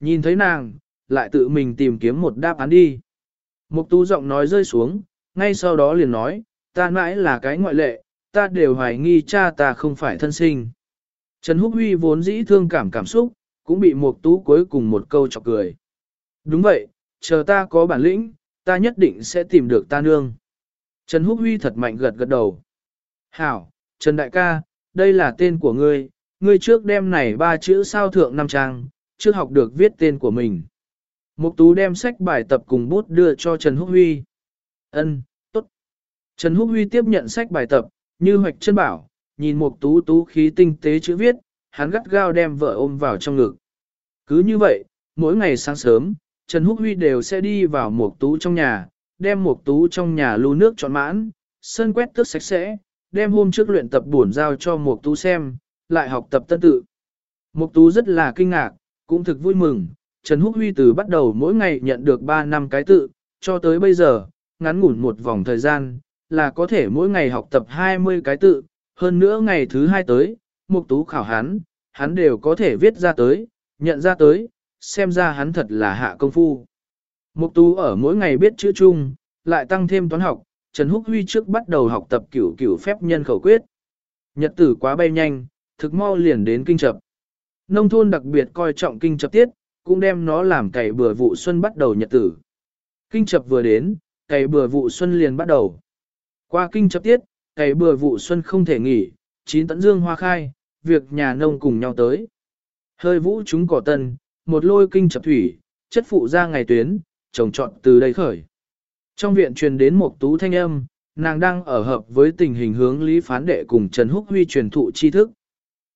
Nhìn thấy nàng, lại tự mình tìm kiếm một đáp án đi. Mục tú giọng nói rơi xuống, ngay sau đó liền nói, ta mãi là cái ngoại lệ, ta đều hoài nghi cha ta không phải thân sinh. Trần Húc Huy vốn dĩ thương cảm cảm xúc, cũng bị Mục Tú cuối cùng một câu chọc cười. Đúng vậy, chờ ta có bản lĩnh, ta nhất định sẽ tìm được ta nương. Trần Húc Huy thật mạnh gật gật đầu. Hảo, Trần Đại ca, đây là tên của ngươi, ngươi trước đem này ba chữ sao thượng năm trang, trước học được viết tên của mình. Mục Tú đem sách bài tập cùng bút đưa cho Trần Húc Huy. Ân, tốt. Trần Húc Huy tiếp nhận sách bài tập, như hoạch chân bảo, nhìn Mục Tú tú khí tinh tế chữ viết, hắn gắt gao đem vợ ôm vào trong ngực. Cứ như vậy, mỗi ngày sáng sớm, Trần Húc Huy đều sẽ đi vào Mục Tú trong nhà, đem Mục Tú trong nhà lu nước trọn mãn, sân quét tước sạch sẽ, đem hôm trước luyện tập buồn giao cho Mục Tú xem, lại học tập tân tự. Mục Tú rất là kinh ngạc, cũng thực vui mừng, Trần Húc Huy từ bắt đầu mỗi ngày nhận được 3 năm cái tự, cho tới bây giờ, ngắn ngủn một vòng thời gian, là có thể mỗi ngày học tập 20 cái tự, hơn nữa ngày thứ hai tới, Mục Tú khảo hắn, hắn đều có thể viết ra tới, nhận ra tới, xem ra hắn thật là hạ công phu. Mục Tú ở mỗi ngày biết chữ chung, lại tăng thêm toán học, Trần Húc Huy trước bắt đầu học tập cửu cửu phép nhân khẩu quyết. Nhật tử quá bay nhanh, thực mau liền đến kinh chập. Nông thôn đặc biệt coi trọng kinh chập tiết, cũng đem nó làm cày bừa vụ xuân bắt đầu nhật tử. Kinh chập vừa đến, cày bừa vụ xuân liền bắt đầu. Qua kinh chập tiết, cày bừa vụ xuân không thể nghỉ, chín tấn dương hoa khai, việc nhà nông cùng nhau tới. Hơi vũ chúng cỏ tân, một lôi kinh chập thủy, chất phụ ra ngày tuyến, trồng trọt từ đây khởi. Trong viện truyền đến một tú thanh âm, nàng đang ở hợp với tình hình hướng lý phán đệ cùng Trần Húc Huy truyền thụ tri thức.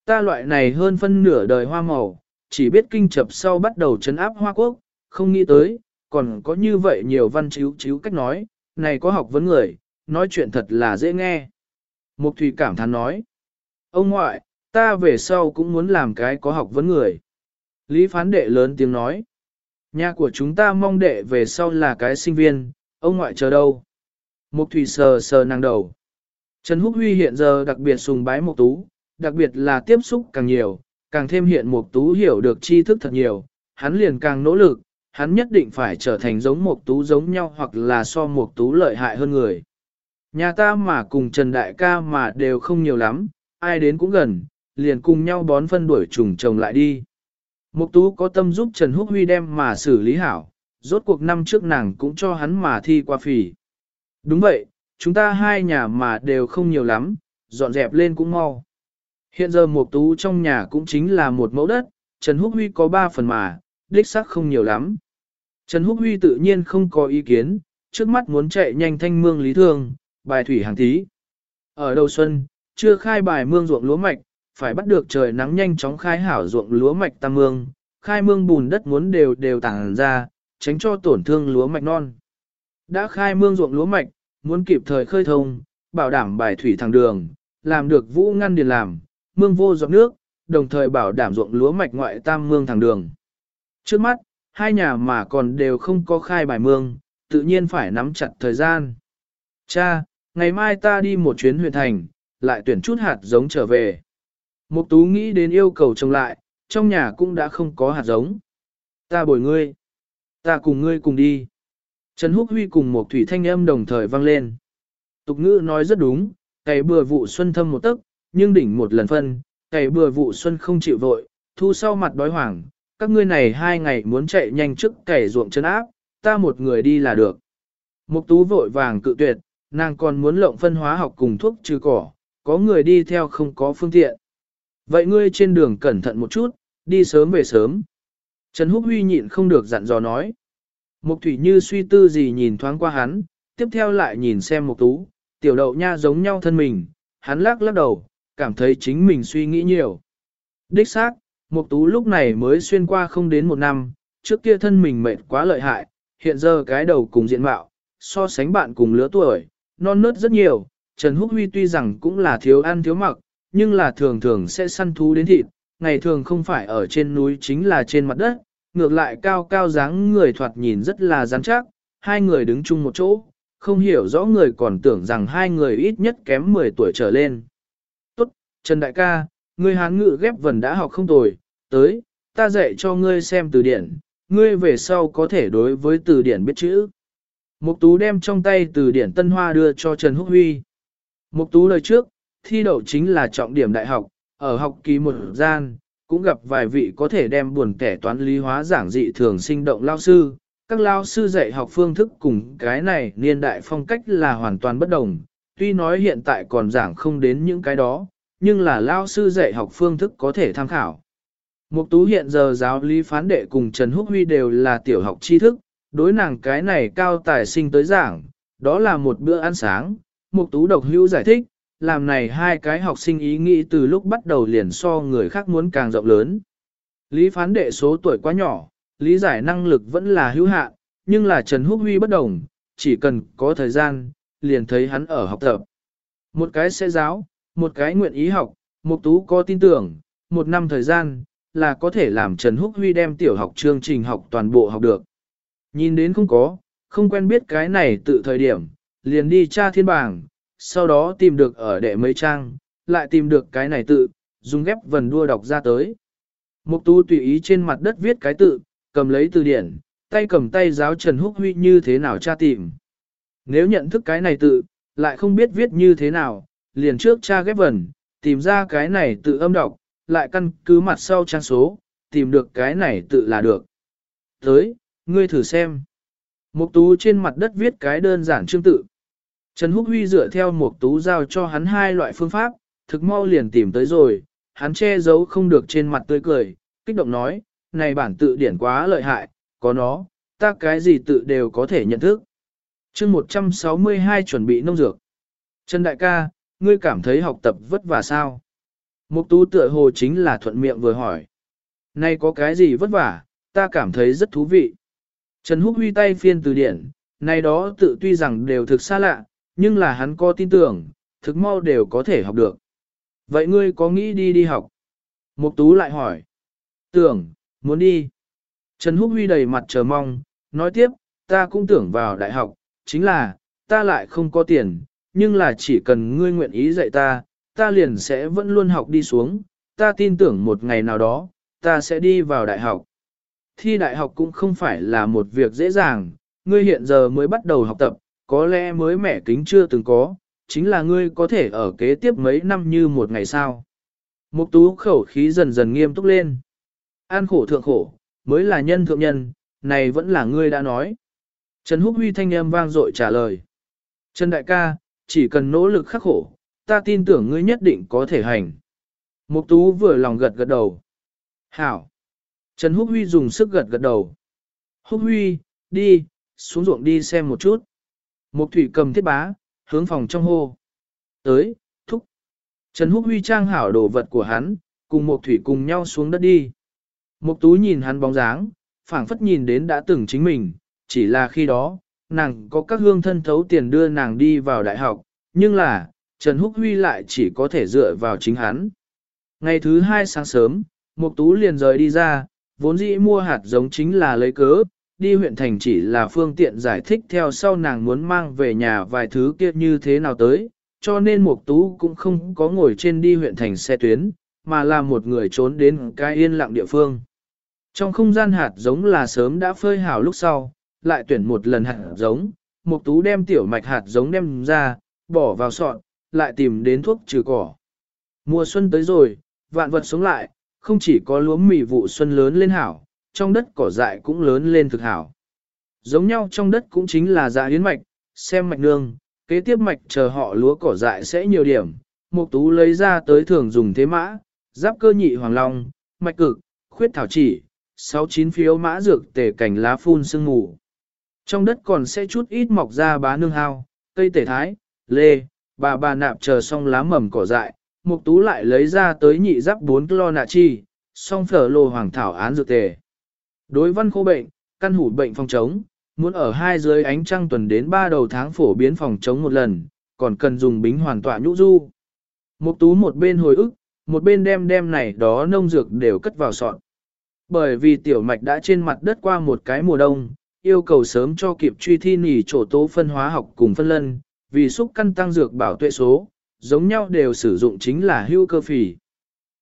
Ta loại này hơn phân nửa đời hoa màu, chỉ biết kinh chập sau bắt đầu chấn áp hoa quốc, không nghĩ tới, còn có như vậy nhiều văn chiếu chiếu cách nói, này có học vấn người, nói chuyện thật là dễ nghe. Mục Thủy cảm thán nói, ông ngoại, ta về sau cũng muốn làm cái có học vấn người. Lý phán đệ lớn tiếng nói, nhà của chúng ta mong đệ về sau là cái sinh viên, ông ngoại chờ đâu. Mục Thủy sờ sờ nàng đầu. Trần Húc Huy hiện giờ đặc biệt sùng bái Mục Tú, đặc biệt là tiếp xúc càng nhiều, càng thêm hiện Mục Tú hiểu được tri thức thật nhiều, hắn liền càng nỗ lực, hắn nhất định phải trở thành giống Mục Tú giống nhau hoặc là so Mục Tú lợi hại hơn người. Nhà ta mà cùng Trần Đại ca mà đều không nhiều lắm, ai đến cũng gần, liền cùng nhau bón phân đuổi trùng trồng lại đi. Mục Tú có tâm giúp Trần Húc Huy đem mà xử lý hảo, rốt cuộc năm trước nàng cũng cho hắn mà thi qua phỉ. Đúng vậy, chúng ta hai nhà mà đều không nhiều lắm, dọn dẹp lên cũng mau. Hiện giờ Mục Tú trong nhà cũng chính là một mẫu đất, Trần Húc Huy có ba phần mà, đích xác không nhiều lắm. Trần Húc Huy tự nhiên không có ý kiến, trước mắt muốn chạy nhanh thanh mương lý thương, bài thủy hàng tí. Ở đầu xuân, chưa khai bài mương ruộng lúa mạch, phải bắt được trời nắng nhanh chóng khai hảo ruộng lúa mạch tam mương, khai mương bùn đất muốn đều đều tàng ra, tránh cho tổn thương lúa mạch non. Đã khai mương ruộng lúa mạch, muốn kịp thời khơi thông, bảo đảm bài thủy thẳng đường, làm được vũ ngăn điền làm, mương vô giọt nước, đồng thời bảo đảm ruộng lúa mạch ngoại tam mương thẳng đường. Trước mắt, hai nhà mà còn đều không có khai bài mương, tự nhiên phải nắm chặt thời gian. Cha, ngày mai ta đi một chuyến huyện thành, lại tuyển chút hạt giống trở về. Mục tú nghĩ đến yêu cầu trồng lại, trong nhà cũng đã không có hạt giống. Ta bồi ngươi. Ta cùng ngươi cùng đi. Trần Húc Huy cùng một thủy thanh âm đồng thời vang lên. Tục ngữ nói rất đúng, cày bừa vụ xuân thâm một tấc, nhưng đỉnh một lần phân, cày bừa vụ xuân không chịu vội, thu sau mặt đói hoảng, các ngươi này hai ngày muốn chạy nhanh trước cày ruộng chân áp, ta một người đi là được. Mục tú vội vàng cự tuyệt, nàng còn muốn lộng phân hóa học cùng thuốc trừ cỏ, có người đi theo không có phương tiện. Vậy ngươi trên đường cẩn thận một chút, đi sớm về sớm. Trần Húc Huy nhịn không được dặn dò nói. Mục Thủy Như suy tư gì nhìn thoáng qua hắn, tiếp theo lại nhìn xem Mục Tú, tiểu đậu nha giống nhau thân mình, hắn lắc lắc đầu, cảm thấy chính mình suy nghĩ nhiều. Đích xác, Mục Tú lúc này mới xuyên qua không đến một năm, trước kia thân mình mệt quá lợi hại, hiện giờ cái đầu cùng diện mạo, so sánh bạn cùng lứa tuổi, non nớt rất nhiều, Trần Húc Huy tuy rằng cũng là thiếu ăn thiếu mặc, nhưng là thường thường sẽ săn thú đến thịt, ngày thường không phải ở trên núi chính là trên mặt đất, ngược lại cao cao dáng người thoạt nhìn rất là rắn chắc, hai người đứng chung một chỗ, không hiểu rõ người còn tưởng rằng hai người ít nhất kém 10 tuổi trở lên. Trần Đại ca, ngươi hán ngữ ghép vần đã học không tồi, tới, ta dạy cho ngươi xem từ điển, ngươi về sau có thể đối với từ điển biết chữ. Mục Tú đem trong tay từ điển Tân Hoa đưa cho Trần Húc Huy. Mục Tú lời trước, thi đậu chính là trọng điểm đại học, ở học kỳ một gian, cũng gặp vài vị có thể đem buồn kẻ toán lý hóa giảng dị thường sinh động lao sư. Các lao sư dạy học phương thức cùng cái này niên đại phong cách là hoàn toàn bất đồng, tuy nói hiện tại còn giảng không đến những cái đó, nhưng là lao sư dạy học phương thức có thể tham khảo. Mục tú hiện giờ giáo lý phán đệ cùng Trần Húc Huy đều là tiểu học tri thức, đối nàng cái này cao tài sinh tới giảng, đó là một bữa ăn sáng. Mục tú độc hữu giải thích, làm này hai cái học sinh ý nghĩ từ lúc bắt đầu liền so người khác muốn càng rộng lớn. Lý phán đệ số tuổi quá nhỏ, lý giải năng lực vẫn là hữu hạn, nhưng là Trần Húc Huy bất đồng, chỉ cần có thời gian, liền thấy hắn ở học tập. Một cái sẽ giáo, một cái nguyện ý học, Mục Tú có tin tưởng, một năm thời gian, là có thể làm Trần Húc Huy đem tiểu học chương trình học toàn bộ học được. Nhìn đến không có, không quen biết cái này tự thời điểm, liền đi tra thiên bảng, sau đó tìm được ở đệ mấy trang, lại tìm được cái này tự, dùng ghép vần đua đọc ra tới. Mục Tú tùy ý trên mặt đất viết cái tự, cầm lấy từ điển, tay cầm tay giáo Trần Húc Huy như thế nào tra tìm. Nếu nhận thức cái này tự, lại không biết viết như thế nào, liền trước tra ghép vần, tìm ra cái này tự âm đọc, lại căn cứ mặt sau trang số, tìm được cái này tự là được. Tới, ngươi thử xem. Mục tú trên mặt đất viết cái đơn giản chương tự. Trần Húc Huy dựa theo mục tú giao cho hắn hai loại phương pháp, thực mau liền tìm tới rồi, hắn che giấu không được trên mặt tươi cười, kích động nói, này bản tự điển quá lợi hại, có nó, ta cái gì tự đều có thể nhận thức. chương 162 chuẩn bị nông dược. Trần Đại ca, ngươi cảm thấy học tập vất vả sao? Mục tú tựa hồ chính là thuận miệng vừa hỏi. Nay có cái gì vất vả, ta cảm thấy rất thú vị. Trần Húc huy tay phiên từ điển, này đó tự tuy rằng đều thực xa lạ, nhưng là hắn có tin tưởng, thực mau đều có thể học được. Vậy ngươi có nghĩ đi đi học? Mục tú lại hỏi. Tưởng, muốn đi. Trần Húc huy đầy mặt chờ mong, nói tiếp, ta cũng tưởng vào đại học, chính là, ta lại không có tiền, nhưng là chỉ cần ngươi nguyện ý dạy ta, ta liền sẽ vẫn luôn học đi xuống, ta tin tưởng một ngày nào đó, ta sẽ đi vào đại học. Thi đại học cũng không phải là một việc dễ dàng, ngươi hiện giờ mới bắt đầu học tập, có lẽ mới mẻ kính chưa từng có, chính là ngươi có thể ở kế tiếp mấy năm như một ngày sau. Mục tú khẩu khí dần dần nghiêm túc lên. An khổ thượng khổ, mới là nhân thượng nhân, này vẫn là ngươi đã nói. Trần Húc Huy thanh âm vang dội trả lời. Trần Đại ca, chỉ cần nỗ lực khắc khổ, ta tin tưởng ngươi nhất định có thể hành. Mục tú vừa lòng gật gật đầu. Hảo. Trần Húc Huy dùng sức gật gật đầu. Húc Huy, đi, xuống ruộng đi xem một chút. Mục thủy cầm thiết bá, hướng phòng trong hô. Tới, thúc. Trần Húc Huy trang hảo đồ vật của hắn, cùng Mục thủy cùng nhau xuống đất đi. Mục tú nhìn hắn bóng dáng, phảng phất nhìn đến đã từng chính mình, chỉ là khi đó, nàng có các hương thân thấu tiền đưa nàng đi vào đại học, nhưng là, Trần Húc Huy lại chỉ có thể dựa vào chính hắn. Ngày thứ hai sáng sớm, Mục Tú liền rời đi ra, vốn dĩ mua hạt giống chính là lấy cớ, đi huyện thành chỉ là phương tiện giải thích theo sau nàng muốn mang về nhà vài thứ kia như thế nào tới, cho nên Mục Tú cũng không có ngồi trên đi huyện thành xe tuyến, mà là một người trốn đến cái yên lặng địa phương. Trong không gian hạt giống là sớm đã phơi hào lúc sau, lại tuyển một lần hạt giống, Mục Tú đem tiểu mạch hạt giống đem ra, bỏ vào sọt, lại tìm đến thuốc trừ cỏ. Mùa xuân tới rồi, vạn vật sống lại, không chỉ có lúa mì vụ xuân lớn lên hảo, trong đất cỏ dại cũng lớn lên thực hảo. Giống nhau trong đất cũng chính là dạ yến mạch, xem mạch nương, kế tiếp mạch chờ họ lúa cỏ dại sẽ nhiều điểm. Mục tú lấy ra tới thường dùng thế mã, giáp cơ nhị hoàng long, mạch cực, khuyết thảo chỉ, sáu chín phiếu mã dược tể cảnh lá phun sương mù. Trong đất còn sẽ chút ít mọc ra bá nương hao, cây tể thái, lê, bà bà nạp chờ xong lá mầm cỏ dại, mục tú lại lấy ra tới nhị giáp bốn lo nạ chi, xong phở lô hoàng thảo án dược tề. Đối văn khô bệnh, căn hủ bệnh phòng chống, muốn ở hai dưới ánh trăng tuần đến ba đầu tháng phổ biến phòng chống một lần, còn cần dùng bính hoàn tọa nhũ du. Mục tú một bên hồi ức, một bên đem đem này đó nông dược đều cất vào sọt. Bởi vì tiểu mạch đã trên mặt đất qua một cái mùa đông, yêu cầu sớm cho kịp truy thi nỉ chỗ tố phân hóa học cùng phân lân, vì xúc căn tăng dược bảo tuệ số, giống nhau đều sử dụng chính là hưu cơ phỉ.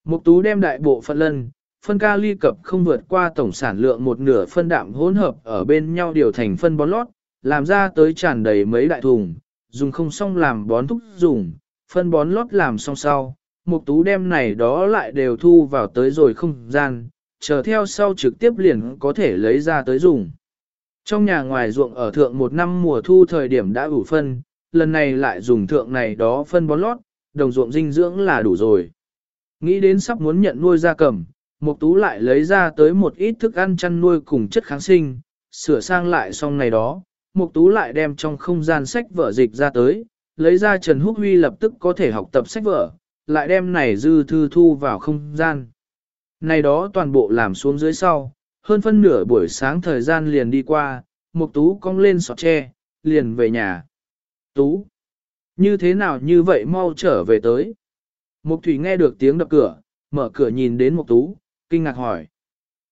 Mục tú đem đại bộ phân lân, phân kali cập không vượt qua tổng sản lượng một nửa phân đạm hỗn hợp ở bên nhau điều thành phân bón lót, làm ra tới tràn đầy mấy đại thùng, dùng không xong làm bón thúc dùng, phân bón lót làm xong sau, mục tú đem này đó lại đều thu vào tới rồi không gian, chờ theo sau trực tiếp liền có thể lấy ra tới dùng. Trong nhà ngoài ruộng ở thượng một năm mùa thu thời điểm đã ủ phân, lần này lại dùng thượng này đó phân bón lót, đồng ruộng dinh dưỡng là đủ rồi. Nghĩ đến sắp muốn nhận nuôi gia cầm, Mục Tú lại lấy ra tới một ít thức ăn chăn nuôi cùng chất kháng sinh, sửa sang lại xong này đó, Mục Tú lại đem trong không gian sách vở dịch ra tới, lấy ra Trần Húc Huy lập tức có thể học tập sách vở, lại đem này dư thư thu vào không gian. Này đó toàn bộ làm xuống dưới sau, hơn phân nửa buổi sáng thời gian liền đi qua, Mục Tú cong lên sọt tre, liền về nhà. Tú, như thế nào như vậy mau trở về tới. Mục Thủy nghe được tiếng đập cửa, mở cửa nhìn đến Mục Tú, kinh ngạc hỏi.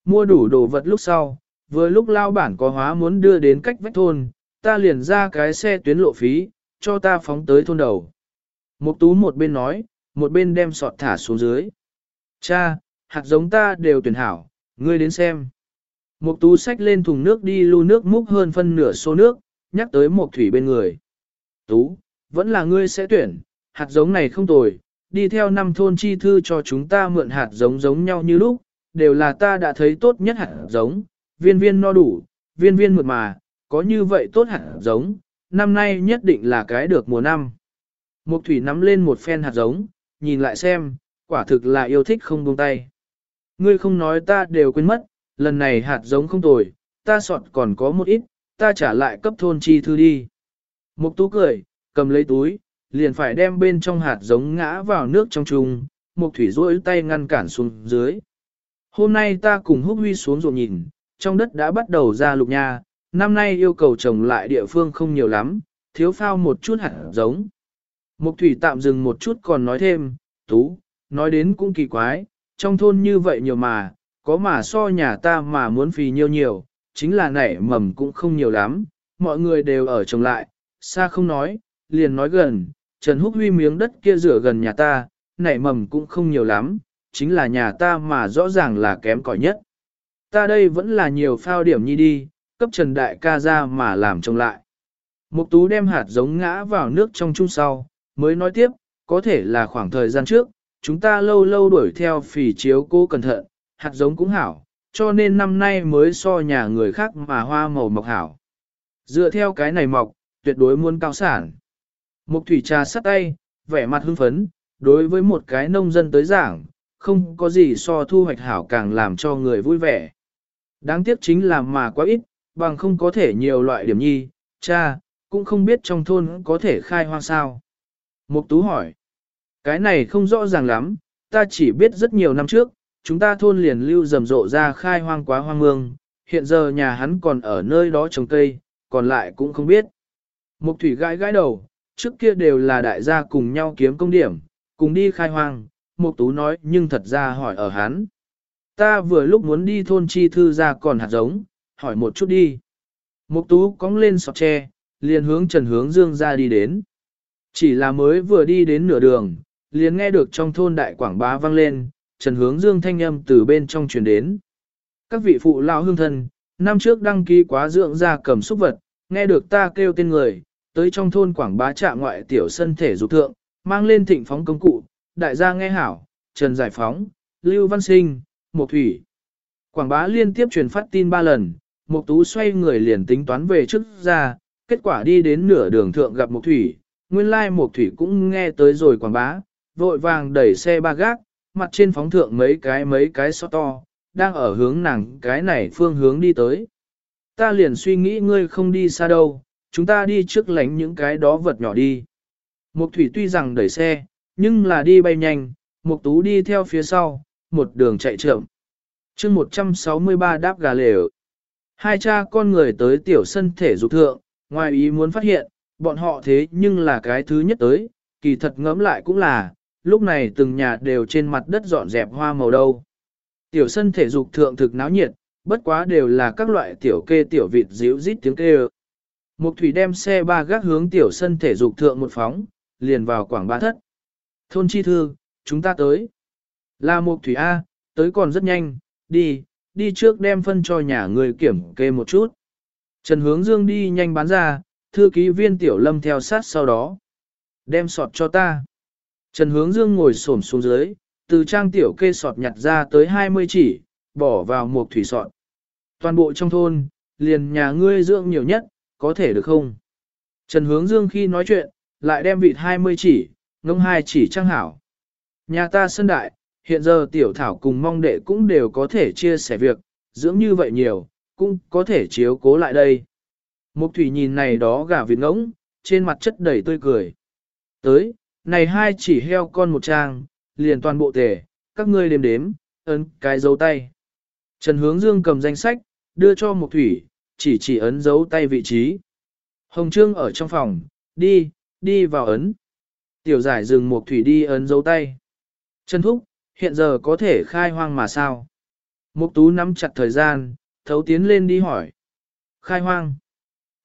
Mua đủ đồ vật lúc sau, vừa lúc lao bản có hóa muốn đưa đến cách vách thôn, ta liền ra cái xe tuyến lộ phí, cho ta phóng tới thôn đầu. Mục Tú một bên nói, một bên đem sọt thả xuống dưới. Cha, hạt giống ta đều tuyển hảo, ngươi đến xem. Mục Tú xách lên thùng nước đi lưu nước múc hơn phân nửa số nước, nhắc tới Mục Thủy bên người. Tú, vẫn là ngươi sẽ tuyển, hạt giống này không tồi, đi theo năm thôn chi thư cho chúng ta mượn hạt giống giống nhau như lúc, đều là ta đã thấy tốt nhất hạt giống, viên viên no đủ, viên viên mượt mà, có như vậy tốt hạt giống, năm nay nhất định là cái được mùa năm. Mục thủy nắm lên một phen hạt giống, nhìn lại xem, quả thực là yêu thích không buông tay. Ngươi không nói ta đều quên mất, lần này hạt giống không tồi, ta soạn còn có một ít, ta trả lại cấp thôn chi thư đi. Mục tú cười, cầm lấy túi, liền phải đem bên trong hạt giống ngã vào nước trong chung, Mục thủy duỗi tay ngăn cản xuống dưới. Hôm nay ta cùng húc huy xuống ruộng nhìn, trong đất đã bắt đầu ra lục nha, năm nay yêu cầu trồng lại địa phương không nhiều lắm, thiếu phao một chút hạt giống. Mục thủy tạm dừng một chút còn nói thêm, tú, nói đến cũng kỳ quái, trong thôn như vậy nhiều mà, có mà so nhà ta mà muốn phì nhiêu nhiều, chính là nảy mầm cũng không nhiều lắm, mọi người đều ở trồng lại, xa không nói, liền nói gần, Trần Húc Huy miếng đất kia rửa gần nhà ta, nảy mầm cũng không nhiều lắm, chính là nhà ta mà rõ ràng là kém cỏi nhất. Ta đây vẫn là nhiều phao điểm nhi đi, cấp Trần Đại ca ra mà làm trông lại. Mục tú đem hạt giống ngã vào nước trong chung sau, mới nói tiếp, có thể là khoảng thời gian trước, chúng ta lâu lâu đuổi theo phỉ chiếu cố cẩn thận, hạt giống cũng hảo, cho nên năm nay mới so nhà người khác mà hoa màu mọc hảo. Dựa theo cái này mọc, tuyệt đối muốn cao sản. Mục thủy trà sắt tay, vẻ mặt hưng phấn, đối với một cái nông dân tới giảng, không có gì so thu hoạch hảo càng làm cho người vui vẻ. Đáng tiếc chính là mà quá ít, bằng không có thể nhiều loại điểm nhi, cha, cũng không biết trong thôn có thể khai hoang sao. Mục tú hỏi, cái này không rõ ràng lắm, ta chỉ biết rất nhiều năm trước, chúng ta thôn liền lưu rầm rộ ra khai hoang quá hoang mương, hiện giờ nhà hắn còn ở nơi đó trồng cây, còn lại cũng không biết. Mục thủy gãi gãi đầu, trước kia đều là đại gia cùng nhau kiếm công điểm, cùng đi khai hoang, Mục Tú nói nhưng thật ra hỏi ở hắn. Ta vừa lúc muốn đi thôn chi thư ra còn hạt giống, hỏi một chút đi. Mục Tú cong lên sọt tre, liền hướng Trần Hướng Dương ra đi đến. Chỉ là mới vừa đi đến nửa đường, liền nghe được trong thôn đại quảng bá vang lên, Trần Hướng Dương thanh âm từ bên trong truyền đến. Các vị phụ lão hương thân, năm trước đăng ký quá dưỡng ra cầm xúc vật, nghe được ta kêu tên người, tới trong thôn quảng bá trạ ngoại tiểu sân thể dục thượng, mang lên thịnh phóng công cụ, đại gia nghe hảo, Trần Giải Phóng, Lưu Văn Sinh, Mộc Thủy. Quảng bá liên tiếp truyền phát tin ba lần, Mộc Tú xoay người liền tính toán về trước ra, kết quả đi đến nửa đường thượng gặp Mộc Thủy, nguyên lai Mộc Thủy cũng nghe tới rồi quảng bá, vội vàng đẩy xe ba gác, mặt trên phóng thượng mấy cái mấy cái so to, đang ở hướng nàng cái này phương hướng đi tới. Ta liền suy nghĩ ngươi không đi xa đâu, chúng ta đi trước lánh những cái đó vật nhỏ đi. Mục thủy tuy rằng đẩy xe, nhưng là đi bay nhanh, mục tú đi theo phía sau, một đường chạy chậm. chương 163 đáp gà lều. Hai cha con người tới tiểu sân thể dục thượng, ngoài ý muốn phát hiện, bọn họ thế nhưng là cái thứ nhất tới, kỳ thật ngẫm lại cũng là, lúc này từng nhà đều trên mặt đất dọn dẹp hoa màu đâu. Tiểu sân thể dục thượng thực náo nhiệt, bất quá đều là các loại tiểu kê tiểu vịt díu rít tiếng kêu. Mục thủy đem xe ba gác hướng tiểu sân thể dục thượng một phóng, liền vào quảng ba thất. Thôn chi thư, chúng ta tới. Là mục thủy A, tới còn rất nhanh, đi, đi trước đem phân cho nhà người kiểm kê một chút. Trần Hướng Dương đi nhanh bán ra, thư ký viên Tiểu Lâm theo sát sau đó. Đem sọt cho ta. Trần Hướng Dương ngồi xổm xuống dưới, từ trang tiểu kê sọt nhặt ra tới 20 chỉ, bỏ vào một thủy sọt. Toàn bộ trong thôn, liền nhà ngươi dưỡng nhiều nhất, có thể được không? Trần Hướng Dương khi nói chuyện, lại đem vịt 20 chỉ, ngông hai chỉ trang hảo. Nhà ta sân đại, hiện giờ tiểu thảo cùng mong đệ cũng đều có thể chia sẻ việc, dưỡng như vậy nhiều, cũng có thể chiếu cố lại đây. Mục thủy nhìn này đó gà vịt ngỗng, trên mặt chất đầy tươi cười. Tới, này hai chỉ heo con một trang, liền toàn bộ tể, các ngươi đếm đếm, ấn cái dấu tay. Trần Hướng Dương cầm danh sách, đưa cho Mục Thủy, chỉ chỉ ấn dấu tay vị trí. Hồng Trương ở trong phòng, đi, đi vào ấn. Tiểu giải dừng Mục Thủy đi ấn dấu tay. Trần Thúc, hiện giờ có thể khai hoang mà sao? Mục Tú nắm chặt thời gian, thấu tiến lên đi hỏi. Khai hoang.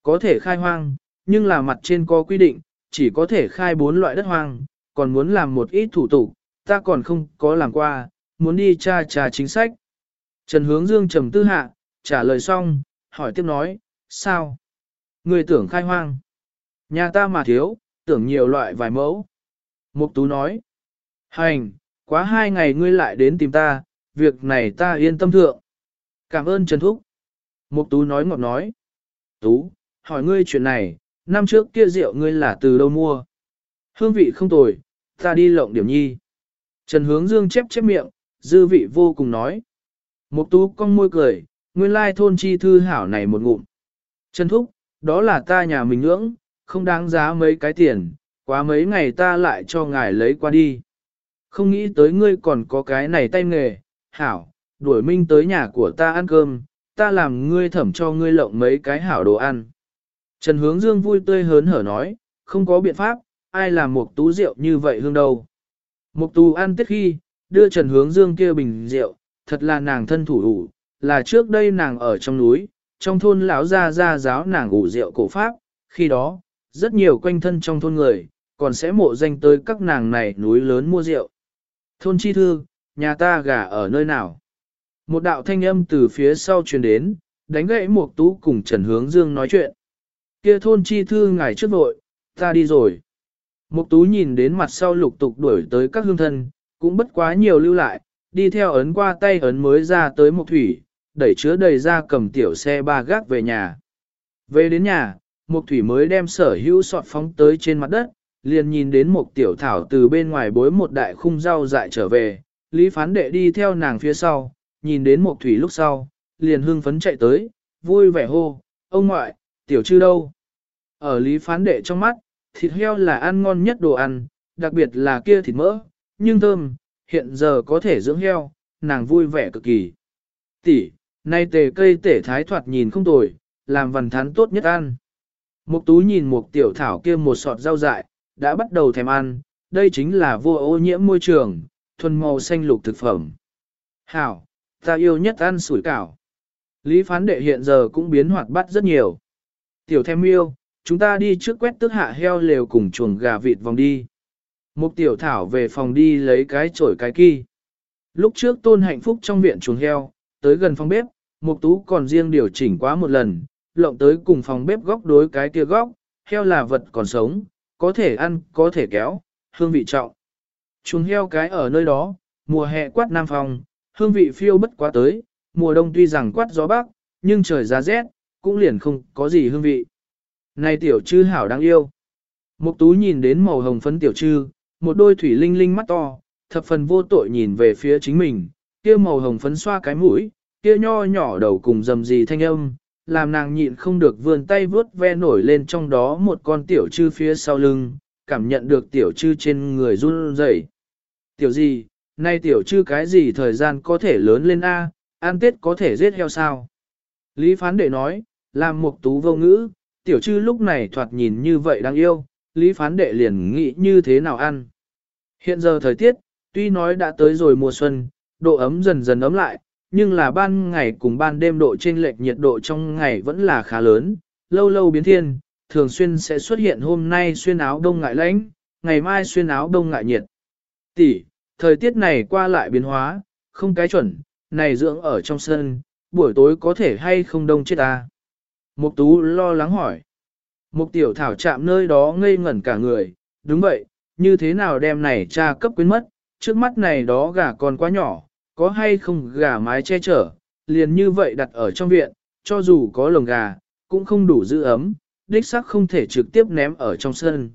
Có thể khai hoang, nhưng là mặt trên có quy định, chỉ có thể khai bốn loại đất hoang, còn muốn làm một ít thủ tục, ta còn không có làm qua, muốn đi tra tra chính sách. Trần Hướng Dương trầm tư hạ, trả lời xong, hỏi tiếp nói, sao? Người tưởng khai hoang. Nhà ta mà thiếu, tưởng nhiều loại vài mẫu. Mục Tú nói, hành, quá hai ngày ngươi lại đến tìm ta, việc này ta yên tâm thượng. Cảm ơn Trần Thúc. Mục Tú nói ngọt nói, Tú, hỏi ngươi chuyện này, năm trước kia rượu ngươi là từ đâu mua? Hương vị không tồi, ta đi lộng điểm nhi. Trần Hướng Dương chép chép miệng, dư vị vô cùng nói. Mục tú cong môi cười, nguyên lai thôn chi thư hảo này một ngụm. Trần Thúc, đó là ta nhà mình ngưỡng, không đáng giá mấy cái tiền, quá mấy ngày ta lại cho ngài lấy qua đi. Không nghĩ tới ngươi còn có cái này tay nghề, hảo, đuổi minh tới nhà của ta ăn cơm, ta làm ngươi thẩm cho ngươi lộng mấy cái hảo đồ ăn. Trần Hướng Dương vui tươi hớn hở nói, không có biện pháp, ai làm một tú rượu như vậy hương đâu. Mục tú ăn tết khi, đưa Trần Hướng Dương kia bình rượu, thật là nàng thân thủ đủ, là trước đây nàng ở trong núi, trong thôn lão gia gia giáo nàng ủ rượu cổ pháp, khi đó, rất nhiều quanh thân trong thôn người, còn sẽ mộ danh tới các nàng này núi lớn mua rượu. Thôn chi thư, nhà ta gà ở nơi nào? Một đạo thanh âm từ phía sau truyền đến, đánh gãy Mục Tú cùng Trần Hướng Dương nói chuyện. Kia thôn chi thư ngài trước vội, ta đi rồi. Mục tú nhìn đến mặt sau lục tục đuổi tới các hương thân, cũng bất quá nhiều lưu lại, đi theo ấn qua tay ấn mới ra tới mục thủy, đẩy chứa đầy ra cầm tiểu xe ba gác về nhà. Về đến nhà, mục thủy mới đem sở hữu sọt phóng tới trên mặt đất, liền nhìn đến một tiểu thảo từ bên ngoài bối một đại khung rau dại trở về, lý phán đệ đi theo nàng phía sau, nhìn đến mục thủy lúc sau, liền hưng phấn chạy tới, vui vẻ hô, ông ngoại, tiểu chư đâu? Ở lý phán đệ trong mắt, thịt heo là ăn ngon nhất đồ ăn, đặc biệt là kia thịt mỡ, nhưng thơm, hiện giờ có thể dưỡng heo, nàng vui vẻ cực kỳ. Tỷ, nay tề cây tể thái thoạt nhìn không tồi, làm vần thán tốt nhất ăn. Mục tú nhìn một tiểu thảo kia một sọt rau dại, đã bắt đầu thèm ăn, đây chính là vô ô nhiễm môi trường, thuần màu xanh lục thực phẩm. Hảo, ta yêu nhất ăn sủi cảo. Lý phán đệ hiện giờ cũng biến hoạt bát rất nhiều. Tiểu thêm yêu, chúng ta đi trước quét tước hạ heo lều cùng chuồng gà vịt vòng đi. Mục tiểu thảo về phòng đi lấy cái chổi cái kỳ. Lúc trước tôn hạnh phúc trong viện chuồng heo, tới gần phòng bếp, mục tú còn riêng điều chỉnh quá một lần, lộng tới cùng phòng bếp góc đối cái kia góc, heo là vật còn sống, có thể ăn, có thể kéo, hương vị trọng. Chuồng heo cái ở nơi đó, mùa hè quát nam phòng, hương vị phiêu bất quá tới, mùa đông tuy rằng quát gió bắc, nhưng trời giá rét, cũng liền không có gì hương vị. Này tiểu chư hảo đáng yêu. Mục tú nhìn đến màu hồng phấn tiểu chư một đôi thủy linh linh mắt to, thập phần vô tội nhìn về phía chính mình, kia màu hồng phấn xoa cái mũi, kia nho nhỏ đầu cùng rầm rì thanh âm, làm nàng nhịn không được vươn tay vướt ve nổi lên trong đó một con tiểu chư phía sau lưng, cảm nhận được tiểu chư trên người run rẩy. Tiểu gì, nay tiểu chư cái gì thời gian có thể lớn lên A, an tết có thể giết heo sao? Lý phán đệ nói, làm mục tú vô ngữ, tiểu trư lúc này thoạt nhìn như vậy đáng yêu, lý phán đệ liền nghĩ như thế nào ăn. Hiện giờ thời tiết, tuy nói đã tới rồi mùa xuân, độ ấm dần dần ấm lại, nhưng là ban ngày cùng ban đêm độ trên lệch nhiệt độ trong ngày vẫn là khá lớn, lâu lâu biến thiên, thường xuyên sẽ xuất hiện hôm nay xuyên áo đông ngại lạnh, ngày mai xuyên áo đông ngại nhiệt. Tỷ, thời tiết này qua lại biến hóa, không cái chuẩn, này dưỡng ở trong sân, buổi tối có thể hay không đông chết ta. Mục tú lo lắng hỏi. Mục tiểu thảo chạm nơi đó ngây ngẩn cả người, đúng vậy, như thế nào đem này cha cấp quyến mất, trước mắt này đó gà còn quá nhỏ, có hay không gà mái che chở, liền như vậy đặt ở trong viện, cho dù có lồng gà, cũng không đủ giữ ấm, đích xác không thể trực tiếp ném ở trong sân.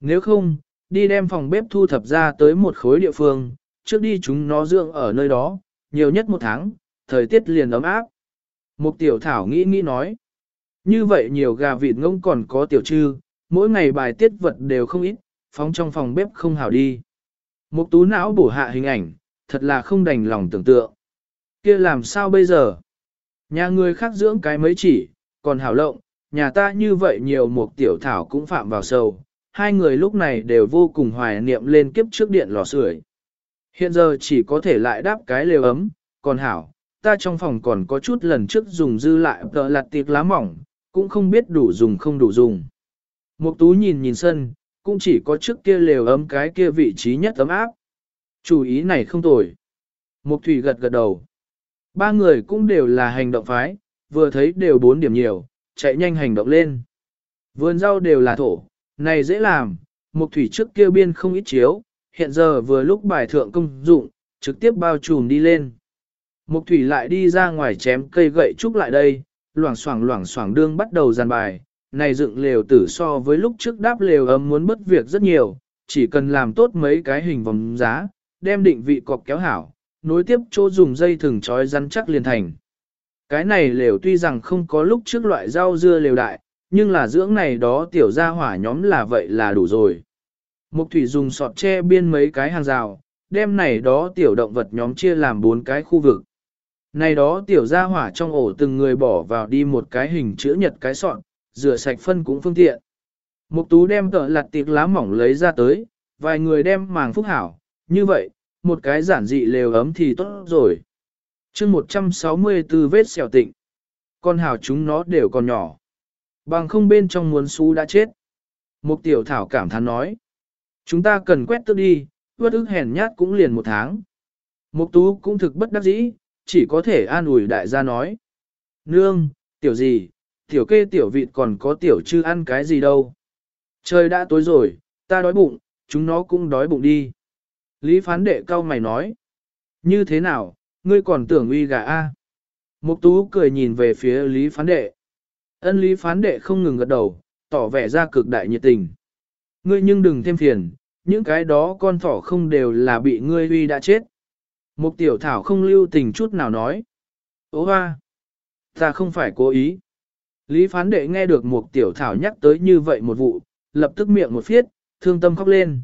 Nếu không, đi đem phòng bếp thu thập ra tới một khối địa phương, trước đi chúng nó dưỡng ở nơi đó, nhiều nhất một tháng, thời tiết liền ấm áp. Mục tiểu thảo nghĩ nghĩ nói, như vậy nhiều gà vịt ngỗng còn có tiểu trư, mỗi ngày bài tiết vật đều không ít, phóng trong phòng bếp không hảo đi. Mục tú não bổ hạ hình ảnh, thật là không đành lòng tưởng tượng. kia làm sao bây giờ? Nhà người khác dưỡng cái mấy chỉ, còn hảo lộng, nhà ta như vậy nhiều một tiểu thảo cũng phạm vào sâu. Hai người lúc này đều vô cùng hoài niệm lên kiếp trước điện lò sưởi. Hiện giờ chỉ có thể lại đáp cái lều ấm, còn hảo, ta trong phòng còn có chút lần trước dùng dư lại tờ lặt tiệc lá mỏng, cũng không biết đủ dùng không đủ dùng. Mục tú nhìn nhìn sân, cũng chỉ có trước kia lều ấm cái kia vị trí nhất ấm áp. Chủ ý này không tồi. Mục thủy gật gật đầu. Ba người cũng đều là hành động phái, vừa thấy đều bốn điểm nhiều, chạy nhanh hành động lên. Vườn rau đều là thổ, này dễ làm, mục thủy trước kia biên không ít chiếu, hiện giờ vừa lúc bài thượng công dụng, trực tiếp bao trùm đi lên. Mục thủy lại đi ra ngoài chém cây gậy trúc lại đây, loảng xoảng loảng xoảng đương bắt đầu giàn bài, này dựng lều tử so với lúc trước đáp lều ấm muốn bất việc rất nhiều, chỉ cần làm tốt mấy cái hình vòng giá, đem định vị cọc kéo hảo, nối tiếp chỗ dùng dây thừng trói rắn chắc liền thành. Cái này lều tuy rằng không có lúc trước loại rau dưa lều đại, nhưng là dưỡng này đó tiểu gia hỏa nhóm là vậy là đủ rồi. Mục thủy dùng sọt tre biên mấy cái hàng rào, đem này đó tiểu động vật nhóm chia làm bốn cái khu vực. Này đó tiểu gia hỏa trong ổ từng người bỏ vào đi một cái hình chữ nhật cái sọt, rửa sạch phân cũng phương tiện. Mục tú đem tờ lặt tiệc lá mỏng lấy ra tới, vài người đem màng phúc hảo, như vậy, một cái giản dị lều ấm thì tốt rồi. chương 164 vết xẻo tịnh. Con hảo chúng nó đều còn nhỏ. Bằng không bên trong muốn xú đã chết. Mục tiểu thảo cảm thán nói. Chúng ta cần quét tước đi, vất ức hèn nhát cũng liền một tháng. Mục tú cũng thực bất đắc dĩ, chỉ có thể an ủi đại gia nói. Nương, tiểu gì, tiểu kê tiểu vịt còn có tiểu chư ăn cái gì đâu. Trời đã tối rồi, ta đói bụng, chúng nó cũng đói bụng đi. Lý phán đệ cao mày nói. Như thế nào, ngươi còn tưởng uy gà a? Mục tú cười nhìn về phía Lý phán đệ. Ân Lý phán đệ không ngừng gật đầu, tỏ vẻ ra cực đại nhiệt tình. Ngươi nhưng đừng thêm phiền, những cái đó con thỏ không đều là bị ngươi uy đã chết. Mục tiểu thảo không lưu tình chút nào nói. Ô hoa! Ta không phải cố ý. Lý phán đệ nghe được mục tiểu thảo nhắc tới như vậy một vụ, lập tức miệng một phiết, thương tâm khóc lên.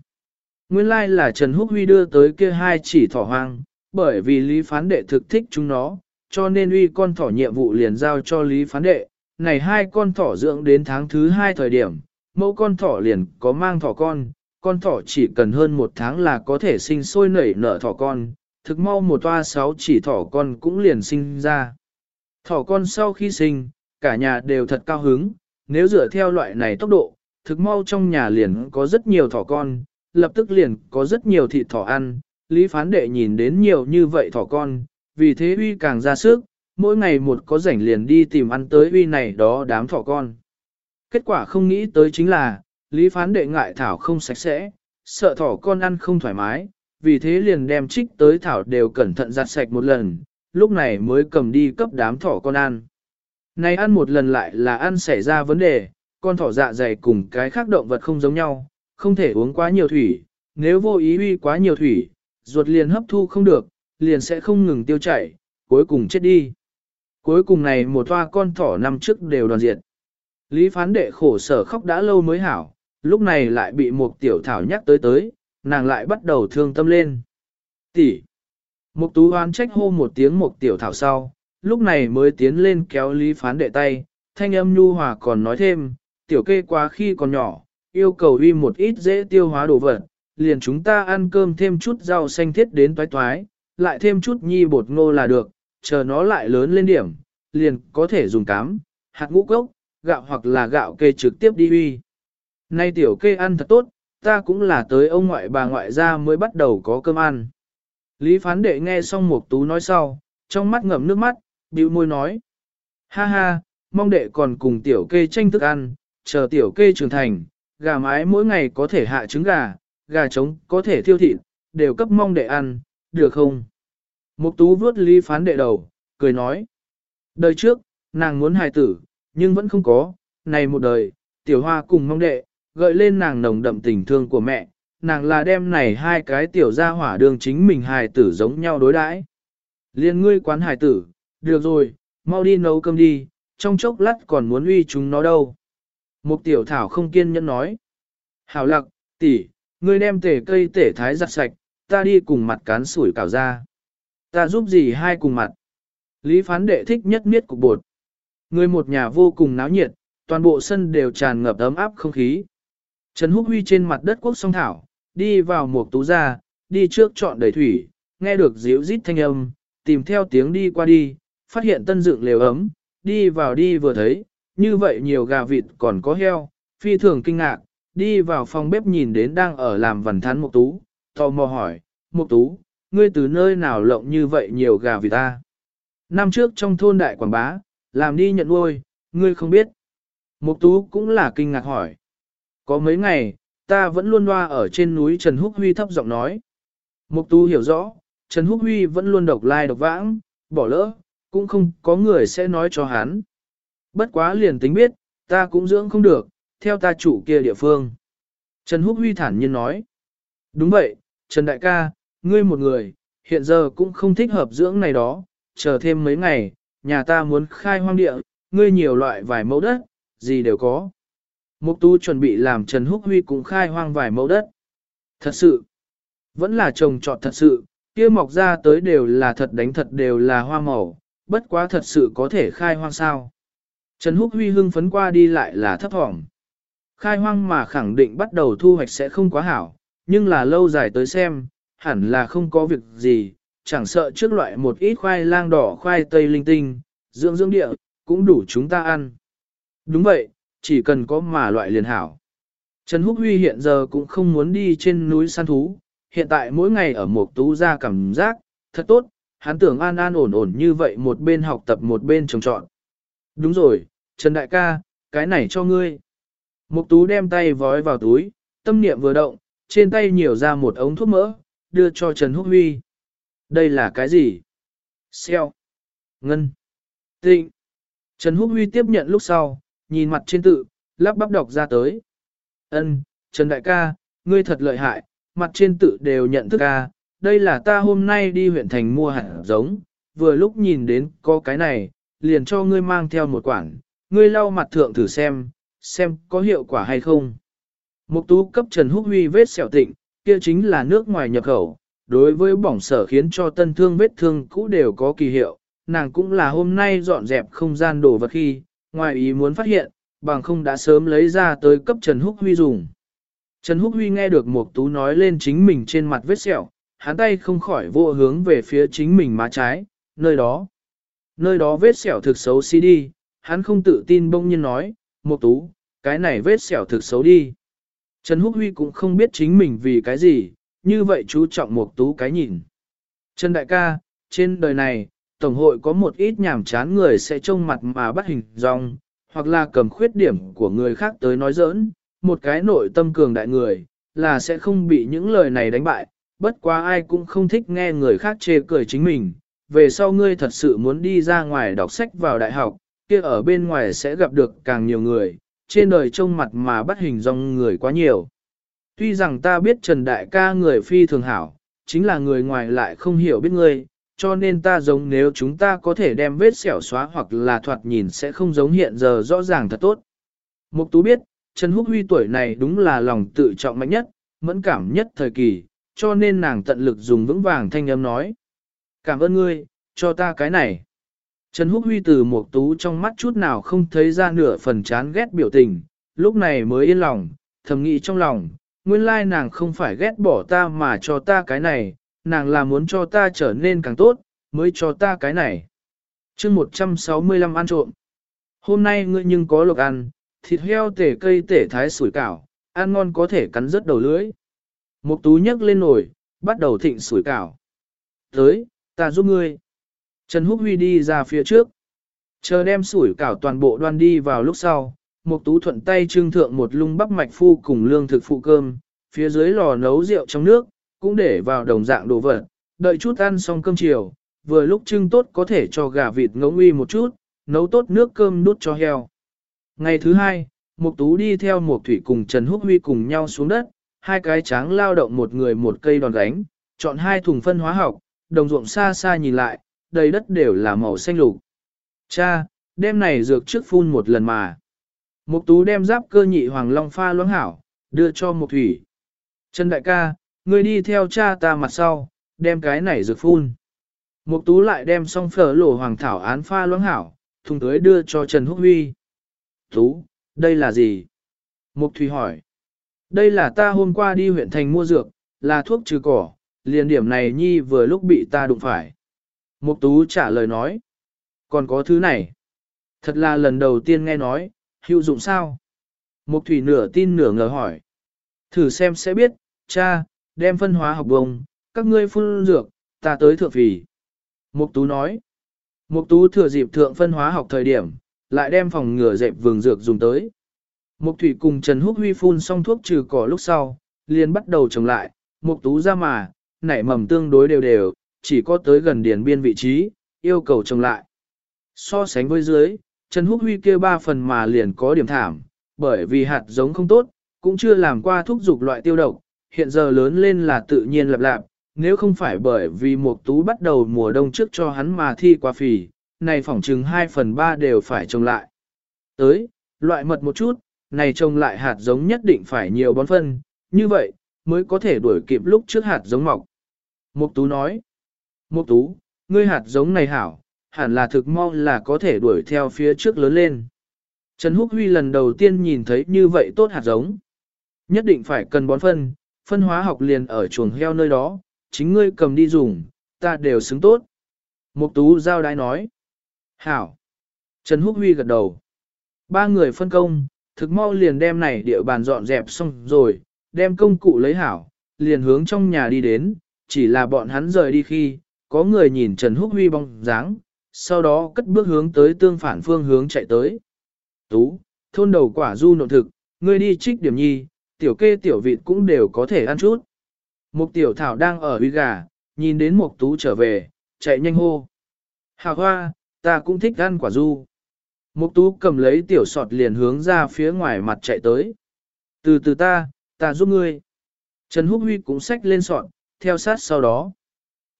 Nguyên lai like là Trần Húc Huy đưa tới kia hai chỉ thỏ hoang, bởi vì Lý phán đệ thực thích chúng nó, cho nên uy con thỏ nhiệm vụ liền giao cho Lý phán đệ. Này hai con thỏ dưỡng đến tháng thứ hai thời điểm, mẫu con thỏ liền có mang thỏ con, con thỏ chỉ cần hơn một tháng là có thể sinh sôi nảy nở thỏ con, thực mau một toa sáu chỉ thỏ con cũng liền sinh ra. Thỏ con sau khi sinh, cả nhà đều thật cao hứng, nếu dựa theo loại này tốc độ, thực mau trong nhà liền có rất nhiều thỏ con, lập tức liền có rất nhiều thịt thỏ ăn, Lý Phán Đệ nhìn đến nhiều như vậy thỏ con, vì thế uy càng ra sức, mỗi ngày một có rảnh liền đi tìm ăn tới uy này đó đám thỏ con. Kết quả không nghĩ tới chính là, Lý Phán Đệ ngại thảo không sạch sẽ, sợ thỏ con ăn không thoải mái, vì thế liền đem trích tới thảo đều cẩn thận giặt sạch một lần, lúc này mới cầm đi cấp đám thỏ con ăn. Này ăn một lần lại là ăn xảy ra vấn đề, con thỏ dạ dày cùng cái khác động vật không giống nhau, không thể uống quá nhiều thủy, nếu vô ý uy quá nhiều thủy, ruột liền hấp thu không được, liền sẽ không ngừng tiêu chảy, cuối cùng chết đi. Cuối cùng này một toa con thỏ năm trước đều đoàn diện, Lý phán đệ khổ sở khóc đã lâu mới hảo, lúc này lại bị một tiểu thảo nhắc tới tới, nàng lại bắt đầu thương tâm lên. Tỷ. Mục tú hoan trách hô một tiếng một tiểu thảo sau, lúc này mới tiến lên kéo lý phán đệ tay, thanh âm nhu hòa còn nói thêm, tiểu kê quá khi còn nhỏ, yêu cầu uy một ít dễ tiêu hóa đồ vật, liền chúng ta ăn cơm thêm chút rau xanh thiết đến toái toái, lại thêm chút nhi bột ngô là được, chờ nó lại lớn lên điểm, liền có thể dùng cám, hạt ngũ cốc, gạo hoặc là gạo kê trực tiếp đi uy. Nay tiểu kê ăn thật tốt, ta cũng là tới ông ngoại bà ngoại ra mới bắt đầu có cơm ăn. Lý phán đệ nghe xong Mục Tú nói sau, trong mắt ngậm nước mắt, bĩu môi nói. Ha ha, mong đệ còn cùng tiểu kê tranh thức ăn, chờ tiểu kê trưởng thành, gà mái mỗi ngày có thể hạ trứng gà, gà trống có thể thiêu thịt, đều cấp mong đệ ăn, được không? Mục tú vuốt Lý phán đệ đầu, cười nói. Đời trước, nàng muốn hài tử, nhưng vẫn không có, này một đời, tiểu hoa cùng mong đệ, gợi lên nàng nồng đậm tình thương của mẹ, nàng là đem này hai cái tiểu gia hỏa đường chính mình hài tử giống nhau đối đãi. Liên ngươi quán hài tử, được rồi, mau đi nấu cơm đi, trong chốc lát còn muốn uy chúng nó đâu. Một tiểu thảo không kiên nhẫn nói. Hảo lặc, tỷ, ngươi đem tể cây tể thái giặt sạch, ta đi cùng mặt cán sủi cảo ra. Ta giúp gì hai cùng mặt. Lý phán đệ thích nhất miết cục bột. Người một nhà vô cùng náo nhiệt, toàn bộ sân đều tràn ngập ấm áp không khí. Trần Húc Huy trên mặt đất quốc song thảo, đi vào một tú ra, đi trước chọn đầy thủy, nghe được díu rít thanh âm, tìm theo tiếng đi qua đi, phát hiện tân dựng lều ấm, đi vào đi vừa thấy, như vậy nhiều gà vịt còn có heo, phi thường kinh ngạc, đi vào phòng bếp nhìn đến đang ở làm vần thán một tú, tò mò hỏi, một tú, ngươi từ nơi nào lộng như vậy nhiều gà vịt ta? Năm trước trong thôn đại quảng bá, làm đi nhận nuôi, ngươi không biết. Mục tú cũng là kinh ngạc hỏi. Có mấy ngày, ta vẫn luôn loa ở trên núi Trần Húc Huy thấp giọng nói. Mục tú hiểu rõ, Trần Húc Huy vẫn luôn độc lai độc vãng, bỏ lỡ, cũng không có người sẽ nói cho hắn. Bất quá liền tính biết, ta cũng dưỡng không được, theo ta chủ kia địa phương. Trần Húc Huy thản nhiên nói. Đúng vậy, Trần Đại ca, ngươi một người, hiện giờ cũng không thích hợp dưỡng này đó, chờ thêm mấy ngày, nhà ta muốn khai hoang địa, ngươi nhiều loại vài mẫu đất, gì đều có. Mục tú chuẩn bị làm Trần Húc Huy cũng khai hoang vài mẫu đất. Thật sự, vẫn là trồng trọt thật sự, kia mọc ra tới đều là thật đánh thật đều là hoa màu, bất quá thật sự có thể khai hoang sao. Trần Húc Huy hưng phấn qua đi lại là thấp thỏm. Khai hoang mà khẳng định bắt đầu thu hoạch sẽ không quá hảo, nhưng là lâu dài tới xem, hẳn là không có việc gì, chẳng sợ trước loại một ít khoai lang đỏ khoai tây linh tinh, dưỡng dưỡng địa, cũng đủ chúng ta ăn. Đúng vậy, chỉ cần có mà loại liền hảo. Trần Húc Huy hiện giờ cũng không muốn đi trên núi săn thú, hiện tại mỗi ngày ở một tú ra cảm giác, thật tốt, hắn tưởng an an ổn ổn như vậy một bên học tập một bên trồng trọn. Đúng rồi, Trần Đại ca, cái này cho ngươi. Mục tú đem tay vói vào túi, tâm niệm vừa động, trên tay nhiều ra một ống thuốc mỡ, đưa cho Trần Húc Huy. Đây là cái gì? Xeo. Ngân. Tịnh. Trần Húc Huy tiếp nhận lúc sau, nhìn mặt trên tự, lắp bắp đọc ra tới. Ân, Trần Đại ca, ngươi thật lợi hại, mặt trên tự đều nhận thức ca, đây là ta hôm nay đi huyện thành mua hạt giống, vừa lúc nhìn đến có cái này, liền cho ngươi mang theo một quản, ngươi lau mặt thượng thử xem, xem có hiệu quả hay không. Mục tú cấp Trần Húc Huy vết sẹo tịnh, kia chính là nước ngoài nhập khẩu, đối với bỏng sở khiến cho tân thương vết thương cũ đều có kỳ hiệu, nàng cũng là hôm nay dọn dẹp không gian đồ vật khi, ngoài ý muốn phát hiện, bằng không đã sớm lấy ra tới cấp Trần Húc Huy dùng. Trần Húc Huy nghe được Mục Tú nói lên chính mình trên mặt vết sẹo, hắn tay không khỏi vô hướng về phía chính mình má trái, nơi đó. Nơi đó vết sẹo thực xấu xí đi, hắn không tự tin bông nhiên nói, Mục Tú, cái này vết sẹo thực xấu đi. Trần Húc Huy cũng không biết chính mình vì cái gì, như vậy chú trọng Mục Tú cái nhìn. Trần Đại ca, trên đời này, Tổng hội có một ít nhảm chán người sẽ trông mặt mà bắt hình dong, hoặc là cầm khuyết điểm của người khác tới nói giỡn, một cái nội tâm cường đại người, là sẽ không bị những lời này đánh bại, bất quá ai cũng không thích nghe người khác chê cười chính mình. Về sau ngươi thật sự muốn đi ra ngoài đọc sách vào đại học, kia ở bên ngoài sẽ gặp được càng nhiều người, trên đời trông mặt mà bắt hình dong người quá nhiều. Tuy rằng ta biết Trần Đại ca người phi thường hảo, chính là người ngoài lại không hiểu biết ngươi, cho nên ta giống nếu chúng ta có thể đem vết sẹo xóa hoặc là thoạt nhìn sẽ không giống hiện giờ rõ ràng thật tốt. Mục Tú biết, Trần Húc Huy tuổi này đúng là lòng tự trọng mạnh nhất, mẫn cảm nhất thời kỳ, cho nên nàng tận lực dùng vững vàng thanh âm nói. Cảm ơn ngươi, cho ta cái này. Trần Húc Huy từ Mục Tú trong mắt chút nào không thấy ra nửa phần chán ghét biểu tình, lúc này mới yên lòng, thầm nghĩ trong lòng, nguyên lai nàng không phải ghét bỏ ta mà cho ta cái này, nàng là muốn cho ta trở nên càng tốt, mới cho ta cái này. chương 165 ăn trộm. Hôm nay ngươi nhưng có lộc ăn, thịt heo tể cây tể thái sủi cảo, ăn ngon có thể cắn rớt đầu lưỡi. Mục tú nhấc lên nồi, bắt đầu thịnh sủi cảo. tới, ta giúp ngươi. Trần Húc Huy đi ra phía trước. Chờ đem sủi cảo toàn bộ đoan đi vào lúc sau, một tú thuận tay trưng thượng một lung bắp mạch phu cùng lương thực phụ cơm, phía dưới lò nấu rượu trong nước, cũng để vào đồng dạng đồ vật, đợi chút ăn xong cơm chiều, vừa lúc trưng tốt có thể cho gà vịt ngỗng uy một chút, nấu tốt nước cơm đút cho heo. Ngày thứ hai, Mục Tú đi theo Mục Thủy cùng Trần Húc Huy cùng nhau xuống đất, hai cái tráng lao động một người một cây đòn gánh, chọn hai thùng phân hóa học, đồng ruộng xa xa nhìn lại, đầy đất đều là màu xanh lục. Cha, đêm này dược trước phun một lần mà. Mục Tú đem giáp cơ nhị hoàng long pha loãng hảo, đưa cho Mục Thủy. Trần đại ca, ngươi đi theo cha ta mặt sau, đem cái này dược phun. Mục Tú lại đem xong phở lổ hoàng thảo án pha loãng hảo, thùng tới đưa cho Trần Húc Huy. Tú, đây là gì? Mục Thủy hỏi. Đây là ta hôm qua đi huyện thành mua dược, là thuốc trừ cỏ, liền điểm này nhi vừa lúc bị ta đụng phải. Mục Tú trả lời nói. Còn có thứ này. Thật là lần đầu tiên nghe nói, hữu dụng sao? Mục Thủy nửa tin nửa ngờ hỏi. Thử xem sẽ biết, cha, đem phân hóa học bông, các ngươi phun dược, ta tới thượng phì. Mục Tú nói. Mục Tú thừa dịp thượng phân hóa học thời điểm, lại đem phòng ngừa dẹp vườn dược dùng tới. Mục Thủy cùng Trần Húc Huy phun xong thuốc trừ cỏ lúc sau, liền bắt đầu trồng lại, Mục Tú ra mà, nảy mầm tương đối đều đều, chỉ có tới gần điền biên vị trí, yêu cầu trồng lại. So sánh với dưới, Trần Húc Huy kia ba phần mà liền có điểm thảm, bởi vì hạt giống không tốt, cũng chưa làm qua thuốc dục loại tiêu độc, hiện giờ lớn lên là tự nhiên lập lạp, nếu không phải bởi vì Mục Tú bắt đầu mùa đông trước cho hắn mà thi qua phì, này phỏng chừng 2 phần 3 đều phải trồng lại. Tới, loại mật một chút, này trồng lại hạt giống nhất định phải nhiều bón phân, như vậy, mới có thể đuổi kịp lúc trước hạt giống mọc. Mục Tú nói, Mục Tú, ngươi hạt giống này hảo, hẳn là thực mong là có thể đuổi theo phía trước lớn lên. Trần Húc Huy lần đầu tiên nhìn thấy như vậy tốt hạt giống. Nhất định phải cần bón phân, phân hóa học liền ở chuồng heo nơi đó, chính ngươi cầm đi dùng, ta đều xứng tốt. Mục Tú giao đái nói. Hảo. Trần Húc Huy gật đầu. Ba người phân công, thực mau liền đem này địa bàn dọn dẹp xong rồi, đem công cụ lấy hảo, liền hướng trong nhà đi đến, chỉ là bọn hắn rời đi khi, có người nhìn Trần Húc Huy bóng dáng, sau đó cất bước hướng tới tương phản phương hướng chạy tới. Tú, thôn đầu quả du nộn thực, ngươi đi trích điểm nhi, tiểu kê tiểu vịt cũng đều có thể ăn chút. Một tiểu thảo đang ở huy gà, nhìn đến một tú trở về, chạy nhanh hô. Hào hoa, ta cũng thích ăn quả du. Mục tú cầm lấy tiểu sọt liền hướng ra phía ngoài mặt chạy tới. Từ từ ta, ta giúp ngươi. Trần Húc Huy cũng xách lên sọt, theo sát sau đó.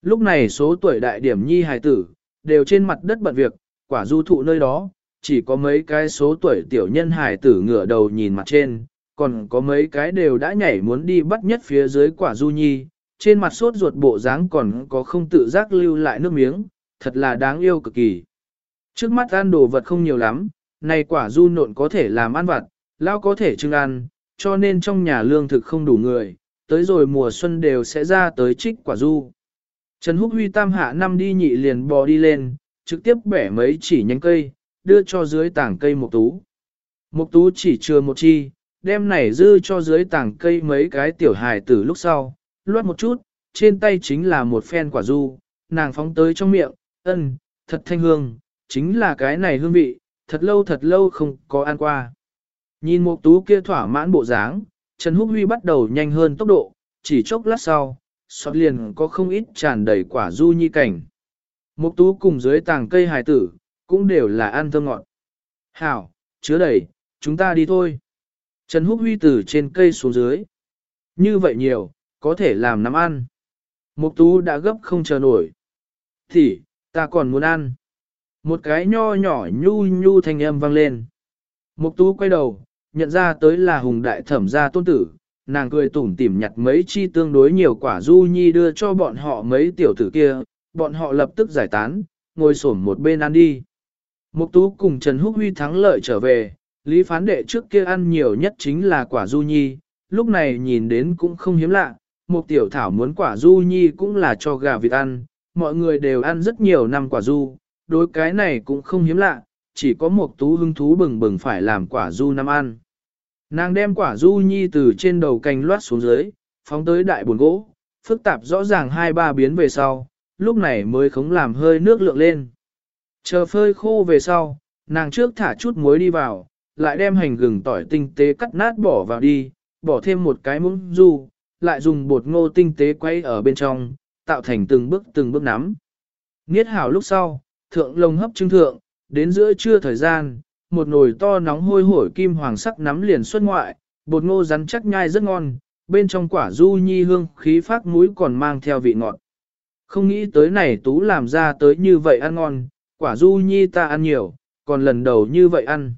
Lúc này số tuổi đại điểm nhi hài tử, đều trên mặt đất bận việc, quả du thụ nơi đó, chỉ có mấy cái số tuổi tiểu nhân hài tử ngửa đầu nhìn mặt trên, còn có mấy cái đều đã nhảy muốn đi bắt nhất phía dưới quả du nhi, trên mặt sốt ruột bộ dáng còn có không tự giác lưu lại nước miếng, thật là đáng yêu cực kỳ. Trước mắt ăn đồ vật không nhiều lắm, này quả du nộn có thể làm ăn vặt, lao có thể trưng ăn, cho nên trong nhà lương thực không đủ người, tới rồi mùa xuân đều sẽ ra tới trích quả du. Trần Húc Huy tam hạ năm đi nhị liền bò đi lên, trực tiếp bẻ mấy chỉ nhánh cây, đưa cho dưới tảng cây một tú. Một tú chỉ chừa một chi, đem này dư cho dưới tảng cây mấy cái tiểu hài tử lúc sau, luốt một chút, trên tay chính là một phen quả du, nàng phóng tới trong miệng, ân, thật thanh hương, chính là cái này hương vị, thật lâu thật lâu không có ăn qua. Nhìn một tú kia thỏa mãn bộ dáng, Trần Húc Huy bắt đầu nhanh hơn tốc độ, chỉ chốc lát sau, xót liền có không ít tràn đầy quả du nhi cảnh. Mục tú cùng dưới tàng cây hài tử, cũng đều là ăn thơm ngọt. Hảo, chứa đầy, chúng ta đi thôi. Trần Húc Huy từ trên cây xuống dưới. Như vậy nhiều, có thể làm nắm ăn. Mục tú đã gấp không chờ nổi. Thì, ta còn muốn ăn. Một cái nho nhỏ nhu nhu thanh âm vang lên. Mục tú quay đầu, nhận ra tới là hùng đại thẩm gia tôn tử, nàng cười tủm tỉm nhặt mấy chi tương đối nhiều quả du nhi đưa cho bọn họ mấy tiểu tử kia, bọn họ lập tức giải tán, ngồi xổm một bên ăn đi. Mục tú cùng Trần Húc Huy thắng lợi trở về, Lý phán đệ trước kia ăn nhiều nhất chính là quả du nhi, lúc này nhìn đến cũng không hiếm lạ, một tiểu thảo muốn quả du nhi cũng là cho gà vịt ăn, mọi người đều ăn rất nhiều năm quả du, đối cái này cũng không hiếm lạ, chỉ có một tú hưng thú bừng bừng phải làm quả du năm ăn. Nàng đem quả du nhi từ trên đầu cành loát xuống dưới, phóng tới đại buồn gỗ, phức tạp rõ ràng hai ba biến về sau, lúc này mới khống làm hơi nước lượng lên. Chờ phơi khô về sau, nàng trước thả chút muối đi vào, lại đem hành gừng tỏi tinh tế cắt nát bỏ vào đi, bỏ thêm một cái muỗng du, lại dùng bột ngô tinh tế quay ở bên trong, tạo thành từng bước từng bước nắm. Niết hảo lúc sau, thượng lồng hấp trưng thượng, đến giữa trưa thời gian, một nồi to nóng hôi hổi kim hoàng sắc nắm liền xuất ngoại, bột ngô rắn chắc nhai rất ngon, bên trong quả du nhi hương khí phát mũi còn mang theo vị ngọt. Không nghĩ tới này tú làm ra tới như vậy ăn ngon, quả du nhi ta ăn nhiều, còn lần đầu như vậy ăn.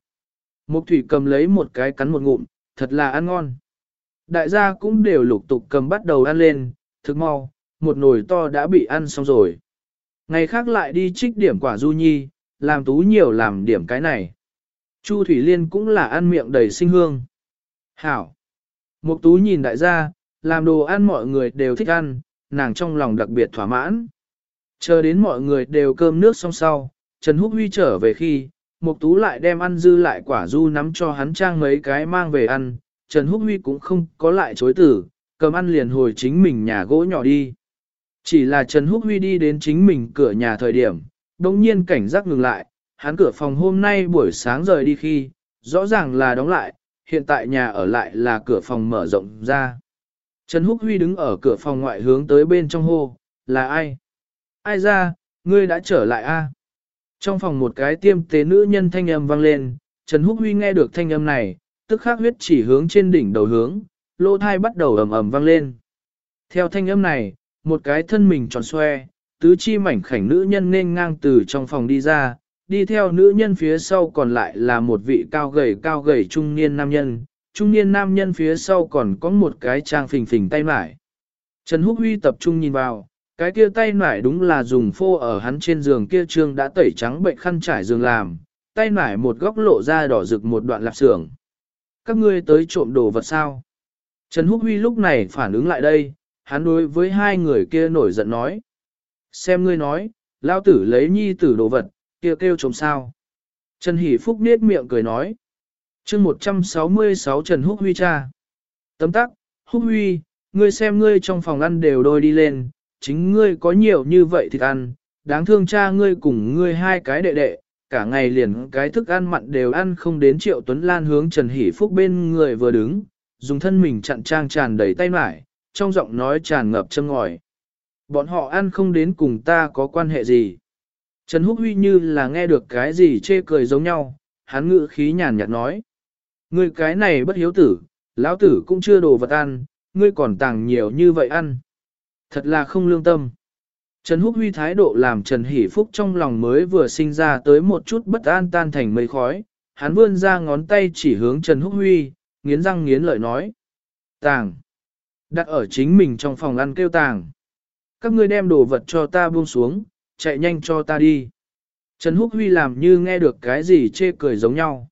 Mục thủy cầm lấy một cái cắn một ngụm, thật là ăn ngon. Đại gia cũng đều lục tục cầm bắt đầu ăn lên, thực mau, một nồi to đã bị ăn xong rồi. Ngày khác lại đi trích điểm quả du nhi, làm tú nhiều làm điểm cái này. Chu Thủy Liên cũng là ăn miệng đầy sinh hương. Hảo! Mục tú nhìn đại gia, làm đồ ăn mọi người đều thích ăn, nàng trong lòng đặc biệt thỏa mãn. Chờ đến mọi người đều cơm nước xong sau, Trần Húc Huy trở về khi, Mục Tú lại đem ăn dư lại quả du nắm cho hắn trang mấy cái mang về ăn, Trần Húc Huy cũng không có lại chối từ, cầm ăn liền hồi chính mình nhà gỗ nhỏ đi. Chỉ là Trần Húc Huy đi đến chính mình cửa nhà thời điểm, đột nhiên cảnh giác ngừng lại, hắn cửa phòng hôm nay buổi sáng rời đi khi, rõ ràng là đóng lại, hiện tại nhà ở lại là cửa phòng mở rộng ra. Trần Húc Huy đứng ở cửa phòng ngoại hướng tới bên trong hô, là ai? Ai ra, ngươi đã trở lại a? Trong phòng một cái tiêm tế nữ nhân thanh âm vang lên, Trần Húc Huy nghe được thanh âm này, tức khắc huyết chỉ hướng trên đỉnh đầu hướng, lỗ thai bắt đầu ầm ầm vang lên. Theo thanh âm này, một cái thân mình tròn xoe, tứ chi mảnh khảnh nữ nhân nên ngang từ trong phòng đi ra, đi theo nữ nhân phía sau còn lại là một vị cao gầy cao gầy trung niên nam nhân, trung niên nam nhân phía sau còn có một cái trang phình phình tay mải. Trần Húc Huy tập trung nhìn vào, cái kia tay nải đúng là dùng phô ở hắn trên giường kia trương đã tẩy trắng bệnh khăn trải giường làm, tay nải một góc lộ ra đỏ rực một đoạn lạp xưởng. Các ngươi tới trộm đồ vật sao? Trần Húc Huy lúc này phản ứng lại đây, hắn đối với hai người kia nổi giận nói. Xem ngươi nói, lao tử lấy nhi tử đồ vật, kia kêu, kêu trộm sao? Trần Hỷ Phúc niết miệng cười nói. chương 166 Trần Húc Huy cha. Tấm tắc, Húc Huy, ngươi xem ngươi trong phòng ăn đều đôi đi lên, chính ngươi có nhiều như vậy thì ăn, đáng thương cha ngươi cùng ngươi hai cái đệ đệ, cả ngày liền cái thức ăn mặn đều ăn không đến triệu tuấn lan hướng Trần Hỷ Phúc bên người vừa đứng, dùng thân mình chặn trang tràn đầy tay mải, trong giọng nói tràn ngập châm ngòi. Bọn họ ăn không đến cùng ta có quan hệ gì. Trần Húc Huy như là nghe được cái gì chê cười giống nhau, hắn ngự khí nhàn nhạt nói. Ngươi cái này bất hiếu tử, lão tử cũng chưa đồ vật ăn, ngươi còn tàng nhiều như vậy ăn. Thật là không lương tâm. Trần Húc Huy thái độ làm Trần Hỷ Phúc trong lòng mới vừa sinh ra tới một chút bất an tan thành mây khói. Hắn vươn ra ngón tay chỉ hướng Trần Húc Huy, nghiến răng nghiến lợi nói. Tàng. Đặt ở chính mình trong phòng ăn kêu tàng. Các ngươi đem đồ vật cho ta buông xuống, chạy nhanh cho ta đi. Trần Húc Huy làm như nghe được cái gì chê cười giống nhau.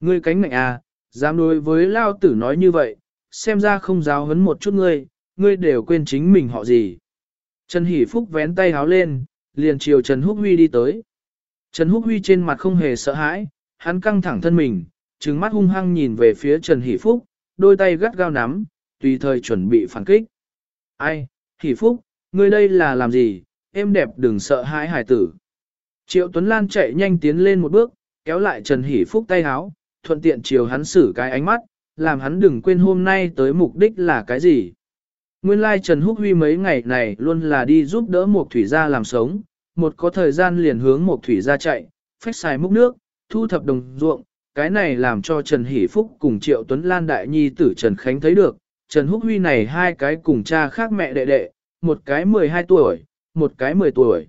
Ngươi cánh ngạnh à, dám đối với Lao Tử nói như vậy, xem ra không giáo hấn một chút ngươi, ngươi đều quên chính mình họ gì. Trần Hỷ Phúc vén tay háo lên, liền chiều Trần Húc Huy đi tới. Trần Húc Huy trên mặt không hề sợ hãi, hắn căng thẳng thân mình, trừng mắt hung hăng nhìn về phía Trần Hỷ Phúc, đôi tay gắt gao nắm, tùy thời chuẩn bị phản kích. Ai, Hỷ Phúc, ngươi đây là làm gì, em đẹp đừng sợ hãi hải tử. Triệu Tuấn Lan chạy nhanh tiến lên một bước, kéo lại Trần Hỷ Phúc tay háo, thuận tiện chiều hắn xử cái ánh mắt, làm hắn đừng quên hôm nay tới mục đích là cái gì. Nguyên lai Trần Húc Huy mấy ngày này luôn là đi giúp đỡ một thủy gia làm sống, một có thời gian liền hướng một thủy gia chạy, phách xài múc nước, thu thập đồng ruộng, cái này làm cho Trần Hỷ Phúc cùng Triệu Tuấn Lan Đại Nhi tử Trần Khánh thấy được, Trần Húc Huy này hai cái cùng cha khác mẹ đệ đệ, một cái 12 tuổi, một cái 10 tuổi.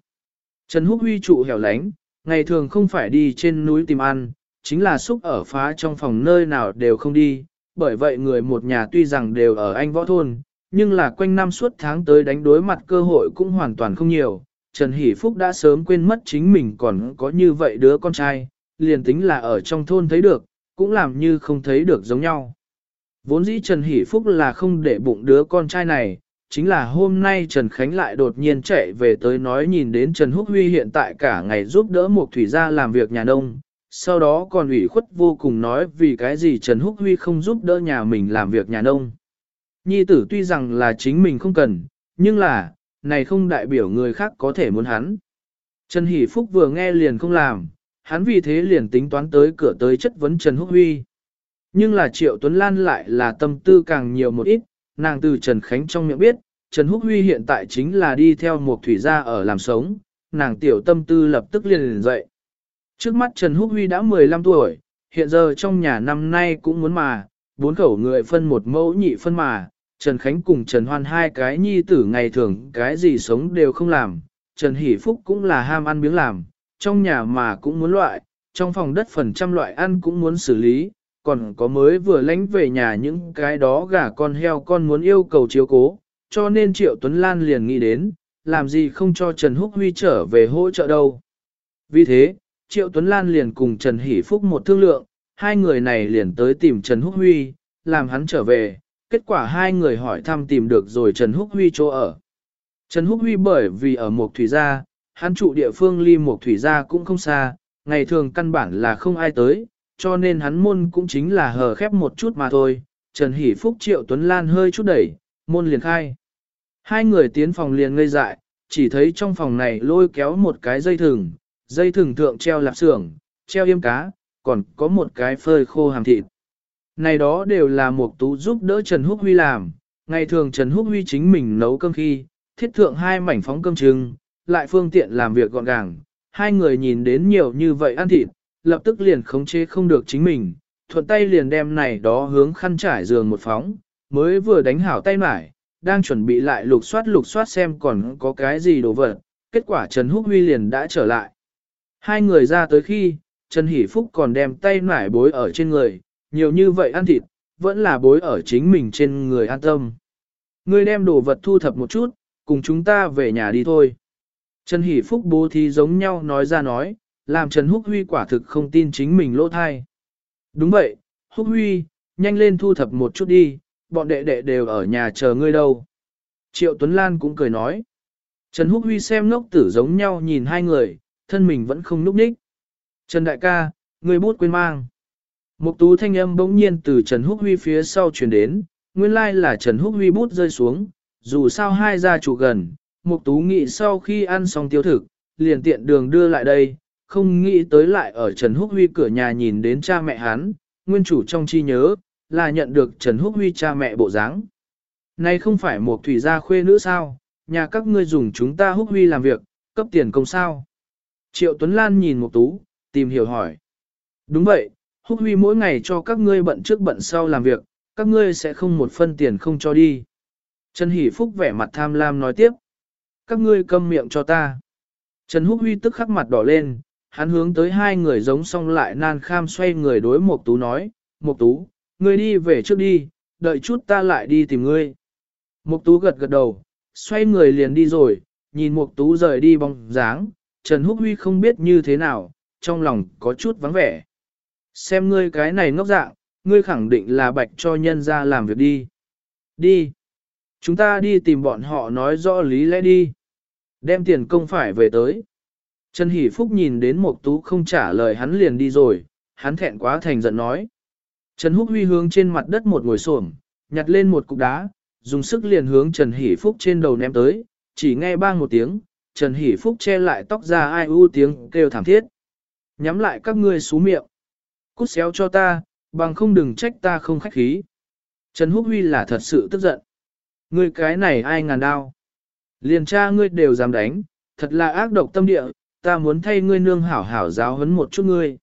Trần Húc Huy trụ hẻo lánh, ngày thường không phải đi trên núi tìm ăn, chính là xúc ở phá trong phòng nơi nào đều không đi, bởi vậy người một nhà tuy rằng đều ở anh võ thôn, nhưng là quanh năm suốt tháng tới đánh đối mặt cơ hội cũng hoàn toàn không nhiều. Trần Hỷ Phúc đã sớm quên mất chính mình còn có như vậy đứa con trai, liền tính là ở trong thôn thấy được, cũng làm như không thấy được giống nhau. Vốn dĩ Trần Hỷ Phúc là không để bụng đứa con trai này, chính là hôm nay Trần Khánh lại đột nhiên chạy về tới nói nhìn đến Trần Húc Huy hiện tại cả ngày giúp đỡ một thủy gia làm việc nhà nông, sau đó còn ủy khuất vô cùng nói vì cái gì Trần Húc Huy không giúp đỡ nhà mình làm việc nhà nông. Nhi tử tuy rằng là chính mình không cần, nhưng là, này không đại biểu người khác có thể muốn hắn. Trần Hỷ Phúc vừa nghe liền không làm, hắn vì thế liền tính toán tới cửa tới chất vấn Trần Húc Huy. Nhưng là Triệu Tuấn Lan lại là tâm tư càng nhiều một ít, nàng từ Trần Khánh trong miệng biết, Trần Húc Huy hiện tại chính là đi theo một thủy gia ở làm sống, nàng tiểu tâm tư lập tức liền liền dậy. Trước mắt Trần Húc Huy đã 15 tuổi, hiện giờ trong nhà năm nay cũng muốn mà, bốn khẩu người phân một mẫu nhị phân mà, Trần Khánh cùng Trần Hoan hai cái nhi tử ngày thường cái gì sống đều không làm, Trần Hỷ Phúc cũng là ham ăn miếng làm, trong nhà mà cũng muốn loại, trong phòng đất phần trăm loại ăn cũng muốn xử lý, còn có mới vừa lánh về nhà những cái đó gà con heo con muốn yêu cầu chiếu cố, cho nên Triệu Tuấn Lan liền nghĩ đến, làm gì không cho Trần Húc Huy trở về hỗ trợ đâu. Vì thế, Triệu Tuấn Lan liền cùng Trần Hỷ Phúc một thương lượng, hai người này liền tới tìm Trần Húc Huy, làm hắn trở về, kết quả hai người hỏi thăm tìm được rồi Trần Húc Huy chỗ ở. Trần Húc Huy bởi vì ở một thủy gia, hắn trụ địa phương ly một thủy gia cũng không xa, ngày thường căn bản là không ai tới, cho nên hắn môn cũng chính là hờ khép một chút mà thôi. Trần Hỷ Phúc Triệu Tuấn Lan hơi chút đẩy, môn liền khai. Hai người tiến phòng liền ngây dại, chỉ thấy trong phòng này lôi kéo một cái dây thừng, dây thừng thượng treo lạp xưởng, treo yêm cá, còn có một cái phơi khô hàm thịt. Này đó đều là một tú giúp đỡ Trần Húc Huy làm, ngày thường Trần Húc Huy chính mình nấu cơm khi, thiết thượng hai mảnh phóng cơm trưng, lại phương tiện làm việc gọn gàng. Hai người nhìn đến nhiều như vậy ăn thịt, lập tức liền khống chế không được chính mình, thuận tay liền đem này đó hướng khăn trải giường một phóng, mới vừa đánh hảo tay mải, đang chuẩn bị lại lục soát lục soát xem còn có cái gì đồ vật, kết quả Trần Húc Huy liền đã trở lại. Hai người ra tới khi, Trần Hỷ Phúc còn đem tay mải bối ở trên người, nhiều như vậy ăn thịt, vẫn là bối ở chính mình trên người an tâm. Ngươi đem đồ vật thu thập một chút, cùng chúng ta về nhà đi thôi. Trần Hỷ Phúc bố thí giống nhau nói ra nói, làm Trần Húc Huy quả thực không tin chính mình lỗ thai. Đúng vậy, Húc Huy, nhanh lên thu thập một chút đi, bọn đệ đệ đều ở nhà chờ ngươi đâu. Triệu Tuấn Lan cũng cười nói. Trần Húc Huy xem ngốc tử giống nhau nhìn hai người, thân mình vẫn không núp ních. Trần Đại ca, người bút quên mang. Mục tú thanh âm bỗng nhiên từ Trần Húc Huy phía sau truyền đến, nguyên lai là Trần Húc Huy bút rơi xuống, dù sao hai gia chủ gần, Mục Tú nghĩ sau khi ăn xong tiêu thực, liền tiện đường đưa lại đây, không nghĩ tới lại ở Trần Húc Huy cửa nhà nhìn đến cha mẹ hắn, nguyên chủ trong chi nhớ, là nhận được Trần Húc Huy cha mẹ bộ dáng. Này không phải một thủy gia khuê nữ sao, nhà các ngươi dùng chúng ta Húc Huy làm việc, cấp tiền công sao. Triệu Tuấn Lan nhìn Mục Tú, tìm hiểu hỏi. Đúng vậy, Húc Huy mỗi ngày cho các ngươi bận trước bận sau làm việc, các ngươi sẽ không một phân tiền không cho đi. Trần Hỷ Phúc vẻ mặt tham lam nói tiếp. Các ngươi câm miệng cho ta. Trần Húc Huy tức khắc mặt đỏ lên, hắn hướng tới hai người giống xong lại nan kham xoay người đối Mộc Tú nói, Mộc Tú, ngươi đi về trước đi, đợi chút ta lại đi tìm ngươi. Mộc Tú gật gật đầu, xoay người liền đi rồi, nhìn Mộc Tú rời đi bóng dáng, Trần Húc Huy không biết như thế nào, trong lòng có chút vắng vẻ. Xem ngươi cái này ngốc dạng, ngươi khẳng định là bạch cho nhân ra làm việc đi. Đi. Chúng ta đi tìm bọn họ nói rõ lý lẽ đi. Đem tiền công phải về tới. Trần Hỷ Phúc nhìn đến Mộc Tú không trả lời hắn liền đi rồi, hắn thẹn quá thành giận nói. Trần Húc Huy hướng trên mặt đất một ngồi xổm, nhặt lên một cục đá, dùng sức liền hướng Trần Hỷ Phúc trên đầu ném tới, chỉ nghe bang một tiếng, Trần Hỷ Phúc che lại tóc ra ai u tiếng kêu thảm thiết. Nhắm lại các ngươi xú miệng. Cút xéo cho ta, bằng không đừng trách ta không khách khí. Trần Húc Huy là thật sự tức giận. Ngươi cái này ai ngàn đao. Liền cha ngươi đều dám đánh, thật là ác độc tâm địa, ta muốn thay ngươi nương hảo hảo giáo huấn một chút ngươi.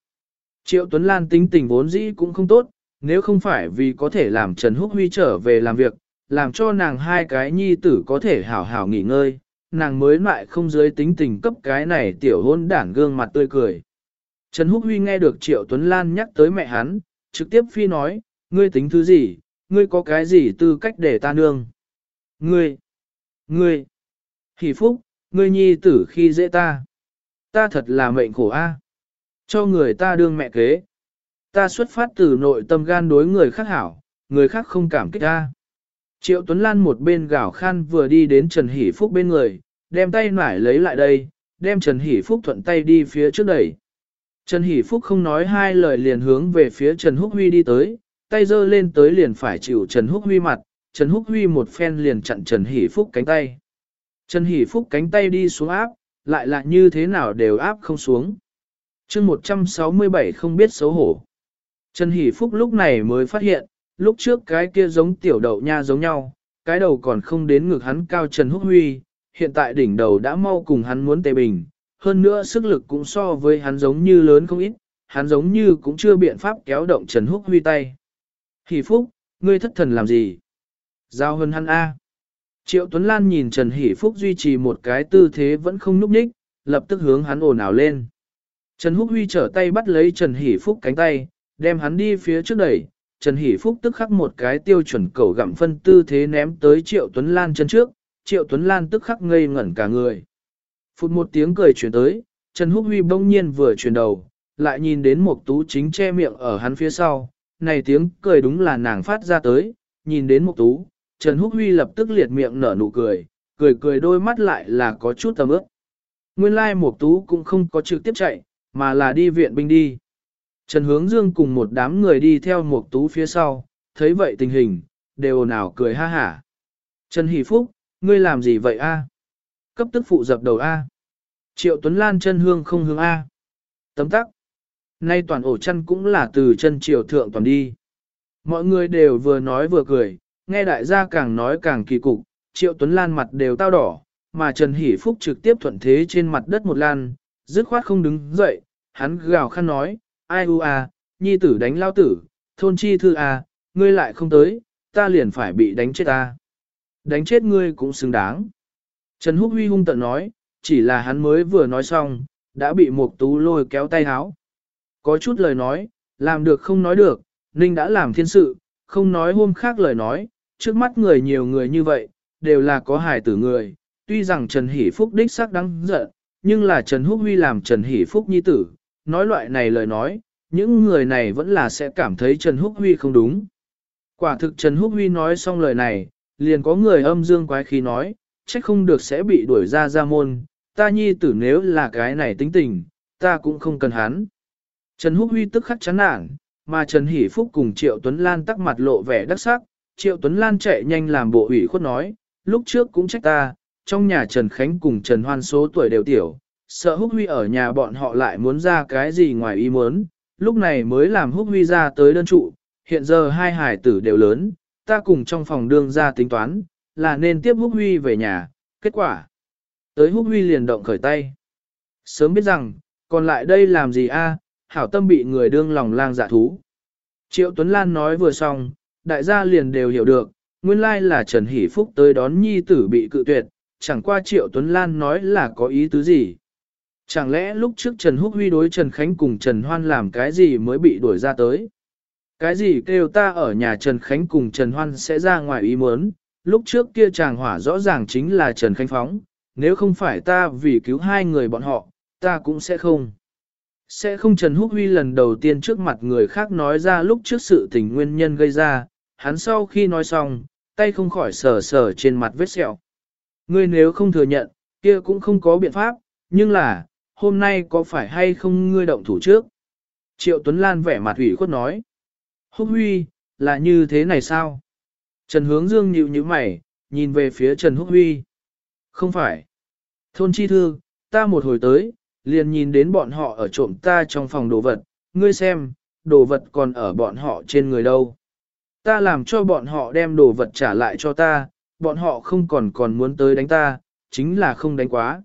Triệu Tuấn Lan tính tình vốn dĩ cũng không tốt, nếu không phải vì có thể làm Trần Húc Huy trở về làm việc, làm cho nàng hai cái nhi tử có thể hảo hảo nghỉ ngơi, nàng mới lại không dưới tính tình cấp cái này tiểu hôn đảng gương mặt tươi cười. Trần Húc Huy nghe được Triệu Tuấn Lan nhắc tới mẹ hắn, trực tiếp phi nói, ngươi tính thứ gì, ngươi có cái gì tư cách để ta nương. Ngươi, ngươi, hỷ phúc, ngươi nhi tử khi dễ ta. Ta thật là mệnh khổ a. Cho người ta đương mẹ kế. Ta xuất phát từ nội tâm gan đối người khác hảo, người khác không cảm kích ta. Triệu Tuấn Lan một bên gào khan vừa đi đến Trần Hỷ Phúc bên người, đem tay nải lấy lại đây, đem Trần Hỷ Phúc thuận tay đi phía trước đẩy. Trần Hỷ Phúc không nói hai lời liền hướng về phía Trần Húc Huy đi tới, tay giơ lên tới liền phải chịu Trần Húc Huy mặt, Trần Húc Huy một phen liền chặn Trần Hỷ Phúc cánh tay. Trần Hỷ Phúc cánh tay đi xuống áp, lại là như thế nào đều áp không xuống. chương 167 không biết xấu hổ. Trần Hỷ Phúc lúc này mới phát hiện, lúc trước cái kia giống tiểu đậu nha giống nhau, cái đầu còn không đến ngực hắn cao Trần Húc Huy, hiện tại đỉnh đầu đã mau cùng hắn muốn tề bình, hơn nữa sức lực cũng so với hắn giống như lớn không ít, hắn giống như cũng chưa biện pháp kéo động Trần Húc Huy tay. Hỷ Phúc, ngươi thất thần làm gì? Giao hơn hắn A. Triệu Tuấn Lan nhìn Trần Hỷ Phúc duy trì một cái tư thế vẫn không núp nhích, lập tức hướng hắn ồn ào lên. Trần Húc Huy trở tay bắt lấy Trần Hỷ Phúc cánh tay, đem hắn đi phía trước đẩy. Trần Hỷ Phúc tức khắc một cái tiêu chuẩn cầu gặm phân tư thế ném tới Triệu Tuấn Lan chân trước, Triệu Tuấn Lan tức khắc ngây ngẩn cả người. Phụt một tiếng cười chuyển tới, Trần Húc Huy bỗng nhiên vừa chuyển đầu, lại nhìn đến một tú chính che miệng ở hắn phía sau, này tiếng cười đúng là nàng phát ra tới, nhìn đến một tú, Trần Húc Huy lập tức liệt miệng nở nụ cười, cười cười đôi mắt lại là có chút tầm ước. Nguyên lai một tú cũng không có trực tiếp chạy, mà là đi viện binh đi. Trần Hướng Dương cùng một đám người đi theo một tú phía sau, thấy vậy tình hình, đều nào cười ha hả. Trần Hỷ Phúc, ngươi làm gì vậy a? Cấp tức phụ dập đầu a. Triệu Tuấn Lan chân hương không hướng a. Tấm tắc. Nay toàn ổ chân cũng là từ chân triều thượng toàn đi. Mọi người đều vừa nói vừa cười, nghe đại gia càng nói càng kỳ cục, Triệu Tuấn Lan mặt đều tao đỏ, mà Trần Hỷ Phúc trực tiếp thuận thế trên mặt đất một lan, dứt khoát không đứng dậy, hắn gào khăn nói, ai u à, nhi tử đánh lao tử, thôn chi thư à, ngươi lại không tới, ta liền phải bị đánh chết ta. Đánh chết ngươi cũng xứng đáng. Trần Húc Huy hung tận nói, chỉ là hắn mới vừa nói xong, đã bị Mục tú lôi kéo tay háo. Có chút lời nói, làm được không nói được, Ninh đã làm thiên sự, không nói hôm khác lời nói, trước mắt người nhiều người như vậy, đều là có hài tử người. Tuy rằng Trần Hỷ Phúc đích xác đáng giận, nhưng là Trần Húc Huy làm Trần Hỷ Phúc nhi tử, nói loại này lời nói, những người này vẫn là sẽ cảm thấy Trần Húc Huy không đúng. Quả thực Trần Húc Huy nói xong lời này, liền có người âm dương quái khí nói, trách không được sẽ bị đuổi ra ra môn, ta nhi tử nếu là cái này tính tình, ta cũng không cần hắn. Trần Húc Huy tức khắc chán nản, mà Trần Hỷ Phúc cùng Triệu Tuấn Lan tắc mặt lộ vẻ đắc sắc, Triệu Tuấn Lan chạy nhanh làm bộ ủy khuất nói, lúc trước cũng trách ta, trong nhà Trần Khánh cùng Trần Hoan số tuổi đều tiểu, sợ Húc Huy ở nhà bọn họ lại muốn ra cái gì ngoài ý muốn, lúc này mới làm Húc Huy ra tới đơn trụ, hiện giờ hai hải tử đều lớn, ta cùng trong phòng đương ra tính toán, là nên tiếp Húc Huy về nhà, kết quả. Tới Húc Huy liền động khởi tay. Sớm biết rằng, còn lại đây làm gì a? hảo tâm bị người đương lòng lang dạ thú. Triệu Tuấn Lan nói vừa xong, đại gia liền đều hiểu được, nguyên lai là Trần Hỷ Phúc tới đón nhi tử bị cự tuyệt, chẳng qua Triệu Tuấn Lan nói là có ý tứ gì. Chẳng lẽ lúc trước Trần Húc Huy đối Trần Khánh cùng Trần Hoan làm cái gì mới bị đuổi ra tới? Cái gì kêu ta ở nhà Trần Khánh cùng Trần Hoan sẽ ra ngoài ý muốn, lúc trước kia chàng hỏa rõ ràng chính là Trần Khánh phóng, nếu không phải ta vì cứu hai người bọn họ, ta cũng sẽ không. Sẽ không Trần Húc Huy lần đầu tiên trước mặt người khác nói ra lúc trước sự tình nguyên nhân gây ra, hắn sau khi nói xong, tay không khỏi sờ sờ trên mặt vết sẹo. Ngươi nếu không thừa nhận, kia cũng không có biện pháp, nhưng là, hôm nay có phải hay không ngươi động thủ trước? Triệu Tuấn Lan vẻ mặt ủy khuất nói. Húc Huy, là như thế này sao? Trần Hướng Dương nhịu như mày, nhìn về phía Trần Húc Huy. Không phải. Thôn chi thư, ta một hồi tới, liền nhìn đến bọn họ ở trộm ta trong phòng đồ vật, ngươi xem, đồ vật còn ở bọn họ trên người đâu. Ta làm cho bọn họ đem đồ vật trả lại cho ta, bọn họ không còn còn muốn tới đánh ta, chính là không đánh quá.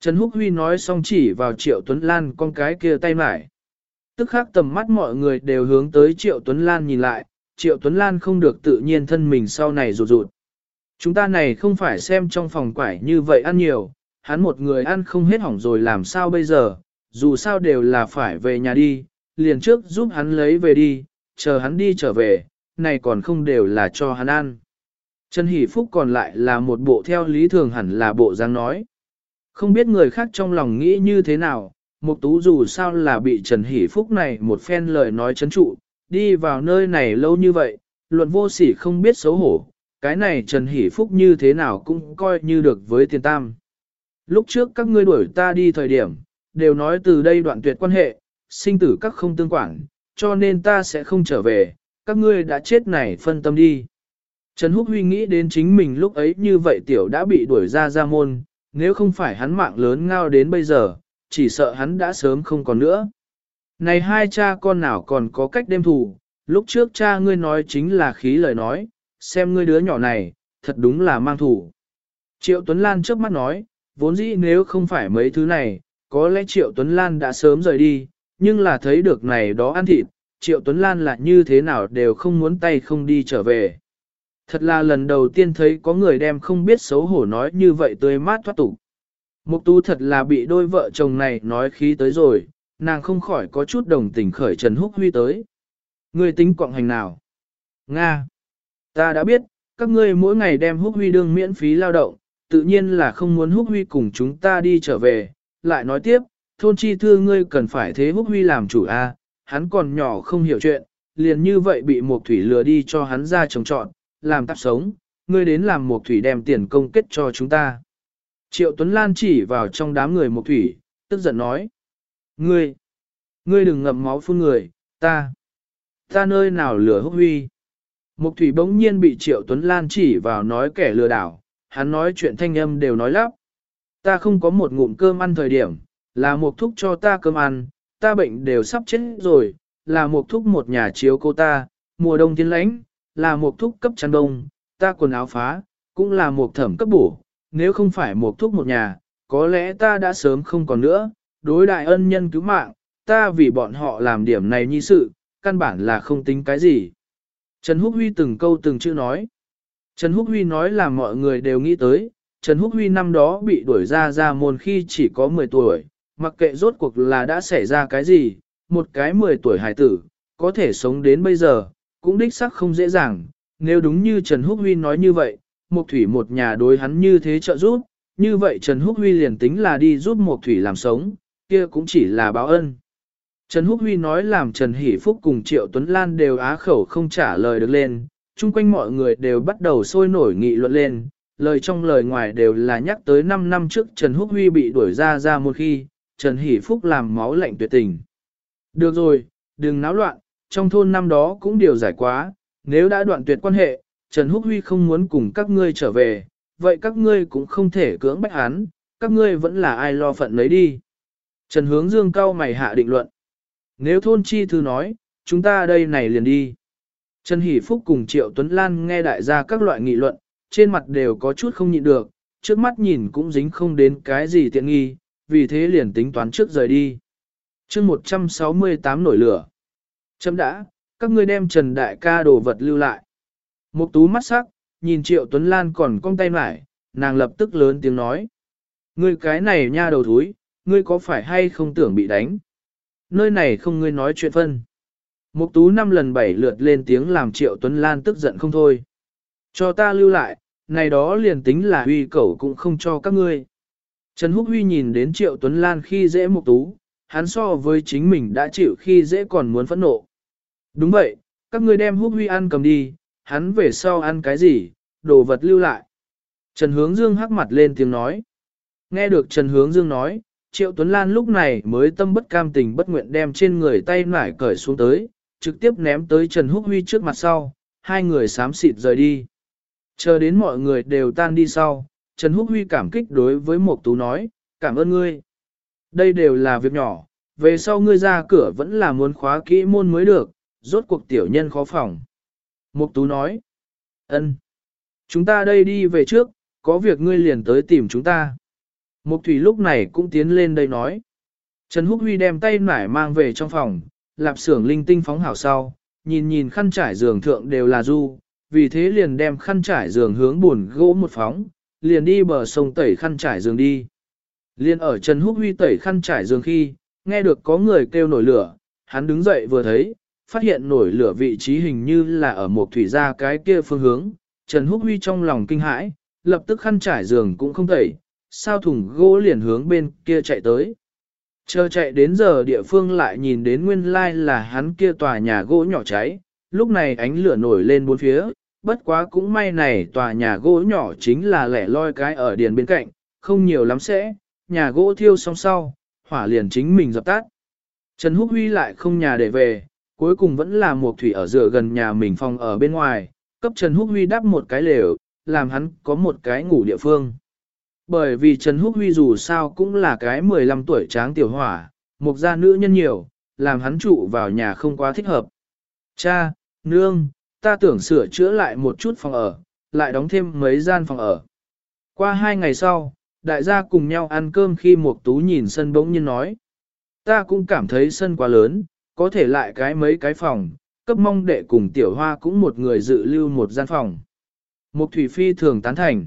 Trần Húc Huy nói xong chỉ vào Triệu Tuấn Lan con cái kia tay mải. Tức khắc tầm mắt mọi người đều hướng tới Triệu Tuấn Lan nhìn lại, Triệu Tuấn Lan không được tự nhiên thân mình sau này rụt rụt. Chúng ta này không phải xem trong phòng quải như vậy ăn nhiều, hắn một người ăn không hết hỏng rồi làm sao bây giờ, dù sao đều là phải về nhà đi, liền trước giúp hắn lấy về đi, chờ hắn đi trở về, này còn không đều là cho hắn ăn. Trần Hỷ Phúc còn lại là một bộ theo lý thường hẳn là bộ dáng nói. Không biết người khác trong lòng nghĩ như thế nào, Mục Tú dù sao là bị Trần Hỷ Phúc này một phen lời nói chấn trụ, đi vào nơi này lâu như vậy, luận vô sỉ không biết xấu hổ, cái này Trần Hỷ Phúc như thế nào cũng coi như được với tiền tam. Lúc trước các ngươi đuổi ta đi thời điểm, đều nói từ đây đoạn tuyệt quan hệ, sinh tử các không tương quản, cho nên ta sẽ không trở về, các ngươi đã chết này phân tâm đi. Trần Húc Huy nghĩ đến chính mình lúc ấy như vậy tiểu đã bị đuổi ra ra môn, nếu không phải hắn mạng lớn ngao đến bây giờ, chỉ sợ hắn đã sớm không còn nữa. Này hai cha con nào còn có cách đêm thủ, lúc trước cha ngươi nói chính là khí lời nói, xem ngươi đứa nhỏ này, thật đúng là mang thủ. Triệu Tuấn Lan trước mắt nói, vốn dĩ nếu không phải mấy thứ này, có lẽ Triệu Tuấn Lan đã sớm rời đi, nhưng là thấy được này đó ăn thịt, Triệu Tuấn Lan là như thế nào đều không muốn tay không đi trở về. Thật là lần đầu tiên thấy có người đem không biết xấu hổ nói như vậy tươi mát thoát tục. Mục tú thật là bị đôi vợ chồng này nói khí tới rồi, nàng không khỏi có chút đồng tình khởi Trần Húc Huy tới. Ngươi tính quọng hành nào? Nga! Ta đã biết, các ngươi mỗi ngày đem Húc Huy đương miễn phí lao động, tự nhiên là không muốn Húc Huy cùng chúng ta đi trở về. Lại nói tiếp, thôn chi thư ngươi cần phải thế Húc Huy làm chủ a, hắn còn nhỏ không hiểu chuyện, liền như vậy bị một thủy lừa đi cho hắn ra trồng trọn, làm tạp sống, ngươi đến làm một thủy đem tiền công kết cho chúng ta. Triệu Tuấn Lan chỉ vào trong đám người một thủy, tức giận nói. Ngươi, ngươi đừng ngậm máu phun người, ta, ta nơi nào lừa húc huy. Mục thủy bỗng nhiên bị Triệu Tuấn Lan chỉ vào nói kẻ lừa đảo, hắn nói chuyện thanh âm đều nói lắp. Ta không có một ngụm cơm ăn thời điểm, là Mục thúc cho ta cơm ăn, ta bệnh đều sắp chết rồi, là Mục thúc một nhà chiếu cô ta, mùa đông thiên lãnh, là Mục thúc cấp chăn đông, ta quần áo phá, cũng là Mục thẩm cấp bổ, nếu không phải Mục thúc một nhà, có lẽ ta đã sớm không còn nữa, đối đại ân nhân cứu mạng, ta vì bọn họ làm điểm này như sự, căn bản là không tính cái gì. Trần Húc Huy từng câu từng chữ nói. Trần Húc Huy nói là mọi người đều nghĩ tới, Trần Húc Huy năm đó bị đuổi ra ra môn khi chỉ có 10 tuổi, mặc kệ rốt cuộc là đã xảy ra cái gì, một cái 10 tuổi hải tử, có thể sống đến bây giờ, cũng đích xác không dễ dàng, nếu đúng như Trần Húc Huy nói như vậy, Mộc Thủy một nhà đối hắn như thế trợ giúp, như vậy Trần Húc Huy liền tính là đi giúp Mộc Thủy làm sống, kia cũng chỉ là báo ân. Trần Húc Huy nói làm Trần Hỷ Phúc cùng Triệu Tuấn Lan đều á khẩu không trả lời được lên, chung quanh mọi người đều bắt đầu sôi nổi nghị luận lên, lời trong lời ngoài đều là nhắc tới 5 năm trước Trần Húc Huy bị đuổi ra ra một khi, Trần Hỷ Phúc làm máu lạnh tuyệt tình. Được rồi, đừng náo loạn, trong thôn năm đó cũng điều giải quá, nếu đã đoạn tuyệt quan hệ, Trần Húc Huy không muốn cùng các ngươi trở về, vậy các ngươi cũng không thể cưỡng bách hắn, các ngươi vẫn là ai lo phận lấy đi. Trần Hướng Dương cao mày hạ định luận. Nếu thôn chi thư nói, chúng ta đây này liền đi. Trần Hỷ Phúc cùng Triệu Tuấn Lan nghe đại gia các loại nghị luận, trên mặt đều có chút không nhịn được, trước mắt nhìn cũng dính không đến cái gì tiện nghi, vì thế liền tính toán trước rời đi. chương 168 nổi lửa. Chấm đã, các ngươi đem Trần Đại ca đồ vật lưu lại. Một tú mắt sắc, nhìn Triệu Tuấn Lan còn cong tay lại, nàng lập tức lớn tiếng nói. Ngươi cái này nha đầu thúi, ngươi có phải hay không tưởng bị đánh? Nơi này không ngươi nói chuyện phân. Mục tú năm lần bảy lượt lên tiếng làm Triệu Tuấn Lan tức giận không thôi. Cho ta lưu lại, này đó liền tính là huy cẩu cũng không cho các ngươi. Trần Húc Huy nhìn đến Triệu Tuấn Lan khi dễ mục tú, hắn so với chính mình đã chịu khi dễ còn muốn phẫn nộ. Đúng vậy, các ngươi đem Húc Huy ăn cầm đi, hắn về sau ăn cái gì, đồ vật lưu lại. Trần Hướng Dương hắc mặt lên tiếng nói. Nghe được Trần Hướng Dương nói, Triệu Tuấn Lan lúc này mới tâm bất cam tình bất nguyện đem trên người tay nải cởi xuống tới, trực tiếp ném tới Trần Húc Huy trước mặt sau, hai người xám xịt rời đi. Chờ đến mọi người đều tan đi sau, Trần Húc Huy cảm kích đối với Mộc Tú nói, cảm ơn ngươi. Đây đều là việc nhỏ, về sau ngươi ra cửa vẫn là muốn khóa kỹ môn mới được, rốt cuộc tiểu nhân khó phòng. Mộc Tú nói, ân, chúng ta đây đi về trước, có việc ngươi liền tới tìm chúng ta. Mục Thủy lúc này cũng tiến lên đây nói. Trần Húc Huy đem tay nải mang về trong phòng, lạp xưởng linh tinh phóng hảo sau, nhìn nhìn khăn trải giường thượng đều là du, vì thế liền đem khăn trải giường hướng buồn gỗ một phóng, liền đi bờ sông tẩy khăn trải giường đi. Liên ở Trần Húc Huy tẩy khăn trải giường khi, nghe được có người kêu nổi lửa, hắn đứng dậy vừa thấy, phát hiện nổi lửa vị trí hình như là ở một thủy gia cái kia phương hướng. Trần Húc Huy trong lòng kinh hãi, lập tức khăn trải giường cũng không tẩy, sao thùng gỗ liền hướng bên kia chạy tới. Chờ chạy đến giờ địa phương lại nhìn đến nguyên lai là hắn kia tòa nhà gỗ nhỏ cháy, lúc này ánh lửa nổi lên bốn phía, bất quá cũng may này tòa nhà gỗ nhỏ chính là lẻ loi cái ở điền bên cạnh, không nhiều lắm sẽ, nhà gỗ thiêu xong sau, hỏa liền chính mình dập tắt. Trần Húc Huy lại không nhà để về, cuối cùng vẫn là một thủy ở dựa gần nhà mình phòng ở bên ngoài, cấp Trần Húc Huy đắp một cái lều, làm hắn có một cái ngủ địa phương. Bởi vì Trần Húc Huy dù sao cũng là cái 15 tuổi tráng tiểu hỏa, một gia nữ nhân nhiều, làm hắn trụ vào nhà không quá thích hợp. Cha, nương, ta tưởng sửa chữa lại một chút phòng ở, lại đóng thêm mấy gian phòng ở. Qua hai ngày sau, đại gia cùng nhau ăn cơm khi một tú nhìn sân bỗng nhiên nói. Ta cũng cảm thấy sân quá lớn, có thể lại cái mấy cái phòng, cấp mong đệ cùng tiểu hoa cũng một người dự lưu một gian phòng. Một thủy phi thường tán thành.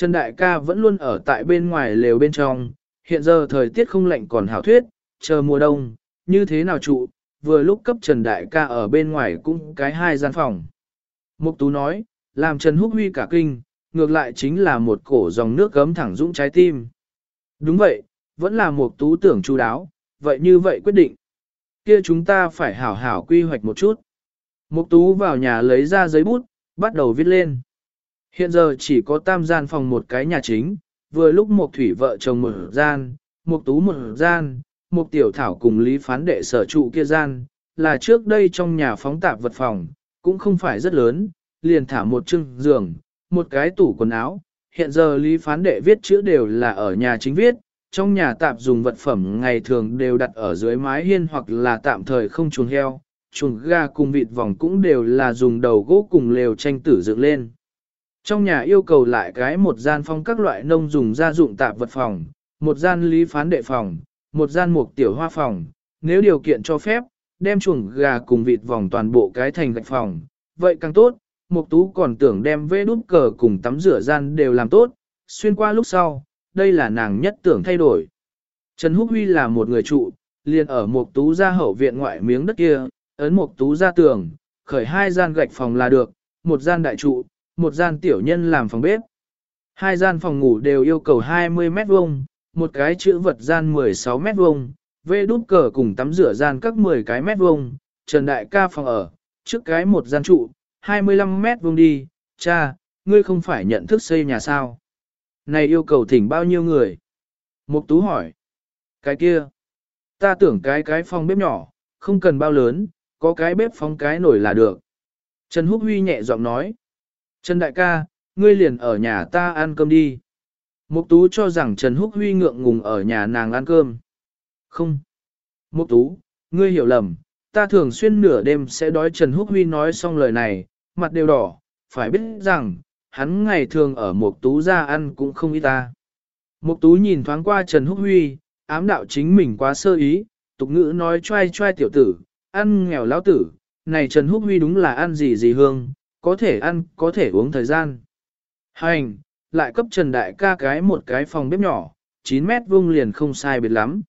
Trần Đại ca vẫn luôn ở tại bên ngoài lều bên trong, hiện giờ thời tiết không lạnh còn hảo thuyết, chờ mùa đông, như thế nào trụ, vừa lúc cấp Trần Đại ca ở bên ngoài cũng cái hai gian phòng. Mục Tú nói, làm Trần Húc Huy cả kinh, ngược lại chính là một cổ dòng nước gấm thẳng dũng trái tim. Đúng vậy, vẫn là Mục Tú tưởng chu đáo, vậy như vậy quyết định. Kia chúng ta phải hảo hảo quy hoạch một chút. Mục Tú vào nhà lấy ra giấy bút, bắt đầu viết lên. Hiện giờ chỉ có tam gian phòng một cái nhà chính, vừa lúc một thủy vợ chồng một gian, một tú một gian, một tiểu thảo cùng lý phán đệ sở trụ kia gian, là trước đây trong nhà phóng tạp vật phòng, cũng không phải rất lớn, liền thả một chưng giường, một cái tủ quần áo. Hiện giờ lý phán đệ viết chữ đều là ở nhà chính viết, trong nhà tạp dùng vật phẩm ngày thường đều đặt ở dưới mái hiên hoặc là tạm thời không chuồng heo, chuồng ga cùng vịt vòng cũng đều là dùng đầu gỗ cùng lều tranh tử dựng lên. Trong nhà yêu cầu lại cái một gian phong các loại nông dùng gia dụng tạp vật phòng, một gian lý phán đệ phòng, một gian mục tiểu hoa phòng, nếu điều kiện cho phép, đem chuồng gà cùng vịt vòng toàn bộ cái thành gạch phòng, vậy càng tốt, mục tú còn tưởng đem vê đút cờ cùng tắm rửa gian đều làm tốt, xuyên qua lúc sau, đây là nàng nhất tưởng thay đổi. Trần Húc Huy là một người trụ, liền ở mục tú ra hậu viện ngoại miếng đất kia, ấn mục tú ra tường, khởi hai gian gạch phòng là được, một gian đại trụ, một gian tiểu nhân làm phòng bếp. Hai gian phòng ngủ đều yêu cầu 20 mét vuông, một cái chữ vật gian 16 mét vuông, vê đút cờ cùng tắm rửa gian các 10 cái mét vuông, Trần Đại ca phòng ở, trước cái một gian trụ, 25 mét vuông đi, cha, ngươi không phải nhận thức xây nhà sao? Này yêu cầu thỉnh bao nhiêu người? Mục Tú hỏi. Cái kia, ta tưởng cái cái phòng bếp nhỏ, không cần bao lớn, có cái bếp phóng cái nổi là được. Trần Húc Huy nhẹ giọng nói. Trần đại ca, ngươi liền ở nhà ta ăn cơm đi. Mục tú cho rằng Trần Húc Huy ngượng ngùng ở nhà nàng ăn cơm. Không. Mục tú, ngươi hiểu lầm, ta thường xuyên nửa đêm sẽ đói Trần Húc Huy nói xong lời này, mặt đều đỏ, phải biết rằng, hắn ngày thường ở mục tú ra ăn cũng không ít ta. Mục tú nhìn thoáng qua Trần Húc Huy, ám đạo chính mình quá sơ ý, tục ngữ nói choai choai tiểu tử, ăn nghèo lão tử, này Trần Húc Huy đúng là ăn gì gì hương, có thể ăn, có thể uống thời gian. Hành, lại cấp Trần Đại ca cái một cái phòng bếp nhỏ, 9 mét vuông liền không sai biệt lắm.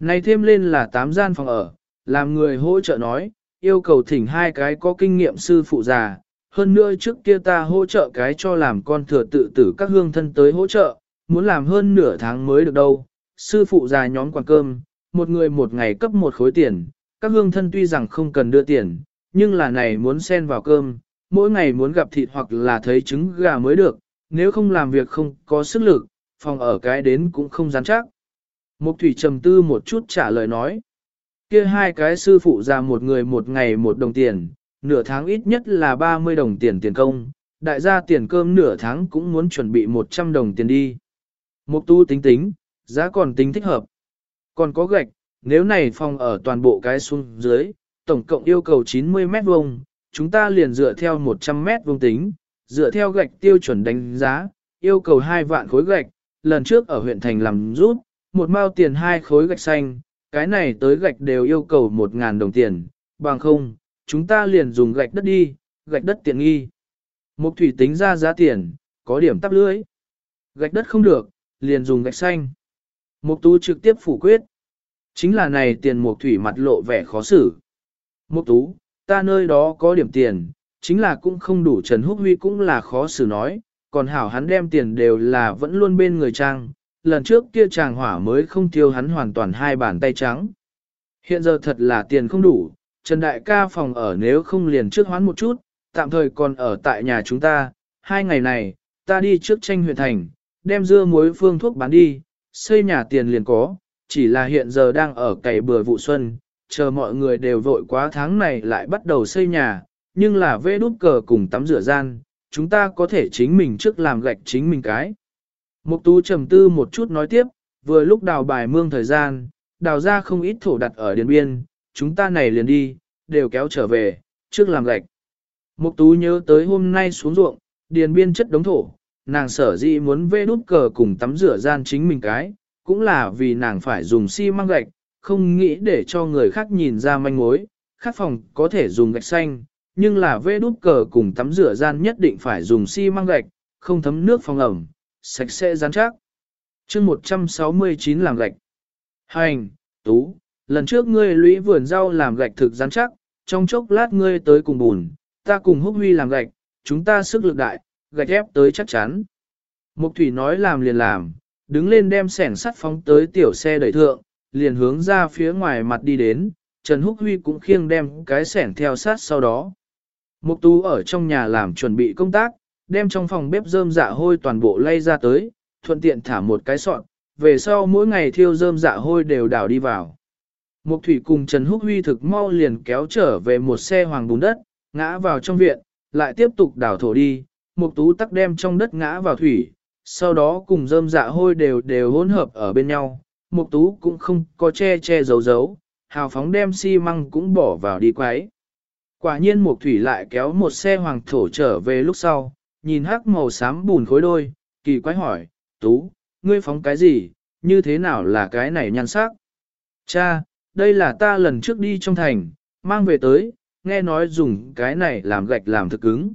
Này thêm lên là 8 gian phòng ở, làm người hỗ trợ nói, yêu cầu thỉnh hai cái có kinh nghiệm sư phụ già. Hơn nữa trước kia ta hỗ trợ cái cho làm con thừa tự tử các hương thân tới hỗ trợ, muốn làm hơn nửa tháng mới được đâu. Sư phụ già nhóm quản cơm, một người một ngày cấp một khối tiền, các hương thân tuy rằng không cần đưa tiền, nhưng là này muốn xen vào cơm, mỗi ngày muốn gặp thịt hoặc là thấy trứng gà mới được, nếu không làm việc không có sức lực, phòng ở cái đến cũng không dám chắc. Mục thủy trầm tư một chút trả lời nói. kia hai cái sư phụ ra một người một ngày một đồng tiền, nửa tháng ít nhất là 30 đồng tiền tiền công, đại gia tiền cơm nửa tháng cũng muốn chuẩn bị 100 đồng tiền đi. Mục tu tính tính, giá còn tính thích hợp. Còn có gạch, nếu này phòng ở toàn bộ cái xuống dưới, tổng cộng yêu cầu 90 mét vuông, chúng ta liền dựa theo 100 mét vuông tính, dựa theo gạch tiêu chuẩn đánh giá, yêu cầu 2 vạn khối gạch, lần trước ở huyện thành làm rút, một mao tiền hai khối gạch xanh, cái này tới gạch đều yêu cầu 1.000 đồng tiền, bằng không, chúng ta liền dùng gạch đất đi, gạch đất tiện nghi. Mục thủy tính ra giá tiền, có điểm tắp lưới. Gạch đất không được, liền dùng gạch xanh. Mục tú trực tiếp phủ quyết. Chính là này tiền mục thủy mặt lộ vẻ khó xử. Mục tú, ta nơi đó có điểm tiền, chính là cũng không đủ Trần Húc Huy cũng là khó xử nói, còn hảo hắn đem tiền đều là vẫn luôn bên người trang, lần trước kia chàng hỏa mới không tiêu hắn hoàn toàn hai bàn tay trắng. Hiện giờ thật là tiền không đủ, Trần Đại ca phòng ở nếu không liền trước hoán một chút, tạm thời còn ở tại nhà chúng ta, hai ngày này, ta đi trước tranh huyện thành, đem dưa muối phương thuốc bán đi, xây nhà tiền liền có, chỉ là hiện giờ đang ở cày bừa vụ xuân, chờ mọi người đều vội quá tháng này lại bắt đầu xây nhà, nhưng là vê đút cờ cùng tắm rửa gian, chúng ta có thể chính mình trước làm gạch chính mình cái. Mục tú trầm tư một chút nói tiếp, vừa lúc đào bài mương thời gian, đào ra không ít thổ đặt ở điền biên, chúng ta này liền đi, đều kéo trở về, trước làm gạch. Mục tú nhớ tới hôm nay xuống ruộng, điền biên chất đống thổ, nàng sở dĩ muốn vê đút cờ cùng tắm rửa gian chính mình cái, cũng là vì nàng phải dùng xi măng gạch, không nghĩ để cho người khác nhìn ra manh mối, khắc phòng có thể dùng gạch xanh, nhưng là vê đút cờ cùng tắm rửa gian nhất định phải dùng xi măng gạch, không thấm nước phòng ẩm, sạch sẽ rắn chắc. chương 169 làm gạch. Hành, tú, lần trước ngươi lũy vườn rau làm gạch thực rắn chắc, trong chốc lát ngươi tới cùng bùn, ta cùng húc huy làm gạch, chúng ta sức lực đại, gạch ép tới chắc chắn. Mục thủy nói làm liền làm, đứng lên đem sẻn sắt phóng tới tiểu xe đẩy thượng, liền hướng ra phía ngoài mặt đi đến, Trần Húc Huy cũng khiêng đem cái sẻn theo sát sau đó. Mục tú ở trong nhà làm chuẩn bị công tác, đem trong phòng bếp rơm dạ hôi toàn bộ lay ra tới, thuận tiện thả một cái sọt, về sau mỗi ngày thiêu rơm dạ hôi đều đảo đi vào. Mục thủy cùng Trần Húc Huy thực mau liền kéo trở về một xe hoàng bùn đất, ngã vào trong viện, lại tiếp tục đảo thổ đi, mục tú tắc đem trong đất ngã vào thủy, sau đó cùng rơm dạ hôi đều đều hỗn hợp ở bên nhau, mục tú cũng không có che che giấu giấu, hào phóng đem xi măng cũng bỏ vào đi quấy. Quả nhiên mục thủy lại kéo một xe hoàng thổ trở về lúc sau, nhìn hắc màu xám bùn khối đôi, kỳ quái hỏi, tú, ngươi phóng cái gì, như thế nào là cái này nhan sắc? Cha, đây là ta lần trước đi trong thành, mang về tới, nghe nói dùng cái này làm gạch làm thực cứng.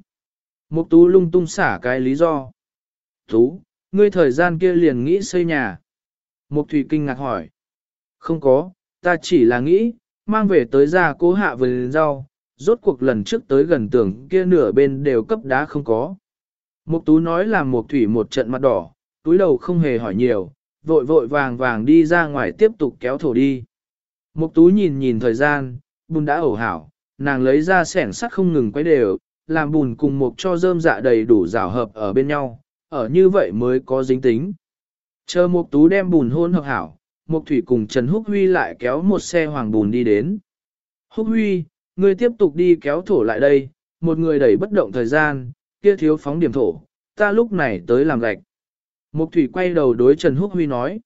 Mục tú lung tung xả cái lý do. Tú, ngươi thời gian kia liền nghĩ xây nhà. Mục thủy kinh ngạc hỏi. Không có, ta chỉ là nghĩ, mang về tới ra cố hạ vườn rau, rốt cuộc lần trước tới gần tường kia nửa bên đều cấp đá không có. Mục tú nói là mục thủy một trận mặt đỏ, túi đầu không hề hỏi nhiều, vội vội vàng vàng đi ra ngoài tiếp tục kéo thổ đi. Mục tú nhìn nhìn thời gian, bùn đã ổ hảo, nàng lấy ra sẻn sắt không ngừng quay đều, làm bùn cùng mục cho rơm dạ đầy đủ rào hợp ở bên nhau, ở như vậy mới có dính tính. Chờ mục tú đem bùn hôn hợp hảo, mục thủy cùng Trần Húc Huy lại kéo một xe hoàng bùn đi đến. Húc Huy, ngươi tiếp tục đi kéo thổ lại đây, một người đẩy bất động thời gian, kia thiếu phóng điểm thổ, ta lúc này tới làm gạch. Mục thủy quay đầu đối Trần Húc Huy nói.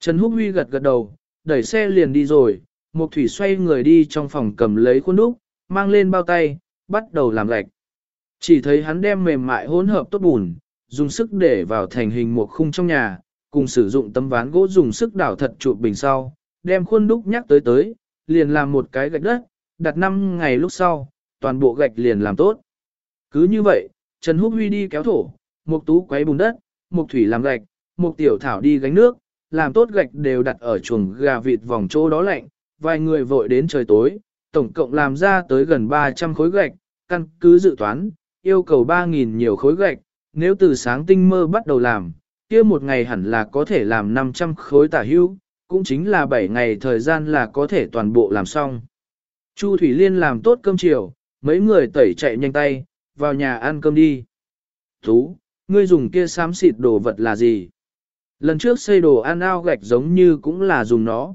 Trần Húc Huy gật gật đầu, đẩy xe liền đi rồi, Mục thủy xoay người đi trong phòng cầm lấy khuôn đúc, mang lên bao tay, bắt đầu làm gạch. Chỉ thấy hắn đem mềm mại hỗn hợp tốt bùn, dùng sức để vào thành hình một khung trong nhà, cùng sử dụng tấm ván gỗ dùng sức đảo thật chụp bình sau, đem khuôn đúc nhắc tới tới, liền làm một cái gạch đất, đặt 5 ngày lúc sau, toàn bộ gạch liền làm tốt. Cứ như vậy, Trần Húc Huy đi kéo thổ, Mục Tú quấy bùn đất, Mục Thủy làm gạch, Mục Tiểu Thảo đi gánh nước, làm tốt gạch đều đặt ở chuồng gà vịt vòng chỗ đó lạnh, vài người vội đến trời tối, tổng cộng làm ra tới gần 300 khối gạch, căn cứ dự toán, yêu cầu 3.000 nhiều khối gạch, nếu từ sáng tinh mơ bắt đầu làm, kia một ngày hẳn là có thể làm 500 khối tả hưu, cũng chính là 7 ngày thời gian là có thể toàn bộ làm xong. Chu Thủy Liên làm tốt cơm chiều, mấy người tẩy chạy nhanh tay, vào nhà ăn cơm đi. Tú, ngươi dùng kia xám xịt đồ vật là gì? Lần trước xây đồ ăn ao gạch giống như cũng là dùng nó.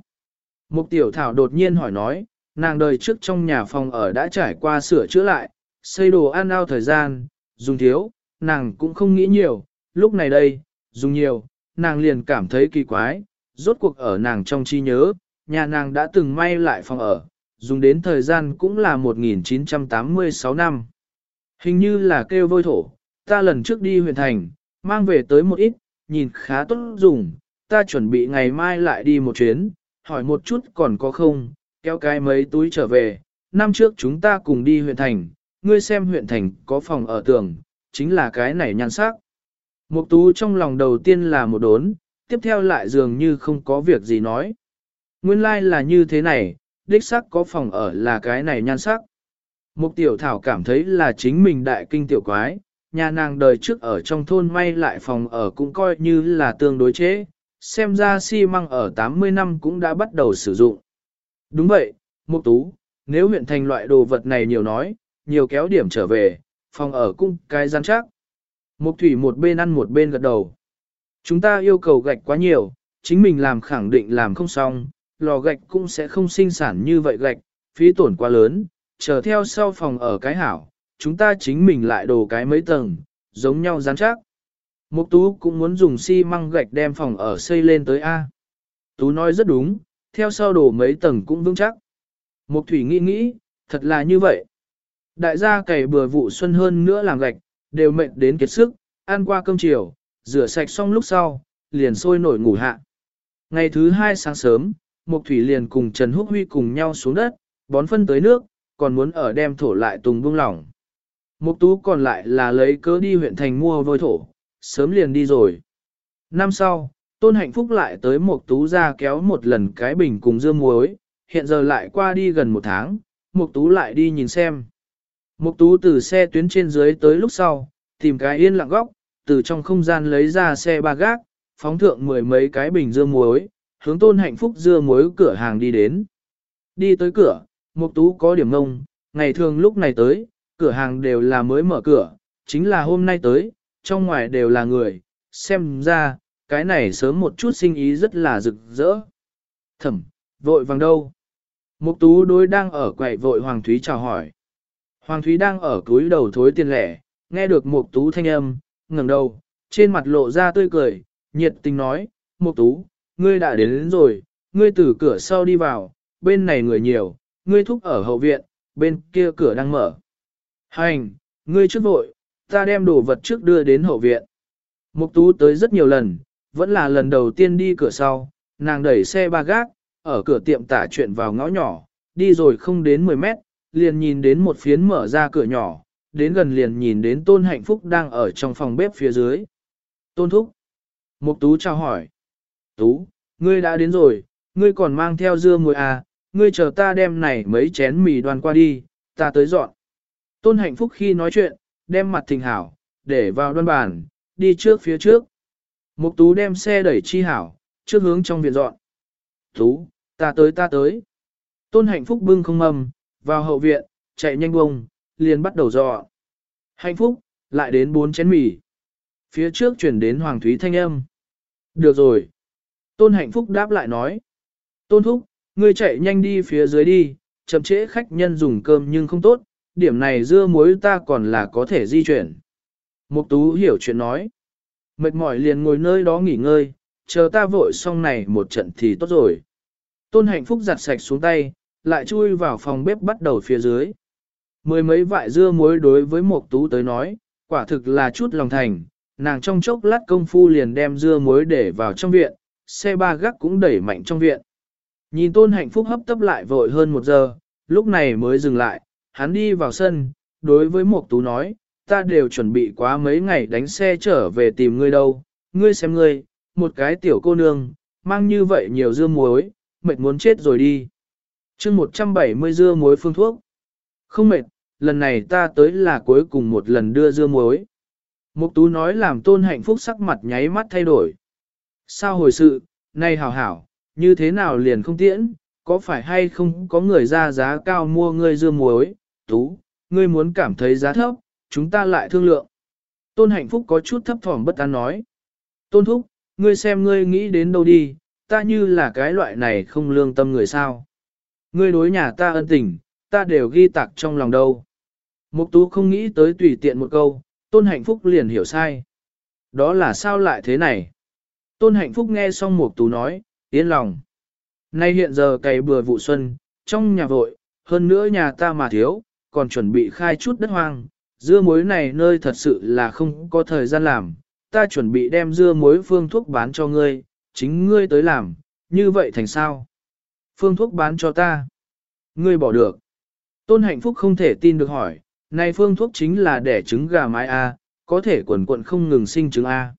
Mục tiểu thảo đột nhiên hỏi nói, nàng đời trước trong nhà phòng ở đã trải qua sửa chữa lại, xây đồ ăn ao thời gian, dùng thiếu, nàng cũng không nghĩ nhiều, lúc này đây, dùng nhiều, nàng liền cảm thấy kỳ quái, rốt cuộc ở nàng trong trí nhớ, nhà nàng đã từng may lại phòng ở, dùng đến thời gian cũng là 1986 năm. Hình như là kêu vôi thổ, ta lần trước đi huyện thành, mang về tới một ít, nhìn khá tốt dùng, ta chuẩn bị ngày mai lại đi một chuyến, hỏi một chút còn có không, kéo cái mấy túi trở về, năm trước chúng ta cùng đi huyện thành, ngươi xem huyện thành có phòng ở tường, chính là cái này nhan sắc. Mục tú trong lòng đầu tiên là một đốn, tiếp theo lại dường như không có việc gì nói. Nguyên lai like là như thế này, đích sắc có phòng ở là cái này nhan sắc. Mục tiểu thảo cảm thấy là chính mình đại kinh tiểu quái, nhà nàng đời trước ở trong thôn may lại phòng ở cũng coi như là tương đối chế, xem ra xi măng ở 80 năm cũng đã bắt đầu sử dụng. Đúng vậy, Mục Tú, nếu huyện thành loại đồ vật này nhiều nói, nhiều kéo điểm trở về, phòng ở cũng cái gian chắc. Mục Thủy một bên ăn một bên gật đầu. Chúng ta yêu cầu gạch quá nhiều, chính mình làm khẳng định làm không xong, lò gạch cũng sẽ không sinh sản như vậy gạch, phí tổn quá lớn, chờ theo sau phòng ở cái hảo, chúng ta chính mình lại đồ cái mấy tầng, giống nhau rắn chắc. Mục Tú cũng muốn dùng xi măng gạch đem phòng ở xây lên tới A. Tú nói rất đúng, theo sau đổ mấy tầng cũng vững chắc. Mục Thủy nghĩ nghĩ, thật là như vậy. Đại gia cày bừa vụ xuân hơn nữa làm gạch, đều mệt đến kiệt sức, ăn qua cơm chiều, rửa sạch xong lúc sau, liền sôi nổi ngủ hạ. Ngày thứ hai sáng sớm, Mục Thủy liền cùng Trần Húc Huy cùng nhau xuống đất, bón phân tới nước, còn muốn ở đem thổ lại tùng buông lỏng. Mục Tú còn lại là lấy cớ đi huyện thành mua vôi thổ, sớm liền đi rồi. Năm sau, Tôn Hạnh Phúc lại tới Mục Tú ra kéo một lần cái bình cùng dưa muối, hiện giờ lại qua đi gần một tháng, Mục Tú lại đi nhìn xem. Mục Tú từ xe tuyến trên dưới tới lúc sau, tìm cái yên lặng góc, từ trong không gian lấy ra xe ba gác, phóng thượng mười mấy cái bình dưa muối, hướng tôn hạnh phúc dưa muối cửa hàng đi đến. Đi tới cửa, Mục Tú có điểm ngông, ngày thường lúc này tới, cửa hàng đều là mới mở cửa, chính là hôm nay tới, trong ngoài đều là người, xem ra, cái này sớm một chút sinh ý rất là rực rỡ. Thẩm, vội vàng đâu? Mục Tú đối đang ở quầy vội Hoàng Thúy chào hỏi. Hoàng Thúy đang ở túi đầu thối tiền lẻ, nghe được Mục Tú thanh âm, ngẩng đầu, trên mặt lộ ra tươi cười, nhiệt tình nói, Mục Tú, ngươi đã đến, đến rồi, ngươi từ cửa sau đi vào, bên này người nhiều, ngươi thúc ở hậu viện, bên kia cửa đang mở. Hành, ngươi trước vội, ta đem đồ vật trước đưa đến hậu viện. Mục Tú tới rất nhiều lần, vẫn là lần đầu tiên đi cửa sau, nàng đẩy xe ba gác, ở cửa tiệm tả chuyện vào ngõ nhỏ, đi rồi không đến 10 mét, liền nhìn đến một phiến mở ra cửa nhỏ, đến gần liền nhìn đến Tôn Hạnh Phúc đang ở trong phòng bếp phía dưới. Tôn Thúc. Mục Tú chào hỏi. Tú, ngươi đã đến rồi, ngươi còn mang theo dưa muối à, ngươi chờ ta đem này mấy chén mì đoàn qua đi, ta tới dọn. Tôn Hạnh Phúc khi nói chuyện, đem mặt thình hảo, để vào đoan bàn, đi trước phía trước. Mục Tú đem xe đẩy chi hảo, trước hướng trong viện dọn. Tú, ta tới ta tới. Tôn Hạnh Phúc bưng không mầm, vào hậu viện, chạy nhanh bông, liền bắt đầu dọ. Hạnh Phúc, lại đến bốn chén mì. Phía trước chuyển đến Hoàng Thúy thanh âm. Được rồi. Tôn Hạnh Phúc đáp lại nói. Tôn Thúc, ngươi chạy nhanh đi phía dưới đi, chậm trễ khách nhân dùng cơm nhưng không tốt, điểm này dưa muối ta còn là có thể di chuyển. Mục Tú hiểu chuyện nói. Mệt mỏi liền ngồi nơi đó nghỉ ngơi, chờ ta vội xong này một trận thì tốt rồi. Tôn Hạnh Phúc giặt sạch xuống tay, lại chui vào phòng bếp bắt đầu phía dưới. Mười mấy vại dưa muối đối với mộc Tú tới nói, quả thực là chút lòng thành, nàng trong chốc lát công phu liền đem dưa muối để vào trong viện, xe ba gác cũng đẩy mạnh trong viện. Nhìn tôn hạnh phúc hấp tấp lại vội hơn một giờ, lúc này mới dừng lại, hắn đi vào sân, đối với Mộc Tú nói, ta đều chuẩn bị quá mấy ngày đánh xe trở về tìm ngươi đâu, ngươi xem ngươi, một cái tiểu cô nương, mang như vậy nhiều dưa muối, mệt muốn chết rồi đi chương 170 dưa muối phương thuốc. Không mệt, lần này ta tới là cuối cùng một lần đưa dưa muối. Mục tú nói làm tôn hạnh phúc sắc mặt nháy mắt thay đổi. Sao hồi sự, này hảo hảo, như thế nào liền không tiễn, có phải hay không có người ra giá cao mua ngươi dưa muối, tú, ngươi muốn cảm thấy giá thấp, chúng ta lại thương lượng. Tôn hạnh phúc có chút thấp thỏm bất an nói. Tôn thúc, ngươi xem ngươi nghĩ đến đâu đi, ta như là cái loại này không lương tâm người sao. Ngươi đối nhà ta ân tình, ta đều ghi tạc trong lòng đâu. Mục tú không nghĩ tới tùy tiện một câu, tôn hạnh phúc liền hiểu sai. Đó là sao lại thế này? Tôn hạnh phúc nghe xong mục tú nói, yên lòng. Nay hiện giờ cày bừa vụ xuân, trong nhà vội, hơn nữa nhà ta mà thiếu, còn chuẩn bị khai chút đất hoang, dưa muối này nơi thật sự là không có thời gian làm, ta chuẩn bị đem dưa muối phương thuốc bán cho ngươi, chính ngươi tới làm, như vậy thành sao? Phương thuốc bán cho ta. Ngươi bỏ được. Tôn hạnh phúc không thể tin được hỏi, này phương thuốc chính là đẻ trứng gà mái A, có thể quần quận không ngừng sinh trứng A.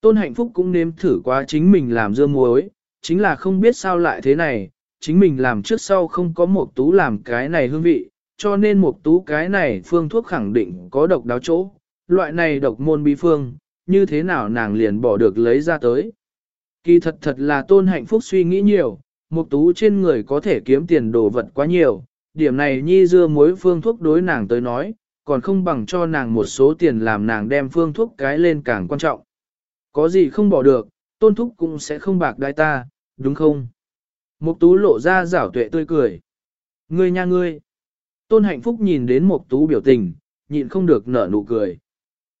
Tôn hạnh phúc cũng nếm thử quá chính mình làm dưa muối, chính là không biết sao lại thế này, chính mình làm trước sau không có một tú làm cái này hương vị, cho nên một tú cái này phương thuốc khẳng định có độc đáo chỗ, loại này độc môn bí phương, như thế nào nàng liền bỏ được lấy ra tới. Kỳ thật thật là tôn hạnh phúc suy nghĩ nhiều, mục tú trên người có thể kiếm tiền đồ vật quá nhiều, điểm này nhi dưa muối phương thuốc đối nàng tới nói, còn không bằng cho nàng một số tiền làm nàng đem phương thuốc cái lên càng quan trọng. Có gì không bỏ được, tôn thúc cũng sẽ không bạc đai ta, đúng không? Mục tú lộ ra rảo tuệ tươi cười. Ngươi nha ngươi. Tôn hạnh phúc nhìn đến mục tú biểu tình, nhịn không được nở nụ cười.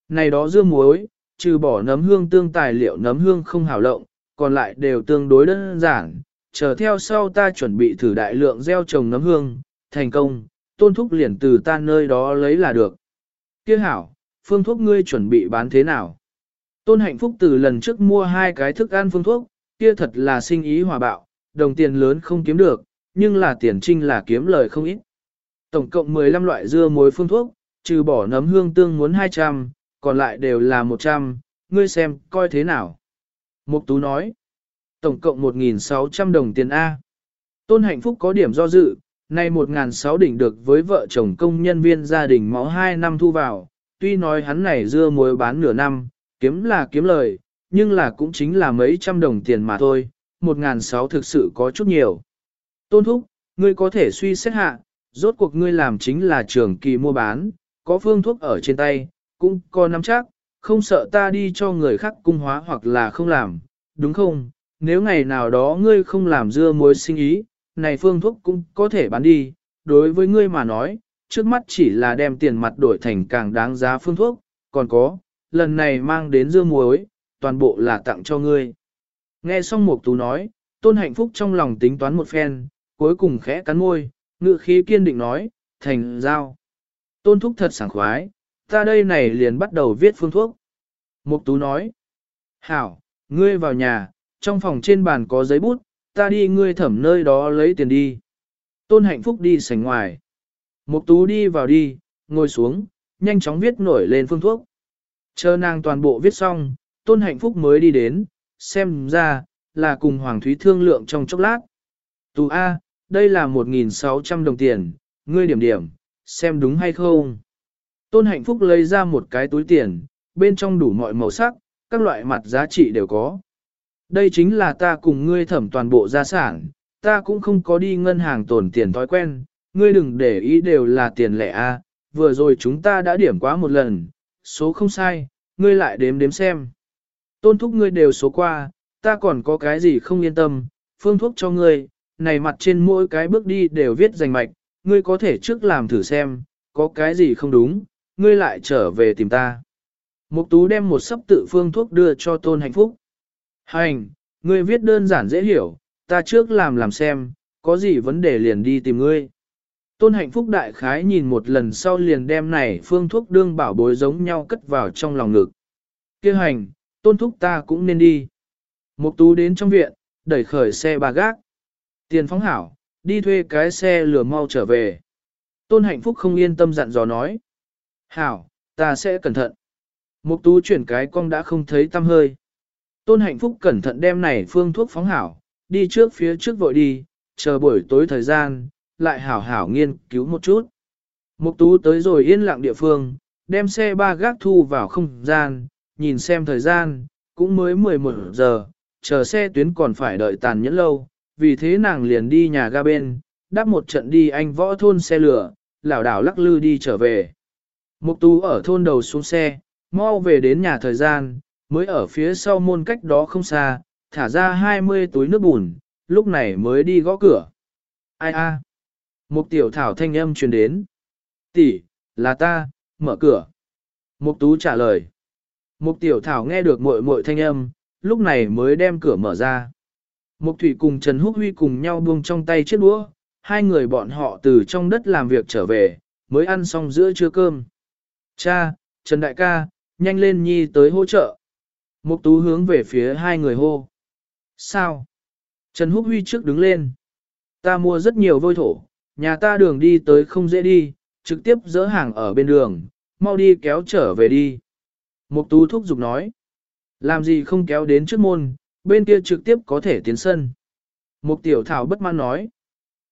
Này đó dưa muối, trừ bỏ nấm hương tương tài liệu nấm hương không hảo lộng, còn lại đều tương đối đơn giản. Chờ theo sau ta chuẩn bị thử đại lượng gieo trồng nấm hương, thành công, tôn thúc liền từ ta nơi đó lấy là được. Kia hảo, phương thuốc ngươi chuẩn bị bán thế nào? Tôn hạnh phúc từ lần trước mua hai cái thức ăn phương thuốc, kia thật là sinh ý hòa bạo, đồng tiền lớn không kiếm được, nhưng là tiền trinh là kiếm lời không ít. Tổng cộng 15 loại dưa muối phương thuốc, trừ bỏ nấm hương tương muốn 200, còn lại đều là 100, ngươi xem, coi thế nào. Mục Tú nói, tổng cộng 1.600 đồng tiền A. Tôn hạnh phúc có điểm do dự, nay 1.600 đỉnh được với vợ chồng công nhân viên gia đình máu 2 năm thu vào, tuy nói hắn này dưa muối bán nửa năm, kiếm là kiếm lời, nhưng là cũng chính là mấy trăm đồng tiền mà thôi, 1.600 thực sự có chút nhiều. Tôn thúc, ngươi có thể suy xét hạ, rốt cuộc ngươi làm chính là trường kỳ mua bán, có phương thuốc ở trên tay, cũng có nắm chắc, không sợ ta đi cho người khác cung hóa hoặc là không làm, đúng không? Nếu ngày nào đó ngươi không làm dưa muối sinh ý, này phương thuốc cũng có thể bán đi, đối với ngươi mà nói, trước mắt chỉ là đem tiền mặt đổi thành càng đáng giá phương thuốc, còn có, lần này mang đến dưa muối, toàn bộ là tặng cho ngươi. Nghe xong Mục Tú nói, Tôn Hạnh Phúc trong lòng tính toán một phen, cuối cùng khẽ cắn môi, ngữ khí kiên định nói, thành giao. Tôn Thúc thật sảng khoái, ta đây này liền bắt đầu viết phương thuốc. Mục Tú nói, hảo, ngươi vào nhà, trong phòng trên bàn có giấy bút, ta đi ngươi thẩm nơi đó lấy tiền đi. Tôn Hạnh Phúc đi sảnh ngoài. Mục Tú đi vào đi, ngồi xuống, nhanh chóng viết nổi lên phương thuốc. Chờ nàng toàn bộ viết xong, Tôn Hạnh Phúc mới đi đến, xem ra, là cùng Hoàng Thúy thương lượng trong chốc lát. Tú A, đây là 1.600 đồng tiền, ngươi điểm điểm, xem đúng hay không. Tôn Hạnh Phúc lấy ra một cái túi tiền, bên trong đủ mọi màu sắc, các loại mặt giá trị đều có. Đây chính là ta cùng ngươi thẩm toàn bộ gia sản, ta cũng không có đi ngân hàng tổn tiền thói quen, ngươi đừng để ý đều là tiền lẻ a. vừa rồi chúng ta đã điểm quá một lần, số không sai, ngươi lại đếm đếm xem. Tôn thúc ngươi đều số qua, ta còn có cái gì không yên tâm, phương thuốc cho ngươi, này mặt trên mỗi cái bước đi đều viết danh mạch, ngươi có thể trước làm thử xem, có cái gì không đúng, ngươi lại trở về tìm ta. Mục tú đem một sấp tự phương thuốc đưa cho tôn hạnh phúc. Hành, ngươi viết đơn giản dễ hiểu, ta trước làm làm xem, có gì vấn đề liền đi tìm ngươi. Tôn hạnh phúc đại khái nhìn một lần sau liền đem này phương thuốc đương bảo bối giống nhau cất vào trong lòng ngực. Kêu hành, tôn thúc ta cũng nên đi. Mục tú đến trong viện, đẩy khởi xe bà gác. Tiền phóng hảo, đi thuê cái xe lửa mau trở về. Tôn hạnh phúc không yên tâm dặn dò nói. Hảo, ta sẽ cẩn thận. Mục tú chuyển cái cong đã không thấy tâm hơi. Tôn hạnh phúc cẩn thận đem này phương thuốc phóng hảo, đi trước phía trước vội đi, chờ buổi tối thời gian, lại hảo hảo nghiên cứu một chút. Mục tú tới rồi yên lặng địa phương, đem xe ba gác thu vào không gian, nhìn xem thời gian, cũng mới 11 giờ, chờ xe tuyến còn phải đợi tàn nhẫn lâu, vì thế nàng liền đi nhà ga bên, đáp một trận đi anh võ thôn xe lửa, lảo đảo lắc lư đi trở về. Mục tú ở thôn đầu xuống xe, mau về đến nhà thời gian, mới ở phía sau môn cách đó không xa, thả ra 20 túi nước bùn, lúc này mới đi gõ cửa. Ai a? Mục tiểu thảo thanh âm truyền đến. Tỷ, là ta, mở cửa. Mục tú trả lời. Mục tiểu thảo nghe được muội muội thanh âm, lúc này mới đem cửa mở ra. Mục thủy cùng Trần Húc Huy cùng nhau buông trong tay chiếc đũa, hai người bọn họ từ trong đất làm việc trở về, mới ăn xong giữa trưa cơm. Cha, Trần Đại ca, nhanh lên nhi tới hỗ trợ. Mục tú hướng về phía hai người hô. Sao? Trần Húc Huy trước đứng lên. Ta mua rất nhiều vôi thổ, nhà ta đường đi tới không dễ đi, trực tiếp dỡ hàng ở bên đường, mau đi kéo trở về đi. Mục tú thúc giục nói. Làm gì không kéo đến trước môn, bên kia trực tiếp có thể tiến sân. Mục tiểu thảo bất mãn nói.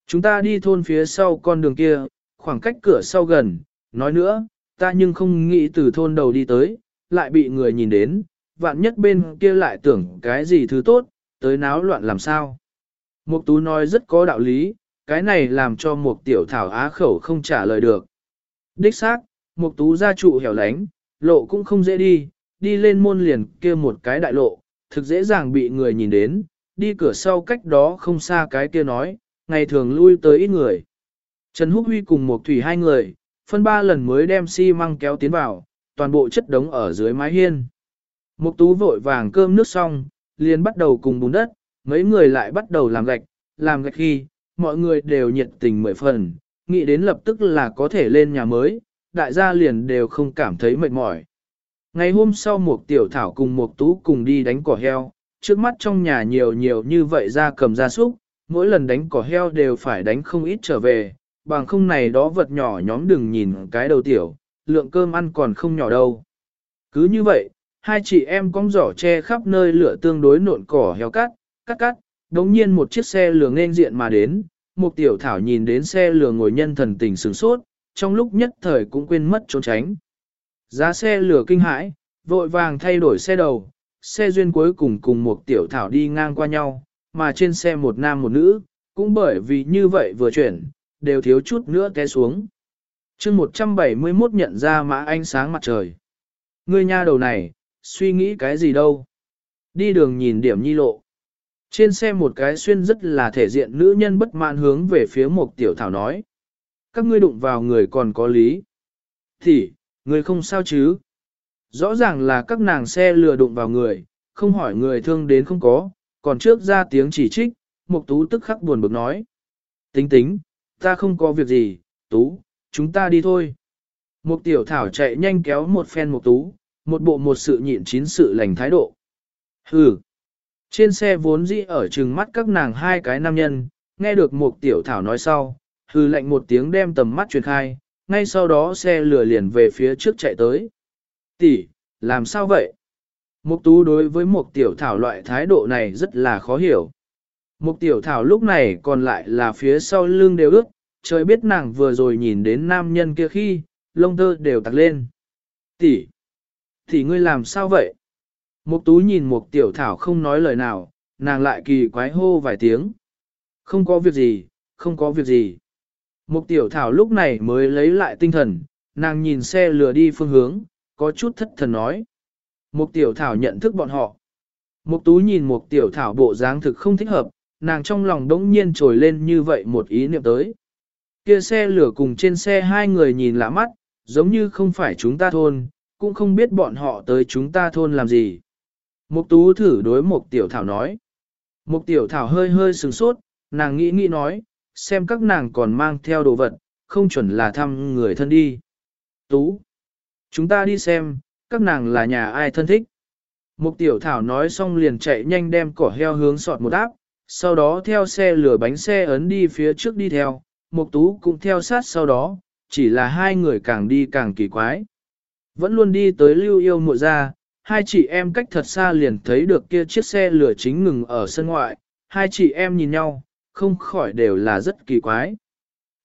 Chúng ta đi thôn phía sau con đường kia, khoảng cách cửa sau gần, nói nữa, ta nhưng không nghĩ từ thôn đầu đi tới, lại bị người nhìn đến, vạn nhất bên kia lại tưởng cái gì thứ tốt, tới náo loạn làm sao. Mục tú nói rất có đạo lý, cái này làm cho mục tiểu thảo á khẩu không trả lời được. Đích xác, mục tú gia trụ hẻo lánh, lộ cũng không dễ đi, đi lên môn liền kia một cái đại lộ, thực dễ dàng bị người nhìn đến, đi cửa sau cách đó không xa cái kia nói, ngày thường lui tới ít người. Trần Húc Huy cùng Mục thủy hai người, phân ba lần mới đem xi măng kéo tiến vào, toàn bộ chất đống ở dưới mái hiên. Mục tú vội vàng cơm nước xong, liền bắt đầu cùng bùn đất, mấy người lại bắt đầu làm gạch, làm gạch khi, mọi người đều nhiệt tình mười phần, nghĩ đến lập tức là có thể lên nhà mới, đại gia liền đều không cảm thấy mệt mỏi. Ngày hôm sau Mục tiểu thảo cùng Mục tú cùng đi đánh cỏ heo, trước mắt trong nhà nhiều nhiều như vậy ra cầm ra súc, mỗi lần đánh cỏ heo đều phải đánh không ít trở về, bằng không này đó vật nhỏ nhóm đừng nhìn cái đầu tiểu, lượng cơm ăn còn không nhỏ đâu. Cứ như vậy, hai chị em cong giỏ che khắp nơi lửa tương đối nộn cỏ heo cắt, cắt cắt, đống nhiên một chiếc xe lửa nên diện mà đến, một tiểu thảo nhìn đến xe lửa ngồi nhân thần tình sửng sốt, trong lúc nhất thời cũng quên mất trốn tránh. Giá xe lửa kinh hãi, vội vàng thay đổi xe đầu, xe duyên cuối cùng cùng một tiểu thảo đi ngang qua nhau, mà trên xe một nam một nữ, cũng bởi vì như vậy vừa chuyển, đều thiếu chút nữa té xuống. chương 171 nhận ra mã ánh sáng mặt trời. Ngươi nha đầu này, suy nghĩ cái gì đâu. Đi đường nhìn điểm nhi lộ. Trên xe một cái xuyên rất là thể diện nữ nhân bất mãn hướng về phía một tiểu thảo nói. Các ngươi đụng vào người còn có lý. Thì, người không sao chứ. Rõ ràng là các nàng xe lừa đụng vào người, không hỏi người thương đến không có, còn trước ra tiếng chỉ trích, Mục Tú tức khắc buồn bực nói. Tính tính, ta không có việc gì, Tú, chúng ta đi thôi. Mục Tiểu Thảo chạy nhanh kéo một phen Mục Tú, một bộ một sự nhịn chín sự lành thái độ. Hừ. Trên xe vốn dĩ ở trừng mắt các nàng hai cái nam nhân, nghe được một Tiểu Thảo nói sau, hừ lạnh một tiếng đem tầm mắt truyền khai, ngay sau đó xe lừa liền về phía trước chạy tới. Tỷ, làm sao vậy? Mục tú đối với một tiểu thảo loại thái độ này rất là khó hiểu. Mục tiểu thảo lúc này còn lại là phía sau lưng đều ướt, trời biết nàng vừa rồi nhìn đến nam nhân kia khi, lông tơ đều tặc lên. Tỷ, thì ngươi làm sao vậy? Mục tú nhìn mục tiểu thảo không nói lời nào, nàng lại kỳ quái hô vài tiếng. Không có việc gì, không có việc gì. Mục tiểu thảo lúc này mới lấy lại tinh thần, nàng nhìn xe lừa đi phương hướng, có chút thất thần nói. Mục tiểu thảo nhận thức bọn họ. Mục tú nhìn mục tiểu thảo bộ dáng thực không thích hợp, nàng trong lòng đống nhiên trồi lên như vậy một ý niệm tới. Kia xe lửa cùng trên xe hai người nhìn lạ mắt, giống như không phải chúng ta thôn, cũng không biết bọn họ tới chúng ta thôn làm gì. Mục tú thử đối mục tiểu thảo nói. Mục tiểu thảo hơi hơi sừng sốt, nàng nghĩ nghĩ nói, xem các nàng còn mang theo đồ vật, không chuẩn là thăm người thân đi. Tú, chúng ta đi xem, các nàng là nhà ai thân thích. Mục tiểu thảo nói xong liền chạy nhanh đem cỏ heo hướng sọt một áp, sau đó theo xe lửa bánh xe ấn đi phía trước đi theo, mục tú cũng theo sát sau đó, chỉ là hai người càng đi càng kỳ quái. Vẫn luôn đi tới lưu yêu muội ra, hai chị em cách thật xa liền thấy được kia chiếc xe lửa chính ngừng ở sân ngoại, hai chị em nhìn nhau, không khỏi đều là rất kỳ quái.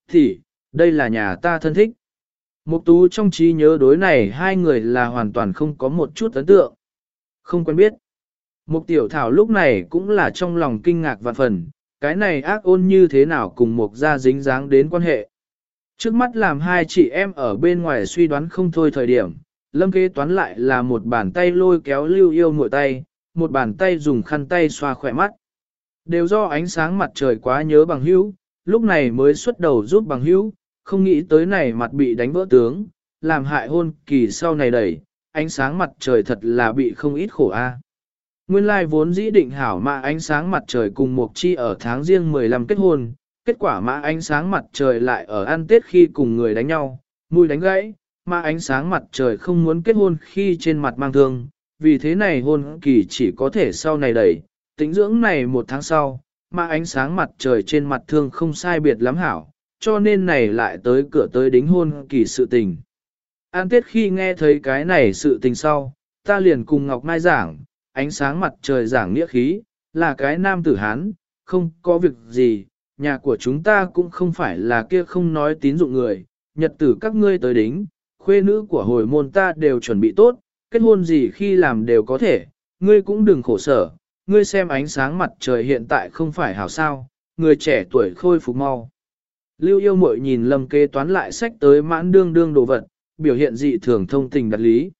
Thì, đây là nhà ta thân thích. Mục tú trong trí nhớ đối này hai người là hoàn toàn không có một chút ấn tượng. Không quen biết. Mục tiểu thảo lúc này cũng là trong lòng kinh ngạc vạn phần, cái này ác ôn như thế nào cùng mục gia dính dáng đến quan hệ. Trước mắt làm hai chị em ở bên ngoài suy đoán không thôi thời điểm, lâm kế toán lại là một bàn tay lôi kéo lưu yêu mội tay, một bàn tay dùng khăn tay xoa khỏe mắt. Đều do ánh sáng mặt trời quá nhớ bằng hữu, lúc này mới xuất đầu giúp bằng hữu, không nghĩ tới này mặt bị đánh vỡ tướng, làm hại hôn kỳ sau này đẩy, ánh sáng mặt trời thật là bị không ít khổ a. Nguyên lai vốn dĩ định hảo mà ánh sáng mặt trời cùng Mộc Chi ở tháng riêng 15 kết hôn, kết quả mã ánh sáng mặt trời lại ở ăn tết khi cùng người đánh nhau, mùi đánh gãy, mã ánh sáng mặt trời không muốn kết hôn khi trên mặt mang thương, vì thế này hôn kỳ chỉ có thể sau này đẩy, tính dưỡng này một tháng sau, mã ánh sáng mặt trời trên mặt thương không sai biệt lắm hảo, cho nên này lại tới cửa tới đính hôn kỳ sự tình. An tiết khi nghe thấy cái này sự tình sau, ta liền cùng Ngọc Mai giảng, ánh sáng mặt trời giảng nghĩa khí, là cái nam tử Hán, không có việc gì, nhà của chúng ta cũng không phải là kia không nói tín dụng người, nhật tử các ngươi tới đính, khuê nữ của hồi môn ta đều chuẩn bị tốt, kết hôn gì khi làm đều có thể, ngươi cũng đừng khổ sở, ngươi xem ánh sáng mặt trời hiện tại không phải hảo sao, người trẻ tuổi khôi phục mau. Lưu yêu mội nhìn lâm kế toán lại sách tới mãn đương đương đồ vật, biểu hiện dị thường thông tình đặt lý.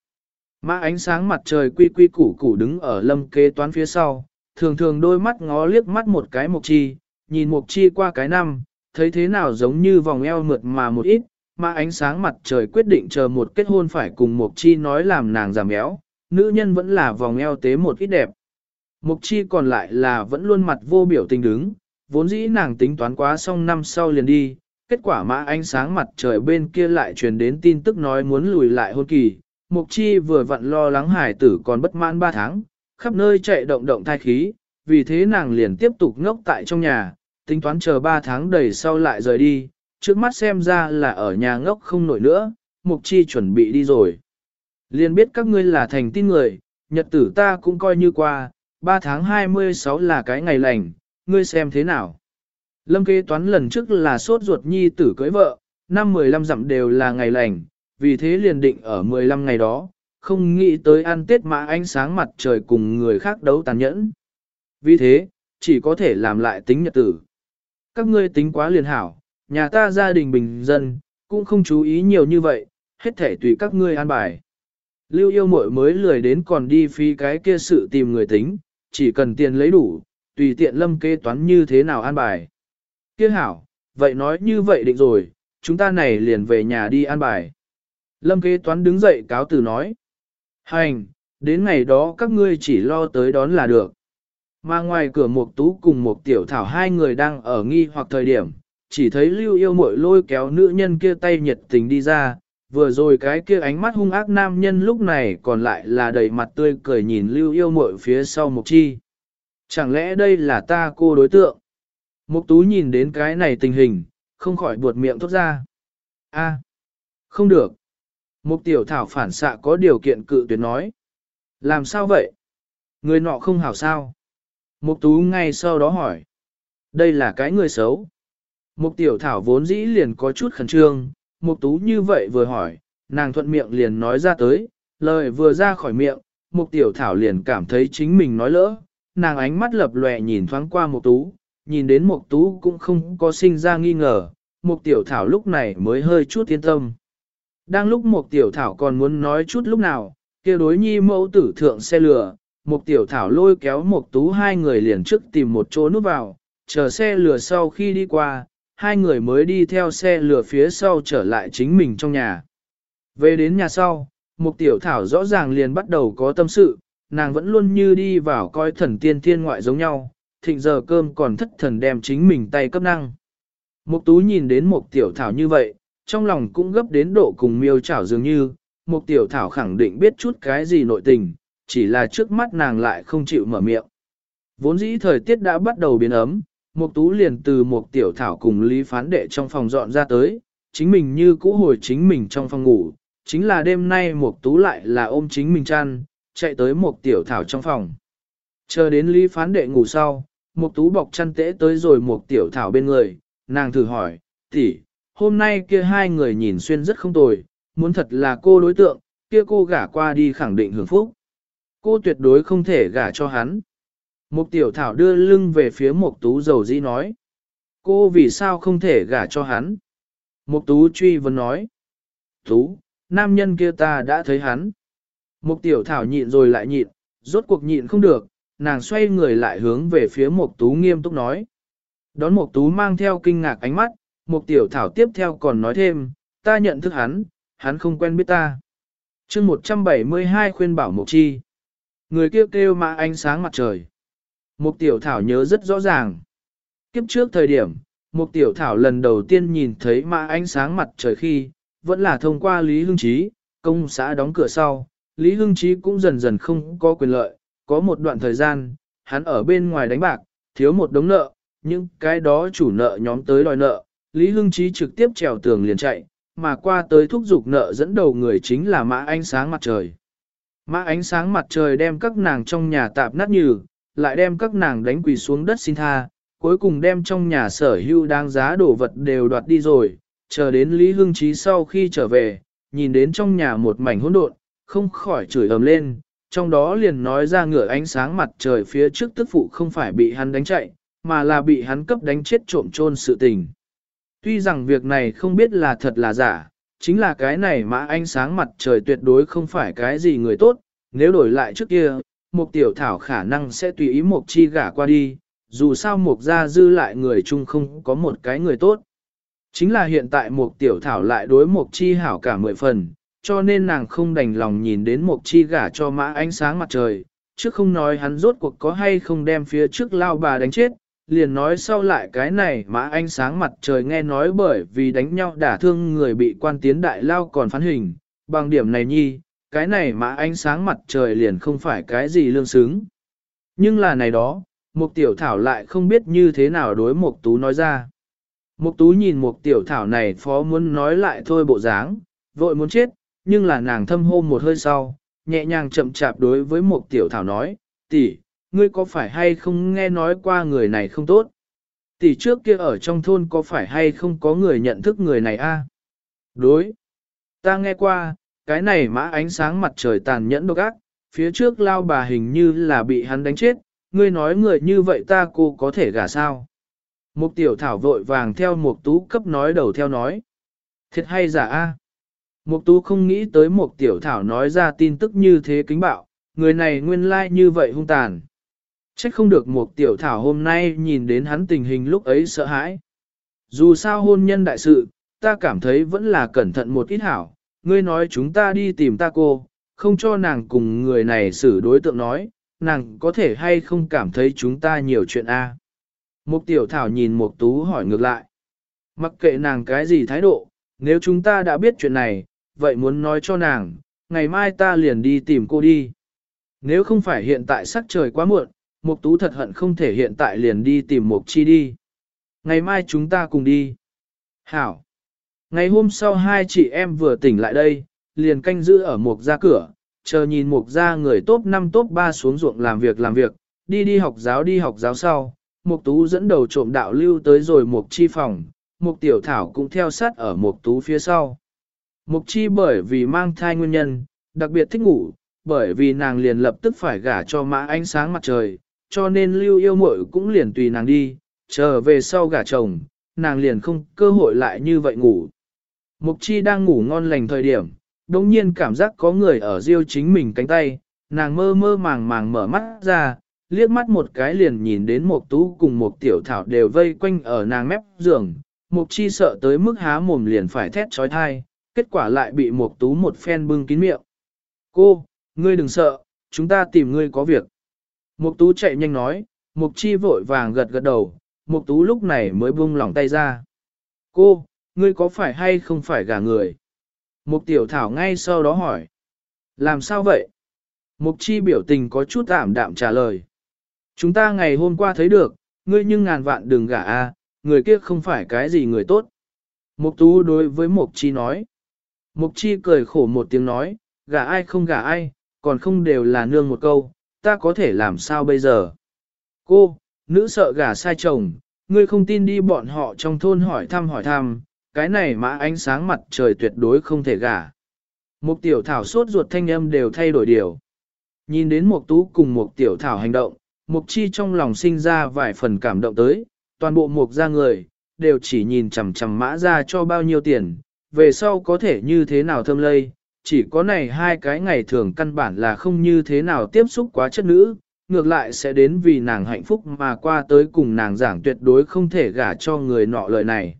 Mã ánh sáng mặt trời quy quy củ củ đứng ở lâm kế toán phía sau, thường thường đôi mắt ngó liếc mắt một cái mộc chi, nhìn mục chi qua cái năm, thấy thế nào giống như vòng eo mượt mà một ít, mà ánh sáng mặt trời quyết định chờ một kết hôn phải cùng Mộc Chi nói làm nàng giảm éo, nữ nhân vẫn là vòng eo tế một ít đẹp. Mộc Chi còn lại là vẫn luôn mặt vô biểu tình đứng, vốn dĩ nàng tính toán quá xong năm sau liền đi, kết quả mã ánh sáng mặt trời bên kia lại truyền đến tin tức nói muốn lùi lại hôn kỳ. Mộc Chi vừa vặn lo lắng hải tử còn bất mãn 3 tháng, khắp nơi chạy động động thai khí, vì thế nàng liền tiếp tục ngốc tại trong nhà, tính toán chờ 3 tháng đầy sau lại rời đi, trước mắt xem ra là ở nhà ngốc không nổi nữa, Mục Chi chuẩn bị đi rồi. liên biết các ngươi là thành tin người, nhật tử ta cũng coi như qua, 3 tháng 26 là cái ngày lành, ngươi xem thế nào. Lâm kế toán lần trước là sốt ruột nhi tử cưới vợ, năm 15 dặm đều là ngày lành, vì thế liền định ở 15 ngày đó, không nghĩ tới ăn tết mà ánh sáng mặt trời cùng người khác đấu tàn nhẫn. Vì thế, chỉ có thể làm lại tính nhật tử. Các ngươi tính quá liền hảo, nhà ta gia đình bình dân, cũng không chú ý nhiều như vậy, hết thể tùy các ngươi an bài. Lưu yêu muội mới lười đến còn đi phi cái kia sự tìm người tính, chỉ cần tiền lấy đủ, tùy tiện lâm kê toán như thế nào an bài. Kia hảo, vậy nói như vậy định rồi, chúng ta này liền về nhà đi an bài. Lâm kế toán đứng dậy cáo từ nói. Hành, đến ngày đó các ngươi chỉ lo tới đón là được. Mà ngoài cửa một tú cùng một tiểu thảo hai người đang ở nghi hoặc thời điểm, chỉ thấy lưu yêu mội lôi kéo nữ nhân kia tay nhiệt tình đi ra, vừa rồi cái kia ánh mắt hung ác nam nhân lúc này còn lại là đầy mặt tươi cười nhìn lưu yêu mội phía sau mục chi. Chẳng lẽ đây là ta cô đối tượng? Mục tú nhìn đến cái này tình hình, không khỏi buột miệng thốt ra. a không được. Mục tiểu thảo phản xạ có điều kiện cự tuyệt nói. Làm sao vậy? Người nọ không hảo sao? Mục tú ngay sau đó hỏi. Đây là cái người xấu. Mục tiểu thảo vốn dĩ liền có chút khẩn trương, mục tú như vậy vừa hỏi, nàng thuận miệng liền nói ra tới, lời vừa ra khỏi miệng, mục tiểu thảo liền cảm thấy chính mình nói lỡ, nàng ánh mắt lập lòe nhìn thoáng qua mục tú, nhìn đến mục tú cũng không có sinh ra nghi ngờ, mục tiểu thảo lúc này mới hơi chút yên tâm. Đang lúc mục tiểu thảo còn muốn nói chút lúc nào, kia đối nhi mẫu tử thượng xe lửa, một tiểu thảo lôi kéo một tú hai người liền trước tìm một chỗ núp vào, chờ xe lửa sau khi đi qua, hai người mới đi theo xe lửa phía sau trở lại chính mình trong nhà. Về đến nhà sau, một tiểu thảo rõ ràng liền bắt đầu có tâm sự, nàng vẫn luôn như đi vào coi thần tiên thiên ngoại giống nhau, thịnh giờ cơm còn thất thần đem chính mình tay cấp năng. Mục tú nhìn đến một tiểu thảo như vậy, trong lòng cũng gấp đến độ cùng miêu chảo dường như, một tiểu thảo khẳng định biết chút cái gì nội tình, chỉ là trước mắt nàng lại không chịu mở miệng. Vốn dĩ thời tiết đã bắt đầu biến ấm, Mục tú liền từ mục tiểu thảo cùng Lý Phán Đệ trong phòng dọn ra tới, chính mình như cũ hồi chính mình trong phòng ngủ, chính là đêm nay Mục tú lại là ôm chính mình chăn, chạy tới mục tiểu thảo trong phòng. Chờ đến Lý Phán Đệ ngủ sau, Mục tú bọc chăn tễ tới rồi mục tiểu thảo bên người, nàng thử hỏi, tỷ, hôm nay kia hai người nhìn xuyên rất không tồi, muốn thật là cô đối tượng, kia cô gả qua đi khẳng định hưởng phúc. Cô tuyệt đối không thể gả cho hắn. Mục tiểu thảo đưa lưng về phía mục tú dầu dĩ nói. Cô vì sao không thể gả cho hắn? Mục tú truy vấn nói. Tú, nam nhân kia ta đã thấy hắn. Mục tiểu thảo nhịn rồi lại nhịn, rốt cuộc nhịn không được, nàng xoay người lại hướng về phía mục tú nghiêm túc nói. Đón mục tú mang theo kinh ngạc ánh mắt, mục tiểu thảo tiếp theo còn nói thêm, ta nhận thức hắn, hắn không quen biết ta. chương 172 khuyên bảo mục chi. Người kia kêu, kêu mà ánh sáng mặt trời. Mục tiểu thảo nhớ rất rõ ràng. Kiếp trước thời điểm, mục tiểu thảo lần đầu tiên nhìn thấy mà ánh sáng mặt trời khi, vẫn là thông qua Lý Hưng Chí, công xã đóng cửa sau. Lý Hưng Chí cũng dần dần không có quyền lợi, có một đoạn thời gian, hắn ở bên ngoài đánh bạc, thiếu một đống nợ, nhưng cái đó chủ nợ nhóm tới đòi nợ, Lý Hưng Chí trực tiếp trèo tường liền chạy, mà qua tới thúc giục nợ dẫn đầu người chính là mã ánh sáng mặt trời. Mã ánh sáng mặt trời đem các nàng trong nhà tạp nát như, lại đem các nàng đánh quỳ xuống đất xin tha, cuối cùng đem trong nhà sở hữu đáng giá đồ vật đều đoạt đi rồi, chờ đến Lý Hưng Chí sau khi trở về, nhìn đến trong nhà một mảnh hỗn độn, không khỏi chửi ầm lên, trong đó liền nói ra ngửa ánh sáng mặt trời phía trước tức phụ không phải bị hắn đánh chạy, mà là bị hắn cấp đánh chết trộm trôn sự tình. Tuy rằng việc này không biết là thật là giả, chính là cái này mà ánh sáng mặt trời tuyệt đối không phải cái gì người tốt, nếu đổi lại trước kia, một tiểu thảo khả năng sẽ tùy ý một chi gả qua đi, dù sao mục gia dư lại người chung không có một cái người tốt. Chính là hiện tại mục tiểu thảo lại đối mục chi hảo cả mười phần, cho nên nàng không đành lòng nhìn đến mục chi gả cho mã ánh sáng mặt trời, chứ không nói hắn rốt cuộc có hay không đem phía trước lao bà đánh chết, liền nói sau lại cái này mã ánh sáng mặt trời nghe nói bởi vì đánh nhau đả thương người bị quan tiến đại lao còn phán hình, bằng điểm này nhi, cái này mã ánh sáng mặt trời liền không phải cái gì lương xứng. Nhưng là này đó, Mục tiểu thảo lại không biết như thế nào đối mục tú nói ra. Mục tú nhìn mục tiểu thảo này phó muốn nói lại thôi bộ dáng, vội muốn chết, nhưng là nàng thâm hô một hơi sau, nhẹ nhàng chậm chạp đối với mục tiểu thảo nói, tỷ, ngươi có phải hay không nghe nói qua người này không tốt? Tỷ trước kia ở trong thôn có phải hay không có người nhận thức người này a? À? Đối. Ta nghe qua, cái này mã ánh sáng mặt trời tàn nhẫn độc ác, phía trước lao bà hình như là bị hắn đánh chết, ngươi nói người như vậy ta cô có thể gả sao? Mục tiểu thảo vội vàng theo mục tú cấp nói đầu theo nói. Thiệt hay giả a? À? Mục tú không nghĩ tới mục tiểu thảo nói ra tin tức như thế kính bạo, người này nguyên lai like như vậy hung tàn. Trách không được mục tiểu thảo hôm nay nhìn đến hắn tình hình lúc ấy sợ hãi. Dù sao hôn nhân đại sự, ta cảm thấy vẫn là cẩn thận một ít hảo, ngươi nói chúng ta đi tìm ta cô, không cho nàng cùng người này xử đối tượng nói, nàng có thể hay không cảm thấy chúng ta nhiều chuyện a? Mục tiểu thảo nhìn mục tú hỏi ngược lại. Mặc kệ nàng cái gì thái độ, nếu chúng ta đã biết chuyện này, vậy muốn nói cho nàng, ngày mai ta liền đi tìm cô đi. Nếu không phải hiện tại sắc trời quá muộn, mục tú thật hận không thể hiện tại liền đi tìm mục chi đi. Ngày mai chúng ta cùng đi. Hảo. Ngày hôm sau hai chị em vừa tỉnh lại đây, liền canh giữ ở mục gia cửa, chờ nhìn mục gia người top 5 top 3 xuống ruộng làm việc làm việc, đi đi học giáo đi học giáo sau, mục tú dẫn đầu trộm đạo lưu tới rồi mục chi phòng, mục tiểu thảo cũng theo sát ở mục tú phía sau. Mục chi bởi vì mang thai nguyên nhân, đặc biệt thích ngủ, bởi vì nàng liền lập tức phải gả cho mã ánh sáng mặt trời, cho nên lưu yêu muội cũng liền tùy nàng đi, chờ về sau gả chồng, nàng liền không cơ hội lại như vậy ngủ. Mục chi đang ngủ ngon lành thời điểm, đồng nhiên cảm giác có người ở riêu chính mình cánh tay, nàng mơ mơ màng màng mở mắt ra, liếc mắt một cái liền nhìn đến một tú cùng một tiểu thảo đều vây quanh ở nàng mép giường, mục chi sợ tới mức há mồm liền phải thét trói thai, kết quả lại bị một tú một phen bưng kín miệng. Cô, ngươi đừng sợ, chúng ta tìm ngươi có việc. Mục tú chạy nhanh nói, mục chi vội vàng gật gật đầu, mục tú lúc này mới buông lỏng tay ra. Cô, ngươi có phải hay không phải gả người? Mục tiểu thảo ngay sau đó hỏi. Làm sao vậy? Mục chi biểu tình có chút ảm đạm trả lời. Chúng ta ngày hôm qua thấy được, ngươi nhưng ngàn vạn đừng gả a, người kia không phải cái gì người tốt. Mục tú đối với mục chi nói. Mục chi cười khổ một tiếng nói, gả ai không gả ai, còn không đều là nương một câu, ta có thể làm sao bây giờ? Cô, nữ sợ gả sai chồng, ngươi không tin đi bọn họ trong thôn hỏi thăm hỏi thăm, cái này mã ánh sáng mặt trời tuyệt đối không thể gả. Mục tiểu thảo sốt ruột thanh âm đều thay đổi điều. Nhìn đến mục tú cùng mục tiểu thảo hành động, mục chi trong lòng sinh ra vài phần cảm động tới, toàn bộ mục ra người, đều chỉ nhìn chằm chằm mã ra cho bao nhiêu tiền, về sau có thể như thế nào thâm lây, chỉ có này hai cái ngày thường căn bản là không như thế nào tiếp xúc quá chất nữ, ngược lại sẽ đến vì nàng hạnh phúc mà qua tới cùng nàng giảng tuyệt đối không thể gả cho người nọ lời này.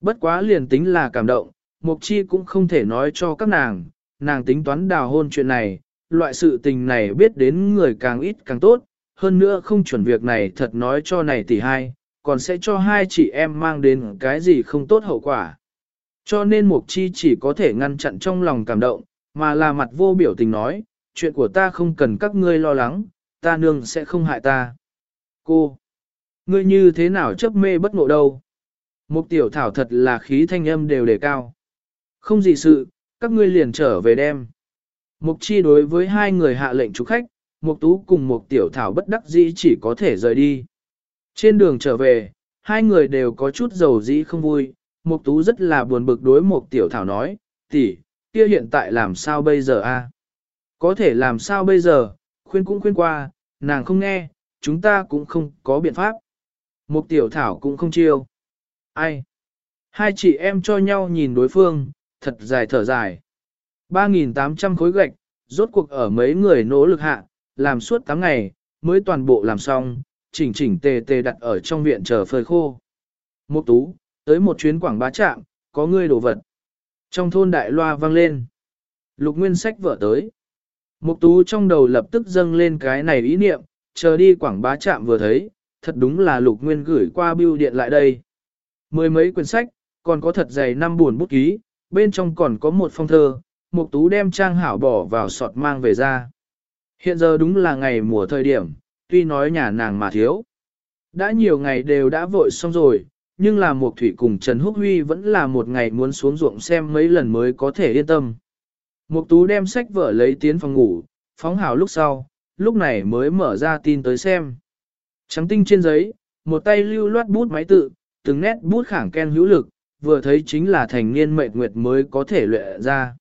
Bất quá liền tính là cảm động, Mộc Chi cũng không thể nói cho các nàng, nàng tính toán đào hôn chuyện này, loại sự tình này biết đến người càng ít càng tốt, hơn nữa không chuẩn việc này thật nói cho này tỷ hai, còn sẽ cho hai chị em mang đến cái gì không tốt hậu quả. Cho nên Mục Chi chỉ có thể ngăn chặn trong lòng cảm động, mà là mặt vô biểu tình nói, chuyện của ta không cần các ngươi lo lắng, ta nương sẽ không hại ta. Cô, ngươi như thế nào chấp mê bất ngộ đâu? Mục tiểu thảo thật là khí thanh âm đều đề cao. Không gì sự, các ngươi liền trở về đem. Mục chi đối với hai người hạ lệnh chủ khách, mục tú cùng mục tiểu thảo bất đắc dĩ chỉ có thể rời đi. Trên đường trở về, hai người đều có chút dầu dĩ không vui, mục tú rất là buồn bực đối mục tiểu thảo nói, tỷ, kia hiện tại làm sao bây giờ a? Có thể làm sao bây giờ, khuyên cũng khuyên qua, nàng không nghe, chúng ta cũng không có biện pháp. Mục tiểu thảo cũng không chiêu. Ai? Hai chị em cho nhau nhìn đối phương, thật dài thở dài. 3.800 khối gạch, rốt cuộc ở mấy người nỗ lực hạ, làm suốt 8 ngày, mới toàn bộ làm xong, chỉnh chỉnh tề tề đặt ở trong viện chờ phơi khô. Mục tú, tới một chuyến quảng bá trạm, có ngươi đồ vật. Trong thôn đại loa vang lên. Lục Nguyên sách vợ tới. Mục tú trong đầu lập tức dâng lên cái này ý niệm, chờ đi quảng bá trạm vừa thấy, thật đúng là Lục Nguyên gửi qua bưu điện lại đây. Mười mấy quyển sách, còn có thật dày năm buồn bút ký, bên trong còn có một phong thơ, Mục Tú đem trang hảo bỏ vào sọt mang về ra. Hiện giờ đúng là ngày mùa thời điểm, tuy nói nhà nàng mà thiếu. Đã nhiều ngày đều đã vội xong rồi, nhưng là Mục Thủy cùng Trần Húc Huy vẫn là một ngày muốn xuống ruộng xem mấy lần mới có thể yên tâm. Mục Tú đem sách vở lấy tiến phòng ngủ, phóng hảo lúc sau, lúc này mới mở ra tin tới xem. Trắng tinh trên giấy, một tay lưu loát bút máy tự, từng nét bút khẳng ken hữu lực, vừa thấy chính là thành niên mệnh nguyệt mới có thể luyện ra.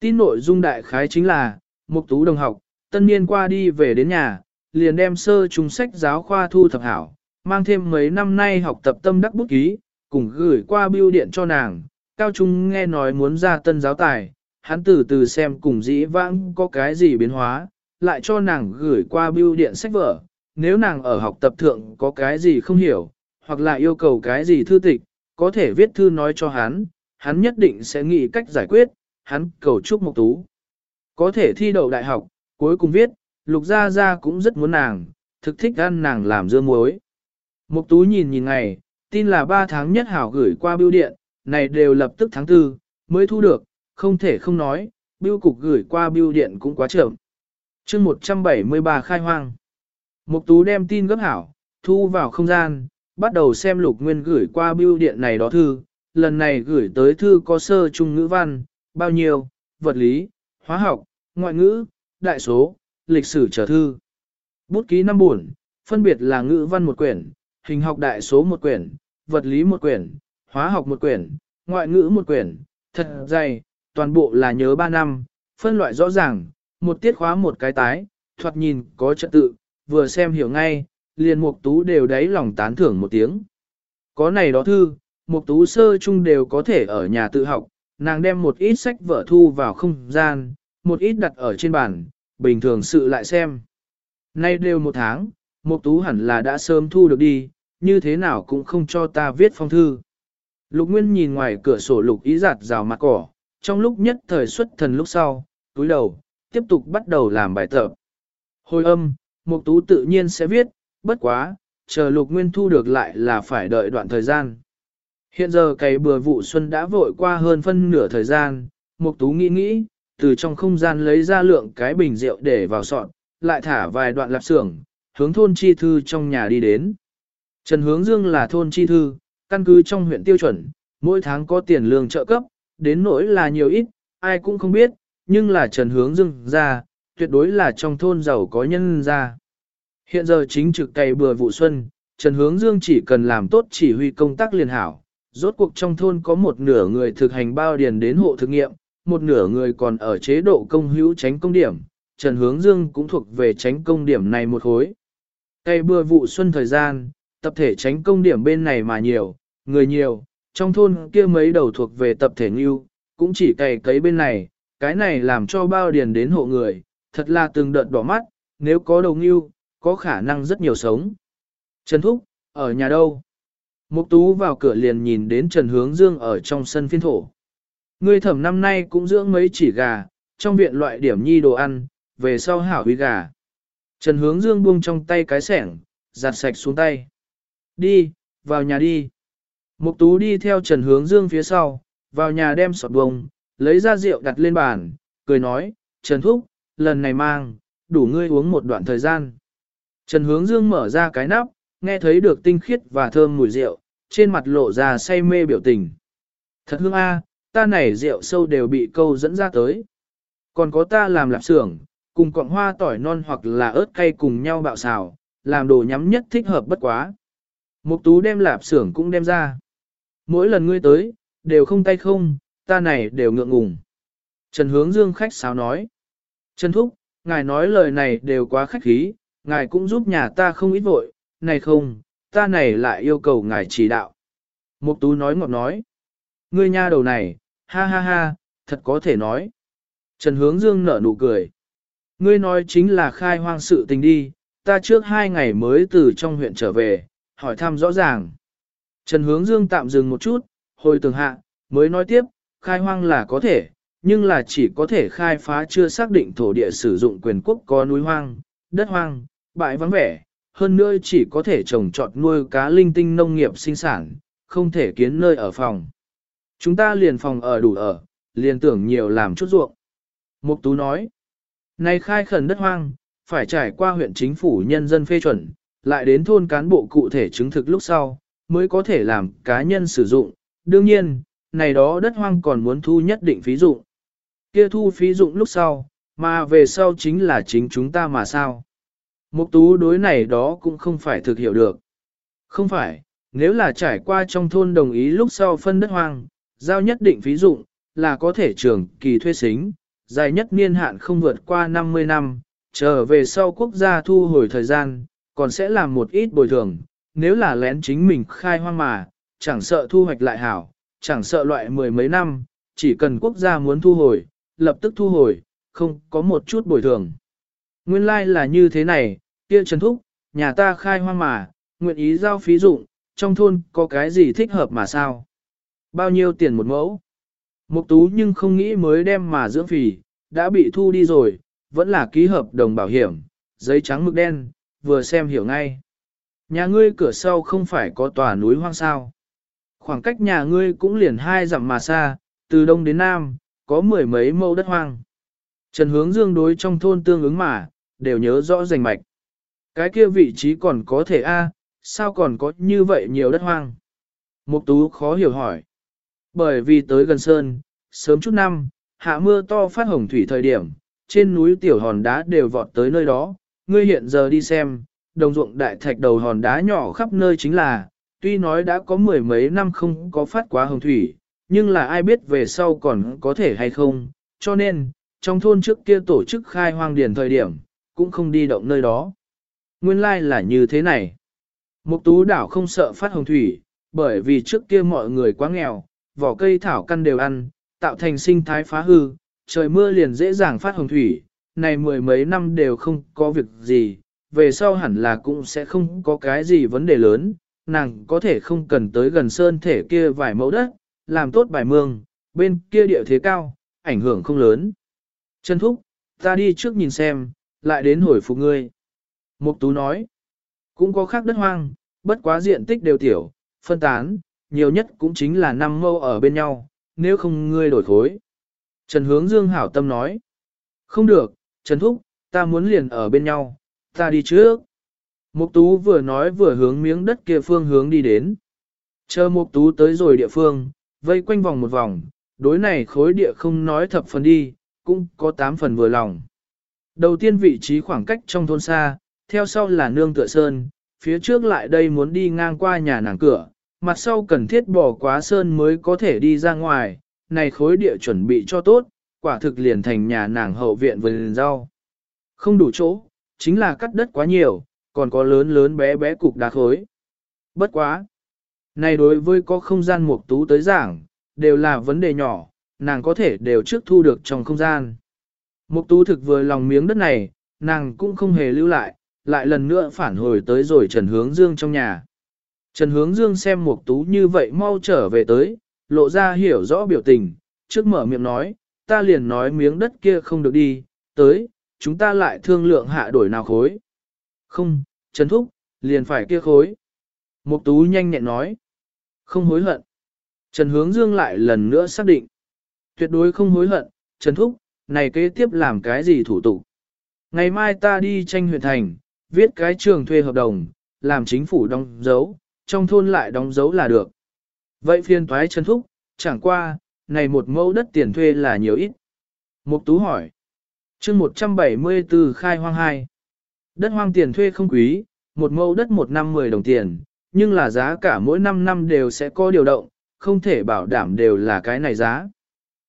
Tin nội dung đại khái chính là, Mục Tú đồng học, tân niên qua đi về đến nhà, liền đem sơ trung sách giáo khoa thu thập hảo, mang thêm mấy năm nay học tập tâm đắc bút ký, cùng gửi qua bưu điện cho nàng. Cao Trung nghe nói muốn ra tân giáo tài, hắn từ từ xem cùng dĩ vãng có cái gì biến hóa, lại cho nàng gửi qua bưu điện sách vở. Nếu nàng ở học tập thượng có cái gì không hiểu, hoặc là yêu cầu cái gì thư tịch, có thể viết thư nói cho hắn, hắn nhất định sẽ nghĩ cách giải quyết, hắn cầu chúc Mộc Tú. Có thể thi đậu đại học, cuối cùng viết, Lục Gia Gia cũng rất muốn nàng, thực thích ăn nàng làm dưa muối. Mục Tú nhìn nhìn ngày, tin là 3 tháng nhất hảo gửi qua bưu điện, này đều lập tức tháng 4, mới thu được, không thể không nói, bưu cục gửi qua bưu điện cũng quá chậm. Chương 173 khai hoang. mục Tú đem tin gấp hảo, thu vào không gian, bắt đầu xem Lục Nguyên gửi qua bưu điện này đó thư, lần này gửi tới thư có sơ trung ngữ văn, bao nhiêu, vật lý, hóa học, ngoại ngữ, đại số, lịch sử trở thư. Bút ký năm buồn, phân biệt là ngữ văn một quyển, hình học đại số một quyển, vật lý một quyển, hóa học một quyển, ngoại ngữ một quyển, thật dày, toàn bộ là nhớ 3 năm, phân loại rõ ràng, một tiết khóa một cái tái, thoạt nhìn có trật tự, vừa xem hiểu ngay, liền mục tú đều đáy lòng tán thưởng một tiếng. Có này đó thư, mục tú sơ chung đều có thể ở nhà tự học, nàng đem một ít sách vở thu vào không gian, một ít đặt ở trên bàn, bình thường sự lại xem. Nay đều một tháng, mục tú hẳn là đã sớm thu được đi, như thế nào cũng không cho ta viết phong thư. Lục Nguyên nhìn ngoài cửa sổ lục ý giặt rào mặt cỏ, trong lúc nhất thời xuất thần lúc sau, túi đầu, tiếp tục bắt đầu làm bài tập. Hồi âm, Mục Tú tự nhiên sẽ viết, bất quá, chờ Lục Nguyên thu được lại là phải đợi đoạn thời gian. Hiện giờ cày bừa vụ xuân đã vội qua hơn phân nửa thời gian, Mục Tú nghĩ nghĩ, từ trong không gian lấy ra lượng cái bình rượu để vào sọt, lại thả vài đoạn lạp xưởng, hướng thôn chi thư trong nhà đi đến. Trần Hướng Dương là thôn chi thư, căn cứ trong huyện tiêu chuẩn, mỗi tháng có tiền lương trợ cấp, đến nỗi là nhiều ít, ai cũng không biết, nhưng là Trần Hướng Dương ra, tuyệt đối là trong thôn giàu có nhân ra. Hiện giờ chính trực cày bừa vụ xuân, Trần Hướng Dương chỉ cần làm tốt chỉ huy công tác liền hảo. Rốt cuộc trong thôn có một nửa người thực hành bao điền đến hộ thực nghiệm, một nửa người còn ở chế độ công hữu tránh công điểm. Trần Hướng Dương cũng thuộc về tránh công điểm này một khối. Cày bừa vụ xuân thời gian, tập thể tránh công điểm bên này mà nhiều, người nhiều, trong thôn kia mấy đầu thuộc về tập thể ngưu, cũng chỉ cày cấy bên này, cái này làm cho bao điền đến hộ người, thật là từng đợt đỏ mắt, nếu có đầu ngưu, có khả năng rất nhiều sống. Trần Thúc, ở nhà đâu? Mục Tú vào cửa liền nhìn đến Trần Hướng Dương ở trong sân phiên thổ. Người thẩm năm nay cũng dưỡng mấy chỉ gà, trong viện loại điểm nhi đồ ăn, về sau hảo huy gà. Trần Hướng Dương buông trong tay cái sẻng, giặt sạch xuống tay. Đi, vào nhà đi. Mục Tú đi theo Trần Hướng Dương phía sau, vào nhà đem sọt bông, lấy ra rượu đặt lên bàn, cười nói, Trần Thúc, lần này mang, đủ ngươi uống một đoạn thời gian. Trần Hướng Dương mở ra cái nắp, nghe thấy được tinh khiết và thơm mùi rượu, trên mặt lộ ra say mê biểu tình. Thật hương a, ta này rượu sâu đều bị câu dẫn ra tới. Còn có ta làm lạp xưởng, cùng cọng hoa tỏi non hoặc là ớt cay cùng nhau bạo xào, làm đồ nhắm nhất thích hợp bất quá. Mục tú đem lạp xưởng cũng đem ra. Mỗi lần ngươi tới, đều không tay không, ta này đều ngượng ngùng. Trần Hướng Dương khách sáo nói. Trần Thúc, ngài nói lời này đều quá khách khí, ngài cũng giúp nhà ta không ít vội, này không, ta này lại yêu cầu ngài chỉ đạo. Mục tú nói ngọt nói. Ngươi nha đầu này, ha ha ha, thật có thể nói. Trần Hướng Dương nở nụ cười. Ngươi nói chính là khai hoang sự tình đi, ta trước hai ngày mới từ trong huyện trở về, hỏi thăm rõ ràng. Trần Hướng Dương tạm dừng một chút, hồi tường hạ, mới nói tiếp, khai hoang là có thể, nhưng là chỉ có thể khai phá chưa xác định thổ địa sử dụng quyền quốc có núi hoang, đất hoang, bãi vắng vẻ, hơn nữa chỉ có thể trồng trọt nuôi cá linh tinh nông nghiệp sinh sản, không thể kiến nơi ở phòng. Chúng ta liền phòng ở đủ ở, liền tưởng nhiều làm chút ruộng. Mục Tú nói, này khai khẩn đất hoang, phải trải qua huyện chính phủ nhân dân phê chuẩn, lại đến thôn cán bộ cụ thể chứng thực lúc sau, mới có thể làm cá nhân sử dụng. Đương nhiên, này đó đất hoang còn muốn thu nhất định phí dụng. Kia thu phí dụng lúc sau, mà về sau chính là chính chúng ta mà sao. Mục tú đối này đó cũng không phải thực hiểu được. Không phải, nếu là trải qua trong thôn đồng ý lúc sau phân đất hoang, giao nhất định phí dụng, là có thể trường kỳ thuê xính, dài nhất niên hạn không vượt qua 50 năm, trở về sau quốc gia thu hồi thời gian, còn sẽ làm một ít bồi thường, nếu là lén chính mình khai hoang mà, chẳng sợ thu hoạch lại hảo, chẳng sợ loại mười mấy năm, chỉ cần quốc gia muốn thu hồi, lập tức thu hồi, không có một chút bồi thường. Nguyên lai like là như thế này, kia Trần Thúc, nhà ta khai hoang mà, nguyện ý giao phí dụng, trong thôn có cái gì thích hợp mà sao? Bao nhiêu tiền một mẫu? Mục tú nhưng không nghĩ mới đem mà dưỡng phì, đã bị thu đi rồi, vẫn là ký hợp đồng bảo hiểm, giấy trắng mực đen, vừa xem hiểu ngay. Nhà ngươi cửa sau không phải có tòa núi hoang sao. Khoảng cách nhà ngươi cũng liền hai dặm mà xa, từ đông đến nam, có mười mấy mẫu đất hoang. Trần hướng dương đối trong thôn tương ứng mà, đều nhớ rõ rành mạch. Cái kia vị trí còn có thể A, sao còn có như vậy nhiều đất hoang? Mục tú khó hiểu hỏi. Bởi vì tới gần sơn, sớm chút năm, hạ mưa to phát hồng thủy thời điểm, trên núi tiểu hòn đá đều vọt tới nơi đó, ngươi hiện giờ đi xem, đồng ruộng đại thạch đầu hòn đá nhỏ khắp nơi chính là, tuy nói đã có mười mấy năm không có phát quá hồng thủy, nhưng là ai biết về sau còn có thể hay không, cho nên, trong thôn trước kia tổ chức khai hoang điền thời điểm, cũng không đi động nơi đó. Nguyên lai like là như thế này. Mục tú đảo không sợ phát hồng thủy, bởi vì trước kia mọi người quá nghèo, vỏ cây thảo căn đều ăn, tạo thành sinh thái phá hư, trời mưa liền dễ dàng phát hồng thủy, này mười mấy năm đều không có việc gì, về sau hẳn là cũng sẽ không có cái gì vấn đề lớn, nàng có thể không cần tới gần sơn thể kia vài mẫu đất, làm tốt bài mương, bên kia địa thế cao, ảnh hưởng không lớn. Trần Thúc, ta đi trước nhìn xem, lại đến hồi phục ngươi. Mục Tú nói, cũng có khác đất hoang, bất quá diện tích đều tiểu, phân tán, nhiều nhất cũng chính là năm mâu ở bên nhau, nếu không ngươi đổi khối. Trần Hướng Dương hảo tâm nói, không được, Trần Thúc, ta muốn liền ở bên nhau, ta đi trước. Mục Tú vừa nói vừa hướng miếng đất kia phương hướng đi đến. Chờ Mục Tú tới rồi địa phương, vây quanh vòng một vòng, đối này khối địa không nói thập phần đi, cũng có tám phần vừa lòng. Đầu tiên vị trí khoảng cách trong thôn xa, theo sau là nương tựa sơn, phía trước lại đây muốn đi ngang qua nhà nàng cửa, mặt sau cần thiết bỏ quá sơn mới có thể đi ra ngoài, này khối địa chuẩn bị cho tốt, quả thực liền thành nhà nàng hậu viện vườn rau. Không đủ chỗ, chính là cắt đất quá nhiều, còn có lớn lớn bé bé cục đá khối. Bất quá. Này đối với có không gian mục tú tới giảng, đều là vấn đề nhỏ, nàng có thể đều trước thu được trong không gian. Mục tú thực vừa lòng miếng đất này, nàng cũng không hề lưu lại, lại lần nữa phản hồi tới rồi Trần Hướng Dương trong nhà. Trần Hướng Dương xem Mục Tú như vậy mau trở về tới, lộ ra hiểu rõ biểu tình, trước mở miệng nói, ta liền nói miếng đất kia không được đi, tới, chúng ta lại thương lượng hạ đổi nào khối. Không, Trần Thúc, liền phải kia khối. Mục Tú nhanh nhẹn nói, không hối hận. Trần Hướng Dương lại lần nữa xác định, tuyệt đối không hối hận, Trần Thúc, này kế tiếp làm cái gì thủ tục. Ngày mai ta đi tranh huyện thành, viết cái trường thuê hợp đồng, làm chính phủ đóng dấu, trong thôn lại đóng dấu là được. Vậy phiên toái trần thúc, chẳng qua, này một mẫu đất tiền thuê là nhiều ít. Mục Tú hỏi. chương 174 khai hoang 2. Đất hoang tiền thuê không quý, một mẫu đất một năm 10 đồng tiền, nhưng là giá cả mỗi 5 năm đều sẽ có điều động, không thể bảo đảm đều là cái này giá.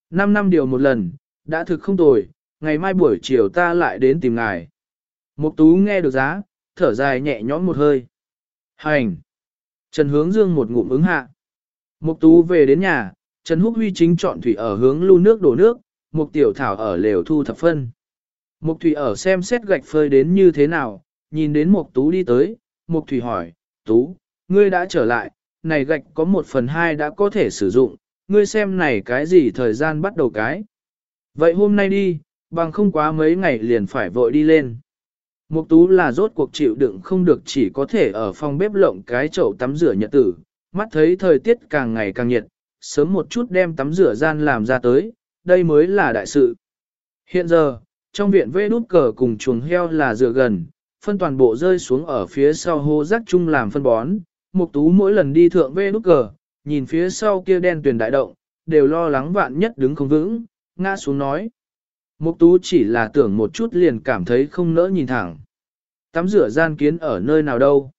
5 năm điều một lần, đã thực không tồi, ngày mai buổi chiều ta lại đến tìm ngài. Mục Tú nghe được giá, thở dài nhẹ nhõm một hơi. Hành! Trần Hướng Dương một ngụm ứng hạ. Mục Tú về đến nhà, Trần Húc Huy chính chọn thủy ở hướng lưu nước đổ nước, Mục Tiểu Thảo ở lều thu thập phân. Mục Thủy ở xem xét gạch phơi đến như thế nào, nhìn đến Mục Tú đi tới, Mục Thủy hỏi, Tú, ngươi đã trở lại, này gạch có một phần hai đã có thể sử dụng, ngươi xem này cái gì thời gian bắt đầu cái. Vậy hôm nay đi, bằng không quá mấy ngày liền phải vội đi lên. Mục tú là rốt cuộc chịu đựng không được chỉ có thể ở phòng bếp lộng cái chậu tắm rửa nhật tử, mắt thấy thời tiết càng ngày càng nhiệt, sớm một chút đem tắm rửa gian làm ra tới, đây mới là đại sự. Hiện giờ, trong viện vê đút cờ cùng chuồng heo là dựa gần, phân toàn bộ rơi xuống ở phía sau hô rác chung làm phân bón, mục tú mỗi lần đi thượng vê đút cờ, nhìn phía sau kia đen tuyển đại động, đều lo lắng vạn nhất đứng không vững, ngã xuống nói. Mục tú chỉ là tưởng một chút liền cảm thấy không nỡ nhìn thẳng. Tắm rửa gian kiến ở nơi nào đâu?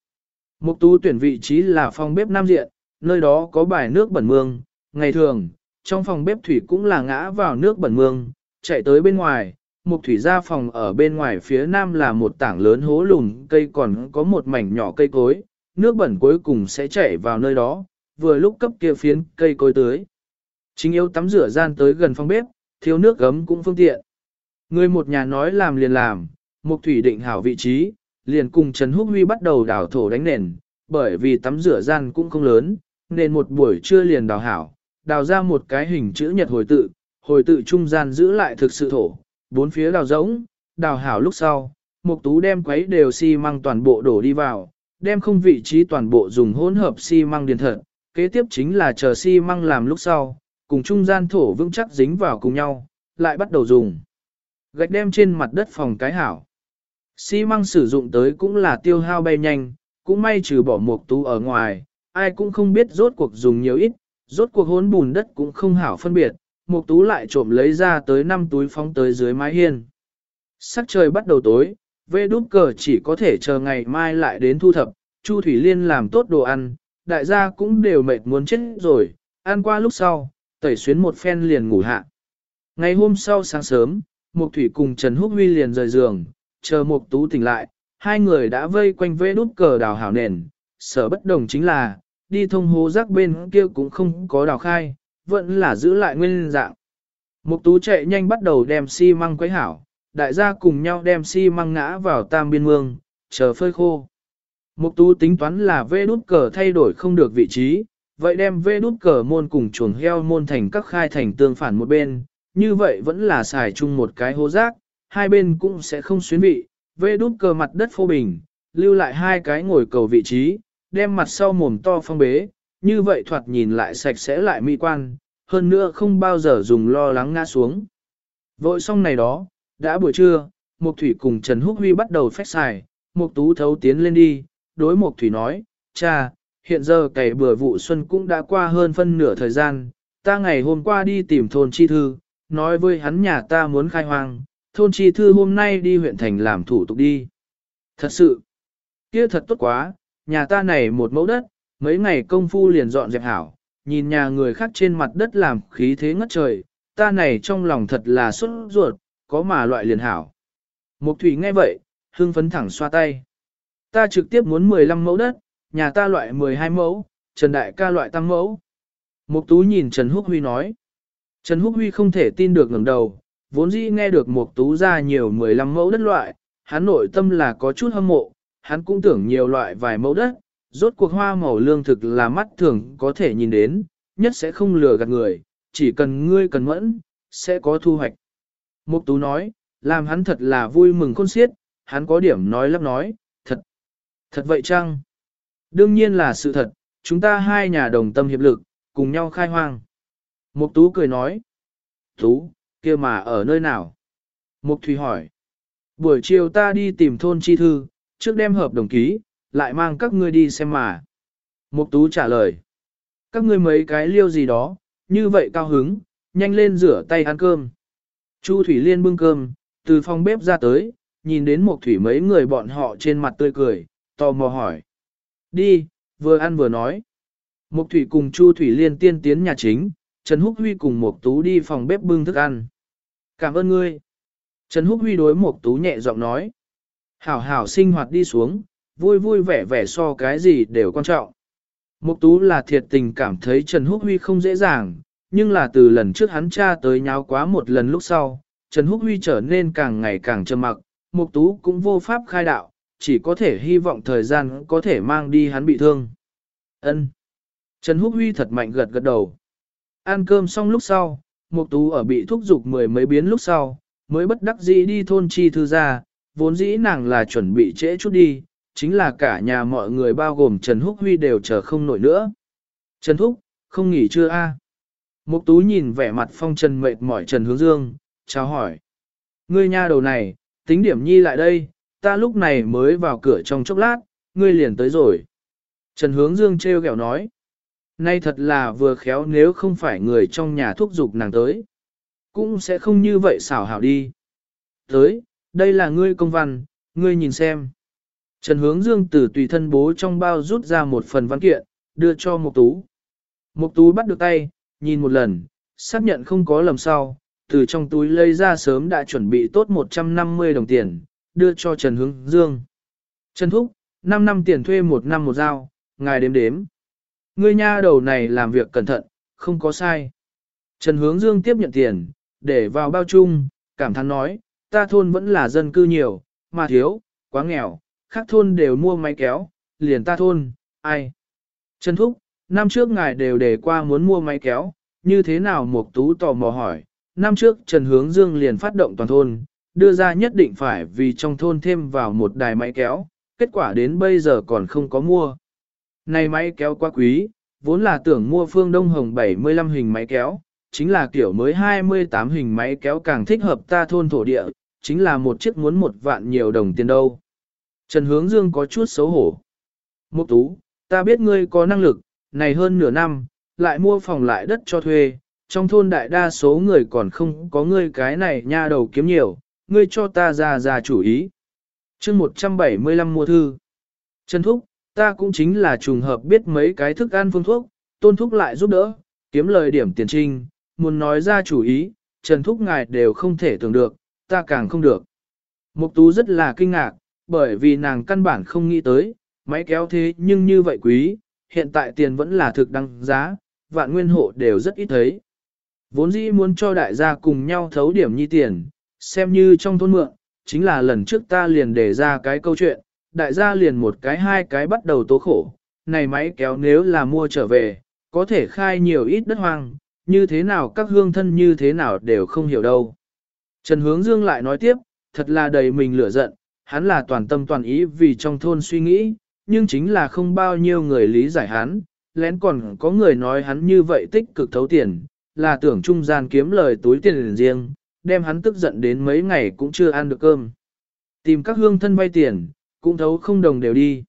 Mục tú tuyển vị trí là phòng bếp nam diện, nơi đó có bài nước bẩn mương, ngày thường, trong phòng bếp thủy cũng là ngã vào nước bẩn mương, chạy tới bên ngoài, mục thủy ra phòng ở bên ngoài phía nam là một tảng lớn hố lùn cây còn có một mảnh nhỏ cây cối, nước bẩn cuối cùng sẽ chảy vào nơi đó, vừa lúc cấp kia phiến cây cối tưới. Chính yếu tắm rửa gian tới gần phòng bếp, thiếu nước gấm cũng phương tiện. Người một nhà nói làm liền làm, Mục Thủy định hảo vị trí, liền cùng Trần Húc Huy bắt đầu đào thổ đánh nền, bởi vì tắm rửa gian cũng không lớn, nên một buổi trưa liền đào hảo, đào ra một cái hình chữ nhật hồi tự, hồi tự trung gian giữ lại thực sự thổ, bốn phía đào rỗng, đào hảo lúc sau, Mục Tú đem quấy đều xi măng toàn bộ đổ đi vào, đem không vị trí toàn bộ dùng hỗn hợp xi măng điền thật, kế tiếp chính là chờ xi măng làm lúc sau, cùng trung gian thổ vững chắc dính vào cùng nhau, lại bắt đầu dùng. Gạch đem trên mặt đất phòng cái hảo. Xi măng sử dụng tới cũng là tiêu hao bay nhanh, cũng may trừ bỏ mục tú ở ngoài, ai cũng không biết rốt cuộc dùng nhiều ít, rốt cuộc hốn bùn đất cũng không hảo phân biệt, một tú lại trộm lấy ra tới 5 túi phóng tới dưới mái hiên. Sắc trời bắt đầu tối, vê đút cờ chỉ có thể chờ ngày mai lại đến thu thập, Chu Thủy Liên làm tốt đồ ăn, đại gia cũng đều mệt muốn chết rồi, ăn qua lúc sau, tẩy xuyến một phen liền ngủ hạ. Ngày hôm sau sáng sớm, Mục Thủy cùng Trần Húc Huy liền rời giường, chờ Mục Tú tỉnh lại, hai người đã vây quanh vê đút cờ đào hảo nền, sở bất đồng chính là, đi thông hố rác bên kia cũng không có đào khai, vẫn là giữ lại nguyên dạng. Mục Tú chạy nhanh bắt đầu đem xi măng quấy hảo, đại gia cùng nhau đem xi măng ngã vào tam biên mương, chờ phơi khô. Mục Tú tính toán là vê đút cờ thay đổi không được vị trí, vậy đem vê đút cờ môn cùng chuồng heo môn thành các khai thành tương phản một bên, như vậy vẫn là xài chung một cái hố rác, hai bên cũng sẽ không xuyến vị, vê đút cờ mặt đất phô bình, lưu lại hai cái ngồi cầu vị trí, đem mặt sau mồm to phong bế, như vậy thoạt nhìn lại sạch sẽ lại mỹ quan, hơn nữa không bao giờ dùng lo lắng ngã xuống. Vội xong này đó, đã buổi trưa, Mục Thủy cùng Trần Húc Huy bắt đầu phách xài, Mục Tú thấu tiến lên đi, đối Mục Thủy nói, cha, hiện giờ cày bừa vụ xuân cũng đã qua hơn phân nửa thời gian, ta ngày hôm qua đi tìm thôn chi thư, nói với hắn nhà ta muốn khai hoang, thôn chi thư hôm nay đi huyện thành làm thủ tục đi. Thật sự, kia thật tốt quá, nhà ta này một mẫu đất, mấy ngày công phu liền dọn dẹp hảo, nhìn nhà người khác trên mặt đất làm khí thế ngất trời, ta này trong lòng thật là xuất ruột, có mà loại liền hảo. Mục thủy nghe vậy, hưng phấn thẳng xoa tay. Ta trực tiếp muốn 15 mẫu đất, nhà ta loại 12 mẫu, Trần Đại ca loại tăng mẫu. Mục Tú nhìn Trần Húc Huy nói. Trần Húc Huy không thể tin được ngẩng đầu, vốn dĩ nghe được Mục Tú ra nhiều 15 mẫu đất loại, hắn nội tâm là có chút hâm mộ, hắn cũng tưởng nhiều loại vài mẫu đất, rốt cuộc hoa màu lương thực là mắt thường có thể nhìn đến, nhất sẽ không lừa gạt người, chỉ cần ngươi cần mẫn, sẽ có thu hoạch. Mục Tú nói, làm hắn thật là vui mừng khôn xiết, hắn có điểm nói lắp nói, thật, thật vậy chăng? Đương nhiên là sự thật, chúng ta hai nhà đồng tâm hiệp lực, cùng nhau khai hoang. Mục Tú cười nói. Tú, kia mà ở nơi nào? Mục Thủy hỏi. Buổi chiều ta đi tìm thôn chi thư, trước đem hợp đồng ký, lại mang các ngươi đi xem mà. Mục Tú trả lời. Các ngươi mấy cái liêu gì đó, như vậy cao hứng, nhanh lên rửa tay ăn cơm. Chu Thủy Liên bưng cơm, từ phòng bếp ra tới, nhìn đến Mục Thủy mấy người bọn họ trên mặt tươi cười, tò mò hỏi. Đi, vừa ăn vừa nói. Mục Thủy cùng Chu Thủy Liên tiên tiến nhà chính, Trần Húc Huy cùng Mục Tú đi phòng bếp bưng thức ăn. Cảm ơn ngươi. Trần Húc Huy đối Mục Tú nhẹ giọng nói. Hảo hảo sinh hoạt đi xuống, vui vui vẻ vẻ so cái gì đều quan trọng. Mục Tú là thiệt tình cảm thấy Trần Húc Huy không dễ dàng, nhưng là từ lần trước hắn cha tới nháo quá một lần lúc sau, Trần Húc Huy trở nên càng ngày càng trầm mặc, Mục Tú cũng vô pháp khai đạo, chỉ có thể hy vọng thời gian có thể mang đi hắn bị thương. Ân. Trần Húc Huy thật mạnh gật gật đầu. Ăn cơm xong lúc sau, Mục Tú ở bị thúc giục mười mấy biến lúc sau, mới bất đắc dĩ đi thôn chi thư ra, vốn dĩ nàng là chuẩn bị trễ chút đi, chính là cả nhà mọi người bao gồm Trần Húc Huy đều chờ không nổi nữa. Trần Húc, không nghỉ chưa a? Mục Tú nhìn vẻ mặt phong trần mệt mỏi Trần Hướng Dương, chào hỏi. Ngươi nha đầu này, tính điểm nhi lại đây, ta lúc này mới vào cửa trong chốc lát, ngươi liền tới rồi. Trần Hướng Dương trêu ghẹo nói. Nay thật là vừa khéo nếu không phải người trong nhà thúc giục nàng tới. Cũng sẽ không như vậy xảo hảo đi. Tới, đây là ngươi công văn, ngươi nhìn xem. Trần Hướng Dương từ tùy thân bố trong bao rút ra một phần văn kiện, đưa cho Mục Tú. Mục Tú bắt được tay, nhìn một lần, xác nhận không có lầm sau, từ trong túi lấy ra sớm đã chuẩn bị tốt 150 đồng tiền, đưa cho Trần Hướng Dương. Trần Thúc, 5 năm tiền thuê một năm một giao, ngài đếm đếm. Ngươi nha đầu này làm việc cẩn thận, không có sai. Trần Hướng Dương tiếp nhận tiền, để vào bao chung, cảm thán nói, ta thôn vẫn là dân cư nhiều, mà thiếu, quá nghèo, khác thôn đều mua máy kéo, liền ta thôn, ai. Trần Thúc, năm trước ngài đều để qua muốn mua máy kéo, như thế nào Mục Tú tò mò hỏi, năm trước Trần Hướng Dương liền phát động toàn thôn, đưa ra nhất định phải vì trong thôn thêm vào một đài máy kéo, kết quả đến bây giờ còn không có mua. Này máy kéo quá quý, vốn là tưởng mua phương Đông Hồng 75 hình máy kéo, chính là kiểu mới 28 hình máy kéo càng thích hợp ta thôn thổ địa, chính là một chiếc muốn một vạn nhiều đồng tiền đâu. Trần Hướng Dương có chút xấu hổ. Mục tú, ta biết ngươi có năng lực, này hơn nửa năm, lại mua phòng lại đất cho thuê, trong thôn đại đa số người còn không có ngươi cái này nha đầu kiếm nhiều, ngươi cho ta ra ra chủ ý. chương 175 mua thư. Trần Thúc, ta cũng chính là trùng hợp biết mấy cái thức ăn phương thuốc, tôn thúc lại giúp đỡ, kiếm lời điểm tiền trinh, muốn nói ra chủ ý, Trần Thúc ngài đều không thể tưởng được, ta càng không được. Mục Tú rất là kinh ngạc, bởi vì nàng căn bản không nghĩ tới, máy kéo thế nhưng như vậy quý, hiện tại tiền vẫn là thực đăng giá, vạn nguyên hộ đều rất ít thấy. Vốn dĩ muốn cho đại gia cùng nhau thấu điểm nhi tiền, xem như trong thôn mượn, chính là lần trước ta liền đề ra cái câu chuyện, đại gia liền một cái hai cái bắt đầu tố khổ, này máy kéo nếu là mua trở về, có thể khai nhiều ít đất hoang, như thế nào các hương thân như thế nào đều không hiểu đâu. Trần Hướng Dương lại nói tiếp, thật là đầy mình lửa giận, hắn là toàn tâm toàn ý vì trong thôn suy nghĩ, nhưng chính là không bao nhiêu người lý giải hắn, lén còn có người nói hắn như vậy tích cực thấu tiền, là tưởng trung gian kiếm lời túi tiền riêng, đem hắn tức giận đến mấy ngày cũng chưa ăn được cơm. Tìm các hương thân vay tiền, cũng thấu không đồng đều đi.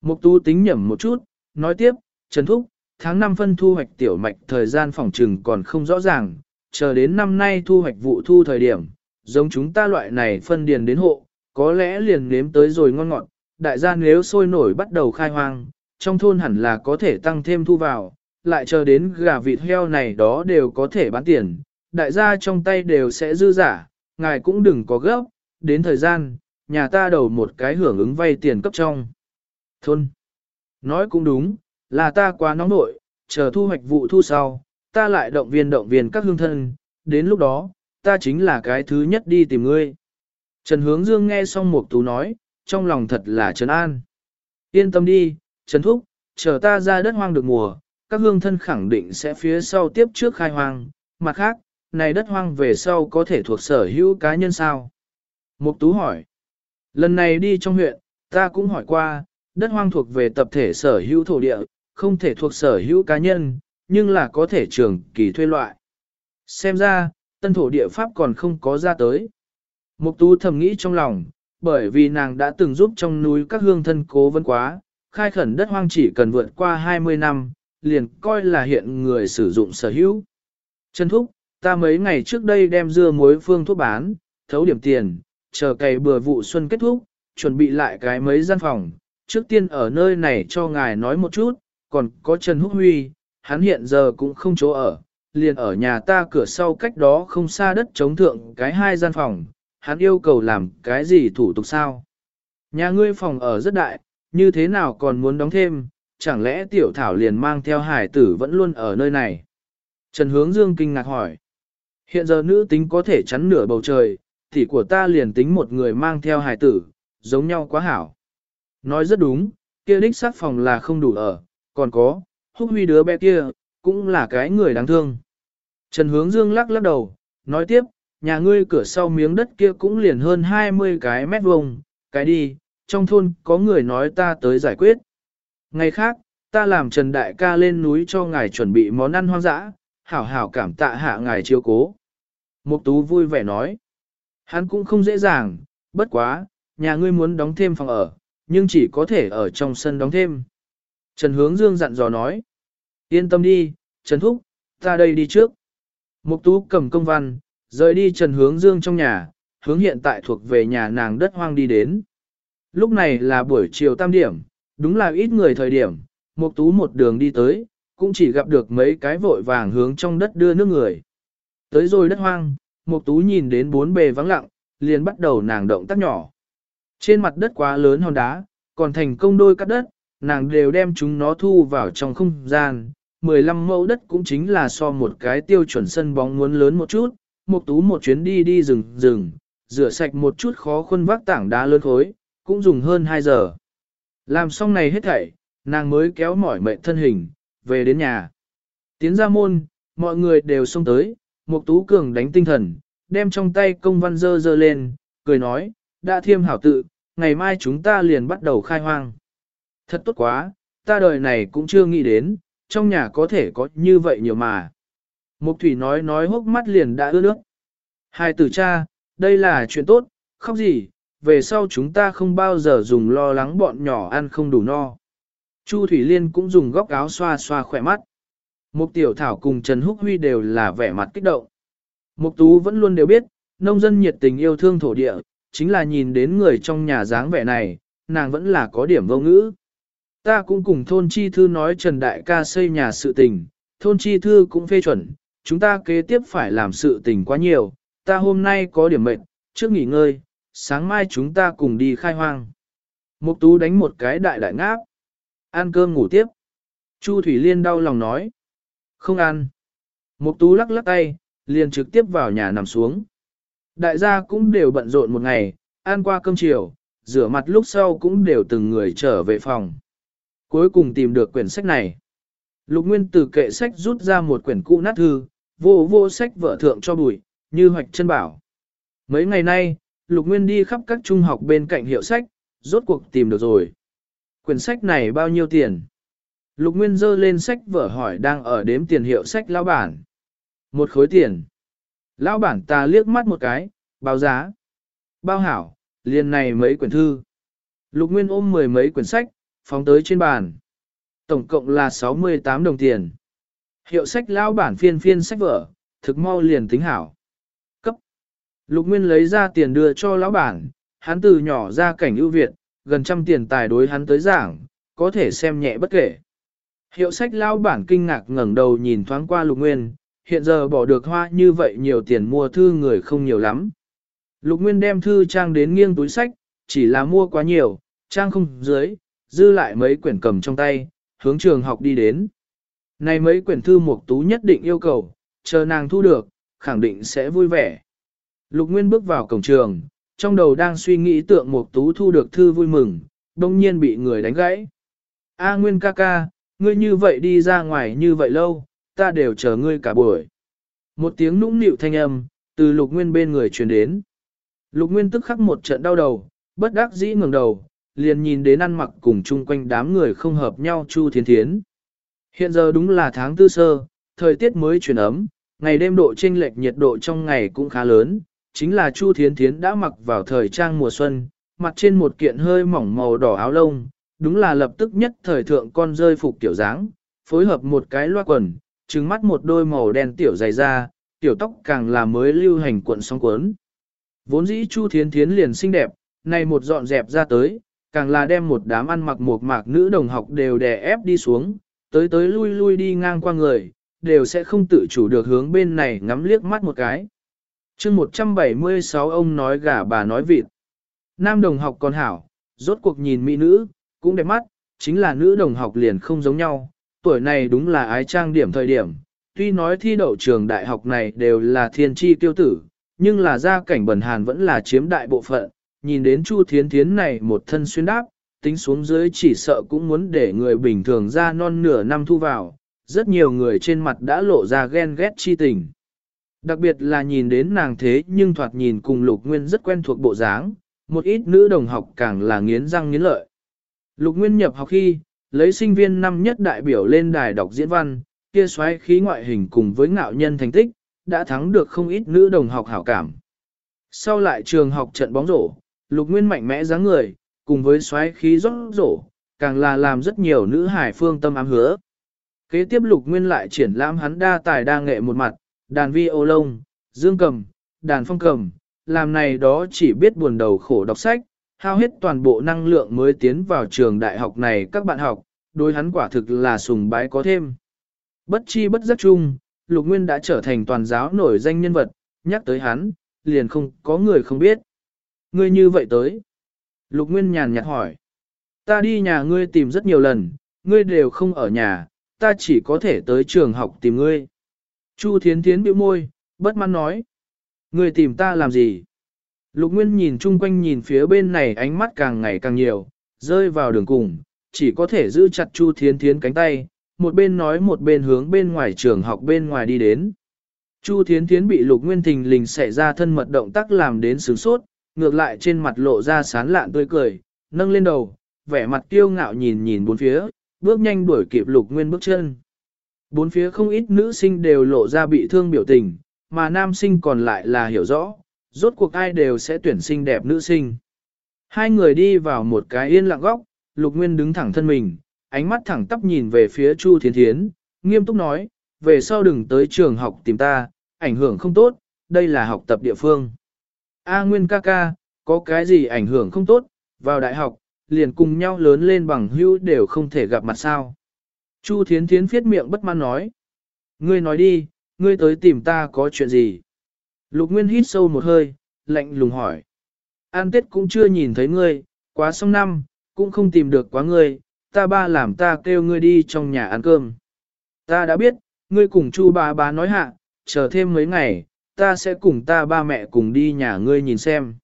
Mục tu tính nhẩm một chút, nói tiếp, Trần Thúc, tháng 5 phân thu hoạch tiểu mạch thời gian phòng trừng còn không rõ ràng, chờ đến năm nay thu hoạch vụ thu thời điểm, giống chúng ta loại này phân điền đến hộ, có lẽ liền nếm tới rồi ngon ngọt, đại gia nếu sôi nổi bắt đầu khai hoang, trong thôn hẳn là có thể tăng thêm thu vào, lại chờ đến gà vịt heo này đó đều có thể bán tiền, đại gia trong tay đều sẽ dư giả, ngài cũng đừng có gấp, đến thời gian, nhà ta đầu một cái hưởng ứng vay tiền cấp trong. Thôn. Nói cũng đúng, là ta quá nóng nội, chờ thu hoạch vụ thu sau, ta lại động viên động viên các hương thân, đến lúc đó, ta chính là cái thứ nhất đi tìm ngươi. Trần Hướng Dương nghe xong Mục Tú nói, trong lòng thật là trấn an. Yên tâm đi, Trần Thúc, chờ ta ra đất hoang được mùa, các hương thân khẳng định sẽ phía sau tiếp trước khai hoang, mặt khác, này đất hoang về sau có thể thuộc sở hữu cá nhân sao? Mục Tú hỏi. Lần này đi trong huyện, ta cũng hỏi qua, đất hoang thuộc về tập thể sở hữu thổ địa, không thể thuộc sở hữu cá nhân, nhưng là có thể trường kỳ thuê loại. Xem ra, tân thổ địa pháp còn không có ra tới. Mục tú thầm nghĩ trong lòng, bởi vì nàng đã từng giúp trong núi các hương thân cố vấn quá, khai khẩn đất hoang chỉ cần vượt qua 20 năm, liền coi là hiện người sử dụng sở hữu. Trần Thúc, ta mấy ngày trước đây đem dưa muối phương thuốc bán, thấu điểm tiền, chờ cày bừa vụ xuân kết thúc, chuẩn bị lại cái mấy gian phòng. Trước tiên ở nơi này cho ngài nói một chút, còn có Trần Húc Huy, hắn hiện giờ cũng không chỗ ở, liền ở nhà ta cửa sau cách đó không xa đất chống thượng cái hai gian phòng, hắn yêu cầu làm cái gì thủ tục sao? Nhà ngươi phòng ở rất đại, như thế nào còn muốn đóng thêm, chẳng lẽ tiểu thảo liền mang theo hải tử vẫn luôn ở nơi này? Trần Hướng Dương kinh ngạc hỏi. Hiện giờ nữ tính có thể chắn nửa bầu trời, thì của ta liền tính một người mang theo hải tử, giống nhau quá hảo. Nói rất đúng, kia đích xác phòng là không đủ ở, còn có, húc huy đứa bé kia, cũng là cái người đáng thương. Trần Hướng Dương lắc lắc đầu, nói tiếp, nhà ngươi cửa sau miếng đất kia cũng liền hơn 20 cái mét vuông, cái đi, trong thôn có người nói ta tới giải quyết. Ngày khác, ta làm Trần Đại ca lên núi cho ngài chuẩn bị món ăn hoang dã, hảo hảo cảm tạ hạ ngài chiếu cố. Mục Tú vui vẻ nói, hắn cũng không dễ dàng, bất quá, nhà ngươi muốn đóng thêm phòng ở, nhưng chỉ có thể ở trong sân đóng thêm. Trần Hướng Dương dặn dò nói, yên tâm đi, Trần Thúc, ta đây đi trước. Mục Tú cầm công văn, rời đi Trần Hướng Dương trong nhà, hướng hiện tại thuộc về nhà nàng đất hoang đi đến. Lúc này là buổi chiều tam điểm, đúng là ít người thời điểm, Mục Tú một đường đi tới, cũng chỉ gặp được mấy cái vội vàng hướng trong đất đưa nước người. Tới rồi đất hoang, Mục Tú nhìn đến bốn bề vắng lặng, liền bắt đầu nàng động tác nhỏ. Trên mặt đất quá lớn hòn đá, còn thành công đôi cắt đất, nàng đều đem chúng nó thu vào trong không gian. 15 mẫu đất cũng chính là so một cái tiêu chuẩn sân bóng muốn lớn một chút, một Tú một chuyến đi đi rừng rừng, rửa sạch một chút khó khuân vác tảng đá lớn khối, cũng dùng hơn 2 giờ. Làm xong này hết thảy, nàng mới kéo mỏi mệt thân hình, về đến nhà. Tiến ra môn, mọi người đều xông tới, một Tú Cường đánh tinh thần, đem trong tay công văn dơ dơ lên, cười nói, đã thiêm hảo tự, ngày mai chúng ta liền bắt đầu khai hoang. Thật tốt quá, ta đời này cũng chưa nghĩ đến, trong nhà có thể có như vậy nhiều mà. Mục Thủy nói nói hốc mắt liền đã ướt nước. Hai tử cha, đây là chuyện tốt, khóc gì, về sau chúng ta không bao giờ dùng lo lắng bọn nhỏ ăn không đủ no. Chu Thủy Liên cũng dùng góc áo xoa xoa khỏe mắt. Mục Tiểu Thảo cùng Trần Húc Huy đều là vẻ mặt kích động. Mục Tú vẫn luôn đều biết, nông dân nhiệt tình yêu thương thổ địa, chính là nhìn đến người trong nhà dáng vẻ này, nàng vẫn là có điểm vô ngữ. Ta cũng cùng thôn chi thư nói Trần Đại ca xây nhà sự tình, thôn chi thư cũng phê chuẩn, chúng ta kế tiếp phải làm sự tình quá nhiều, ta hôm nay có điểm mệt, trước nghỉ ngơi, sáng mai chúng ta cùng đi khai hoang. Mục tú đánh một cái đại đại ngáp. Ăn cơm ngủ tiếp. Chu Thủy Liên đau lòng nói. Không ăn. Mục tú lắc lắc tay, liền trực tiếp vào nhà nằm xuống. Đại gia cũng đều bận rộn một ngày, ăn qua cơm chiều, rửa mặt lúc sau cũng đều từng người trở về phòng. Cuối cùng tìm được quyển sách này. Lục Nguyên từ kệ sách rút ra một quyển cũ nát thư, vô vô sách vợ thượng cho bụi, như hoạch chân bảo. Mấy ngày nay, Lục Nguyên đi khắp các trung học bên cạnh hiệu sách, rốt cuộc tìm được rồi. Quyển sách này bao nhiêu tiền? Lục Nguyên dơ lên sách vở hỏi đang ở đếm tiền hiệu sách lão bản. Một khối tiền. Lão bản ta liếc mắt một cái, báo giá. Bao hảo, liền này mấy quyển thư. Lục Nguyên ôm mười mấy quyển sách, phóng tới trên bàn. Tổng cộng là 68 đồng tiền. Hiệu sách lão bản phiên phiên sách vở, thực mau liền tính hảo. Cấp. Lục Nguyên lấy ra tiền đưa cho lão bản, hắn từ nhỏ ra cảnh ưu việt, gần trăm tiền tài đối hắn tới giảng, có thể xem nhẹ bất kể. Hiệu sách lão bản kinh ngạc ngẩng đầu nhìn thoáng qua Lục Nguyên, hiện giờ bỏ được hoa như vậy nhiều tiền mua thư người không nhiều lắm. Lục Nguyên đem thư trang đến nghiêng túi sách, chỉ là mua quá nhiều, trang không dưới, dư lại mấy quyển cầm trong tay, hướng trường học đi đến. Này mấy quyển thư Mục Tú nhất định yêu cầu, chờ nàng thu được, khẳng định sẽ vui vẻ. Lục Nguyên bước vào cổng trường, trong đầu đang suy nghĩ tượng Mục Tú thu được thư vui mừng, đông nhiên bị người đánh gãy. A Nguyên ca ca, ngươi như vậy đi ra ngoài như vậy lâu, ta đều chờ ngươi cả buổi. Một tiếng nũng nịu thanh âm, từ Lục Nguyên bên người truyền đến. Lục Nguyên tức khắc một trận đau đầu, bất đắc dĩ ngẩng đầu, liền nhìn đến ăn mặc cùng chung quanh đám người không hợp nhau Chu Thiên Thiến. Hiện giờ đúng là tháng tư sơ, thời tiết mới chuyển ấm, ngày đêm độ chênh lệch nhiệt độ trong ngày cũng khá lớn, chính là Chu Thiến Thiến đã mặc vào thời trang mùa xuân, mặt trên một kiện hơi mỏng màu đỏ áo lông, đúng là lập tức nhất thời thượng con rơi phục tiểu dáng, phối hợp một cái loa quần, trứng mắt một đôi màu đen tiểu dày da, tiểu tóc càng là mới lưu hành cuộn song cuốn. Vốn dĩ Chu Thiến Thiến liền xinh đẹp, này một dọn dẹp ra tới, càng là đem một đám ăn mặc một mạc nữ đồng học đều đè ép đi xuống, tới tới lui lui đi ngang qua người, đều sẽ không tự chủ được hướng bên này ngắm liếc mắt một cái. chương 176 ông nói gà bà nói vịt. Nam đồng học còn hảo, rốt cuộc nhìn mỹ nữ, cũng đẹp mắt, chính là nữ đồng học liền không giống nhau, tuổi này đúng là ái trang điểm thời điểm. Tuy nói thi đậu trường đại học này đều là thiên tri tiêu tử, nhưng là gia cảnh bẩn hàn vẫn là chiếm đại bộ phận, nhìn đến Chu Thiến Thiến này một thân xuyên đáp, tính xuống dưới chỉ sợ cũng muốn để người bình thường ra non nửa năm thu vào, rất nhiều người trên mặt đã lộ ra ghen ghét chi tình. Đặc biệt là nhìn đến nàng thế nhưng thoạt nhìn cùng Lục Nguyên rất quen thuộc bộ dáng, một ít nữ đồng học càng là nghiến răng nghiến lợi. Lục Nguyên nhập học khi, lấy sinh viên năm nhất đại biểu lên đài đọc diễn văn, kia xoáy khí ngoại hình cùng với ngạo nhân thành tích, đã thắng được không ít nữ đồng học hảo cảm. Sau lại trường học trận bóng rổ, Lục Nguyên mạnh mẽ dáng người, cùng với xoáy khí rót rổ, càng là làm rất nhiều nữ hải phương tâm ám hứa. Kế tiếp Lục Nguyên lại triển lãm hắn đa tài đa nghệ một mặt, đàn vi ô lông, dương cầm, đàn phong cầm, làm này đó chỉ biết buồn đầu khổ đọc sách, hao hết toàn bộ năng lượng mới tiến vào trường đại học này các bạn học, đối hắn quả thực là sùng bái có thêm. Bất chi bất giác chung, Lục Nguyên đã trở thành toàn giáo nổi danh nhân vật, nhắc tới hắn, liền không có người không biết. Ngươi như vậy tới. Lục Nguyên nhàn nhạt hỏi. Ta đi nhà ngươi tìm rất nhiều lần, ngươi đều không ở nhà, ta chỉ có thể tới trường học tìm ngươi. Chu Thiến Thiến bĩu môi, bất mãn nói. Ngươi tìm ta làm gì? Lục Nguyên nhìn chung quanh nhìn phía bên này ánh mắt càng ngày càng nhiều, rơi vào đường cùng, chỉ có thể giữ chặt Chu Thiến Thiến cánh tay, một bên nói một bên hướng bên ngoài trường học bên ngoài đi đến. Chu Thiến Thiến bị Lục Nguyên Thình lình xảy ra thân mật động tác làm đến sướng sốt, ngược lại trên mặt lộ ra sán lạn tươi cười, nâng lên đầu, vẻ mặt kiêu ngạo nhìn nhìn bốn phía, bước nhanh đuổi kịp Lục Nguyên bước chân. Bốn phía không ít nữ sinh đều lộ ra bị thương biểu tình, mà nam sinh còn lại là hiểu rõ, rốt cuộc ai đều sẽ tuyển sinh đẹp nữ sinh. Hai người đi vào một cái yên lặng góc, Lục Nguyên đứng thẳng thân mình, ánh mắt thẳng tắp nhìn về phía Chu Thiến Thiến, nghiêm túc nói, về sau đừng tới trường học tìm ta, ảnh hưởng không tốt, đây là học tập địa phương. A Nguyên ca ca, có cái gì ảnh hưởng không tốt, vào đại học, liền cùng nhau lớn lên bằng hữu đều không thể gặp mặt sao. Chu Thiến Thiến phiết miệng bất mãn nói. Ngươi nói đi, ngươi tới tìm ta có chuyện gì? Lục Nguyên hít sâu một hơi, lạnh lùng hỏi. An Tết cũng chưa nhìn thấy ngươi, quá xong năm, cũng không tìm được quá ngươi, ta ba làm ta kêu ngươi đi trong nhà ăn cơm. Ta đã biết, ngươi cùng chu bà bà nói hạ, chờ thêm mấy ngày, ta sẽ cùng ta ba mẹ cùng đi nhà ngươi nhìn xem.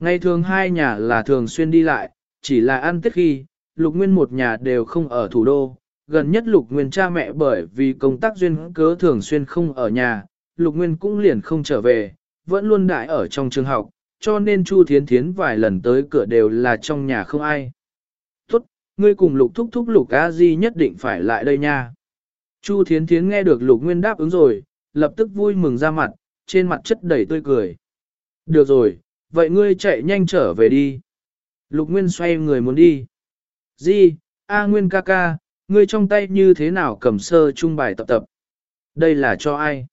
Ngày thường hai nhà là thường xuyên đi lại, chỉ là ăn tết khi, lục nguyên một nhà đều không ở thủ đô. Gần nhất lục nguyên cha mẹ bởi vì công tác duyên cớ thường xuyên không ở nhà, lục nguyên cũng liền không trở về, vẫn luôn đại ở trong trường học, cho nên Chu Thiến Thiến vài lần tới cửa đều là trong nhà không ai. Tốt, ngươi cùng lục thúc thúc lục a di nhất định phải lại đây nha. Chu Thiến Thiến nghe được lục nguyên đáp ứng rồi, lập tức vui mừng ra mặt, trên mặt chất đầy tươi cười. Được rồi, vậy ngươi chạy nhanh trở về đi. Lục Nguyên xoay người muốn đi. Di, A Nguyên ca ca, ngươi trong tay như thế nào cầm sơ chung bài tập tập? Đây là cho ai?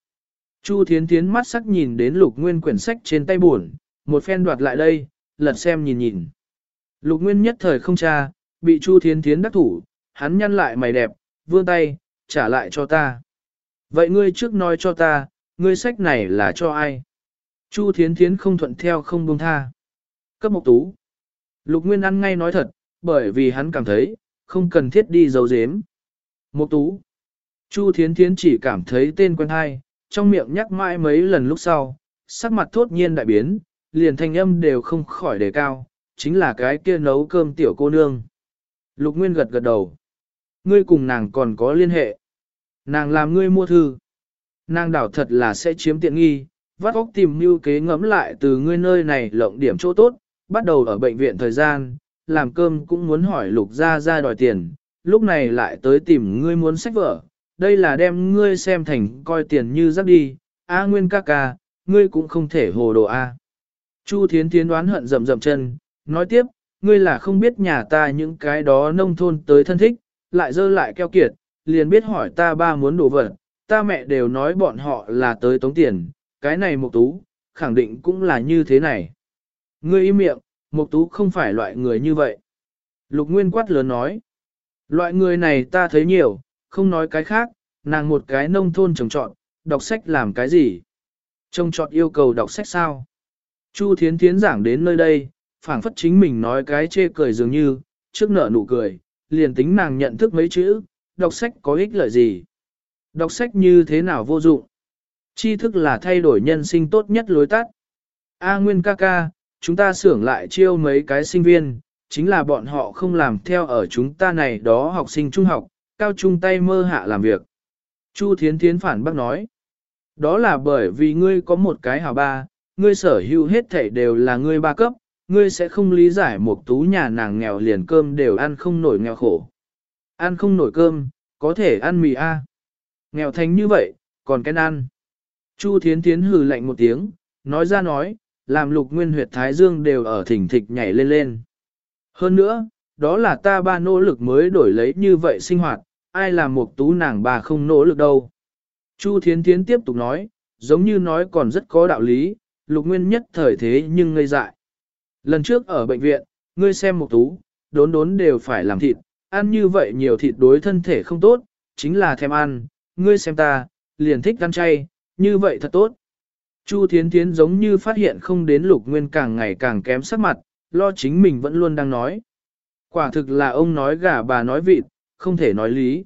Chu Thiến Thiến mắt sắc nhìn đến Lục Nguyên quyển sách trên tay buồn, một phen đoạt lại đây, lật xem nhìn nhìn. Lục Nguyên nhất thời không tra, bị Chu Thiến Thiến đắc thủ, hắn nhăn lại mày đẹp, vươn tay, trả lại cho ta. Vậy ngươi trước nói cho ta, ngươi sách này là cho ai? Chu Thiến Thiến không thuận theo không buông tha. Cấp Mộc Tú. Lục Nguyên ăn ngay nói thật, bởi vì hắn cảm thấy, không cần thiết đi giấu giếm. Mộc Tú. Chu Thiến Thiến chỉ cảm thấy tên quen hay, trong miệng nhắc mãi mấy lần lúc sau, sắc mặt thốt nhiên đại biến, liền thanh âm đều không khỏi đề cao, chính là cái kia nấu cơm tiểu cô nương. Lục Nguyên gật gật đầu. Ngươi cùng nàng còn có liên hệ. Nàng làm ngươi mua thư. Nàng đảo thật là sẽ chiếm tiện nghi, vắt óc tìm mưu kế ngẫm lại từ ngươi nơi này lộng điểm chỗ tốt, bắt đầu ở bệnh viện thời gian, làm cơm cũng muốn hỏi lục ra ra đòi tiền, lúc này lại tới tìm ngươi muốn sách vở, đây là đem ngươi xem thành coi tiền như rắc đi, A Nguyên ca ca, ngươi cũng không thể hồ đồ A. Chu Thiến Thiến đoán hận rầm rầm chân, nói tiếp, ngươi là không biết nhà ta những cái đó nông thôn tới thân thích, lại dơ lại keo kiệt, liền biết hỏi ta ba muốn đồ vật, ta mẹ đều nói bọn họ là tới tống tiền, cái này Mục Tú, khẳng định cũng là như thế này. Ngươi im miệng, Mục Tú không phải loại người như vậy. Lục Nguyên quát lớn nói, loại người này ta thấy nhiều, không nói cái khác, nàng một cái nông thôn trồng trọt, đọc sách làm cái gì? Trông trọt yêu cầu đọc sách sao? Chu Thiến Thiến giảng đến nơi đây, phảng phất chính mình nói cái chê cười dường như, trước nợ nụ cười, liền tính nàng nhận thức mấy chữ, đọc sách có ích lợi gì? Đọc sách như thế nào vô dụng? Tri thức là thay đổi nhân sinh tốt nhất lối tắt. A Nguyên ca ca, chúng ta xưởng lại chiêu mấy cái sinh viên, chính là bọn họ không làm theo ở chúng ta này đó học sinh trung học, cao trung tay mơ hạ làm việc. Chu Thiến Thiến phản bác nói, đó là bởi vì ngươi có một cái hào ba, ngươi sở hữu hết thảy đều là ngươi ba cấp, ngươi sẽ không lý giải một tú nhà nàng nghèo liền cơm đều ăn không nổi nghèo khổ. Ăn không nổi cơm, có thể ăn mì A. Nghèo thành như vậy, còn cái ăn. Chu Thiến Thiến hừ lạnh một tiếng, nói ra nói, làm lục nguyên huyệt thái dương đều ở thỉnh thịch nhảy lên lên. Hơn nữa, đó là ta ba nỗ lực mới đổi lấy như vậy sinh hoạt, ai làm một tú nàng bà không nỗ lực đâu. Chu Thiến Thiến tiếp tục nói, giống như nói còn rất có đạo lý, lục nguyên nhất thời thế nhưng ngây dại. Lần trước ở bệnh viện, ngươi xem một tú, đốn đốn đều phải làm thịt, ăn như vậy nhiều thịt đối thân thể không tốt, chính là thèm ăn, ngươi xem ta, liền thích ăn chay, như vậy thật tốt. Chu Thiến Thiến giống như phát hiện không đến lục nguyên càng ngày càng kém sắc mặt, lo chính mình vẫn luôn đang nói. Quả thực là ông nói gà bà nói vịt, không thể nói lý.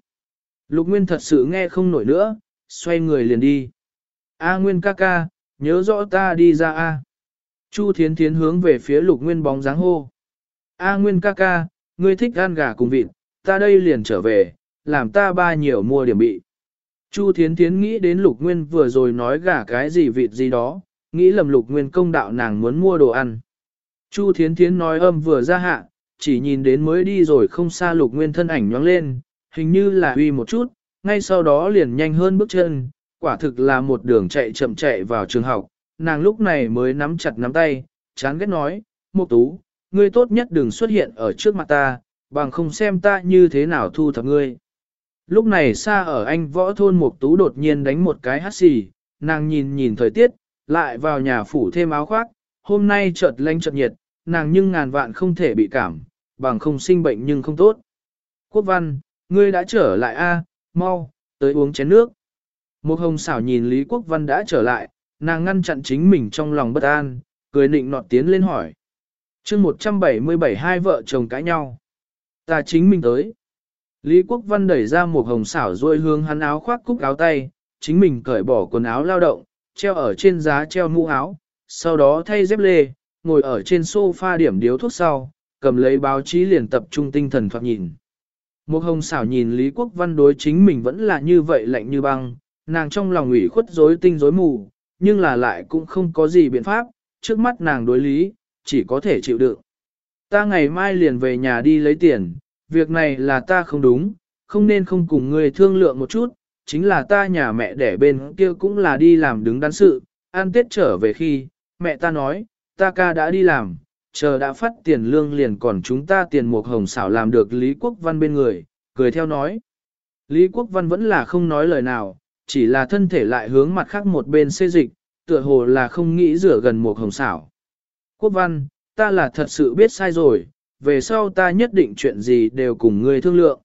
Lục nguyên thật sự nghe không nổi nữa, xoay người liền đi. A nguyên ca ca, nhớ rõ ta đi ra A. Chu Thiến Thiến hướng về phía lục nguyên bóng dáng hô. A nguyên ca ca, ngươi thích ăn gà cùng vịt, ta đây liền trở về, làm ta ba nhiều mua điểm bị. Chu Thiến Thiến nghĩ đến Lục Nguyên vừa rồi nói gả cái gì vịt gì đó, nghĩ lầm Lục Nguyên công đạo nàng muốn mua đồ ăn. Chu Thiến Thiến nói âm vừa ra hạ, chỉ nhìn đến mới đi rồi không xa Lục Nguyên thân ảnh nhoáng lên, hình như là uy một chút, ngay sau đó liền nhanh hơn bước chân, quả thực là một đường chạy chậm chạy vào trường học, nàng lúc này mới nắm chặt nắm tay, chán ghét nói, Mục Tú, ngươi tốt nhất đừng xuất hiện ở trước mặt ta, bằng không xem ta như thế nào thu thập ngươi. Lúc này xa ở anh võ thôn Mục Tú đột nhiên đánh một cái hắt xì, nàng nhìn nhìn thời tiết, lại vào nhà phủ thêm áo khoác, hôm nay chợt lạnh chợt nhiệt, nàng nhưng ngàn vạn không thể bị cảm, bằng không sinh bệnh nhưng không tốt. Quốc văn, ngươi đã trở lại a, mau, tới uống chén nước. Một hồng xảo nhìn Lý Quốc văn đã trở lại, nàng ngăn chặn chính mình trong lòng bất an, cười nịnh nọt tiến lên hỏi. chương 177 hai vợ chồng cãi nhau. Ta chính mình tới. Lý Quốc Văn đẩy ra một hồng xảo ruôi hướng hắn áo khoác cúc áo tay, chính mình cởi bỏ quần áo lao động, treo ở trên giá treo mũ áo, sau đó thay dép lê, ngồi ở trên sofa điểm điếu thuốc sau, cầm lấy báo chí liền tập trung tinh thần thoạt nhìn. Một hồng xảo nhìn Lý Quốc Văn đối chính mình vẫn là như vậy lạnh như băng, nàng trong lòng ủy khuất rối tinh rối mù, nhưng là lại cũng không có gì biện pháp, trước mắt nàng đối lý, chỉ có thể chịu đựng. Ta ngày mai liền về nhà đi lấy tiền, việc này là ta không đúng, không nên không cùng người thương lượng một chút, chính là ta nhà mẹ đẻ bên kia cũng là đi làm đứng đắn sự, An tết trở về khi, mẹ ta nói, ta ca đã đi làm, chờ đã phát tiền lương liền còn chúng ta tiền một hồng xảo làm được Lý Quốc Văn bên người, cười theo nói. Lý Quốc Văn vẫn là không nói lời nào, chỉ là thân thể lại hướng mặt khác một bên xê dịch, tựa hồ là không nghĩ rửa gần một hồng xảo. Quốc Văn, ta là thật sự biết sai rồi, về sau ta nhất định chuyện gì đều cùng ngươi thương lượng.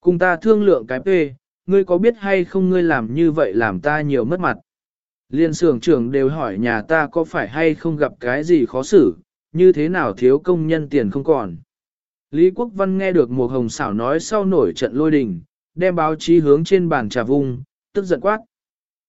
Cùng ta thương lượng cái phê, ngươi có biết hay không ngươi làm như vậy làm ta nhiều mất mặt. Liên xưởng trưởng đều hỏi nhà ta có phải hay không gặp cái gì khó xử, như thế nào thiếu công nhân tiền không còn. Lý Quốc Văn nghe được một hồng xảo nói sau nổi trận lôi đình, đem báo chí hướng trên bàn trà vung, tức giận quát.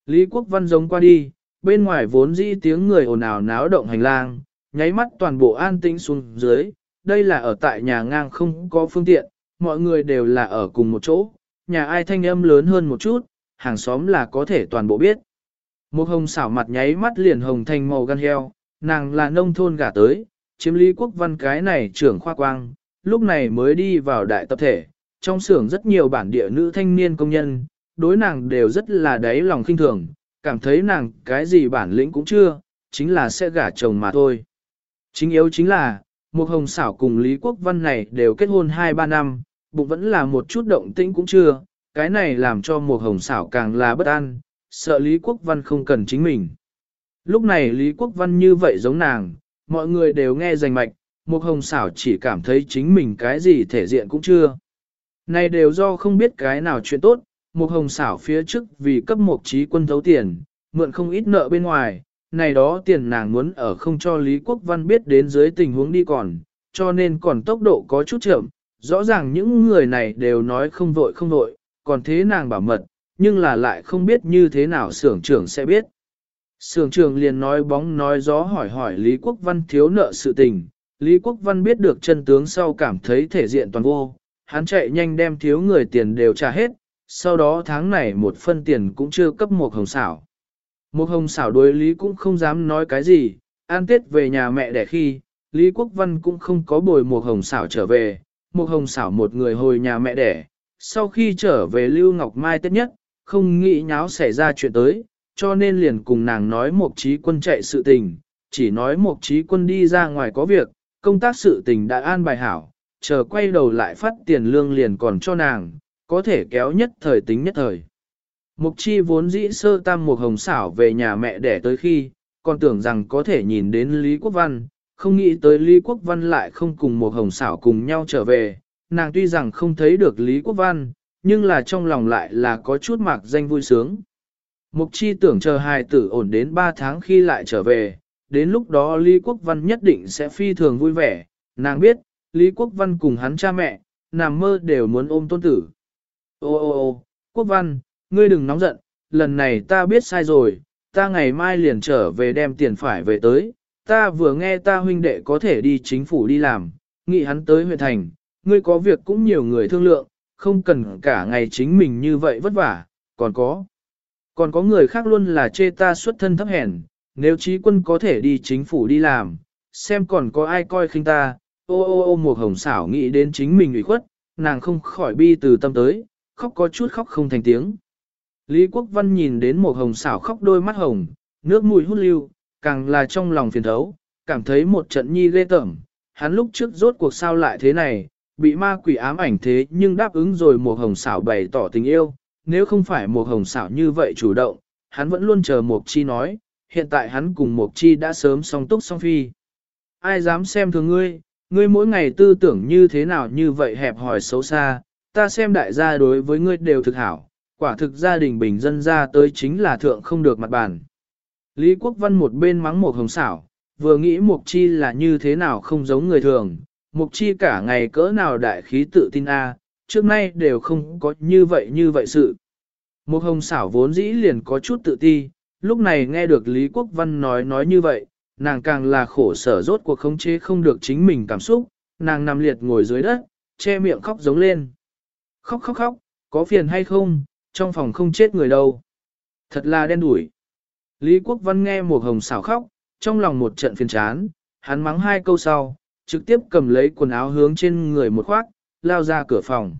Lý Quốc Văn giống qua đi, bên ngoài vốn dĩ tiếng người ồn ào náo động hành lang, nháy mắt toàn bộ an tĩnh xuống dưới, đây là ở tại nhà ngang không có phương tiện, mọi người đều là ở cùng một chỗ, nhà ai thanh âm lớn hơn một chút, hàng xóm là có thể toàn bộ biết. Một hồng xảo mặt nháy mắt liền hồng thành màu gan heo, nàng là nông thôn gả tới, chiếm lý quốc văn cái này trưởng khoa quang, lúc này mới đi vào đại tập thể, trong xưởng rất nhiều bản địa nữ thanh niên công nhân, đối nàng đều rất là đáy lòng khinh thường, cảm thấy nàng cái gì bản lĩnh cũng chưa, chính là sẽ gả chồng mà thôi. Chính yếu chính là, một hồng xảo cùng Lý Quốc Văn này đều kết hôn 2-3 năm, bụng vẫn là một chút động tĩnh cũng chưa, cái này làm cho một hồng xảo càng là bất an, sợ Lý Quốc Văn không cần chính mình. Lúc này Lý Quốc Văn như vậy giống nàng, mọi người đều nghe rành mạch, một hồng xảo chỉ cảm thấy chính mình cái gì thể diện cũng chưa. Này đều do không biết cái nào chuyện tốt, một hồng xảo phía trước vì cấp một trí quân thấu tiền, mượn không ít nợ bên ngoài, này đó tiền nàng muốn ở không cho Lý Quốc Văn biết đến dưới tình huống đi còn, cho nên còn tốc độ có chút chậm, rõ ràng những người này đều nói không vội không vội, còn thế nàng bảo mật, nhưng là lại không biết như thế nào xưởng trưởng sẽ biết. Sưởng trưởng liền nói bóng nói gió hỏi hỏi Lý Quốc Văn thiếu nợ sự tình, Lý Quốc Văn biết được chân tướng sau cảm thấy thể diện toàn vô, hắn chạy nhanh đem thiếu người tiền đều trả hết, sau đó tháng này một phân tiền cũng chưa cấp một hồng xảo. Một hồng xảo đối Lý cũng không dám nói cái gì, an tết về nhà mẹ đẻ khi, Lý Quốc Văn cũng không có bồi một hồng xảo trở về, một hồng xảo một người hồi nhà mẹ đẻ, sau khi trở về Lưu Ngọc Mai tết nhất, không nghĩ nháo xảy ra chuyện tới, cho nên liền cùng nàng nói một trí quân chạy sự tình, chỉ nói một trí quân đi ra ngoài có việc, công tác sự tình đã an bài hảo, chờ quay đầu lại phát tiền lương liền còn cho nàng, có thể kéo nhất thời tính nhất thời. Mục chi vốn dĩ sơ tam một hồng xảo về nhà mẹ đẻ tới khi, còn tưởng rằng có thể nhìn đến Lý Quốc Văn, không nghĩ tới Lý Quốc Văn lại không cùng một hồng xảo cùng nhau trở về, nàng tuy rằng không thấy được Lý Quốc Văn, nhưng là trong lòng lại là có chút mạc danh vui sướng. Mục chi tưởng chờ hài tử ổn đến 3 tháng khi lại trở về, đến lúc đó Lý Quốc Văn nhất định sẽ phi thường vui vẻ, nàng biết, Lý Quốc Văn cùng hắn cha mẹ, nằm mơ đều muốn ôm tôn tử. Ô ô ô, Quốc Văn, ngươi đừng nóng giận, lần này ta biết sai rồi, ta ngày mai liền trở về đem tiền phải về tới, ta vừa nghe ta huynh đệ có thể đi chính phủ đi làm, nghĩ hắn tới huyện thành, ngươi có việc cũng nhiều người thương lượng, không cần cả ngày chính mình như vậy vất vả, còn có. Còn có người khác luôn là chê ta xuất thân thấp hèn, nếu trí quân có thể đi chính phủ đi làm, xem còn có ai coi khinh ta, ô ô ô một hồng xảo nghĩ đến chính mình ủy khuất, nàng không khỏi bi từ tâm tới, khóc có chút khóc không thành tiếng. Lý Quốc Văn nhìn đến một hồng xảo khóc đôi mắt hồng, nước mũi hút lưu, càng là trong lòng phiền thấu, cảm thấy một trận nhi ghê tởm, hắn lúc trước rốt cuộc sao lại thế này, bị ma quỷ ám ảnh thế nhưng đáp ứng rồi một hồng xảo bày tỏ tình yêu, nếu không phải một hồng xảo như vậy chủ động, hắn vẫn luôn chờ một chi nói, hiện tại hắn cùng một chi đã sớm song túc song phi. Ai dám xem thường ngươi, ngươi mỗi ngày tư tưởng như thế nào như vậy hẹp hòi xấu xa, ta xem đại gia đối với ngươi đều thực hảo, quả thực gia đình bình dân ra tới chính là thượng không được mặt bàn. Lý Quốc Văn một bên mắng một hồng xảo, vừa nghĩ Mục Chi là như thế nào không giống người thường, Mục Chi cả ngày cỡ nào đại khí tự tin a, trước nay đều không có như vậy như vậy sự. Mục hồng xảo vốn dĩ liền có chút tự ti, lúc này nghe được Lý Quốc Văn nói nói như vậy, nàng càng là khổ sở rốt cuộc khống chế không được chính mình cảm xúc, nàng nằm liệt ngồi dưới đất, che miệng khóc giống lên. Khóc khóc khóc, có phiền hay không, trong phòng không chết người đâu. Thật là đen đủi. Lý Quốc Văn nghe một hồng xảo khóc, trong lòng một trận phiền chán, hắn mắng hai câu sau, trực tiếp cầm lấy quần áo hướng trên người một khoác, lao ra cửa phòng.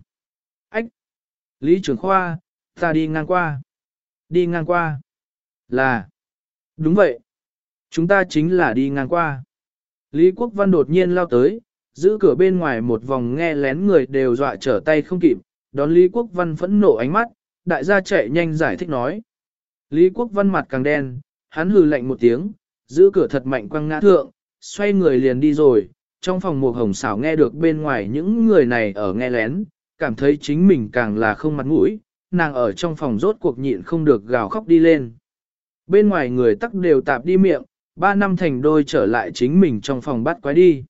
Ách! Lý Trường khoa, ta đi ngang qua. Đi ngang qua. Là. Đúng vậy. Chúng ta chính là đi ngang qua. Lý Quốc Văn đột nhiên lao tới, giữ cửa bên ngoài một vòng nghe lén người đều dọa trở tay không kịp, đón Lý Quốc Văn phẫn nộ ánh mắt, đại gia chạy nhanh giải thích nói. Lý Quốc Văn mặt càng đen, hắn hừ lạnh một tiếng, giữ cửa thật mạnh quăng ngã thượng, xoay người liền đi rồi, trong phòng một hồng xảo nghe được bên ngoài những người này ở nghe lén, cảm thấy chính mình càng là không mặt mũi, nàng ở trong phòng rốt cuộc nhịn không được gào khóc đi lên. Bên ngoài người tắc đều tạp đi miệng, ba năm thành đôi trở lại chính mình trong phòng bắt quái đi.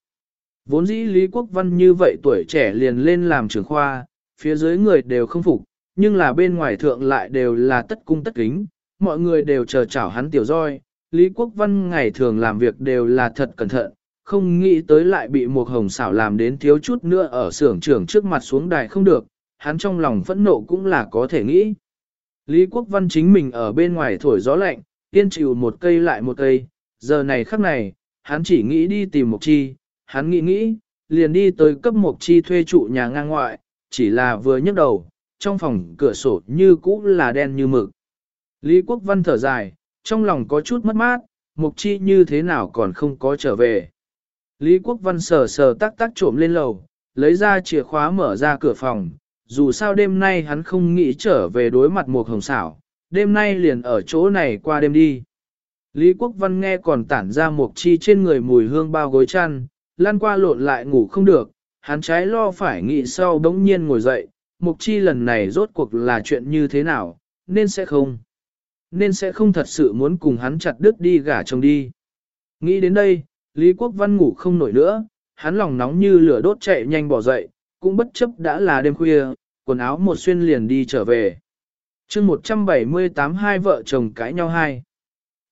Vốn dĩ Lý Quốc Văn như vậy tuổi trẻ liền lên làm trưởng khoa, phía dưới người đều không phục, nhưng là bên ngoài thượng lại đều là tất cung tất kính, mọi người đều chờ chảo hắn tiểu roi. Lý Quốc Văn ngày thường làm việc đều là thật cẩn thận, không nghĩ tới lại bị một hồng xảo làm đến thiếu chút nữa ở xưởng trưởng trước mặt xuống đài không được, hắn trong lòng phẫn nộ cũng là có thể nghĩ. Lý Quốc Văn chính mình ở bên ngoài thổi gió lạnh, tiên chịu một cây lại một cây, giờ này khắc này, hắn chỉ nghĩ đi tìm Mộc Chi, hắn nghĩ nghĩ, liền đi tới cấp Mộc Chi thuê trụ nhà ngang ngoại, chỉ là vừa nhấc đầu, trong phòng cửa sổ như cũ là đen như mực. Lý Quốc Văn thở dài, trong lòng có chút mất mát, Mục Chi như thế nào còn không có trở về. Lý Quốc Văn sờ sờ tắc tắc trộm lên lầu, lấy ra chìa khóa mở ra cửa phòng, dù sao đêm nay hắn không nghĩ trở về đối mặt một hồng xảo, đêm nay liền ở chỗ này qua đêm đi. Lý Quốc Văn nghe còn tản ra Mục chi trên người mùi hương bao gối chăn, lan qua lộn lại ngủ không được, hắn trái lo phải nghĩ sau đống nhiên ngồi dậy, mục chi lần này rốt cuộc là chuyện như thế nào, nên sẽ không. Nên sẽ không thật sự muốn cùng hắn chặt đứt đi gả chồng đi. Nghĩ đến đây, Lý Quốc Văn ngủ không nổi nữa, hắn lòng nóng như lửa đốt chạy nhanh bỏ dậy, cũng bất chấp đã là đêm khuya, quần áo một xuyên liền đi trở về. chương 178 hai vợ chồng cãi nhau hai.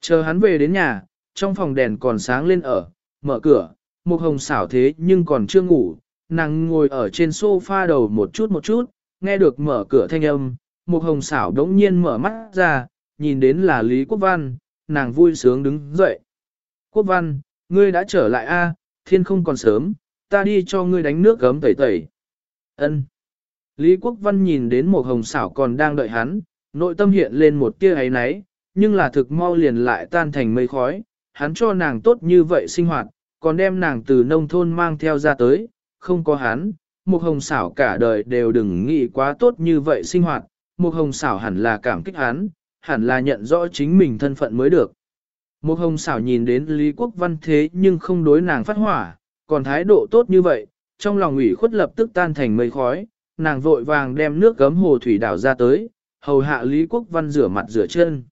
Chờ hắn về đến nhà, trong phòng đèn còn sáng lên ở, mở cửa, một hồng xảo thế nhưng còn chưa ngủ, nàng ngồi ở trên sofa đầu một chút một chút, nghe được mở cửa thanh âm, một hồng xảo đống nhiên mở mắt ra, nhìn đến là Lý Quốc Văn, nàng vui sướng đứng dậy. Quốc Văn, ngươi đã trở lại a, thiên không còn sớm, ta đi cho ngươi đánh nước gấm tẩy tẩy. Ân. Lý Quốc Văn nhìn đến một hồng xảo còn đang đợi hắn, nội tâm hiện lên một tia ấy náy, nhưng là thực mau liền lại tan thành mây khói, hắn cho nàng tốt như vậy sinh hoạt, còn đem nàng từ nông thôn mang theo ra tới, không có hắn, một hồng xảo cả đời đều đừng nghĩ quá tốt như vậy sinh hoạt, một hồng xảo hẳn là cảm kích hắn, hẳn là nhận rõ chính mình thân phận mới được. Một hồng xảo nhìn đến Lý Quốc Văn thế nhưng không đối nàng phát hỏa, còn thái độ tốt như vậy, trong lòng ủy khuất lập tức tan thành mây khói, nàng vội vàng đem nước gấm hồ thủy đảo ra tới, hầu hạ Lý Quốc Văn rửa mặt rửa chân.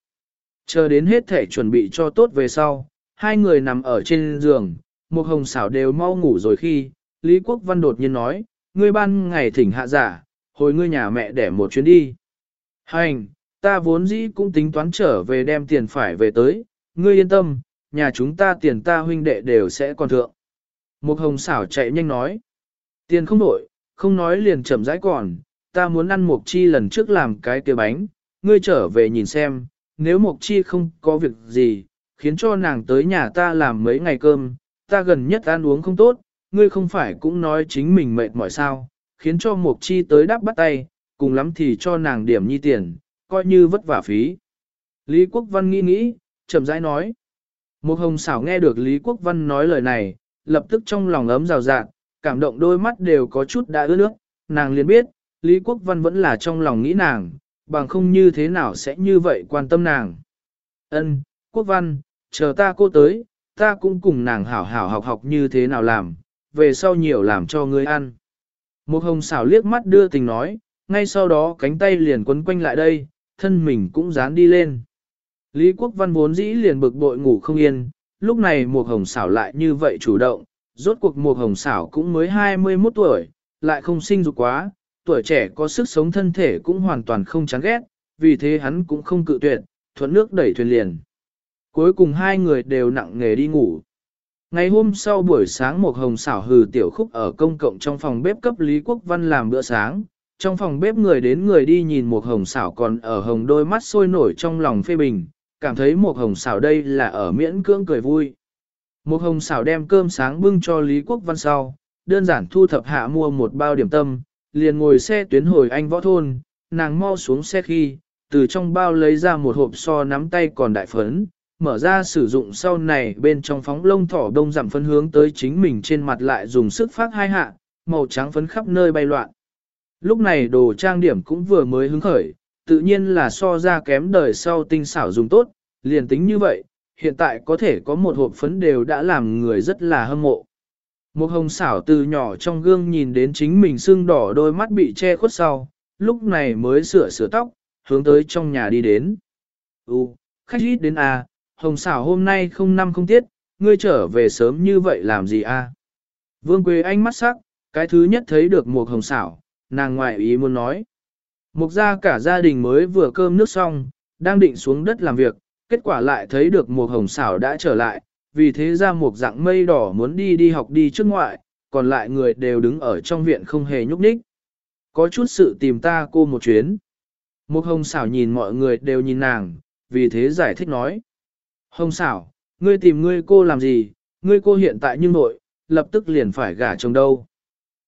Chờ đến hết thể chuẩn bị cho tốt về sau, hai người nằm ở trên giường, một hồng xảo đều mau ngủ rồi khi, Lý Quốc Văn đột nhiên nói, ngươi ban ngày thỉnh hạ giả, hồi ngươi nhà mẹ để một chuyến đi. Hành, ta vốn dĩ cũng tính toán trở về đem tiền phải về tới, ngươi yên tâm, nhà chúng ta tiền ta huynh đệ đều sẽ còn thượng. Một hồng xảo chạy nhanh nói, tiền không đổi, không nói liền chậm rãi còn, ta muốn ăn mộc chi lần trước làm cái kia bánh, ngươi trở về nhìn xem, nếu mộc chi không có việc gì, khiến cho nàng tới nhà ta làm mấy ngày cơm, ta gần nhất ăn uống không tốt, ngươi không phải cũng nói chính mình mệt mỏi sao, khiến cho mộc chi tới đáp bắt tay, cùng lắm thì cho nàng điểm nhi tiền, coi như vất vả phí. Lý Quốc Văn nghĩ nghĩ, chậm rãi nói. Mục hồng xảo nghe được Lý Quốc Văn nói lời này, lập tức trong lòng ấm rào rạt, cảm động đôi mắt đều có chút đã ướt nước, nàng liền biết, Lý Quốc Văn vẫn là trong lòng nghĩ nàng, bằng không như thế nào sẽ như vậy quan tâm nàng. Ân, Quốc Văn, chờ ta cô tới, ta cũng cùng nàng hảo hảo học học như thế nào làm, về sau nhiều làm cho ngươi ăn. Một hồng xảo liếc mắt đưa tình nói, ngay sau đó cánh tay liền quấn quanh lại đây, thân mình cũng dán đi lên. Lý Quốc Văn vốn dĩ liền bực bội ngủ không yên, lúc này một hồng xảo lại như vậy chủ động, rốt cuộc một hồng xảo cũng mới 21 tuổi, lại không sinh dục quá, tuổi trẻ có sức sống thân thể cũng hoàn toàn không chán ghét, vì thế hắn cũng không cự tuyệt, thuận nước đẩy thuyền liền. Cuối cùng hai người đều nặng nghề đi ngủ. Ngày hôm sau buổi sáng một hồng xảo hừ tiểu khúc ở công cộng trong phòng bếp cấp Lý Quốc Văn làm bữa sáng. Trong phòng bếp người đến người đi nhìn một hồng xảo còn ở hồng đôi mắt sôi nổi trong lòng phê bình, cảm thấy một hồng xảo đây là ở miễn cưỡng cười vui. Một hồng xảo đem cơm sáng bưng cho Lý Quốc Văn sau, đơn giản thu thập hạ mua một bao điểm tâm, liền ngồi xe tuyến hồi anh võ thôn, nàng mau xuống xe khi, từ trong bao lấy ra một hộp so nắm tay còn đại phấn, mở ra sử dụng sau này bên trong phóng lông thỏ đông giảm phân hướng tới chính mình trên mặt lại dùng sức phát hai hạ, màu trắng phấn khắp nơi bay loạn. Lúc này đồ trang điểm cũng vừa mới hứng khởi, tự nhiên là so ra kém đời sau tinh xảo dùng tốt, liền tính như vậy, hiện tại có thể có một hộp phấn đều đã làm người rất là hâm mộ. Một hồng xảo từ nhỏ trong gương nhìn đến chính mình sưng đỏ đôi mắt bị che khuất sau, lúc này mới sửa sửa tóc, hướng tới trong nhà đi đến. u khách ít đến à, hồng xảo hôm nay không năm không tiết, ngươi trở về sớm như vậy làm gì à? Vương Quế Anh mắt sắc, cái thứ nhất thấy được một hồng xảo, nàng ngoại ý muốn nói. Mục ra cả gia đình mới vừa cơm nước xong, đang định xuống đất làm việc, kết quả lại thấy được một hồng xảo đã trở lại, vì thế ra một dạng mây đỏ muốn đi đi học đi trước ngoại, còn lại người đều đứng ở trong viện không hề nhúc nhích. Có chút sự tìm ta cô một chuyến. Một hồng xảo nhìn mọi người đều nhìn nàng, vì thế giải thích nói. Hồng xảo, ngươi tìm ngươi cô làm gì, ngươi cô hiện tại như nội, lập tức liền phải gả chồng đâu.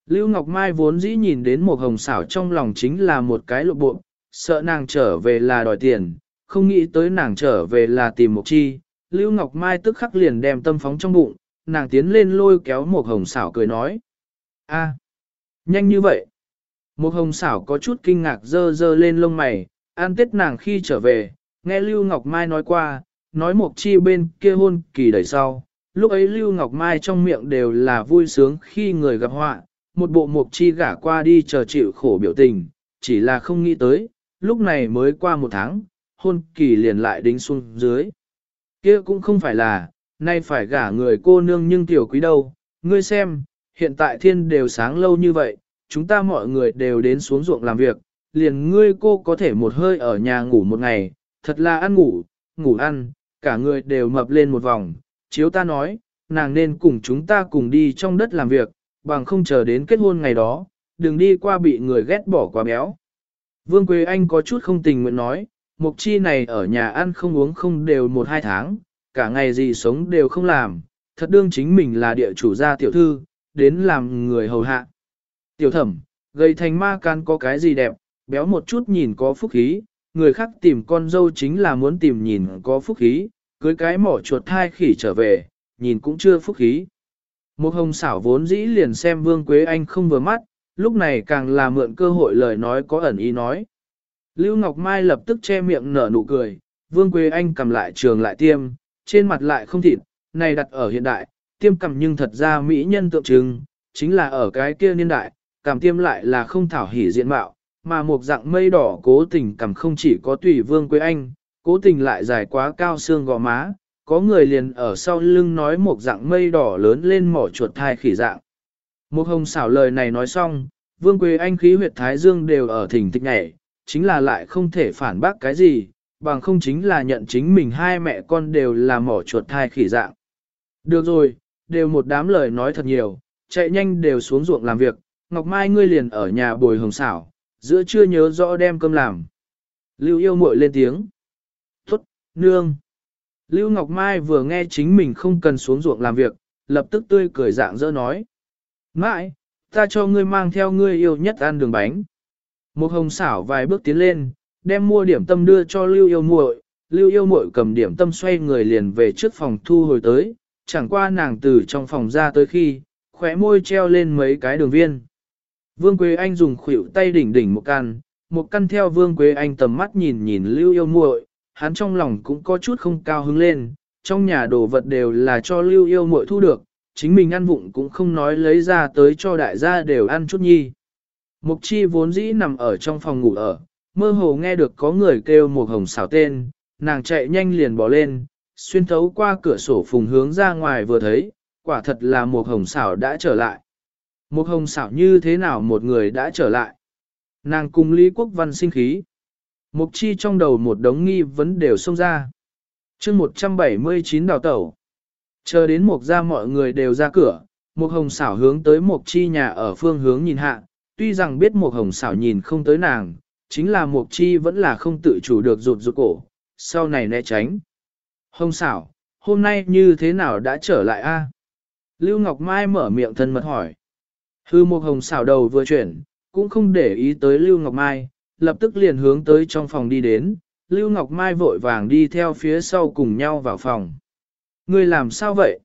Lưu Ngọc Mai vốn dĩ nhìn đến một hồng xảo trong lòng chính là một cái lộ bộ, sợ nàng trở về là đòi tiền, không nghĩ tới nàng trở về là tìm một chi. Lưu Ngọc Mai tức khắc liền đem tâm phóng trong bụng, nàng tiến lên lôi kéo một hồng xảo cười nói. a nhanh như vậy. Một hồng xảo có chút kinh ngạc dơ dơ lên lông mày, an tết nàng khi trở về, nghe Lưu Ngọc Mai nói qua, nói một chi bên kia hôn kỳ đẩy sau. Lúc ấy Lưu Ngọc Mai trong miệng đều là vui sướng khi người gặp họa, một bộ mục chi gả qua đi chờ chịu khổ biểu tình, chỉ là không nghĩ tới, lúc này mới qua một tháng, hôn kỳ liền lại đính xuống dưới. kia cũng không phải là, nay phải gả người cô nương nhưng tiểu quý đâu, ngươi xem, hiện tại thiên đều sáng lâu như vậy, chúng ta mọi người đều đến xuống ruộng làm việc, liền ngươi cô có thể một hơi ở nhà ngủ một ngày, thật là ăn ngủ, ngủ ăn, cả người đều mập lên một vòng, chiếu ta nói, nàng nên cùng chúng ta cùng đi trong đất làm việc, bằng không chờ đến kết hôn ngày đó, đừng đi qua bị người ghét bỏ quá béo. Vương Quế Anh có chút không tình nguyện nói, mục chi này ở nhà ăn không uống không đều một hai tháng, cả ngày gì sống đều không làm, thật đương chính mình là địa chủ gia tiểu thư, đến làm người hầu hạ. Tiểu thẩm, gây thành ma can có cái gì đẹp, béo một chút nhìn có phúc khí, người khác tìm con dâu chính là muốn tìm nhìn có phúc khí, cưới cái mỏ chuột thai khỉ trở về, nhìn cũng chưa phúc khí. Một hồng xảo vốn dĩ liền xem Vương Quế Anh không vừa mắt, lúc này càng là mượn cơ hội lời nói có ẩn ý nói. Lưu Ngọc Mai lập tức che miệng nở nụ cười, Vương Quế Anh cầm lại trường lại tiêm, trên mặt lại không thịt, này đặt ở hiện đại, tiêm cầm nhưng thật ra mỹ nhân tượng trưng, chính là ở cái kia niên đại, cầm tiêm lại là không thảo hỉ diện mạo, mà một dạng mây đỏ cố tình cầm không chỉ có tùy Vương Quế Anh, cố tình lại dài quá cao xương gò má, có người liền ở sau lưng nói một dạng mây đỏ lớn lên mỏ chuột thai khỉ dạng. Một hồng xảo lời này nói xong, Vương Quế Anh khí huyệt thái dương đều ở thỉnh tịch nhảy, chính là lại không thể phản bác cái gì, bằng không chính là nhận chính mình hai mẹ con đều là mỏ chuột thai khỉ dạng. Được rồi, đều một đám lời nói thật nhiều, chạy nhanh đều xuống ruộng làm việc, Ngọc Mai ngươi liền ở nhà bồi hồng xảo, giữa chưa nhớ rõ đem cơm làm. Lưu yêu muội lên tiếng. Nương. Lưu Ngọc Mai vừa nghe chính mình không cần xuống ruộng làm việc, lập tức tươi cười dạng dỡ nói. Mãi, ta cho ngươi mang theo ngươi yêu nhất ăn đường bánh. Một hồng xảo vài bước tiến lên, đem mua điểm tâm đưa cho Lưu yêu muội. Lưu yêu muội cầm điểm tâm xoay người liền về trước phòng thu hồi tới, chẳng qua nàng từ trong phòng ra tới khi, khóe môi treo lên mấy cái đường viên. Vương Quế Anh dùng khuỷu tay đỉnh đỉnh một căn, một căn theo Vương Quế Anh tầm mắt nhìn nhìn Lưu yêu muội, hắn trong lòng cũng có chút không cao hứng lên, trong nhà đồ vật đều là cho Lưu yêu muội thu được, chính mình ăn vụng cũng không nói lấy ra tới cho đại gia đều ăn chút nhi. Mục chi vốn dĩ nằm ở trong phòng ngủ ở, mơ hồ nghe được có người kêu một hồng xảo tên, nàng chạy nhanh liền bỏ lên, xuyên thấu qua cửa sổ phùng hướng ra ngoài vừa thấy, quả thật là một hồng xảo đã trở lại. Một hồng xảo như thế nào một người đã trở lại? Nàng cùng Lý Quốc Văn sinh khí. Mục chi trong đầu một đống nghi vấn đều xông ra. chương 179 đào tẩu. Chờ đến mục ra mọi người đều ra cửa, mục hồng xảo hướng tới mục chi nhà ở phương hướng nhìn hạ, tuy rằng biết mục hồng xảo nhìn không tới nàng, chính là mục chi vẫn là không tự chủ được rụt rụt cổ, sau này né tránh. Hồng xảo, hôm nay như thế nào đã trở lại a? Lưu Ngọc Mai mở miệng thân mật hỏi. Hư mục hồng xảo đầu vừa chuyển, cũng không để ý tới Lưu Ngọc Mai, lập tức liền hướng tới trong phòng đi đến, Lưu Ngọc Mai vội vàng đi theo phía sau cùng nhau vào phòng. Ngươi làm sao vậy?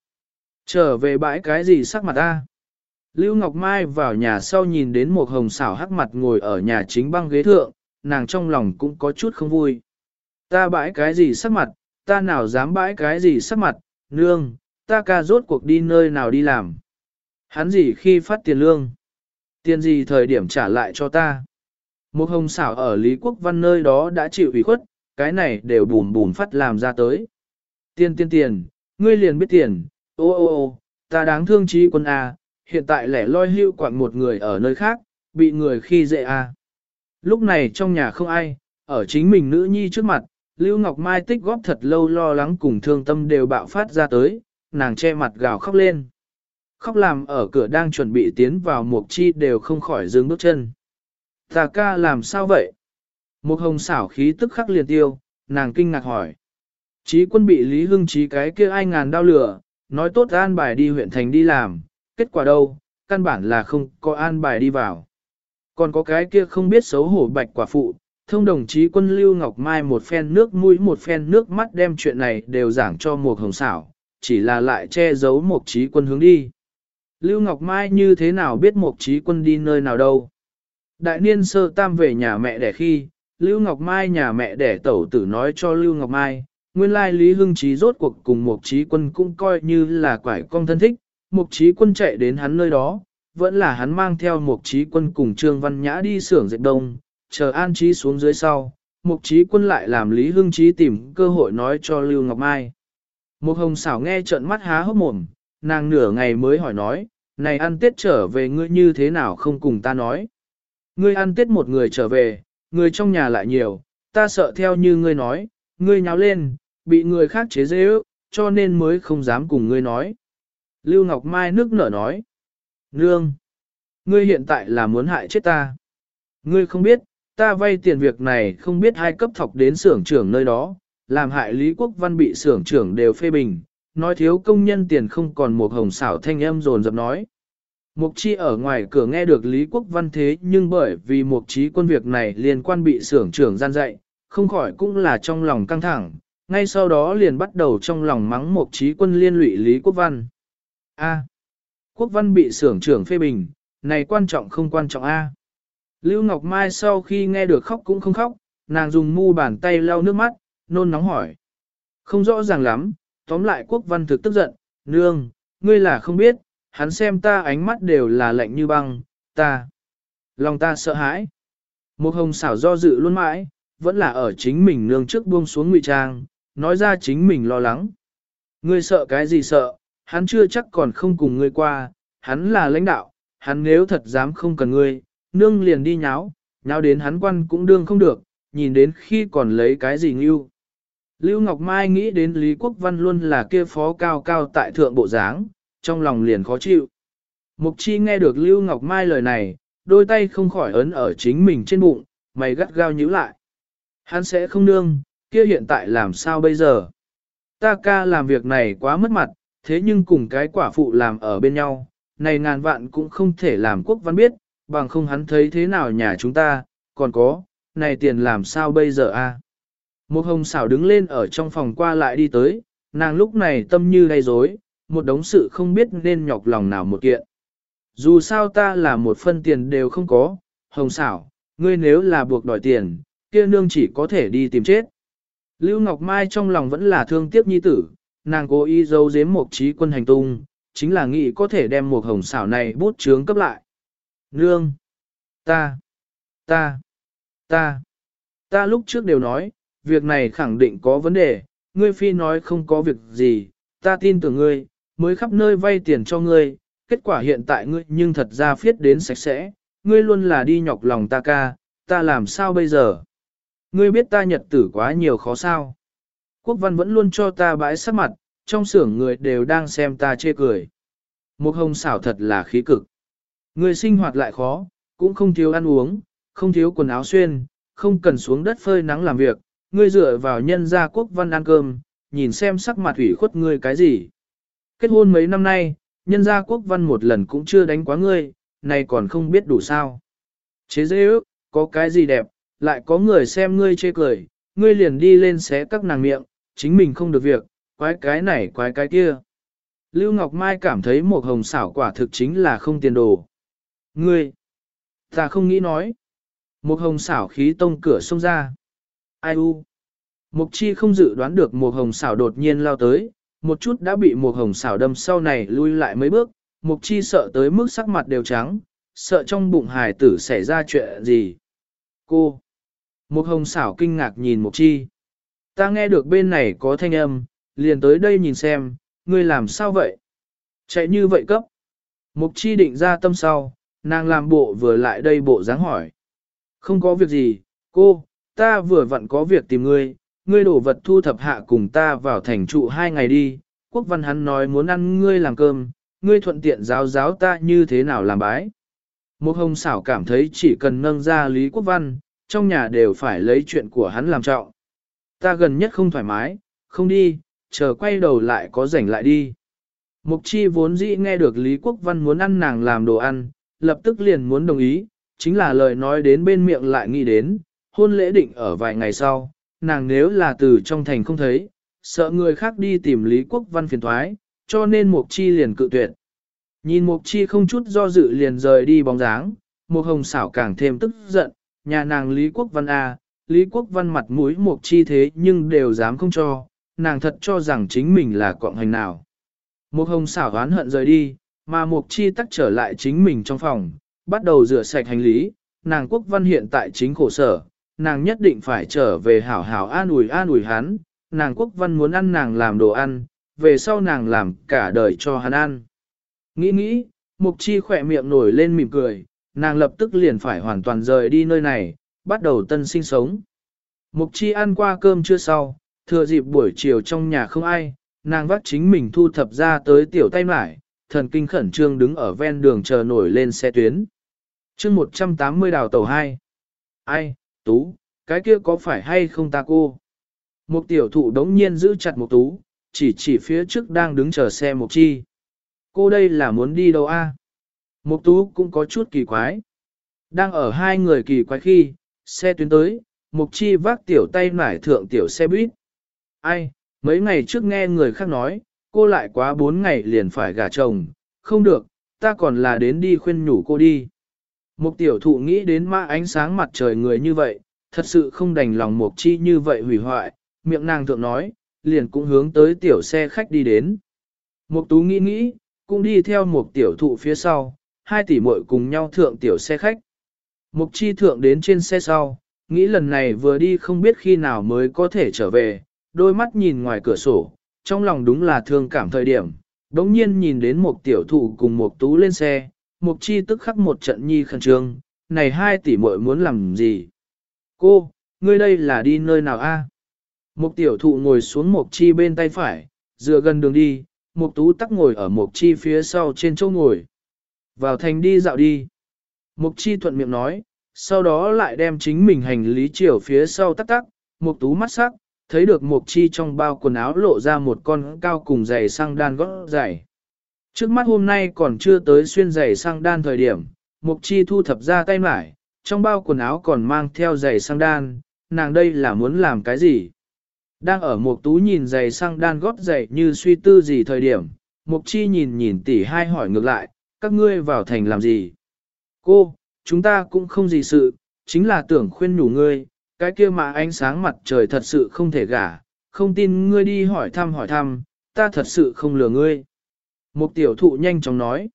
Trở về bãi cái gì sắc mặt ta? Lưu Ngọc Mai vào nhà sau nhìn đến một hồng xảo hắc mặt ngồi ở nhà chính băng ghế thượng, nàng trong lòng cũng có chút không vui. Ta bãi cái gì sắc mặt, ta nào dám bãi cái gì sắc mặt, nương, ta ca rốt cuộc đi nơi nào đi làm. Hắn gì khi phát tiền lương? Tiền gì thời điểm trả lại cho ta? Một hồng xảo ở Lý Quốc Văn nơi đó đã chịu ủy khuất, cái này đều bùn bùn phát làm ra tới. Tiền tiền tiền, ngươi liền biết tiền, ô ô ô, ta đáng thương trí quân A, hiện tại lẻ loi hưu quạng một người ở nơi khác, bị người khi dễ A. Lúc này trong nhà không ai, ở chính mình nữ nhi trước mặt, Lưu Ngọc Mai tích góp thật lâu lo lắng cùng thương tâm đều bạo phát ra tới, nàng che mặt gào khóc lên. Khóc làm ở cửa đang chuẩn bị tiến vào mục chi đều không khỏi dương bước chân. Ta ca làm sao vậy? Một hồng xảo khí tức khắc liền tiêu, nàng kinh ngạc hỏi. Chí quân bị Lý Hưng Chí cái kia ai ngàn đau lửa, nói tốt an bài đi huyện thành đi làm, kết quả đâu, căn bản là không có an bài đi vào. Còn có cái kia không biết xấu hổ bạch quả phụ, thông đồng chí quân Lưu Ngọc Mai một phen nước mũi một phen nước mắt đem chuyện này đều giảng cho một hồng xảo, chỉ là lại che giấu một chí quân hướng đi. Lưu Ngọc Mai như thế nào biết một chí quân đi nơi nào đâu? Đại niên sơ tam về nhà mẹ đẻ khi, Lưu Ngọc Mai nhà mẹ đẻ tẩu tử nói cho Lưu Ngọc Mai, nguyên lai Lý Hưng Chí rốt cuộc cùng Mục Chí Quân cũng coi như là quải con thân thích, Mục Chí Quân chạy đến hắn nơi đó, vẫn là hắn mang theo Mục Chí Quân cùng Trương Văn Nhã đi xưởng dệt đông, chờ An Chí xuống dưới sau, Mục Chí Quân lại làm Lý Hưng Chí tìm cơ hội nói cho Lưu Ngọc Mai. Mục Hồng xảo nghe trợn mắt há hốc mồm, nàng nửa ngày mới hỏi nói, này ăn tết trở về ngươi như thế nào không cùng ta nói. Ngươi ăn tết một người trở về, người trong nhà lại nhiều, ta sợ theo như ngươi nói, ngươi nháo lên, bị người khác chế dễ ước, cho nên mới không dám cùng ngươi nói. Lưu Ngọc Mai nước nở nói. Nương! Ngươi hiện tại là muốn hại chết ta. Ngươi không biết, ta vay tiền việc này không biết hai cấp thọc đến xưởng trưởng nơi đó, làm hại Lý Quốc Văn bị xưởng trưởng đều phê bình, nói thiếu công nhân tiền không còn một hồng xảo thanh âm dồn dập nói. Mục chi ở ngoài cửa nghe được Lý Quốc Văn thế nhưng bởi vì mục trí quân việc này liên quan bị xưởng trưởng gian dạy, không khỏi cũng là trong lòng căng thẳng, ngay sau đó liền bắt đầu trong lòng mắng mục trí quân liên lụy Lý Quốc Văn. A. Quốc Văn bị xưởng trưởng phê bình, này quan trọng không quan trọng A. Lưu Ngọc Mai sau khi nghe được khóc cũng không khóc, nàng dùng mu bàn tay lau nước mắt, nôn nóng hỏi. Không rõ ràng lắm, tóm lại Quốc Văn thực tức giận, nương, ngươi là không biết, hắn xem ta ánh mắt đều là lạnh như băng, ta. Lòng ta sợ hãi. Một hồng xảo do dự luôn mãi, vẫn là ở chính mình nương trước buông xuống ngụy trang, nói ra chính mình lo lắng. Ngươi sợ cái gì sợ, hắn chưa chắc còn không cùng ngươi qua, hắn là lãnh đạo, hắn nếu thật dám không cần ngươi, nương liền đi nháo, nháo đến hắn quan cũng đương không được, nhìn đến khi còn lấy cái gì ngưu. Lưu Ngọc Mai nghĩ đến Lý Quốc Văn luôn là kia phó cao cao tại thượng bộ dáng, trong lòng liền khó chịu. Mục chi nghe được Lưu Ngọc Mai lời này, đôi tay không khỏi ấn ở chính mình trên bụng, mày gắt gao nhíu lại. Hắn sẽ không nương, kia hiện tại làm sao bây giờ? Ta ca làm việc này quá mất mặt, thế nhưng cùng cái quả phụ làm ở bên nhau, này ngàn vạn cũng không thể làm quốc văn biết, bằng không hắn thấy thế nào nhà chúng ta, còn có, này tiền làm sao bây giờ a? Một hồng xảo đứng lên ở trong phòng qua lại đi tới, nàng lúc này tâm như đầy rối, một đống sự không biết nên nhọc lòng nào một kiện. Dù sao ta là một phân tiền đều không có, hồng xảo, ngươi nếu là buộc đòi tiền, kia nương chỉ có thể đi tìm chết. Lưu Ngọc Mai trong lòng vẫn là thương tiếc nhi tử, nàng cố ý giấu giếm một trí quân hành tung, chính là nghĩ có thể đem một hồng xảo này bút chướng cấp lại. Nương! Ta! Ta! Ta! Ta lúc trước đều nói, việc này khẳng định có vấn đề, ngươi phi nói không có việc gì, ta tin tưởng ngươi, mới khắp nơi vay tiền cho ngươi, kết quả hiện tại ngươi nhưng thật ra phiết đến sạch sẽ, ngươi luôn là đi nhọc lòng ta ca, ta làm sao bây giờ? Ngươi biết ta nhật tử quá nhiều khó sao? Quốc văn vẫn luôn cho ta bãi sắc mặt, trong xưởng người đều đang xem ta chê cười. Một hồng xảo thật là khí cực. Ngươi sinh hoạt lại khó, cũng không thiếu ăn uống, không thiếu quần áo xuyên, không cần xuống đất phơi nắng làm việc, ngươi dựa vào nhân gia quốc văn ăn cơm, nhìn xem sắc mặt ủy khuất ngươi cái gì. Kết hôn mấy năm nay, nhân gia quốc văn một lần cũng chưa đánh quá ngươi, này còn không biết đủ sao. Chế dễ ước, có cái gì đẹp, lại có người xem ngươi chê cười, ngươi liền đi lên xé các nàng miệng, chính mình không được việc, quái cái này quái cái kia. Lưu Ngọc Mai cảm thấy một hồng xảo quả thực chính là không tiền đồ. Ngươi, ta không nghĩ nói. Một hồng xảo khí tông cửa xông ra. Ai u? Mục chi không dự đoán được một hồng xảo đột nhiên lao tới, một chút đã bị một hồng xảo đâm sau này lui lại mấy bước, mục chi sợ tới mức sắc mặt đều trắng, sợ trong bụng hài tử xảy ra chuyện gì. Cô! Một hồng xảo kinh ngạc nhìn mục chi. Ta nghe được bên này có thanh âm, liền tới đây nhìn xem, ngươi làm sao vậy? Chạy như vậy cấp. Mục chi định ra tâm sau, nàng làm bộ vừa lại đây bộ dáng hỏi. Không có việc gì, cô, ta vừa vặn có việc tìm ngươi, ngươi đổ vật thu thập hạ cùng ta vào thành trụ hai ngày đi, quốc văn hắn nói muốn ăn ngươi làm cơm, ngươi thuận tiện giáo giáo ta như thế nào làm bái. Một hồng xảo cảm thấy chỉ cần nâng ra Lý Quốc Văn, trong nhà đều phải lấy chuyện của hắn làm trọng. Ta gần nhất không thoải mái, không đi, chờ quay đầu lại có rảnh lại đi. Mục chi vốn dĩ nghe được Lý Quốc Văn muốn ăn nàng làm đồ ăn, lập tức liền muốn đồng ý, chính là lời nói đến bên miệng lại nghĩ đến, hôn lễ định ở vài ngày sau, nàng nếu là từ trong thành không thấy, sợ người khác đi tìm Lý Quốc Văn phiền thoái, cho nên Mục Chi liền cự tuyệt. Nhìn Mục Chi không chút do dự liền rời đi bóng dáng, Mục Hồng xảo càng thêm tức giận, nhà nàng Lý Quốc Văn A, Lý Quốc Văn mặt mũi Mục Chi thế nhưng đều dám không cho, nàng thật cho rằng chính mình là quọng hành nào. Mục Hồng xảo oán hận rời đi, mà Mục Chi tắc trở lại chính mình trong phòng, bắt đầu rửa sạch hành lý, nàng Quốc Văn hiện tại chính khổ sở, nàng nhất định phải trở về hảo hảo an ủi an ủi hắn, nàng quốc văn muốn ăn nàng làm đồ ăn, về sau nàng làm cả đời cho hắn ăn. Nghĩ nghĩ, mục chi khỏe miệng nổi lên mỉm cười, nàng lập tức liền phải hoàn toàn rời đi nơi này, bắt đầu tân sinh sống. Mục chi ăn qua cơm chưa sau, thừa dịp buổi chiều trong nhà không ai, nàng vắt chính mình thu thập ra tới tiểu tay mải, thần kinh khẩn trương đứng ở ven đường chờ nổi lên xe tuyến. chương 180 đào tàu 2. Ai, Tú, cái kia có phải hay không ta cô? Một tiểu thụ đống nhiên giữ chặt một tú, chỉ chỉ phía trước đang đứng chờ xe một chi. Cô đây là muốn đi đâu a? Một tú cũng có chút kỳ quái. Đang ở hai người kỳ quái khi, xe tuyến tới, mục chi vác tiểu tay nải thượng tiểu xe buýt. Ai, mấy ngày trước nghe người khác nói, cô lại quá bốn ngày liền phải gả chồng, không được, ta còn là đến đi khuyên nhủ cô đi. Mục tiểu thụ nghĩ đến mã ánh sáng mặt trời người như vậy, thật sự không đành lòng mục chi như vậy hủy hoại, miệng nàng thượng nói, liền cũng hướng tới tiểu xe khách đi đến. Mục tú nghĩ nghĩ, cũng đi theo mục tiểu thụ phía sau, hai tỷ muội cùng nhau thượng tiểu xe khách. Mục chi thượng đến trên xe sau, nghĩ lần này vừa đi không biết khi nào mới có thể trở về, đôi mắt nhìn ngoài cửa sổ, trong lòng đúng là thương cảm thời điểm. Đống nhiên nhìn đến một tiểu thụ cùng một tú lên xe, mục chi tức khắc một trận nhi khẩn trương, này hai tỷ muội muốn làm gì? Cô, ngươi đây là đi nơi nào a? Mục tiểu thụ ngồi xuống mục chi bên tay phải, dựa gần đường đi, mục tú tắc ngồi ở mục chi phía sau trên chỗ ngồi. Vào thành đi dạo đi. Mục chi thuận miệng nói, sau đó lại đem chính mình hành lý chiều phía sau tắc tắc, mục tú mắt sắc, thấy được mục chi trong bao quần áo lộ ra một con cao cùng giày sang đan gót giày. Trước mắt hôm nay còn chưa tới xuyên giày sang đan thời điểm, mục chi thu thập ra tay mải, trong bao quần áo còn mang theo giày sang đan, nàng đây là muốn làm cái gì? Đang ở mục tú nhìn giày sang đan gót giày như suy tư gì thời điểm, mục chi nhìn nhìn tỷ hai hỏi ngược lại, các ngươi vào thành làm gì? Cô, chúng ta cũng không gì sự, chính là tưởng khuyên nhủ ngươi, cái kia mà ánh sáng mặt trời thật sự không thể gả, không tin ngươi đi hỏi thăm hỏi thăm, ta thật sự không lừa ngươi. Mục tiểu thụ nhanh chóng nói.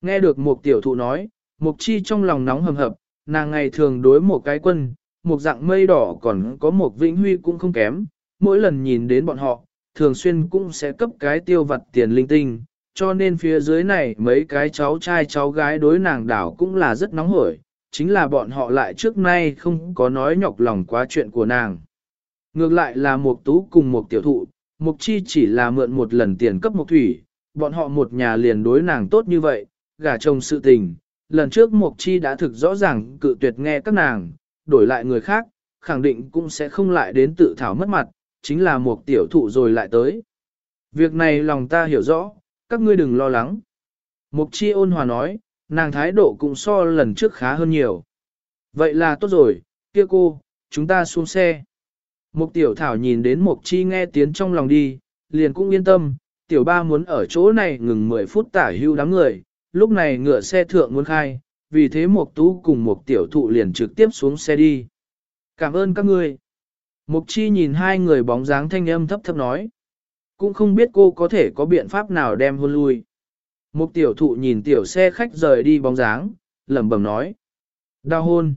Nghe được mục tiểu thụ nói, mục chi trong lòng nóng hầm hập, nàng ngày thường đối một cái quân, một dạng mây đỏ còn có một vĩnh huy cũng không kém, mỗi lần nhìn đến bọn họ, thường xuyên cũng sẽ cấp cái tiêu vật tiền linh tinh, cho nên phía dưới này mấy cái cháu trai cháu gái đối nàng đảo cũng là rất nóng hổi, chính là bọn họ lại trước nay không có nói nhọc lòng quá chuyện của nàng. Ngược lại là một tú cùng một tiểu thụ, mục chi chỉ là mượn một lần tiền cấp một thủy, bọn họ một nhà liền đối nàng tốt như vậy, gả chồng sự tình. Lần trước mục chi đã thực rõ ràng cự tuyệt nghe các nàng, đổi lại người khác, khẳng định cũng sẽ không lại đến tự thảo mất mặt, chính là Mộc tiểu thụ rồi lại tới. Việc này lòng ta hiểu rõ, các ngươi đừng lo lắng. Mục chi ôn hòa nói, nàng thái độ cũng so lần trước khá hơn nhiều. Vậy là tốt rồi, kia cô, chúng ta xuống xe. Mục tiểu thảo nhìn đến mục chi nghe tiếng trong lòng đi, liền cũng yên tâm, tiểu ba muốn ở chỗ này ngừng 10 phút tả hưu đám người, lúc này ngựa xe thượng muốn khai, vì thế mục tú cùng mục tiểu thụ liền trực tiếp xuống xe đi. Cảm ơn các ngươi. Mục chi nhìn hai người bóng dáng thanh âm thấp thấp nói. Cũng không biết cô có thể có biện pháp nào đem hôn lui. Mục tiểu thụ nhìn tiểu xe khách rời đi bóng dáng, lẩm bẩm nói. Đau hôn.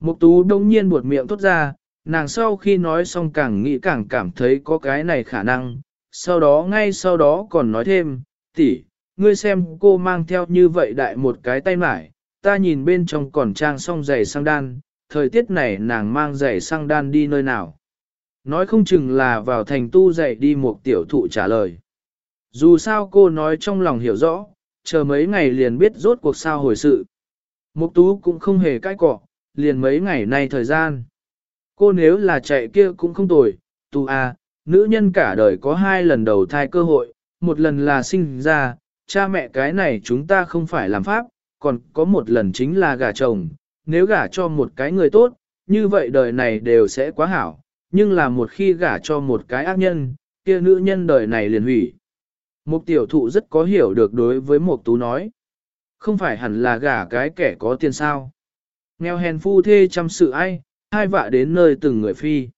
Mục tú đông nhiên buột miệng thốt ra, nàng sau khi nói xong càng nghĩ càng cảm thấy có cái này khả năng, sau đó ngay sau đó còn nói thêm, tỷ, ngươi xem cô mang theo như vậy đại một cái tay mải, ta nhìn bên trong còn trang song giày sang đan, thời tiết này nàng mang giày sang đan đi nơi nào. Nói không chừng là vào thành tu dạy đi một tiểu thụ trả lời. Dù sao cô nói trong lòng hiểu rõ, chờ mấy ngày liền biết rốt cuộc sao hồi sự. Mục tú cũng không hề cãi cọ, liền mấy ngày nay thời gian. Cô nếu là chạy kia cũng không tồi, tu à nữ nhân cả đời có hai lần đầu thai cơ hội, một lần là sinh ra, cha mẹ cái này chúng ta không phải làm pháp, còn có một lần chính là gả chồng, nếu gả cho một cái người tốt, như vậy đời này đều sẽ quá hảo, nhưng là một khi gả cho một cái ác nhân, kia nữ nhân đời này liền hủy. Một tiểu thụ rất có hiểu được đối với một tú nói. Không phải hẳn là gả cái kẻ có tiền sao. Nghèo hèn phu thê chăm sự ai, hai vạ đến nơi từng người phi.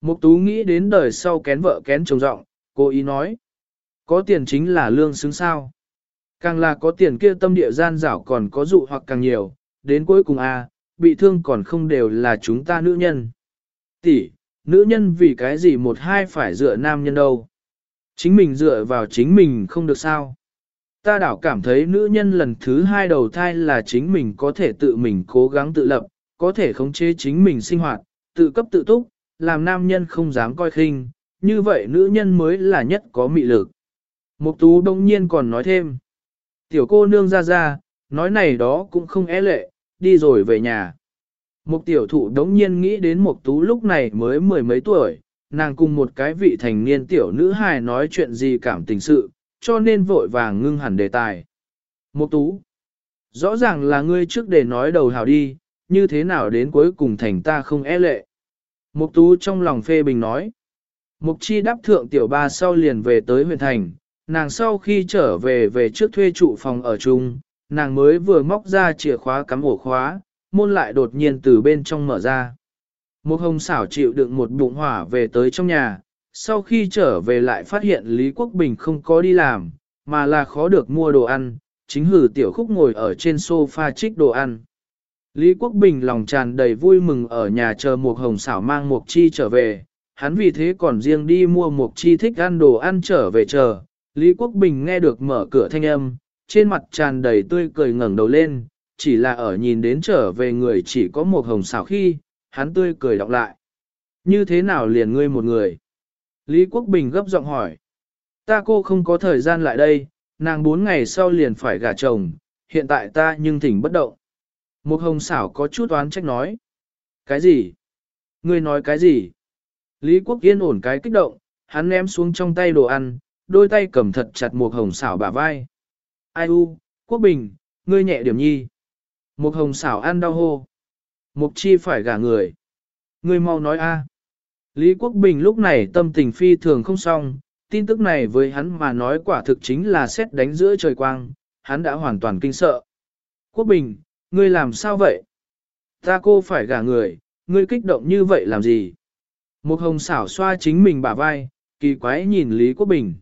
Mục tú nghĩ đến đời sau kén vợ kén chồng rộng, cô ý nói. Có tiền chính là lương xứng sao. Càng là có tiền kia tâm địa gian dảo còn có dụ hoặc càng nhiều, đến cuối cùng a à, bị thương còn không đều là chúng ta nữ nhân. Tỷ, nữ nhân vì cái gì một hai phải dựa nam nhân đâu. Chính mình dựa vào chính mình không được sao. Ta đảo cảm thấy nữ nhân lần thứ hai đầu thai là chính mình có thể tự mình cố gắng tự lập, có thể khống chế chính mình sinh hoạt, tự cấp tự túc, làm nam nhân không dám coi khinh, như vậy nữ nhân mới là nhất có mị lực. Mục tú đông nhiên còn nói thêm, Tiểu cô nương ra ra, nói này đó cũng không é lệ, đi rồi về nhà. Mục tiểu thụ đống nhiên nghĩ đến mục tú lúc này mới mười mấy tuổi, nàng cùng một cái vị thành niên tiểu nữ hài nói chuyện gì cảm tình sự, cho nên vội vàng ngưng hẳn đề tài. Mục tú, rõ ràng là ngươi trước để nói đầu hào đi, như thế nào đến cuối cùng thành ta không é lệ. Mục tú trong lòng phê bình nói. Mục chi đáp thượng tiểu ba sau liền về tới huyện thành, nàng sau khi trở về về trước thuê trụ phòng ở chung, nàng mới vừa móc ra chìa khóa cắm ổ khóa, môn lại đột nhiên từ bên trong mở ra. Mục hồng xảo chịu đựng một bụng hỏa về tới trong nhà, sau khi trở về lại phát hiện Lý Quốc Bình không có đi làm, mà là khó được mua đồ ăn, chính hử tiểu khúc ngồi ở trên sofa trích đồ ăn. Lý Quốc Bình lòng tràn đầy vui mừng ở nhà chờ Mục hồng xảo mang Mục chi trở về, hắn vì thế còn riêng đi mua Mục chi thích ăn đồ ăn trở về chờ. Lý Quốc Bình nghe được mở cửa thanh âm, trên mặt tràn đầy tươi cười ngẩng đầu lên, chỉ là ở nhìn đến trở về người chỉ có Mục hồng xảo khi, hắn tươi cười đọc lại. Như thế nào liền ngươi một người? Lý Quốc Bình gấp giọng hỏi. Ta cô không có thời gian lại đây, nàng bốn ngày sau liền phải gả chồng, hiện tại ta nhưng thỉnh bất động. Một hồng xảo có chút oán trách nói. Cái gì? Ngươi nói cái gì? Lý Quốc Yên ổn cái kích động, hắn ném xuống trong tay đồ ăn, đôi tay cầm thật chặt một hồng xảo bả vai. Ai u, Quốc Bình, ngươi nhẹ điểm nhi. Một hồng xảo ăn đau hô. Mục chi phải gả người. Ngươi mau nói a. Lý Quốc Bình lúc này tâm tình phi thường không xong, tin tức này với hắn mà nói quả thực chính là xét đánh giữa trời quang, hắn đã hoàn toàn kinh sợ. Quốc Bình, ngươi làm sao vậy? Ta cô phải gả người, ngươi kích động như vậy làm gì? Một hồng xảo xoa chính mình bả vai, kỳ quái nhìn Lý Quốc Bình.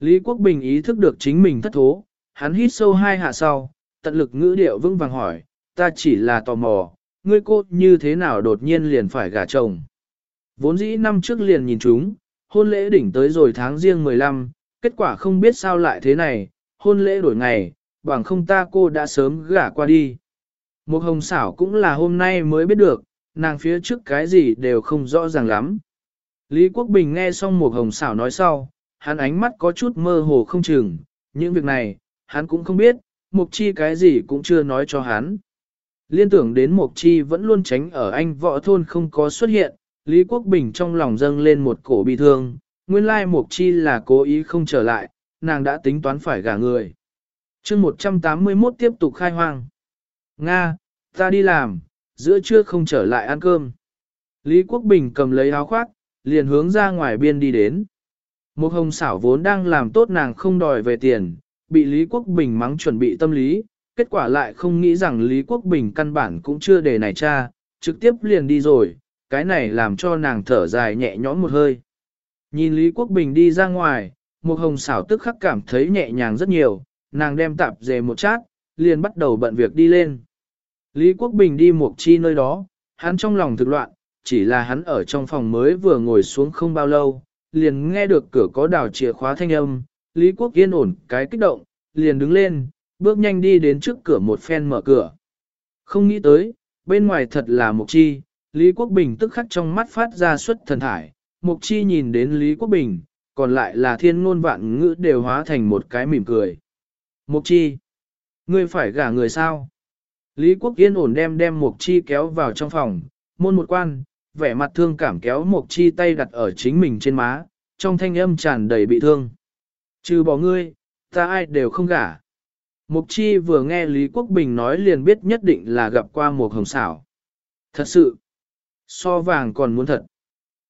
Lý Quốc Bình ý thức được chính mình thất thố, hắn hít sâu hai hạ sau, tận lực ngữ điệu vững vàng hỏi, ta chỉ là tò mò, ngươi cô như thế nào đột nhiên liền phải gả chồng. Vốn dĩ năm trước liền nhìn chúng, hôn lễ đỉnh tới rồi tháng riêng 15, kết quả không biết sao lại thế này, hôn lễ đổi ngày, bằng không ta cô đã sớm gả qua đi. Một hồng xảo cũng là hôm nay mới biết được, nàng phía trước cái gì đều không rõ ràng lắm. Lý Quốc Bình nghe xong một hồng xảo nói sau, hắn ánh mắt có chút mơ hồ không chừng, những việc này, hắn cũng không biết, mục chi cái gì cũng chưa nói cho hắn. Liên tưởng đến mục chi vẫn luôn tránh ở anh võ thôn không có xuất hiện, Lý Quốc Bình trong lòng dâng lên một cổ bi thương, nguyên lai mục chi là cố ý không trở lại, nàng đã tính toán phải gả người. chương 181 tiếp tục khai hoang. Nga, ta đi làm, giữa trưa không trở lại ăn cơm. Lý Quốc Bình cầm lấy áo khoác, liền hướng ra ngoài biên đi đến. Một hồng xảo vốn đang làm tốt nàng không đòi về tiền, bị Lý Quốc Bình mắng chuẩn bị tâm lý, kết quả lại không nghĩ rằng Lý Quốc Bình căn bản cũng chưa để này cha, trực tiếp liền đi rồi, cái này làm cho nàng thở dài nhẹ nhõm một hơi. Nhìn Lý Quốc Bình đi ra ngoài, một hồng xảo tức khắc cảm thấy nhẹ nhàng rất nhiều, nàng đem tạp dề một chát, liền bắt đầu bận việc đi lên. Lý Quốc Bình đi một chi nơi đó, hắn trong lòng thực loạn, chỉ là hắn ở trong phòng mới vừa ngồi xuống không bao lâu, liền nghe được cửa có đào chìa khóa thanh âm, Lý Quốc yên ổn cái kích động, liền đứng lên, bước nhanh đi đến trước cửa một phen mở cửa. Không nghĩ tới, bên ngoài thật là một Chi, Lý Quốc Bình tức khắc trong mắt phát ra xuất thần thải, Một Chi nhìn đến Lý Quốc Bình, còn lại là thiên ngôn vạn ngữ đều hóa thành một cái mỉm cười. Mục Chi, ngươi phải gả người sao? Lý Quốc Yên ổn đem đem Mục Chi kéo vào trong phòng, môn một quan, vẻ mặt thương cảm kéo Mục Chi tay đặt ở chính mình trên má, trong thanh âm tràn đầy bị thương. Trừ bỏ ngươi, ta ai đều không gả. Mục Chi vừa nghe Lý Quốc Bình nói liền biết nhất định là gặp qua một hồng xảo. Thật sự, so vàng còn muốn thật.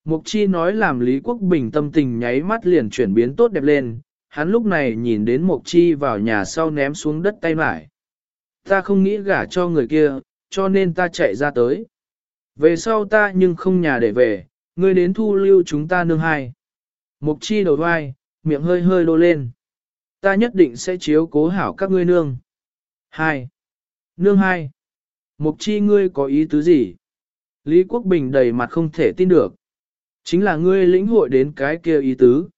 Mục Chi nói làm Lý Quốc Bình tâm tình nháy mắt liền chuyển biến tốt đẹp lên, hắn lúc này nhìn đến Mục Chi vào nhà sau ném xuống đất tay mải. Ta không nghĩ gả cho người kia, cho nên ta chạy ra tới. Về sau ta nhưng không nhà để về, ngươi đến thu lưu chúng ta nương hai. Mục Chi đầu vai, miệng hơi hơi đô lên. Ta nhất định sẽ chiếu cố hảo các ngươi nương. hai, Nương hai. Mục chi ngươi có ý tứ gì? Lý Quốc Bình đầy mặt không thể tin được. Chính là ngươi lĩnh hội đến cái kia ý tứ.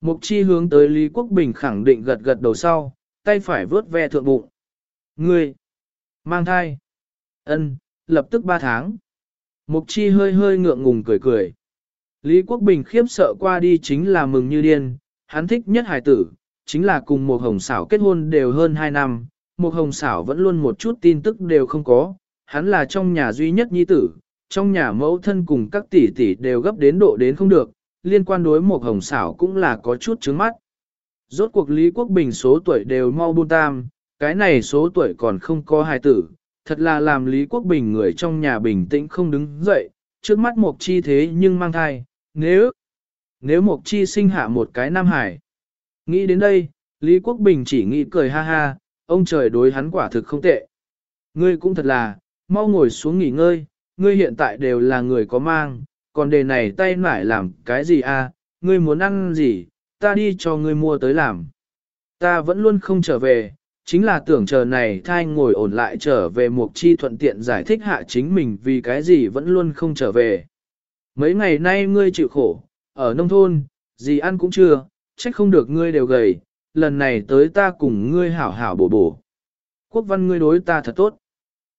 Mục chi hướng tới Lý Quốc Bình khẳng định gật gật đầu sau, tay phải vớt ve thượng bụng. Ngươi, mang thai. ân, lập tức 3 tháng. Mục chi hơi hơi ngượng ngùng cười cười. Lý Quốc Bình khiếp sợ qua đi chính là mừng như điên, hắn thích nhất hài tử, chính là cùng một hồng xảo kết hôn đều hơn 2 năm, một hồng xảo vẫn luôn một chút tin tức đều không có, hắn là trong nhà duy nhất nhi tử, trong nhà mẫu thân cùng các tỷ tỷ đều gấp đến độ đến không được, liên quan đối một hồng xảo cũng là có chút trứng mắt. Rốt cuộc Lý Quốc Bình số tuổi đều mau buôn tam, cái này số tuổi còn không có hài tử, thật là làm Lý Quốc Bình người trong nhà bình tĩnh không đứng dậy, trước mắt Mộc Chi thế nhưng mang thai, nếu, nếu Mộc Chi sinh hạ một cái nam hải. Nghĩ đến đây, Lý Quốc Bình chỉ nghĩ cười ha ha, ông trời đối hắn quả thực không tệ. Ngươi cũng thật là, mau ngồi xuống nghỉ ngơi, ngươi hiện tại đều là người có mang, còn đề này tay nải làm cái gì à, ngươi muốn ăn gì, ta đi cho ngươi mua tới làm. Ta vẫn luôn không trở về, chính là tưởng chờ này thai ngồi ổn lại trở về mục chi thuận tiện giải thích hạ chính mình vì cái gì vẫn luôn không trở về. Mấy ngày nay ngươi chịu khổ, ở nông thôn, gì ăn cũng chưa, trách không được ngươi đều gầy, lần này tới ta cùng ngươi hảo hảo bổ bổ. Quốc văn ngươi đối ta thật tốt.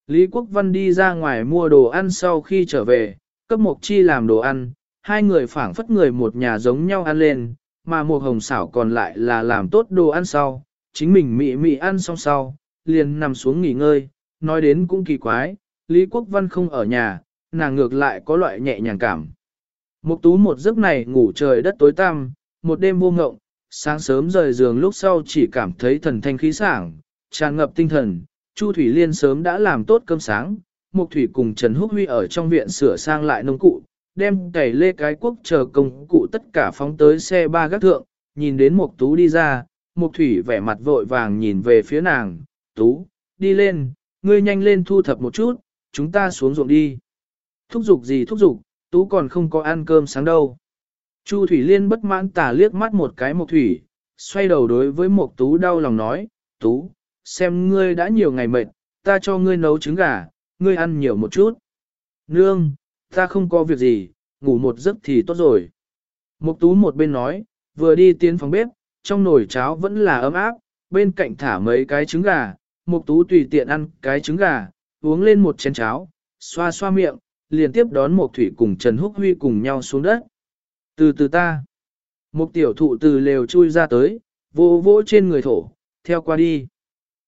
Lý Quốc văn đi ra ngoài mua đồ ăn sau khi trở về, cấp mục chi làm đồ ăn, hai người phảng phất người một nhà giống nhau ăn lên, mà một hồng xảo còn lại là làm tốt đồ ăn sau, chính mình mị mị ăn xong sau, liền nằm xuống nghỉ ngơi, nói đến cũng kỳ quái, Lý Quốc Văn không ở nhà, nàng ngược lại có loại nhẹ nhàng cảm. Mục tú một giấc này ngủ trời đất tối tăm, một đêm vô ngộng, sáng sớm rời giường lúc sau chỉ cảm thấy thần thanh khí sảng, tràn ngập tinh thần, Chu Thủy Liên sớm đã làm tốt cơm sáng, Mục Thủy cùng Trần Húc Huy ở trong viện sửa sang lại nông cụ, đem cày lê cái quốc chờ công cụ tất cả phóng tới xe ba gác thượng, nhìn đến Mục Tú đi ra, Mục Thủy vẻ mặt vội vàng nhìn về phía nàng, Tú, đi lên, ngươi nhanh lên thu thập một chút, chúng ta xuống ruộng đi. Thúc giục gì thúc giục, Tú còn không có ăn cơm sáng đâu. Chu Thủy Liên bất mãn tả liếc mắt một cái Mục Thủy, xoay đầu đối với Mục Tú đau lòng nói, Tú, xem ngươi đã nhiều ngày mệt, ta cho ngươi nấu trứng gà, ngươi ăn nhiều một chút. Nương, ta không có việc gì, ngủ một giấc thì tốt rồi. Mục Tú một bên nói, vừa đi tiến phòng bếp, trong nồi cháo vẫn là ấm áp, bên cạnh thả mấy cái trứng gà, Mục Tú tùy tiện ăn cái trứng gà, uống lên một chén cháo, xoa xoa miệng, liền tiếp đón Mục Thủy cùng Trần Húc Huy cùng nhau xuống đất. Từ từ ta, Mục tiểu thụ từ lều chui ra tới, vô vỗ trên người thổ, theo qua đi.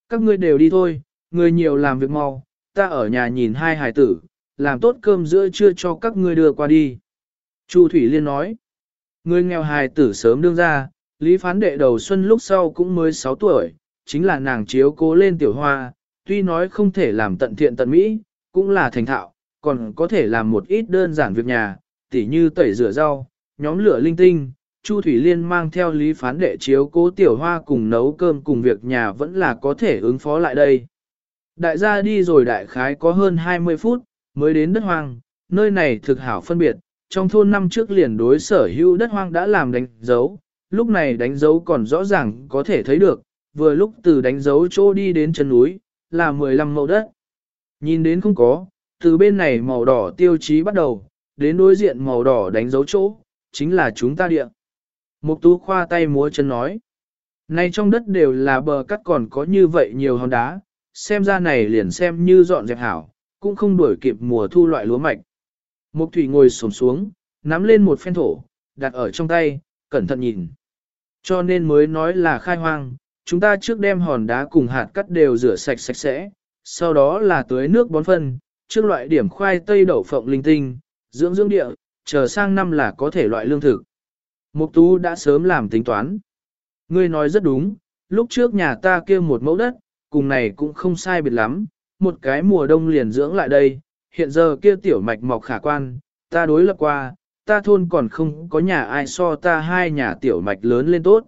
Các ngươi đều đi thôi, người nhiều làm việc mau, ta ở nhà nhìn hai hài tử, làm tốt cơm giữa trưa cho các ngươi đưa qua đi. Chu Thủy Liên nói, người nghèo hài tử sớm đương ra, Lý phán đệ đầu xuân lúc sau cũng mới 6 tuổi, chính là nàng chiếu cố lên tiểu hoa, tuy nói không thể làm tận thiện tận mỹ, cũng là thành thạo, còn có thể làm một ít đơn giản việc nhà, tỉ như tẩy rửa rau, nhóm lửa linh tinh. Chu Thủy Liên mang theo lý phán đệ chiếu cố tiểu hoa cùng nấu cơm cùng việc nhà vẫn là có thể ứng phó lại đây. Đại gia đi rồi đại khái có hơn 20 phút, mới đến đất hoang, nơi này thực hảo phân biệt, trong thôn năm trước liền đối sở hữu đất hoang đã làm đánh dấu, lúc này đánh dấu còn rõ ràng có thể thấy được, vừa lúc từ đánh dấu chỗ đi đến chân núi, là 15 mẫu đất. Nhìn đến không có, từ bên này màu đỏ tiêu chí bắt đầu, đến đối diện màu đỏ đánh dấu chỗ, chính là chúng ta địa. Mục tú khoa tay múa chân nói. Này trong đất đều là bờ cắt còn có như vậy nhiều hòn đá, xem ra này liền xem như dọn dẹp hảo, cũng không đuổi kịp mùa thu loại lúa mạch. Mục thủy ngồi xổm xuống, nắm lên một phen thổ, đặt ở trong tay, cẩn thận nhìn. Cho nên mới nói là khai hoang, chúng ta trước đem hòn đá cùng hạt cắt đều rửa sạch sạch sẽ, sau đó là tưới nước bón phân, trước loại điểm khoai tây đậu phộng linh tinh, dưỡng dưỡng địa, chờ sang năm là có thể loại lương thực. Mục tú đã sớm làm tính toán. Ngươi nói rất đúng, lúc trước nhà ta kia một mẫu đất, cùng này cũng không sai biệt lắm, một cái mùa đông liền dưỡng lại đây, hiện giờ kia tiểu mạch mọc khả quan, ta đối lập qua, ta thôn còn không có nhà ai so ta hai nhà tiểu mạch lớn lên tốt.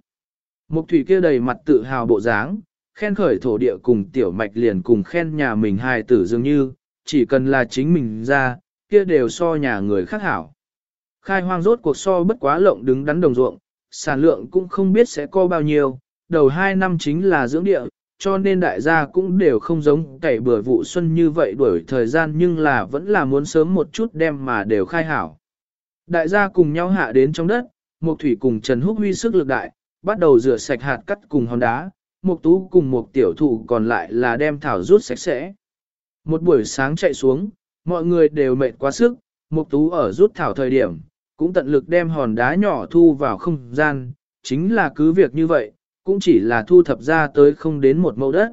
Mục thủy kia đầy mặt tự hào bộ dáng, khen khởi thổ địa cùng tiểu mạch liền cùng khen nhà mình hài tử dường như, chỉ cần là chính mình ra, kia đều so nhà người khác hảo. Khai hoang rốt cuộc so bất quá lộng đứng đắn đồng ruộng, sản lượng cũng không biết sẽ có bao nhiêu, đầu hai năm chính là dưỡng địa, cho nên đại gia cũng đều không giống cày bừa vụ xuân như vậy đuổi thời gian nhưng là vẫn là muốn sớm một chút đem mà đều khai hảo. Đại gia cùng nhau hạ đến trong đất, Mục Thủy cùng Trần Húc Huy sức lực đại, bắt đầu rửa sạch hạt cắt cùng hòn đá, Mục Tú cùng Mục tiểu thủ còn lại là đem thảo rút sạch sẽ. Một buổi sáng chạy xuống, mọi người đều mệt quá sức, Mục Tú ở rút thảo thời điểm, cũng tận lực đem hòn đá nhỏ thu vào không gian, chính là cứ việc như vậy, cũng chỉ là thu thập ra tới không đến một mẫu đất.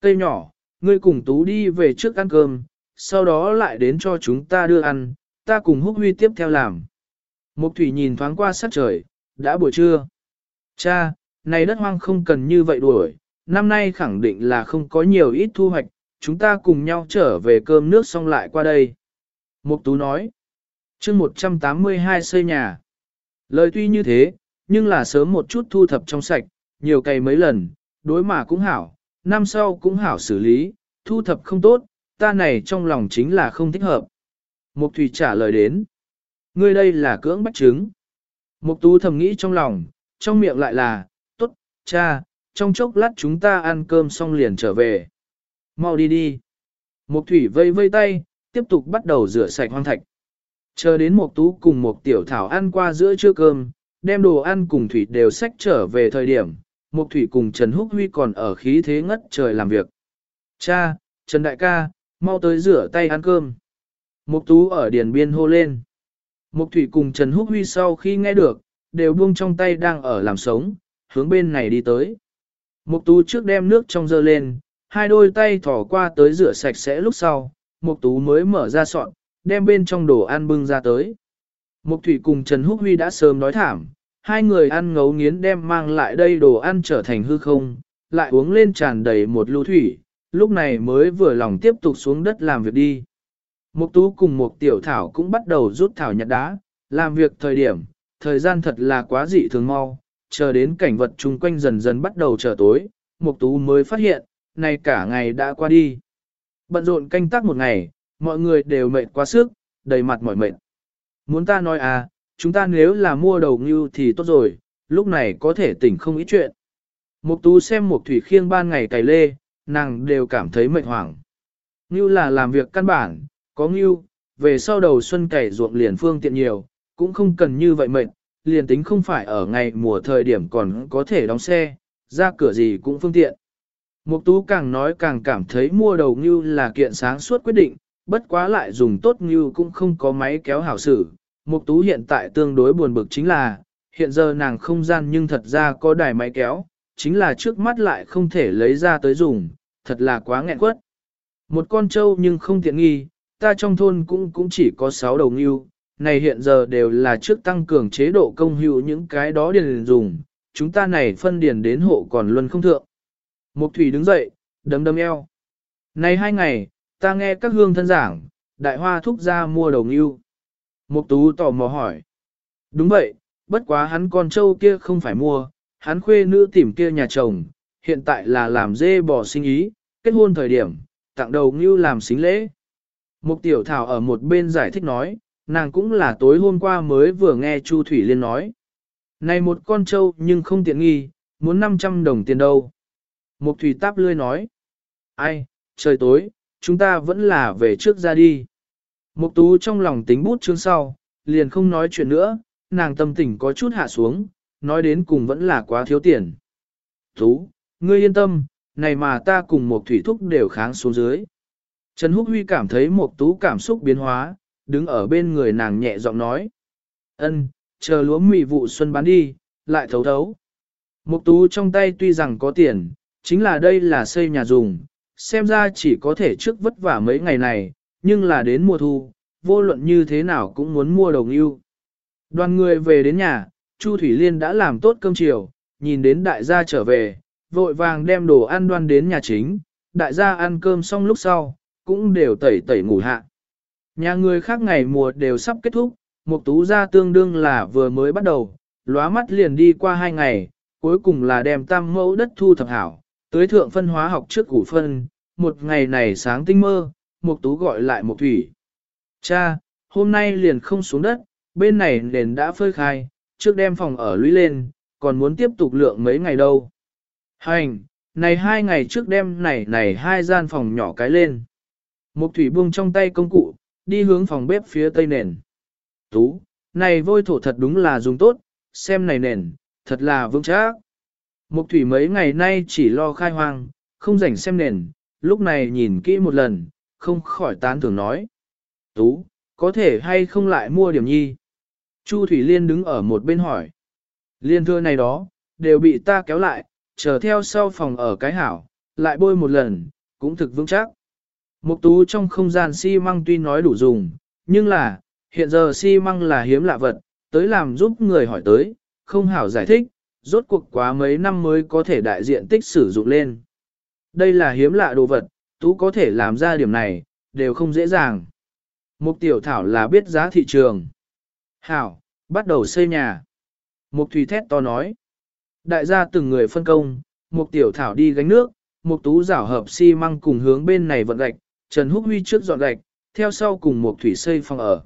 Cây nhỏ, ngươi cùng Tú đi về trước ăn cơm, sau đó lại đến cho chúng ta đưa ăn, ta cùng húc huy tiếp theo làm. Mục thủy nhìn thoáng qua sát trời, đã buổi trưa. Cha, này đất hoang không cần như vậy đuổi, năm nay khẳng định là không có nhiều ít thu hoạch, chúng ta cùng nhau trở về cơm nước xong lại qua đây. Mục tú nói, chương 182 xây nhà. Lời tuy như thế, nhưng là sớm một chút thu thập trong sạch, nhiều cày mấy lần, đối mà cũng hảo, năm sau cũng hảo xử lý, thu thập không tốt, ta này trong lòng chính là không thích hợp. Mục Thủy trả lời đến. Ngươi đây là cưỡng bách chứng. Mục Tú thầm nghĩ trong lòng, trong miệng lại là, tốt, cha, trong chốc lát chúng ta ăn cơm xong liền trở về. Mau đi đi. Mục Thủy vây vây tay, tiếp tục bắt đầu rửa sạch hoang thạch. Chờ đến Mục Tú cùng Mục Tiểu Thảo ăn qua giữa trưa cơm, đem đồ ăn cùng Thủy đều xách trở về thời điểm, Mục Thủy cùng Trần Húc Huy còn ở khí thế ngất trời làm việc. Cha, Trần Đại ca, mau tới rửa tay ăn cơm. Mục Tú ở điền biên hô lên. Mục Thủy cùng Trần Húc Huy sau khi nghe được, đều buông trong tay đang ở làm sống, hướng bên này đi tới. Mục Tú trước đem nước trong dơ lên, hai đôi tay thỏ qua tới rửa sạch sẽ lúc sau, Mục Tú mới mở ra sọt, đem bên trong đồ ăn bưng ra tới. Mục Thủy cùng Trần Húc Huy đã sớm nói thảm, hai người ăn ngấu nghiến đem mang lại đây đồ ăn trở thành hư không, lại uống lên tràn đầy một lưu thủy, lúc này mới vừa lòng tiếp tục xuống đất làm việc đi. Mục tú cùng mục tiểu thảo cũng bắt đầu rút thảo nhặt đá, làm việc thời điểm, thời gian thật là quá dị thường mau, chờ đến cảnh vật chung quanh dần dần bắt đầu trở tối, mục tú mới phát hiện, nay cả ngày đã qua đi. Bận rộn canh tác một ngày, mọi người đều mệt quá sức, đầy mặt mỏi mệt. Muốn ta nói à, chúng ta nếu là mua đầu ngưu thì tốt rồi, lúc này có thể tỉnh không ít chuyện. Mục tú xem mục thủy khiêng ban ngày cày lê, nàng đều cảm thấy mệt hoảng. Ngưu là làm việc căn bản, có ngưu, về sau đầu xuân cày ruộng liền phương tiện nhiều, cũng không cần như vậy mệt, liền tính không phải ở ngày mùa thời điểm còn có thể đóng xe, ra cửa gì cũng phương tiện. Mục tú càng nói càng cảm thấy mua đầu ngưu là kiện sáng suốt quyết định, bất quá lại dùng tốt ngưu cũng không có máy kéo hảo sử. Mục tú hiện tại tương đối buồn bực chính là, hiện giờ nàng không gian nhưng thật ra có đài máy kéo, chính là trước mắt lại không thể lấy ra tới dùng, thật là quá nghẹn quất. Một con trâu nhưng không tiện nghi, ta trong thôn cũng cũng chỉ có 6 đầu ngưu, này hiện giờ đều là trước tăng cường chế độ công hữu những cái đó điền dùng, chúng ta này phân điền đến hộ còn luân không thượng. Mục thủy đứng dậy, đấm đấm eo. Này hai ngày, ta nghe các hương thân giảng, đại hoa thúc ra mua đầu ngưu. Mục tú tò mò hỏi. Đúng vậy, bất quá hắn con trâu kia không phải mua, hắn khuê nữ tìm kia nhà chồng, hiện tại là làm dê bò sinh ý, kết hôn thời điểm, tặng đầu ngưu làm xính lễ. Mục tiểu thảo ở một bên giải thích nói, nàng cũng là tối hôm qua mới vừa nghe Chu Thủy Liên nói. Này một con trâu nhưng không tiện nghi, muốn 500 đồng tiền đâu. Mục thủy táp lươi nói. Ai, trời tối, chúng ta vẫn là về trước ra đi. Mục tú trong lòng tính bút chương sau, liền không nói chuyện nữa, nàng tâm tình có chút hạ xuống, nói đến cùng vẫn là quá thiếu tiền. Tú, ngươi yên tâm, này mà ta cùng một thủy thúc đều kháng xuống dưới. Trần Húc Huy cảm thấy một tú cảm xúc biến hóa, đứng ở bên người nàng nhẹ giọng nói. ân, chờ lúa mì vụ xuân bán đi, lại thấu thấu. Mục tú trong tay tuy rằng có tiền, chính là đây là xây nhà dùng, xem ra chỉ có thể trước vất vả mấy ngày này, nhưng là đến mùa thu, vô luận như thế nào cũng muốn mua đồng yêu. Đoàn người về đến nhà, Chu Thủy Liên đã làm tốt cơm chiều, nhìn đến đại gia trở về, vội vàng đem đồ ăn đoan đến nhà chính, đại gia ăn cơm xong lúc sau, cũng đều tẩy tẩy ngủ hạ. Nhà người khác ngày mùa đều sắp kết thúc, một tú gia tương đương là vừa mới bắt đầu, lóa mắt liền đi qua hai ngày, cuối cùng là đem tam mẫu đất thu thập hảo, tới thượng phân hóa học trước củ phân, một ngày này sáng tinh mơ, một tú gọi lại một thủy. Cha, hôm nay liền không xuống đất, bên này nền đã phơi khai, trước đem phòng ở lũy lên, còn muốn tiếp tục lượng mấy ngày đâu. Hành, này hai ngày trước đem này này hai gian phòng nhỏ cái lên. Mục thủy buông trong tay công cụ, đi hướng phòng bếp phía tây nền. Tú, này vôi thổ thật đúng là dùng tốt, xem này nền, thật là vững chắc. Mục thủy mấy ngày nay chỉ lo khai hoang, không rảnh xem nền, lúc này nhìn kỹ một lần, không khỏi tán thưởng nói. Tú, có thể hay không lại mua điểm nhi? Chu Thủy Liên đứng ở một bên hỏi. Liên thưa này đó, đều bị ta kéo lại, chờ theo sau phòng ở cái hảo, lại bôi một lần, cũng thực vững chắc. Mục tú trong không gian xi măng tuy nói đủ dùng, nhưng là, hiện giờ xi măng là hiếm lạ vật, tới làm giúp người hỏi tới, không hảo giải thích, rốt cuộc quá mấy năm mới có thể đại diện tích sử dụng lên. Đây là hiếm lạ đồ vật, tú có thể làm ra điểm này, đều không dễ dàng. Mục tiểu thảo là biết giá thị trường. Hảo, bắt đầu xây nhà. Mục thủy thét to nói. Đại gia từng người phân công, mục tiểu thảo đi gánh nước, mục tú rảo hợp xi măng cùng hướng bên này vận gạch, Trần Húc Huy trước dọn gạch, theo sau cùng một thủy xây phòng ở.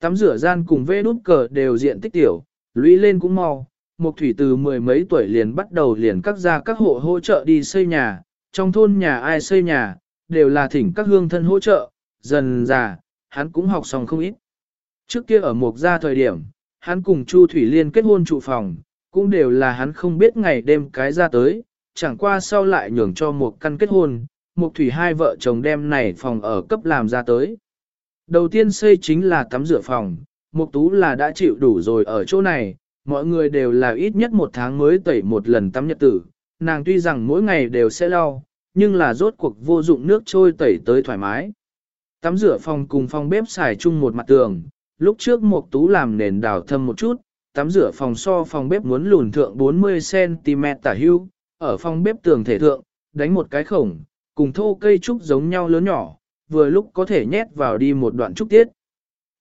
Tắm rửa gian cùng vê nút cờ đều diện tích tiểu, lũy lên cũng mau. Mục thủy từ mười mấy tuổi liền bắt đầu liền các gia các hộ hỗ trợ đi xây nhà, trong thôn nhà ai xây nhà, đều là thỉnh các hương thân hỗ trợ, dần già, hắn cũng học xong không ít. Trước kia ở một gia thời điểm, hắn cùng Chu Thủy Liên kết hôn trụ phòng, cũng đều là hắn không biết ngày đêm cái ra tới, chẳng qua sau lại nhường cho một căn kết hôn, Mục thủy hai vợ chồng đem này phòng ở cấp làm ra tới. Đầu tiên xây chính là tắm rửa phòng, Mục Tú là đã chịu đủ rồi ở chỗ này, mọi người đều là ít nhất một tháng mới tẩy một lần tắm nhật tử, nàng tuy rằng mỗi ngày đều sẽ lau, nhưng là rốt cuộc vô dụng nước trôi tẩy tới thoải mái. Tắm rửa phòng cùng phòng bếp xài chung một mặt tường, lúc trước Mục Tú làm nền đào thâm một chút, tắm rửa phòng so phòng bếp muốn lùn thượng 40cm tả hữu. ở phòng bếp tường thể thượng, đánh một cái khổng, cùng thô cây trúc giống nhau lớn nhỏ, vừa lúc có thể nhét vào đi một đoạn trúc tiết.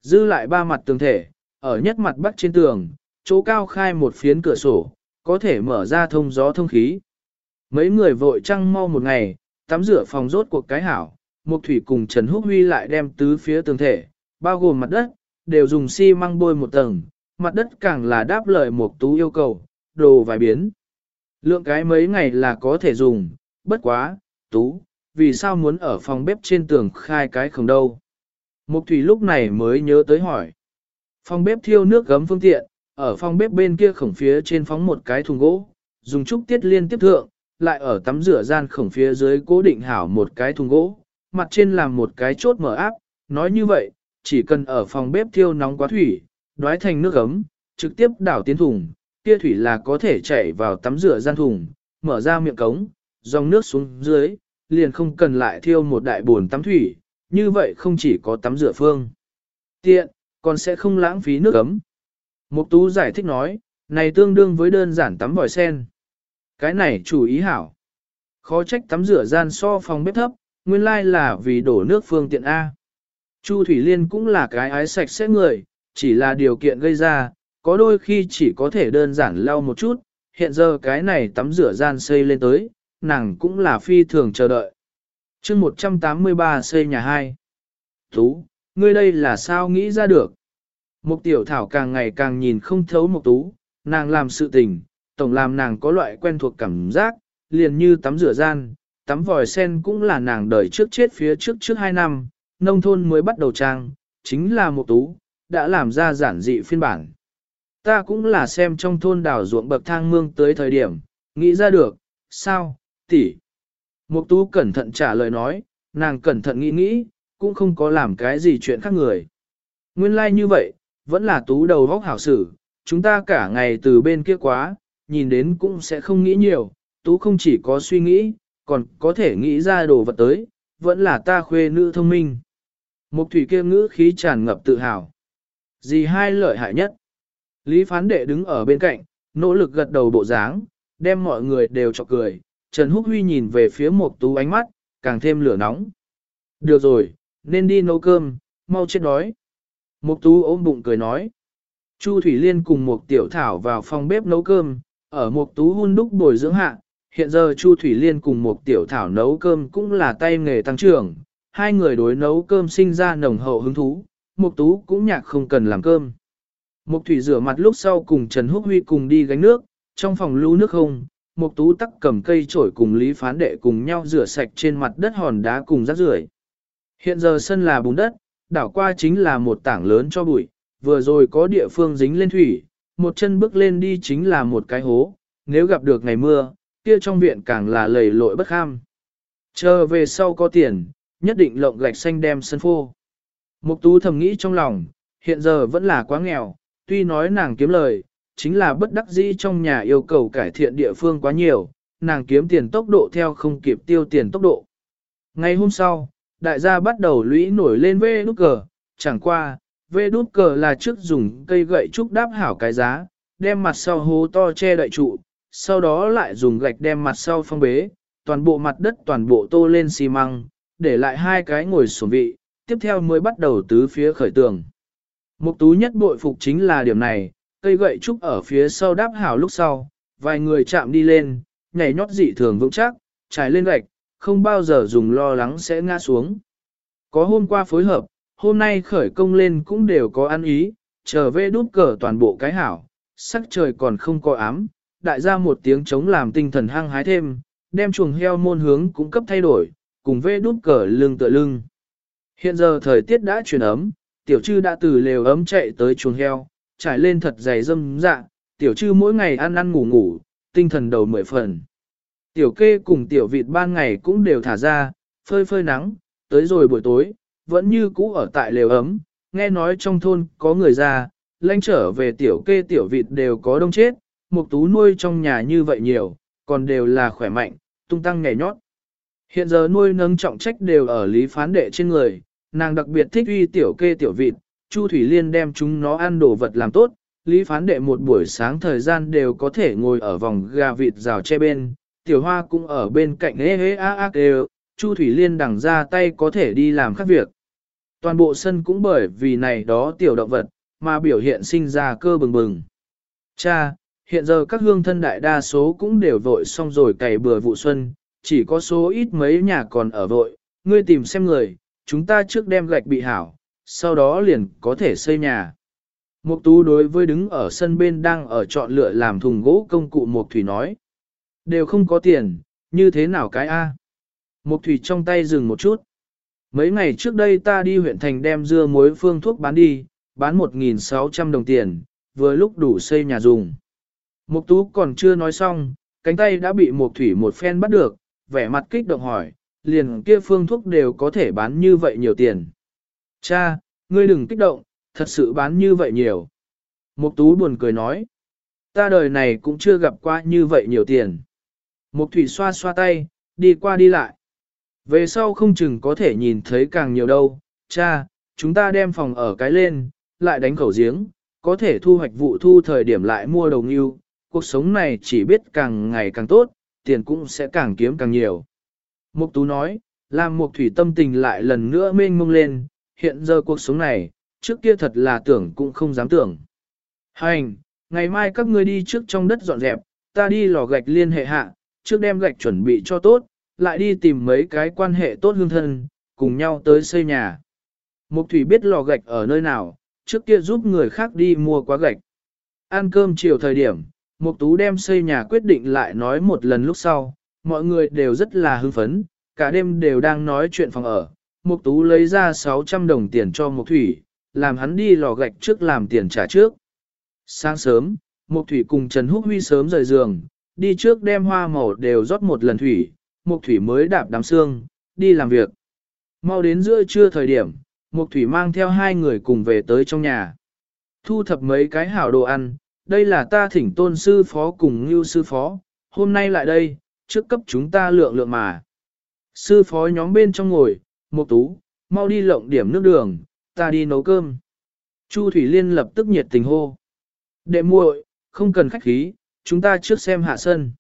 Dư lại ba mặt tường thể, ở nhất mặt bắc trên tường, chỗ cao khai một phiến cửa sổ, có thể mở ra thông gió thông khí. Mấy người vội trăng mau một ngày, tắm rửa phòng rốt cuộc cái hảo, Mục Thủy cùng Trần Húc Huy lại đem tứ phía tường thể, bao gồm mặt đất, đều dùng xi măng bôi một tầng, mặt đất càng là đáp lời Mục Tú yêu cầu, đồ vài biến. Lượng cái mấy ngày là có thể dùng, bất quá, Tú, vì sao muốn ở phòng bếp trên tường khai cái không đâu. Mục thủy lúc này mới nhớ tới hỏi. Phòng bếp thiêu nước gấm phương tiện, ở phòng bếp bên kia khổng phía trên phóng một cái thùng gỗ, dùng trúc tiết liên tiếp thượng, lại ở tắm rửa gian khổng phía dưới cố định hảo một cái thùng gỗ, mặt trên làm một cái chốt mở áp, nói như vậy, chỉ cần ở phòng bếp thiêu nóng quá thủy, đoái thành nước gấm, trực tiếp đảo tiến thùng, kia thủy là có thể chảy vào tắm rửa gian thùng, mở ra miệng cống, dòng nước xuống dưới, liền không cần lại thiêu một đại bồn tắm thủy, như vậy không chỉ có tắm rửa phương. Tiện, còn sẽ không lãng phí nước ấm. Mục tú giải thích nói, này tương đương với đơn giản tắm vòi sen. Cái này chủ ý hảo. Khó trách tắm rửa gian so phòng bếp thấp, nguyên lai là vì đổ nước phương tiện A. Chu Thủy Liên cũng là cái ái sạch sẽ người, chỉ là điều kiện gây ra, có đôi khi chỉ có thể đơn giản lau một chút, hiện giờ cái này tắm rửa gian xây lên tới, nàng cũng là phi thường chờ đợi. chương 183 xây nhà 2. Tú, ngươi đây là sao nghĩ ra được? Mục tiểu thảo càng ngày càng nhìn không thấu một tú, nàng làm sự tình, tổng làm nàng có loại quen thuộc cảm giác, liền như tắm rửa gian, tắm vòi sen cũng là nàng đời trước chết phía trước trước 2 năm, nông thôn mới bắt đầu trang, chính là một tú, đã làm ra giản dị phiên bản. Ta cũng là xem trong thôn đảo ruộng bậc thang mương tới thời điểm, nghĩ ra được, sao, tỷ. Mục tú cẩn thận trả lời nói, nàng cẩn thận nghĩ nghĩ, cũng không có làm cái gì chuyện khác người. Nguyên lai like như vậy, vẫn là tú đầu vóc hảo sử, chúng ta cả ngày từ bên kia quá, nhìn đến cũng sẽ không nghĩ nhiều, tú không chỉ có suy nghĩ, còn có thể nghĩ ra đồ vật tới, vẫn là ta khuê nữ thông minh. Mục thủy kia ngữ khí tràn ngập tự hào. Gì hai lợi hại nhất? Lý phán đệ đứng ở bên cạnh, nỗ lực gật đầu bộ dáng, đem mọi người đều chọc cười, Trần Húc Huy nhìn về phía Mộc Tú ánh mắt, càng thêm lửa nóng. Được rồi, nên đi nấu cơm, mau chết đói. Mộc Tú ôm bụng cười nói. Chu Thủy Liên cùng Mộc Tiểu Thảo vào phòng bếp nấu cơm, ở Mộc Tú hun đúc bồi dưỡng hạ. Hiện giờ Chu Thủy Liên cùng Mộc Tiểu Thảo nấu cơm cũng là tay nghề tăng trưởng. Hai người đối nấu cơm sinh ra nồng hậu hứng thú, Mộc Tú cũng nhạc không cần làm cơm. Mộc Thủy rửa mặt lúc sau cùng Trần Húc Huy cùng đi gánh nước, trong phòng lưu nước không, Mục tú tắc cầm cây chổi cùng Lý Phán Đệ cùng nhau rửa sạch trên mặt đất hòn đá cùng rác rưởi. Hiện giờ sân là bùn đất, đảo qua chính là một tảng lớn cho bụi, vừa rồi có địa phương dính lên thủy, một chân bước lên đi chính là một cái hố, nếu gặp được ngày mưa, kia trong viện càng là lầy lội bất kham. Chờ về sau có tiền, nhất định lộng gạch xanh đem sân phô. Mục tú thầm nghĩ trong lòng, hiện giờ vẫn là quá nghèo, tuy nói nàng kiếm lời, chính là bất đắc dĩ trong nhà yêu cầu cải thiện địa phương quá nhiều, nàng kiếm tiền tốc độ theo không kịp tiêu tiền tốc độ. Ngày hôm sau, đại gia bắt đầu lũy nổi lên vê nút cờ, chẳng qua, vê nút cờ là trước dùng cây gậy trúc đáp hảo cái giá, đem mặt sau hố to che đậy trụ, sau đó lại dùng gạch đem mặt sau phong bế, toàn bộ mặt đất toàn bộ tô lên xi măng, để lại hai cái ngồi xuống vị, tiếp theo mới bắt đầu tứ phía khởi tường. Mục tú nhất bội phục chính là điểm này, cây gậy trúc ở phía sau đáp hảo lúc sau, vài người chạm đi lên, nhảy nhót dị thường vững chắc, trải lên gạch, không bao giờ dùng lo lắng sẽ ngã xuống. Có hôm qua phối hợp, hôm nay khởi công lên cũng đều có ăn ý, trở về đút cờ toàn bộ cái hảo, sắc trời còn không có ám, đại gia một tiếng chống làm tinh thần hăng hái thêm, đem chuồng heo môn hướng cũng cấp thay đổi, cùng vê đút cờ lưng tựa lưng. Hiện giờ thời tiết đã chuyển ấm, tiểu trư đã từ lều ấm chạy tới chuồng heo, trải lên thật dày dâm dạ, tiểu trư mỗi ngày ăn ăn ngủ ngủ, tinh thần đầu mười phần. Tiểu kê cùng tiểu vịt ban ngày cũng đều thả ra, phơi phơi nắng, tới rồi buổi tối, vẫn như cũ ở tại lều ấm, nghe nói trong thôn có người ra, lanh trở về tiểu kê tiểu vịt đều có đông chết, một tú nuôi trong nhà như vậy nhiều, còn đều là khỏe mạnh, tung tăng nhảy nhót. Hiện giờ nuôi nâng trọng trách đều ở lý phán đệ trên người, nàng đặc biệt thích uy tiểu kê tiểu vịt, Chu Thủy Liên đem chúng nó ăn đồ vật làm tốt, lý phán đệ một buổi sáng thời gian đều có thể ngồi ở vòng gà vịt rào che bên, tiểu hoa cũng ở bên cạnh hế hế á á kêu, Chu Thủy Liên đằng ra tay có thể đi làm các việc. Toàn bộ sân cũng bởi vì này đó tiểu động vật, mà biểu hiện sinh ra cơ bừng bừng. Cha, hiện giờ các hương thân đại đa số cũng đều vội xong rồi cày bừa vụ xuân, chỉ có số ít mấy nhà còn ở vội, ngươi tìm xem người, chúng ta trước đem gạch bị hảo, sau đó liền có thể xây nhà. Mục tú đối với đứng ở sân bên đang ở chọn lựa làm thùng gỗ công cụ Mục Thủy nói. Đều không có tiền, như thế nào cái A? Mục Thủy trong tay dừng một chút. Mấy ngày trước đây ta đi huyện thành đem dưa muối phương thuốc bán đi, bán 1.600 đồng tiền, vừa lúc đủ xây nhà dùng. Mục tú còn chưa nói xong, cánh tay đã bị Mục Thủy một phen bắt được, vẻ mặt kích động hỏi, liền kia phương thuốc đều có thể bán như vậy nhiều tiền. Cha, ngươi đừng kích động, thật sự bán như vậy nhiều. Mục tú buồn cười nói, ta đời này cũng chưa gặp qua như vậy nhiều tiền. Mục thủy xoa xoa tay, đi qua đi lại. Về sau không chừng có thể nhìn thấy càng nhiều đâu, cha, chúng ta đem phòng ở cái lên, lại đánh khẩu giếng, có thể thu hoạch vụ thu thời điểm lại mua đồng yêu, cuộc sống này chỉ biết càng ngày càng tốt, tiền cũng sẽ càng kiếm càng nhiều. Mục Tú nói, làm Mục Thủy tâm tình lại lần nữa mênh mông lên, hiện giờ cuộc sống này, trước kia thật là tưởng cũng không dám tưởng. Hành, ngày mai các ngươi đi trước trong đất dọn dẹp, ta đi lò gạch liên hệ hạ, trước đem gạch chuẩn bị cho tốt, lại đi tìm mấy cái quan hệ tốt hương thân, cùng nhau tới xây nhà. Mục Thủy biết lò gạch ở nơi nào, trước kia giúp người khác đi mua quá gạch. Ăn cơm chiều thời điểm, Mục Tú đem xây nhà quyết định lại nói một lần lúc sau, mọi người đều rất là hưng phấn, cả đêm đều đang nói chuyện phòng ở. Mục Tú lấy ra 600 đồng tiền cho Mục Thủy, làm hắn đi lò gạch trước làm tiền trả trước. Sáng sớm, Mục Thủy cùng Trần Húc Huy sớm rời giường, đi trước đem hoa màu đều rót một lần thủy, Mục Thủy mới đạp đám xương, đi làm việc. Mau đến giữa trưa thời điểm, Mục Thủy mang theo hai người cùng về tới trong nhà. Thu thập mấy cái hảo đồ ăn, đây là ta thỉnh tôn sư phó cùng ngưu sư phó, hôm nay lại đây, trước cấp chúng ta lượng lượng mà. Sư phó nhóm bên trong ngồi, Mục Tú, mau đi lộng điểm nước đường, ta đi nấu cơm. Chu Thủy Liên lập tức nhiệt tình hô. Đệ muội, không cần khách khí, chúng ta trước xem hạ sân.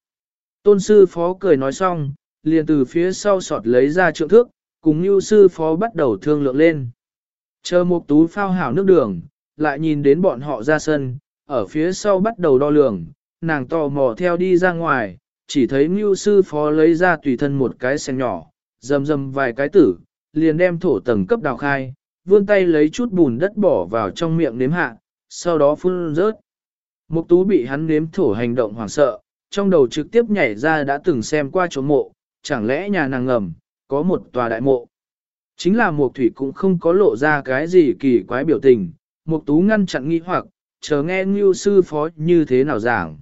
Tôn sư phó cười nói xong, liền từ phía sau sọt lấy ra trượng thước, cùng như sư phó bắt đầu thương lượng lên. Chờ một tú phao hảo nước đường, lại nhìn đến bọn họ ra sân, ở phía sau bắt đầu đo lường, nàng tò mò theo đi ra ngoài, chỉ thấy Ngưu sư phó lấy ra tùy thân một cái sen nhỏ, dầm dầm vài cái tử, liền đem thổ tầng cấp đào khai, vươn tay lấy chút bùn đất bỏ vào trong miệng nếm hạ, sau đó phun rớt. Mục tú bị hắn nếm thổ hành động hoảng sợ, trong đầu trực tiếp nhảy ra đã từng xem qua chỗ mộ, chẳng lẽ nhà nàng ngầm, có một tòa đại mộ. Chính là mục thủy cũng không có lộ ra cái gì kỳ quái biểu tình, mục tú ngăn chặn nghi hoặc, chờ nghe Ngưu sư phó như thế nào giảng.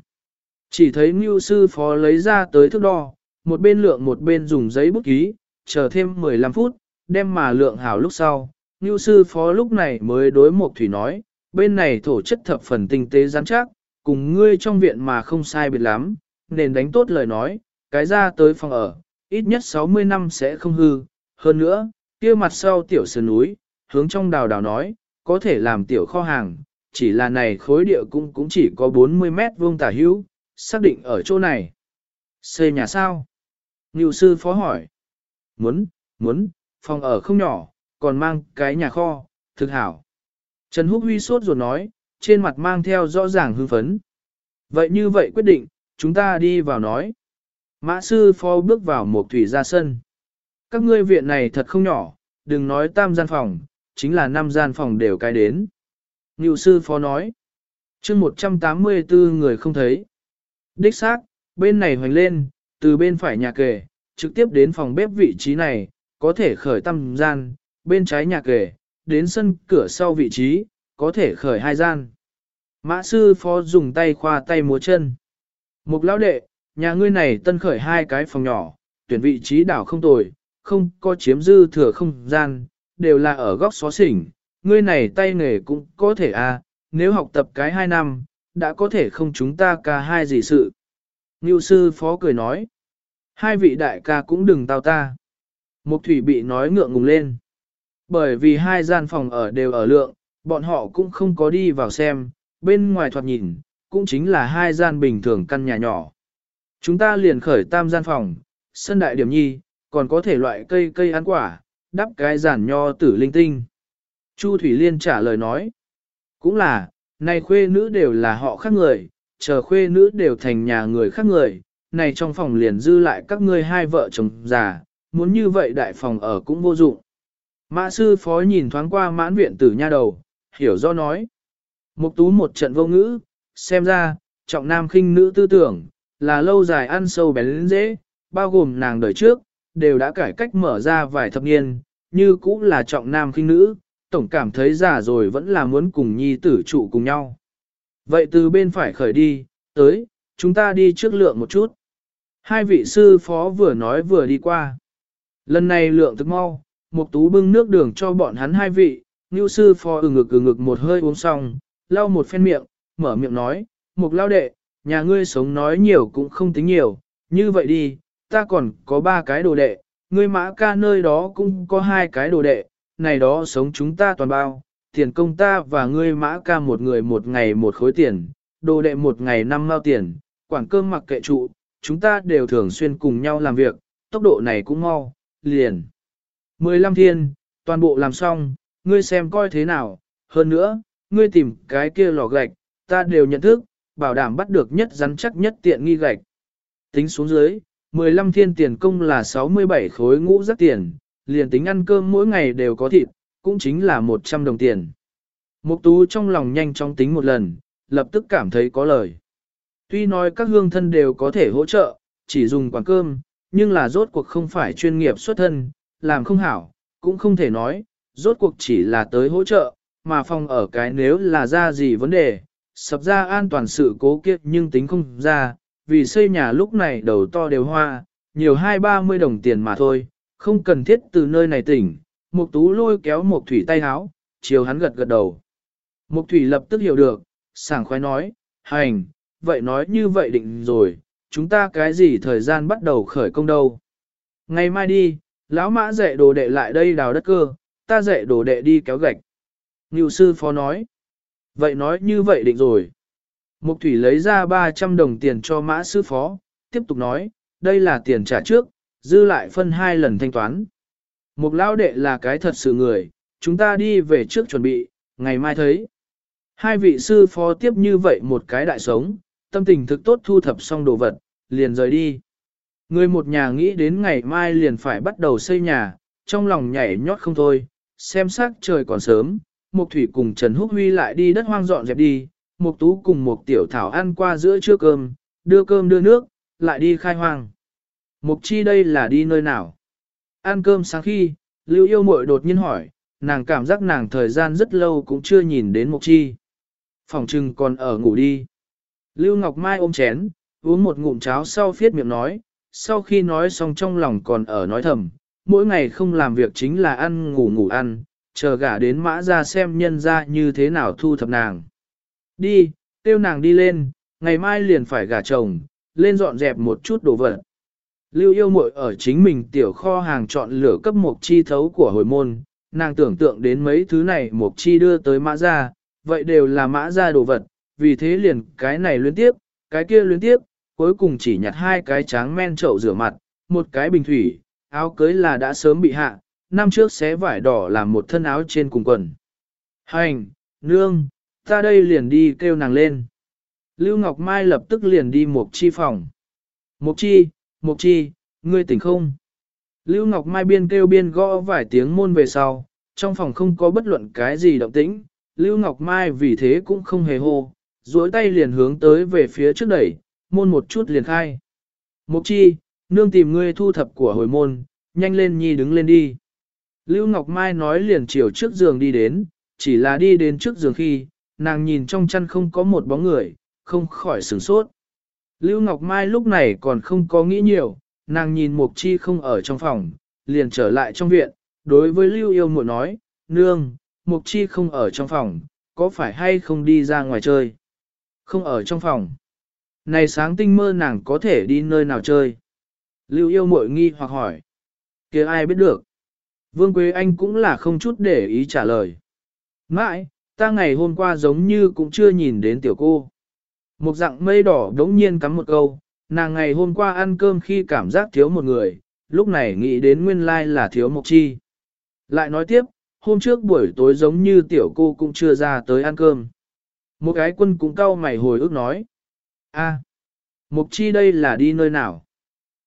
Chỉ thấy Ngưu sư phó lấy ra tới thước đo, một bên lượng một bên dùng giấy bút ký, chờ thêm 15 phút, đem mà lượng hảo lúc sau. Ngưu sư phó lúc này mới đối Mộc Thủy nói, bên này thổ chất thập phần tinh tế rắn chắc, cùng ngươi trong viện mà không sai biệt lắm, nên đánh tốt lời nói, cái ra tới phòng ở, ít nhất 60 năm sẽ không hư. Hơn nữa, kia mặt sau tiểu sơn núi, hướng trong đào đào nói, có thể làm tiểu kho hàng, chỉ là này khối địa cũng cũng chỉ có 40 mét vuông tả hữu, xác định ở chỗ này. Xây nhà sao? Ngưu sư phó hỏi. Muốn, muốn, phòng ở không nhỏ, còn mang cái nhà kho, thực hảo. Trần Húc Huy sốt ruột nói, trên mặt mang theo rõ ràng hưng phấn. Vậy như vậy quyết định, chúng ta đi vào nói. Mã sư phó bước vào một thủy ra sân. Các ngươi viện này thật không nhỏ, đừng nói tam gian phòng, chính là năm gian phòng đều cái đến. Ngưu sư phó nói. chương 184 người không thấy. Đích xác, bên này hoành lên, từ bên phải nhà kề, trực tiếp đến phòng bếp vị trí này, có thể khởi tam gian, bên trái nhà kề, đến sân cửa sau vị trí, có thể khởi hai gian. Mã sư phó dùng tay khoa tay múa chân. Mục lão đệ, nhà ngươi này tân khởi hai cái phòng nhỏ, tuyển vị trí đảo không tồi, không có chiếm dư thừa không gian, đều là ở góc xó xỉnh, ngươi này tay nghề cũng có thể à, nếu học tập cái hai năm, đã có thể không chúng ta ca hai gì sự. Ngưu sư phó cười nói, hai vị đại ca cũng đừng tao ta. Mục thủy bị nói ngượng ngùng lên. Bởi vì hai gian phòng ở đều ở lượng, bọn họ cũng không có đi vào xem, bên ngoài thoạt nhìn, cũng chính là hai gian bình thường căn nhà nhỏ. Chúng ta liền khởi tam gian phòng, sân đại điểm nhi, còn có thể loại cây cây ăn quả, đắp cái giản nho tử linh tinh. Chu Thủy Liên trả lời nói, cũng là, này khuê nữ đều là họ khác người, chờ khuê nữ đều thành nhà người khác người, này trong phòng liền dư lại các ngươi hai vợ chồng già, muốn như vậy đại phòng ở cũng vô dụng. Mã sư phó nhìn thoáng qua mãn viện tử nha đầu, hiểu do nói. Mục tú một trận vô ngữ, xem ra, trọng nam khinh nữ tư tưởng, là lâu dài ăn sâu bén lên dễ, bao gồm nàng đời trước, đều đã cải cách mở ra vài thập niên, như cũng là trọng nam khinh nữ, tổng cảm thấy già rồi vẫn là muốn cùng nhi tử trụ cùng nhau. Vậy từ bên phải khởi đi, tới, chúng ta đi trước lượng một chút. Hai vị sư phó vừa nói vừa đi qua. Lần này lượng thức mau, một Tú bưng nước đường cho bọn hắn hai vị, Ngưu sư phó ừ ngực ừ ngực một hơi uống xong, lau một phen miệng, mở miệng nói, Mục lao đệ, nhà ngươi sống nói nhiều cũng không tính nhiều, như vậy đi, ta còn có ba cái đồ đệ, ngươi mã ca nơi đó cũng có hai cái đồ đệ, này đó sống chúng ta toàn bao, tiền công ta và ngươi mã ca một người một ngày một khối tiền, đồ đệ một ngày năm mao tiền, quảng cơm mặc kệ trụ, chúng ta đều thường xuyên cùng nhau làm việc, tốc độ này cũng mau, liền. 15 thiên, toàn bộ làm xong, ngươi xem coi thế nào, hơn nữa, ngươi tìm cái kia lò gạch, ta đều nhận thức, bảo đảm bắt được nhất rắn chắc nhất tiện nghi gạch. Tính xuống dưới, 15 thiên tiền công là 67 khối ngũ rất tiền, liền tính ăn cơm mỗi ngày đều có thịt, cũng chính là 100 đồng tiền. Mục tú trong lòng nhanh chóng tính một lần, lập tức cảm thấy có lời. Tuy nói các hương thân đều có thể hỗ trợ, chỉ dùng quán cơm, nhưng là rốt cuộc không phải chuyên nghiệp xuất thân, làm không hảo, cũng không thể nói, rốt cuộc chỉ là tới hỗ trợ, mà phòng ở cái nếu là ra gì vấn đề, sập ra an toàn sự cố kiếp nhưng tính không ra, vì xây nhà lúc này đầu to đều hoa, nhiều hai ba mươi đồng tiền mà thôi, không cần thiết từ nơi này tỉnh. Mục tú lôi kéo mục thủy tay háo, chiều hắn gật gật đầu. Mục thủy lập tức hiểu được, sảng khoái nói, hành, vậy nói như vậy định rồi, chúng ta cái gì thời gian bắt đầu khởi công đâu. Ngày mai đi, lão mã dạy đồ đệ lại đây đào đất cơ, ta dạy đồ đệ đi kéo gạch. Ngưu sư phó nói, vậy nói như vậy định rồi. Mục thủy lấy ra 300 đồng tiền cho mã sư phó, tiếp tục nói, đây là tiền trả trước, dư lại phân hai lần thanh toán. Mục lão đệ là cái thật sự người, chúng ta đi về trước chuẩn bị, ngày mai thấy. Hai vị sư phó tiếp như vậy một cái đại sống, tâm tình thực tốt thu thập xong đồ vật, liền rời đi. Người một nhà nghĩ đến ngày mai liền phải bắt đầu xây nhà, trong lòng nhảy nhót không thôi, xem sắc trời còn sớm, Mục Thủy cùng Trần Húc Huy lại đi đất hoang dọn dẹp đi, Mục Tú cùng Mục Tiểu Thảo ăn qua giữa trưa cơm, đưa cơm đưa nước, lại đi khai hoang. Mục Chi đây là đi nơi nào? Ăn cơm sáng khi, Lưu Yêu Muội đột nhiên hỏi, nàng cảm giác nàng thời gian rất lâu cũng chưa nhìn đến Mục Chi. Phòng trừng còn ở ngủ đi. Lưu Ngọc Mai ôm chén, uống một ngụm cháo sau phiết miệng nói, sau khi nói xong trong lòng còn ở nói thầm, mỗi ngày không làm việc chính là ăn ngủ ngủ ăn, chờ gả đến mã ra xem nhân ra như thế nào thu thập nàng. Đi, tiêu nàng đi lên, ngày mai liền phải gả chồng, lên dọn dẹp một chút đồ vật. Lưu yêu muội ở chính mình tiểu kho hàng chọn lửa cấp mục chi thấu của hồi môn, nàng tưởng tượng đến mấy thứ này mục chi đưa tới mã ra, vậy đều là mã ra đồ vật, vì thế liền cái này luyến tiếp, cái kia luyến tiếp, cuối cùng chỉ nhặt hai cái tráng men chậu rửa mặt, một cái bình thủy, áo cưới là đã sớm bị hạ, năm trước xé vải đỏ làm một thân áo trên cùng quần. Hành, nương, ta đây liền đi kêu nàng lên. Lưu Ngọc Mai lập tức liền đi một Chi phòng. Mục Chi, Mục Chi, ngươi tỉnh không? Lưu Ngọc Mai biên kêu biên gõ vài tiếng môn về sau, trong phòng không có bất luận cái gì động tĩnh, Lưu Ngọc Mai vì thế cũng không hề hô, duỗi tay liền hướng tới về phía trước đẩy, môn một chút liền khai. Mục Chi, nương tìm ngươi thu thập của hồi môn, nhanh lên nhi đứng lên đi. Lưu Ngọc Mai nói liền chiều trước giường đi đến, chỉ là đi đến trước giường khi, nàng nhìn trong chăn không có một bóng người, không khỏi sửng sốt. Lưu Ngọc Mai lúc này còn không có nghĩ nhiều, nàng nhìn Mục Chi không ở trong phòng, liền trở lại trong viện, đối với Lưu Yêu Muội nói, nương, Mục Chi không ở trong phòng, có phải hay không đi ra ngoài chơi? Không ở trong phòng. Này sáng tinh mơ nàng có thể đi nơi nào chơi? Lưu Yêu Muội nghi hoặc hỏi. kia ai biết được? Vương Quế Anh cũng là không chút để ý trả lời. Mãi, ta ngày hôm qua giống như cũng chưa nhìn đến tiểu cô. Một dạng mây đỏ đống nhiên cắm một câu, nàng ngày hôm qua ăn cơm khi cảm giác thiếu một người, lúc này nghĩ đến nguyên lai là thiếu một chi. Lại nói tiếp, hôm trước buổi tối giống như tiểu cô cũng chưa ra tới ăn cơm. Một cái quân cũng cau mày hồi ức nói. a Mục chi đây là đi nơi nào?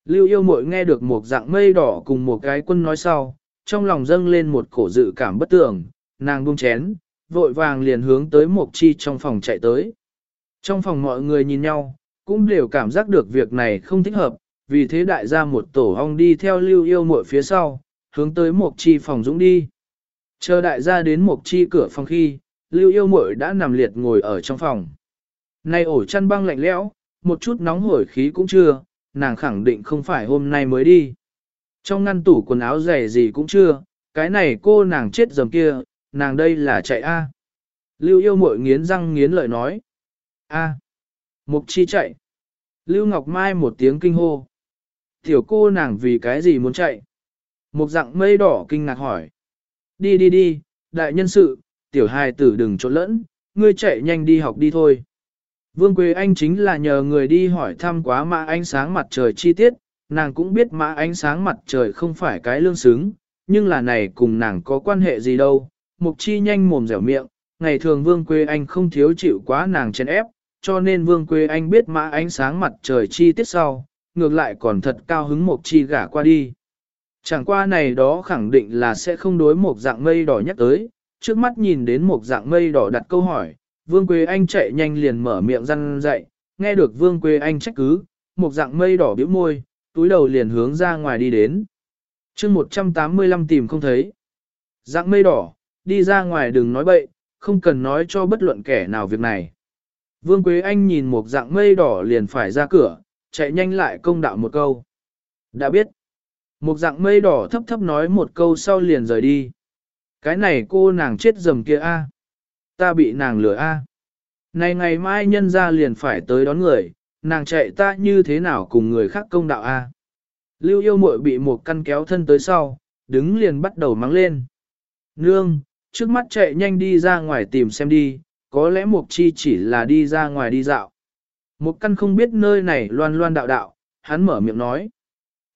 Lưu yêu mội nghe được một dạng mây đỏ cùng một cái quân nói sau, trong lòng dâng lên một cổ dự cảm bất tường, nàng buông chén, vội vàng liền hướng tới mục Chi trong phòng chạy tới. Trong phòng mọi người nhìn nhau, cũng đều cảm giác được việc này không thích hợp, vì thế đại gia một tổ ong đi theo lưu yêu muội phía sau, hướng tới mục Chi phòng dũng đi. Chờ đại gia đến mục Chi cửa phòng khi, lưu yêu muội đã nằm liệt ngồi ở trong phòng. Nay ổ chăn băng lạnh lẽo, một chút nóng hổi khí cũng chưa, nàng khẳng định không phải hôm nay mới đi. Trong ngăn tủ quần áo giày gì cũng chưa, cái này cô nàng chết dầm kia, nàng đây là chạy A. Lưu yêu mội nghiến răng nghiến lợi nói. A. Mục chi chạy. Lưu Ngọc Mai một tiếng kinh hô. Tiểu cô nàng vì cái gì muốn chạy? Mục dạng mây đỏ kinh ngạc hỏi. Đi đi đi, đại nhân sự, tiểu hài tử đừng trộn lẫn, ngươi chạy nhanh đi học đi thôi. Vương Quế Anh chính là nhờ người đi hỏi thăm quá mã ánh sáng mặt trời chi tiết, nàng cũng biết mã ánh sáng mặt trời không phải cái lương xứng, nhưng là này cùng nàng có quan hệ gì đâu. Mục chi nhanh mồm dẻo miệng, ngày thường Vương Quế Anh không thiếu chịu quá nàng chèn ép, cho nên Vương Quế Anh biết mã ánh sáng mặt trời chi tiết sau, ngược lại còn thật cao hứng Mục chi gả qua đi. Chẳng qua này đó khẳng định là sẽ không đối một dạng mây đỏ nhắc tới, trước mắt nhìn đến một dạng mây đỏ đặt câu hỏi, Vương Quế Anh chạy nhanh liền mở miệng răn dậy, nghe được Vương Quế Anh trách cứ, một dạng mây đỏ bĩu môi, túi đầu liền hướng ra ngoài đi đến. chương 185 tìm không thấy. Dạng mây đỏ, đi ra ngoài đừng nói bậy, không cần nói cho bất luận kẻ nào việc này. Vương Quế Anh nhìn một dạng mây đỏ liền phải ra cửa, chạy nhanh lại công đạo một câu. Đã biết. Một dạng mây đỏ thấp thấp nói một câu sau liền rời đi. Cái này cô nàng chết dầm kia a, Ta bị nàng lừa a. Này ngày mai nhân ra liền phải tới đón người, nàng chạy ta như thế nào cùng người khác công đạo a? Lưu yêu muội bị một căn kéo thân tới sau, đứng liền bắt đầu mắng lên. Nương, trước mắt chạy nhanh đi ra ngoài tìm xem đi, có lẽ mục chi chỉ là đi ra ngoài đi dạo. Một căn không biết nơi này loan loan đạo đạo, hắn mở miệng nói.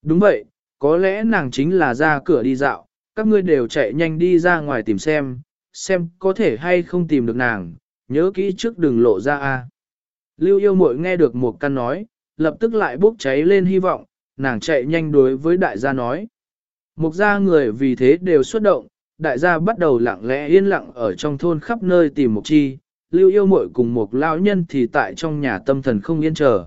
Đúng vậy, có lẽ nàng chính là ra cửa đi dạo, các ngươi đều chạy nhanh đi ra ngoài tìm xem, xem có thể hay không tìm được nàng, nhớ kỹ trước đừng lộ ra a. Lưu yêu mội nghe được một căn nói, lập tức lại bốc cháy lên hy vọng, nàng chạy nhanh đối với đại gia nói. Một gia người vì thế đều xuất động, đại gia bắt đầu lặng lẽ yên lặng ở trong thôn khắp nơi tìm một chi, lưu yêu mội cùng một lão nhân thì tại trong nhà tâm thần không yên chờ.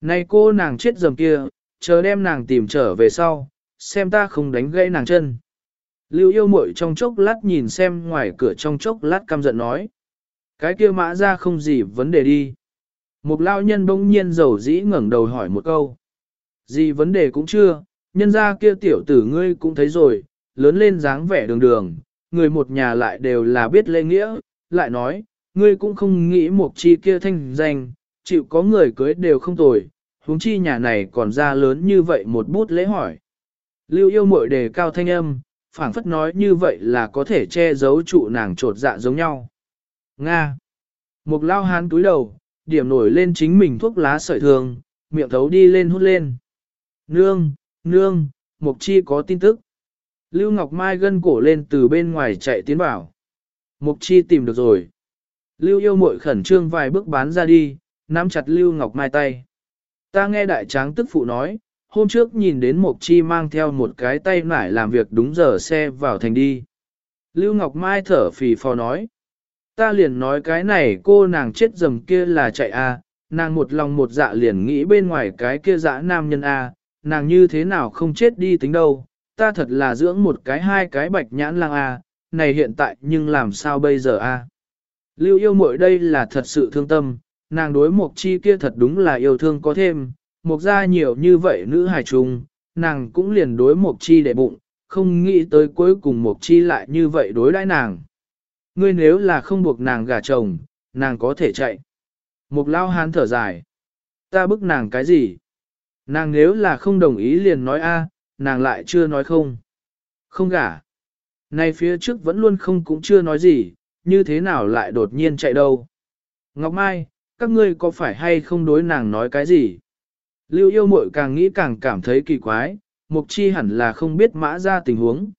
Này cô nàng chết dầm kia, chờ đem nàng tìm trở về sau, xem ta không đánh gãy nàng chân. Lưu yêu muội trong chốc lát nhìn xem ngoài cửa trong chốc lát căm giận nói. Cái kia mã ra không gì vấn đề đi. Một lao nhân bỗng nhiên dầu dĩ ngẩng đầu hỏi một câu. Gì vấn đề cũng chưa, nhân ra kia tiểu tử ngươi cũng thấy rồi, lớn lên dáng vẻ đường đường, người một nhà lại đều là biết lễ nghĩa, lại nói, ngươi cũng không nghĩ một chi kia thanh danh, chịu có người cưới đều không tồi, huống chi nhà này còn ra lớn như vậy một bút lễ hỏi. Lưu yêu muội đề cao thanh âm, phảng phất nói như vậy là có thể che giấu trụ nàng trột dạ giống nhau. Nga. Một lao hán túi đầu, điểm nổi lên chính mình thuốc lá sợi thường, miệng thấu đi lên hút lên. Nương, nương, Mục Chi có tin tức. Lưu Ngọc Mai gân cổ lên từ bên ngoài chạy tiến vào. Mục Chi tìm được rồi. Lưu yêu muội khẩn trương vài bước bán ra đi, nắm chặt Lưu Ngọc Mai tay. Ta nghe đại tráng tức phụ nói, hôm trước nhìn đến Mộc Chi mang theo một cái tay nải làm việc đúng giờ xe vào thành đi. Lưu Ngọc Mai thở phì phò nói. Ta liền nói cái này cô nàng chết dầm kia là chạy a, à, nàng một lòng một dạ liền nghĩ bên ngoài cái kia dã nam nhân a, à, nàng như thế nào không chết đi tính đâu, ta thật là dưỡng một cái hai cái bạch nhãn lang a, à, này hiện tại nhưng làm sao bây giờ a? Lưu yêu muội đây là thật sự thương tâm, nàng đối một chi kia thật đúng là yêu thương có thêm, mục ra nhiều như vậy nữ hài trùng, nàng cũng liền đối mục chi để bụng, không nghĩ tới cuối cùng mục chi lại như vậy đối đãi nàng. Ngươi nếu là không buộc nàng gả chồng, nàng có thể chạy. Mục lao hán thở dài. Ta bức nàng cái gì? Nàng nếu là không đồng ý liền nói a, nàng lại chưa nói không. Không gả. Này phía trước vẫn luôn không cũng chưa nói gì, như thế nào lại đột nhiên chạy đâu. Ngọc Mai, các ngươi có phải hay không đối nàng nói cái gì? Lưu yêu mội càng nghĩ càng cảm thấy kỳ quái, mục chi hẳn là không biết mã ra tình huống.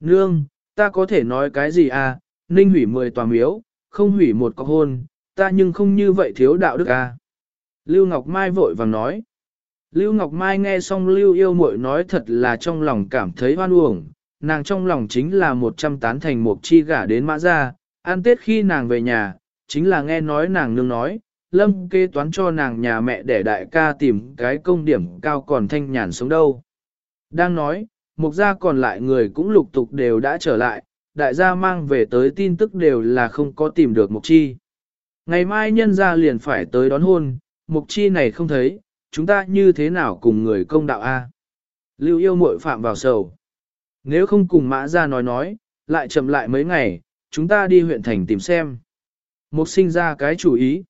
Nương, ta có thể nói cái gì à, ninh hủy mười tòa miếu, không hủy một cọc hôn, ta nhưng không như vậy thiếu đạo đức à. Lưu Ngọc Mai vội vàng nói. Lưu Ngọc Mai nghe xong Lưu yêu mội nói thật là trong lòng cảm thấy hoan uổng, nàng trong lòng chính là một trăm tán thành mục chi gả đến mã ra, An tết khi nàng về nhà, chính là nghe nói nàng nương nói, lâm kê toán cho nàng nhà mẹ để đại ca tìm cái công điểm cao còn thanh nhàn sống đâu. Đang nói, mục gia còn lại người cũng lục tục đều đã trở lại, đại gia mang về tới tin tức đều là không có tìm được mục chi. Ngày mai nhân gia liền phải tới đón hôn, mục chi này không thấy, chúng ta như thế nào cùng người công đạo A. Lưu yêu muội phạm vào sầu. Nếu không cùng mã gia nói nói, lại chậm lại mấy ngày, chúng ta đi huyện thành tìm xem. Mục sinh ra cái chủ ý.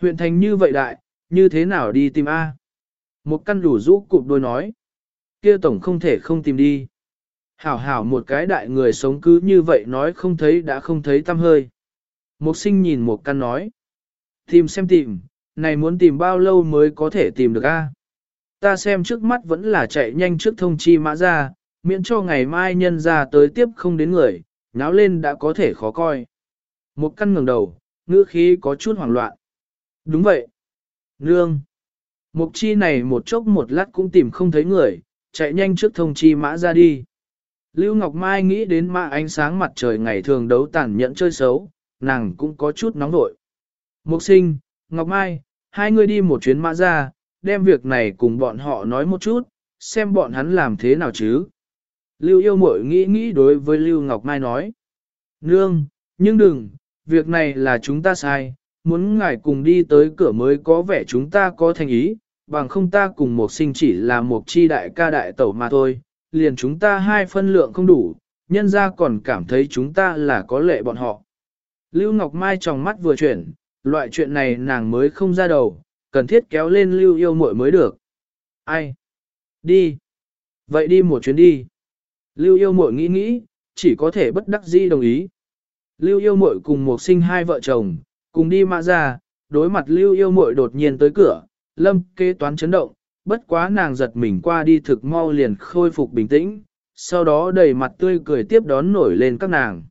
Huyện thành như vậy đại, như thế nào đi tìm A? Một căn đủ rũ cụp đôi nói. kia tổng không thể không tìm đi. Hảo hảo một cái đại người sống cứ như vậy nói không thấy đã không thấy tâm hơi. Một sinh nhìn một căn nói. Tìm xem tìm, này muốn tìm bao lâu mới có thể tìm được A? Ta xem trước mắt vẫn là chạy nhanh trước thông chi mã ra, miễn cho ngày mai nhân ra tới tiếp không đến người, nháo lên đã có thể khó coi. Một căn ngẩng đầu, ngữ khí có chút hoảng loạn. Đúng vậy. Nương. Mục chi này một chốc một lát cũng tìm không thấy người, chạy nhanh trước thông chi mã ra đi. Lưu Ngọc Mai nghĩ đến mã ánh sáng mặt trời ngày thường đấu tàn nhẫn chơi xấu, nàng cũng có chút nóng vội. Mục sinh, Ngọc Mai, hai người đi một chuyến mã ra, đem việc này cùng bọn họ nói một chút, xem bọn hắn làm thế nào chứ. Lưu yêu mội nghĩ nghĩ đối với Lưu Ngọc Mai nói. Nương, nhưng đừng, việc này là chúng ta sai, muốn ngài cùng đi tới cửa mới có vẻ chúng ta có thành ý, bằng không ta cùng một sinh chỉ là một chi đại ca đại tẩu mà thôi, liền chúng ta hai phân lượng không đủ, nhân ra còn cảm thấy chúng ta là có lệ bọn họ. Lưu Ngọc Mai trong mắt vừa chuyển, loại chuyện này nàng mới không ra đầu, cần thiết kéo lên Lưu yêu muội mới được. Ai? Đi. Vậy đi một chuyến đi. Lưu yêu muội nghĩ nghĩ, chỉ có thể bất đắc dĩ đồng ý. Lưu yêu muội cùng một sinh hai vợ chồng, cùng đi mã ra, đối mặt lưu yêu muội đột nhiên tới cửa, lâm kế toán chấn động, bất quá nàng giật mình qua đi thực mau liền khôi phục bình tĩnh, sau đó đầy mặt tươi cười tiếp đón nổi lên các nàng.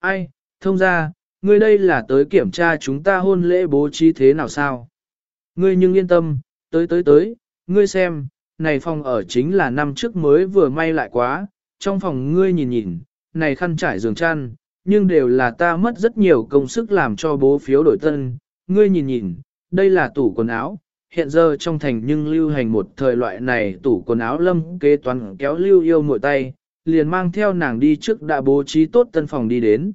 Ai, thông ra, ngươi đây là tới kiểm tra chúng ta hôn lễ bố trí thế nào sao? Ngươi nhưng yên tâm, tới tới tới, ngươi xem, này phòng ở chính là năm trước mới vừa may lại quá, trong phòng ngươi nhìn nhìn, này khăn trải giường chăn, nhưng đều là ta mất rất nhiều công sức làm cho bố phiếu đổi tân, ngươi nhìn nhìn, đây là tủ quần áo, hiện giờ trong thành nhưng lưu hành một thời loại này tủ quần áo lâm kế toán kéo lưu yêu mội tay, liền mang theo nàng đi trước đã bố trí tốt tân phòng đi đến.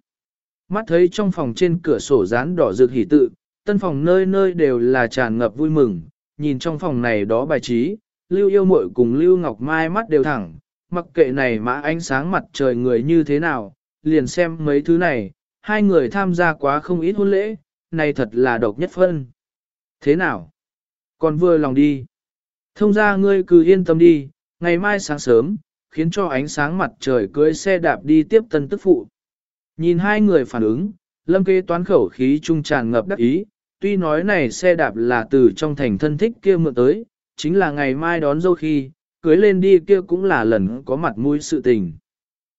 Mắt thấy trong phòng trên cửa sổ dán đỏ rực hỉ tự, tân phòng nơi nơi đều là tràn ngập vui mừng, nhìn trong phòng này đó bài trí, lưu yêu mội cùng lưu ngọc mai mắt đều thẳng, mặc kệ này mã ánh sáng mặt trời người như thế nào, liền xem mấy thứ này, hai người tham gia quá không ít hôn lễ, này thật là độc nhất phân. Thế nào? Còn vừa lòng đi. Thông ra ngươi cứ yên tâm đi, ngày mai sáng sớm, khiến cho ánh sáng mặt trời cưới xe đạp đi tiếp tân tức phụ. Nhìn hai người phản ứng, lâm kế toán khẩu khí trung tràn ngập đắc ý, tuy nói này xe đạp là từ trong thành thân thích kia mượn tới, chính là ngày mai đón dâu khi, cưới lên đi kia cũng là lần có mặt mũi sự tình.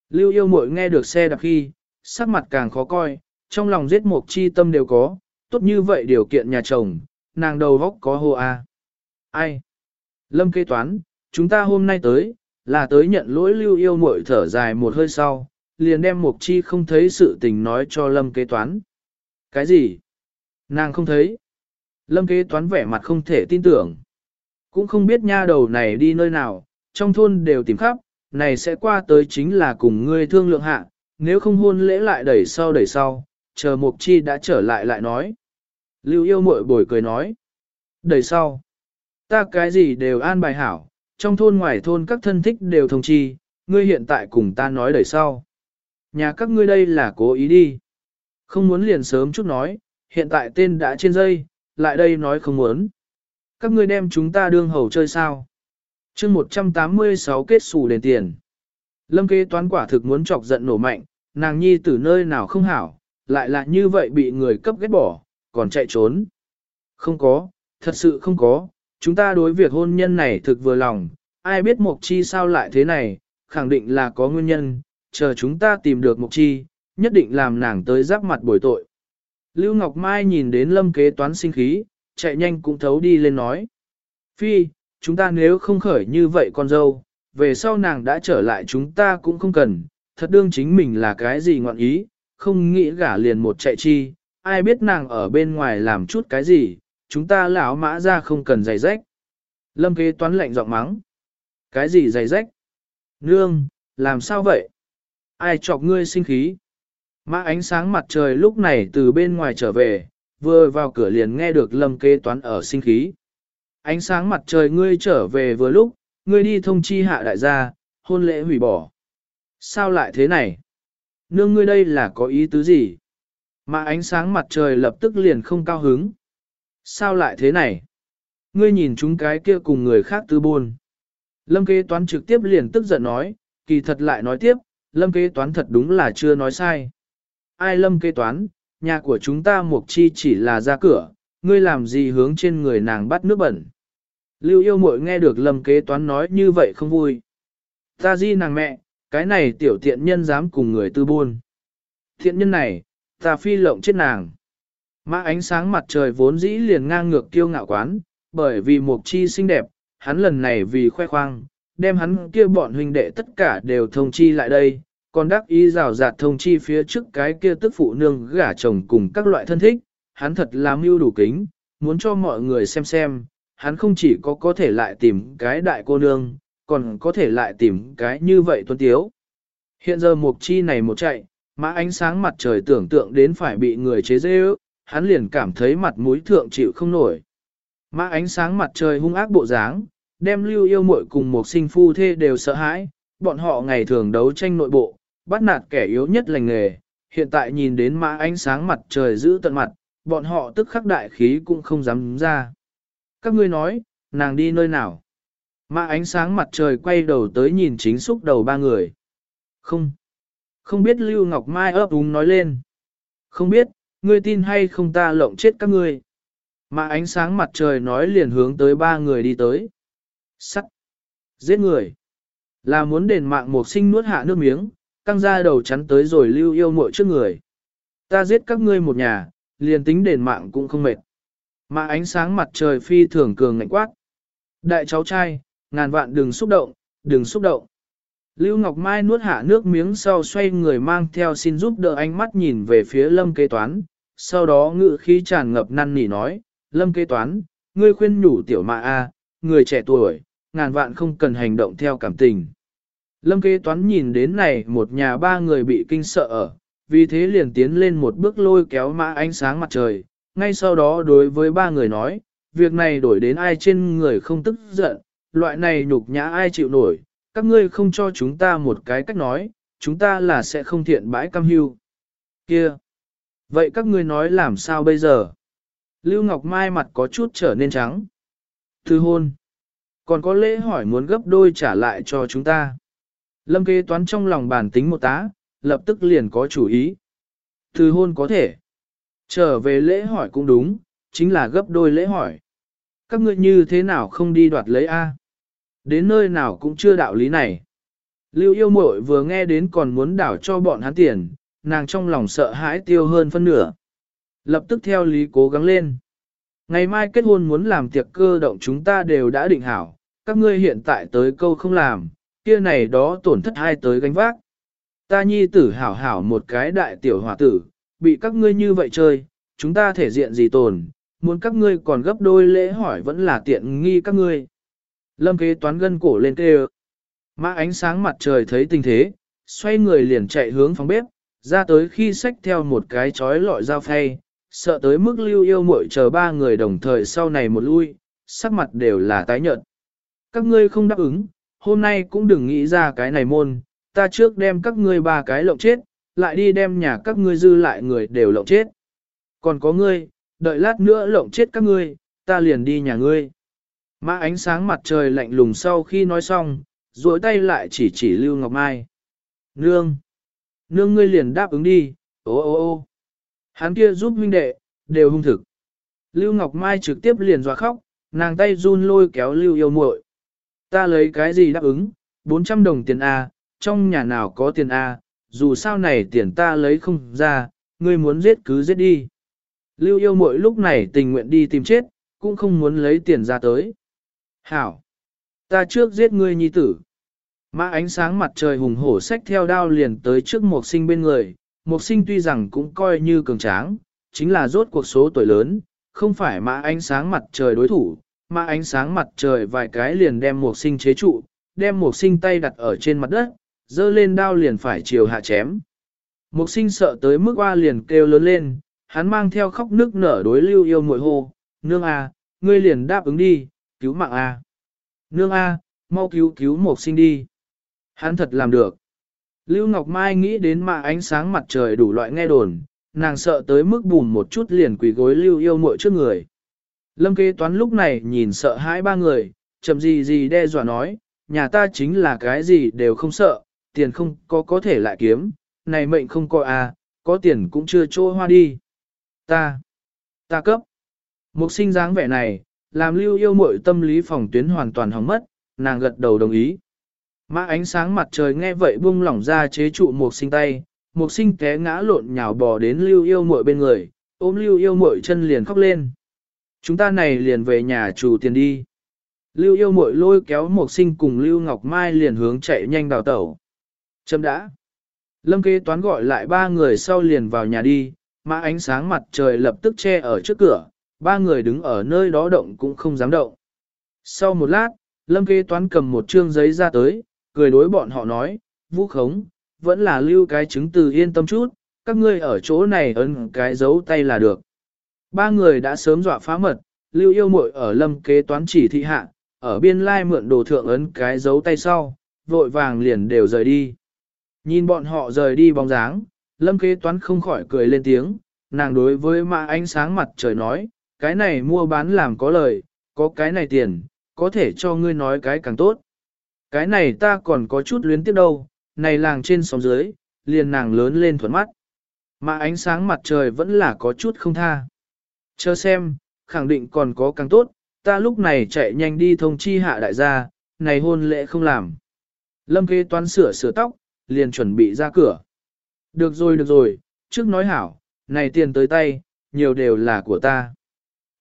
Lưu yêu mội nghe được xe đạp khi, sắc mặt càng khó coi, trong lòng giết một chi tâm đều có, tốt như vậy điều kiện nhà chồng, nàng đầu góc có hô a. Ai? Lâm kế toán, chúng ta hôm nay tới, là tới nhận lỗi lưu yêu muội thở dài một hơi sau, liền đem một Chi không thấy sự tình nói cho Lâm kế toán. Cái gì? Nàng không thấy. Lâm kế toán vẻ mặt không thể tin tưởng. Cũng không biết nha đầu này đi nơi nào, trong thôn đều tìm khắp, này sẽ qua tới chính là cùng ngươi thương lượng hạ, nếu không hôn lễ lại đẩy sau đẩy sau, chờ Mục Chi đã trở lại lại nói. Lưu yêu muội bồi cười nói. Đẩy sau. Ta cái gì đều an bài hảo, trong thôn ngoài thôn các thân thích đều thông chi, ngươi hiện tại cùng ta nói đẩy sau. Nhà các ngươi đây là cố ý đi. Không muốn liền sớm chút nói, hiện tại tên đã trên dây, lại đây nói không muốn. Các ngươi đem chúng ta đương hầu chơi sao? Chương 186 kết xù đền tiền. Lâm kế toán quả thực muốn chọc giận nổ mạnh, nàng nhi từ nơi nào không hảo, lại là như vậy bị người cấp ghét bỏ, còn chạy trốn. Không có, thật sự không có, chúng ta đối việc hôn nhân này thực vừa lòng, ai biết Mộc Chi sao lại thế này, khẳng định là có nguyên nhân, chờ chúng ta tìm được Mộc Chi, nhất định làm nàng tới giáp mặt bồi tội. Lưu Ngọc Mai nhìn đến lâm kế toán sinh khí, chạy nhanh cũng thấu đi lên nói. Phi, chúng ta nếu không khởi như vậy con dâu, về sau nàng đã trở lại chúng ta cũng không cần, thật đương chính mình là cái gì ngọn ý, không nghĩ gả liền một chạy chi, ai biết nàng ở bên ngoài làm chút cái gì, chúng ta lão mã ra không cần giày rách. Lâm kế toán lạnh giọng mắng. Cái gì giày rách? Nương, làm sao vậy? Ai chọc ngươi sinh khí? Mã ánh sáng mặt trời lúc này từ bên ngoài trở về, vừa vào cửa liền nghe được lâm kế toán ở sinh khí. Ánh sáng mặt trời ngươi trở về vừa lúc, ngươi đi thông chi hạ đại gia, hôn lễ hủy bỏ. Sao lại thế này? Nương ngươi đây là có ý tứ gì? Mà ánh sáng mặt trời lập tức liền không cao hứng. Sao lại thế này? Ngươi nhìn chúng cái kia cùng người khác tư buôn. Lâm kế toán trực tiếp liền tức giận nói, kỳ thật lại nói tiếp, lâm kế toán thật đúng là chưa nói sai. Ai lâm kế toán, nhà của chúng ta mục chi chỉ là ra cửa, ngươi làm gì hướng trên người nàng bắt nước bẩn. Lưu yêu mội nghe được lâm kế toán nói như vậy không vui. Ta di nàng mẹ, cái này tiểu tiện nhân dám cùng người tư buôn. Thiện nhân này, ta phi lộng chết nàng. Mã ánh sáng mặt trời vốn dĩ liền ngang ngược kiêu ngạo quán, bởi vì mục chi xinh đẹp, hắn lần này vì khoe khoang, đem hắn kia bọn huynh đệ tất cả đều thông chi lại đây, còn đắc ý rào rạt thông chi phía trước cái kia tức phụ nương gả chồng cùng các loại thân thích, hắn thật là mưu đủ kính, muốn cho mọi người xem xem, hắn không chỉ có có thể lại tìm cái đại cô nương, còn có thể lại tìm cái như vậy tuân tiếu. Hiện giờ mục chi này một chạy, mà ánh sáng mặt trời tưởng tượng đến phải bị người chế dễ ước, hắn liền cảm thấy mặt mũi thượng chịu không nổi. Mã ánh sáng mặt trời hung ác bộ dáng, đem lưu yêu muội cùng một sinh phu thê đều sợ hãi, bọn họ ngày thường đấu tranh nội bộ, bắt nạt kẻ yếu nhất lành nghề, hiện tại nhìn đến mã ánh sáng mặt trời giữ tận mặt, bọn họ tức khắc đại khí cũng không dám ra. Các ngươi nói, nàng đi nơi nào? mà ánh sáng mặt trời quay đầu tới nhìn chính xúc đầu ba người. Không. Không biết Lưu Ngọc Mai ấp úng nói lên. Không biết, ngươi tin hay không ta lộng chết các ngươi. Mà ánh sáng mặt trời nói liền hướng tới ba người đi tới. Sắt. Giết người. Là muốn đền mạng một sinh nuốt hạ nước miếng, căng ra đầu chắn tới rồi lưu yêu muội trước người. Ta giết các ngươi một nhà, liền tính đền mạng cũng không mệt. Mà ánh sáng mặt trời phi thường cường ngạnh quát. Đại cháu trai, ngàn vạn đừng xúc động, đừng xúc động. Lưu Ngọc Mai nuốt hạ nước miếng sau xoay người mang theo xin giúp đỡ ánh mắt nhìn về phía lâm kế toán, sau đó ngự khí tràn ngập năn nỉ nói, lâm kế toán, ngươi khuyên nhủ tiểu mạ A, người trẻ tuổi, ngàn vạn không cần hành động theo cảm tình. Lâm kế toán nhìn đến này một nhà ba người bị kinh sợ ở, vì thế liền tiến lên một bước lôi kéo mã ánh sáng mặt trời, ngay sau đó đối với ba người nói, việc này đổi đến ai trên người không tức giận, loại này nhục nhã ai chịu nổi, các ngươi không cho chúng ta một cái cách nói, chúng ta là sẽ không thiện bãi cam hưu. Kia! Vậy các ngươi nói làm sao bây giờ? Lưu Ngọc Mai mặt có chút trở nên trắng. Thư hôn. Còn có lễ hỏi muốn gấp đôi trả lại cho chúng ta. Lâm kế toán trong lòng bản tính một tá, lập tức liền có chủ ý. Từ hôn có thể. Trở về lễ hỏi cũng đúng, chính là gấp đôi lễ hỏi. Các ngươi như thế nào không đi đoạt lấy A? Đến nơi nào cũng chưa đạo lý này. Lưu yêu mội vừa nghe đến còn muốn đảo cho bọn hắn tiền, nàng trong lòng sợ hãi tiêu hơn phân nửa. Lập tức theo lý cố gắng lên. Ngày mai kết hôn muốn làm tiệc cơ động chúng ta đều đã định hảo, các ngươi hiện tại tới câu không làm, kia này đó tổn thất hai tới gánh vác. Ta nhi tử hảo hảo một cái đại tiểu hòa tử, bị các ngươi như vậy chơi, chúng ta thể diện gì tồn, muốn các ngươi còn gấp đôi lễ hỏi vẫn là tiện nghi các ngươi. Lâm kế toán gân cổ lên kêu. Mã ánh sáng mặt trời thấy tình thế, xoay người liền chạy hướng phòng bếp, ra tới khi xách theo một cái chói lọi dao phay, sợ tới mức lưu yêu muội chờ ba người đồng thời sau này một lui, sắc mặt đều là tái nhợt. Các ngươi không đáp ứng, hôm nay cũng đừng nghĩ ra cái này môn, ta trước đem các ngươi ba cái lộng chết, lại đi đem nhà các ngươi dư lại người đều lộng chết. Còn có ngươi, đợi lát nữa lộng chết các ngươi, ta liền đi nhà ngươi. Mã ánh sáng mặt trời lạnh lùng sau khi nói xong, duỗi tay lại chỉ chỉ Lưu Ngọc Mai. Nương! Nương ngươi liền đáp ứng đi, ô ô ô. Hắn kia giúp huynh đệ, đều hung thực. Lưu Ngọc Mai trực tiếp liền dọa khóc, nàng tay run lôi kéo Lưu yêu muội. Ta lấy cái gì đáp ứng, 400 đồng tiền A, trong nhà nào có tiền A, dù sao này tiền ta lấy không ra, ngươi muốn giết cứ giết đi. Lưu yêu mỗi lúc này tình nguyện đi tìm chết, cũng không muốn lấy tiền ra tới. Hảo! Ta trước giết ngươi nhi tử. Mã ánh sáng mặt trời hùng hổ xách theo đao liền tới trước một sinh bên người, một sinh tuy rằng cũng coi như cường tráng, chính là rốt cuộc số tuổi lớn, không phải mã ánh sáng mặt trời đối thủ, mã ánh sáng mặt trời vài cái liền đem một sinh chế trụ, đem một sinh tay đặt ở trên mặt đất, dơ lên đao liền phải chiều hạ chém. mục sinh sợ tới mức qua liền kêu lớn lên, hắn mang theo khóc nước nở đối lưu yêu muội hô, nương a, ngươi liền đáp ứng đi, cứu mạng a. Nương a, mau cứu cứu mục sinh đi. Hắn thật làm được. Lưu Ngọc Mai nghĩ đến mà ánh sáng mặt trời đủ loại nghe đồn, nàng sợ tới mức bùn một chút liền quỳ gối lưu yêu muội trước người. Lâm kế toán lúc này nhìn sợ hãi ba người, chậm gì gì đe dọa nói, nhà ta chính là cái gì đều không sợ, tiền không có có thể lại kiếm, này mệnh không có à, có tiền cũng chưa trôi hoa đi. Ta, ta cấp. Mục sinh dáng vẻ này, làm lưu yêu muội tâm lý phòng tuyến hoàn toàn hỏng mất, nàng gật đầu đồng ý. Mã ánh sáng mặt trời nghe vậy buông lỏng ra chế trụ mục sinh tay, mục sinh té ngã lộn nhào bò đến lưu yêu muội bên người, ôm lưu yêu muội chân liền khóc lên. Chúng ta này liền về nhà chủ tiền đi. Lưu yêu muội lôi kéo mục sinh cùng Lưu Ngọc Mai liền hướng chạy nhanh đào tẩu. Châm đã. Lâm kế toán gọi lại ba người sau liền vào nhà đi, mà ánh sáng mặt trời lập tức che ở trước cửa, ba người đứng ở nơi đó động cũng không dám động. Sau một lát, Lâm kế toán cầm một trương giấy ra tới, cười đối bọn họ nói, vũ khống, vẫn là lưu cái chứng từ yên tâm chút, các ngươi ở chỗ này ấn cái dấu tay là được. Ba người đã sớm dọa phá mật, lưu yêu muội ở lâm kế toán chỉ thị hạ, ở biên lai mượn đồ thượng ấn cái dấu tay sau, vội vàng liền đều rời đi. Nhìn bọn họ rời đi bóng dáng, lâm kế toán không khỏi cười lên tiếng, nàng đối với mã ánh sáng mặt trời nói, cái này mua bán làm có lời, có cái này tiền, có thể cho ngươi nói cái càng tốt. Cái này ta còn có chút luyến tiếc đâu, này làng trên sóng dưới, liền nàng lớn lên thuận mắt. Mà ánh sáng mặt trời vẫn là có chút không tha. Chờ xem, khẳng định còn có càng tốt, ta lúc này chạy nhanh đi thông chi hạ đại gia, này hôn lễ không làm. Lâm kế toán sửa sửa tóc, liền chuẩn bị ra cửa. Được rồi được rồi, trước nói hảo, này tiền tới tay, nhiều đều là của ta.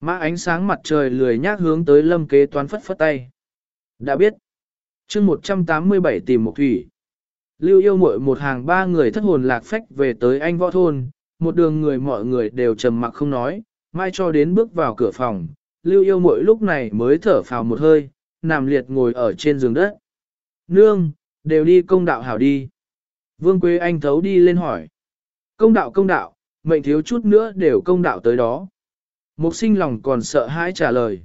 Mã ánh sáng mặt trời lười nhác hướng tới lâm kế toán phất phất tay. Đã biết chương 187 tìm một thủy. Lưu yêu muội một hàng ba người thất hồn lạc phách về tới anh võ thôn, một đường người mọi người đều trầm mặc không nói, mai cho đến bước vào cửa phòng, lưu yêu muội lúc này mới thở phào một hơi, nằm liệt ngồi ở trên giường đất. Nương, đều đi công đạo hảo đi. Vương Quế Anh thấu đi lên hỏi. Công đạo công đạo, mệnh thiếu chút nữa đều công đạo tới đó. Mục sinh lòng còn sợ hãi trả lời.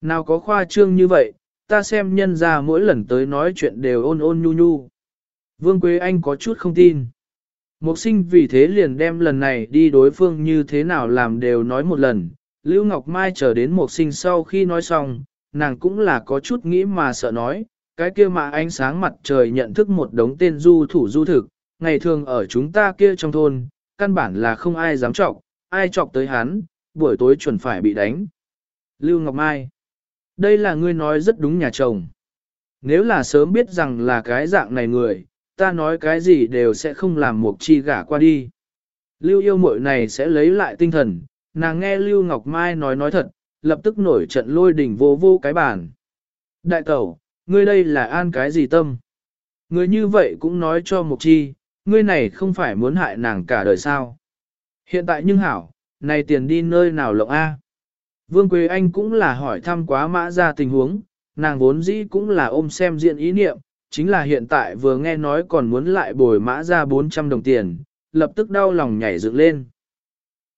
Nào có khoa trương như vậy, ta xem nhân ra mỗi lần tới nói chuyện đều ôn ôn nhu nhu. Vương Quế Anh có chút không tin. Mục sinh vì thế liền đem lần này đi đối phương như thế nào làm đều nói một lần. Lưu Ngọc Mai chờ đến mục sinh sau khi nói xong, nàng cũng là có chút nghĩ mà sợ nói, cái kia mà ánh sáng mặt trời nhận thức một đống tên du thủ du thực, ngày thường ở chúng ta kia trong thôn, căn bản là không ai dám chọc, ai chọc tới hắn, buổi tối chuẩn phải bị đánh. Lưu Ngọc Mai Đây là ngươi nói rất đúng nhà chồng. Nếu là sớm biết rằng là cái dạng này người, ta nói cái gì đều sẽ không làm một chi gả qua đi. Lưu yêu mội này sẽ lấy lại tinh thần, nàng nghe Lưu Ngọc Mai nói nói thật, lập tức nổi trận lôi đỉnh vô vô cái bàn. Đại tẩu, ngươi đây là an cái gì tâm? Ngươi như vậy cũng nói cho Mục Chi, ngươi này không phải muốn hại nàng cả đời sao? Hiện tại nhưng hảo, này tiền đi nơi nào lộng A? Vương Quế Anh cũng là hỏi thăm quá mã ra tình huống, nàng vốn dĩ cũng là ôm xem diện ý niệm, chính là hiện tại vừa nghe nói còn muốn lại bồi mã ra 400 đồng tiền, lập tức đau lòng nhảy dựng lên.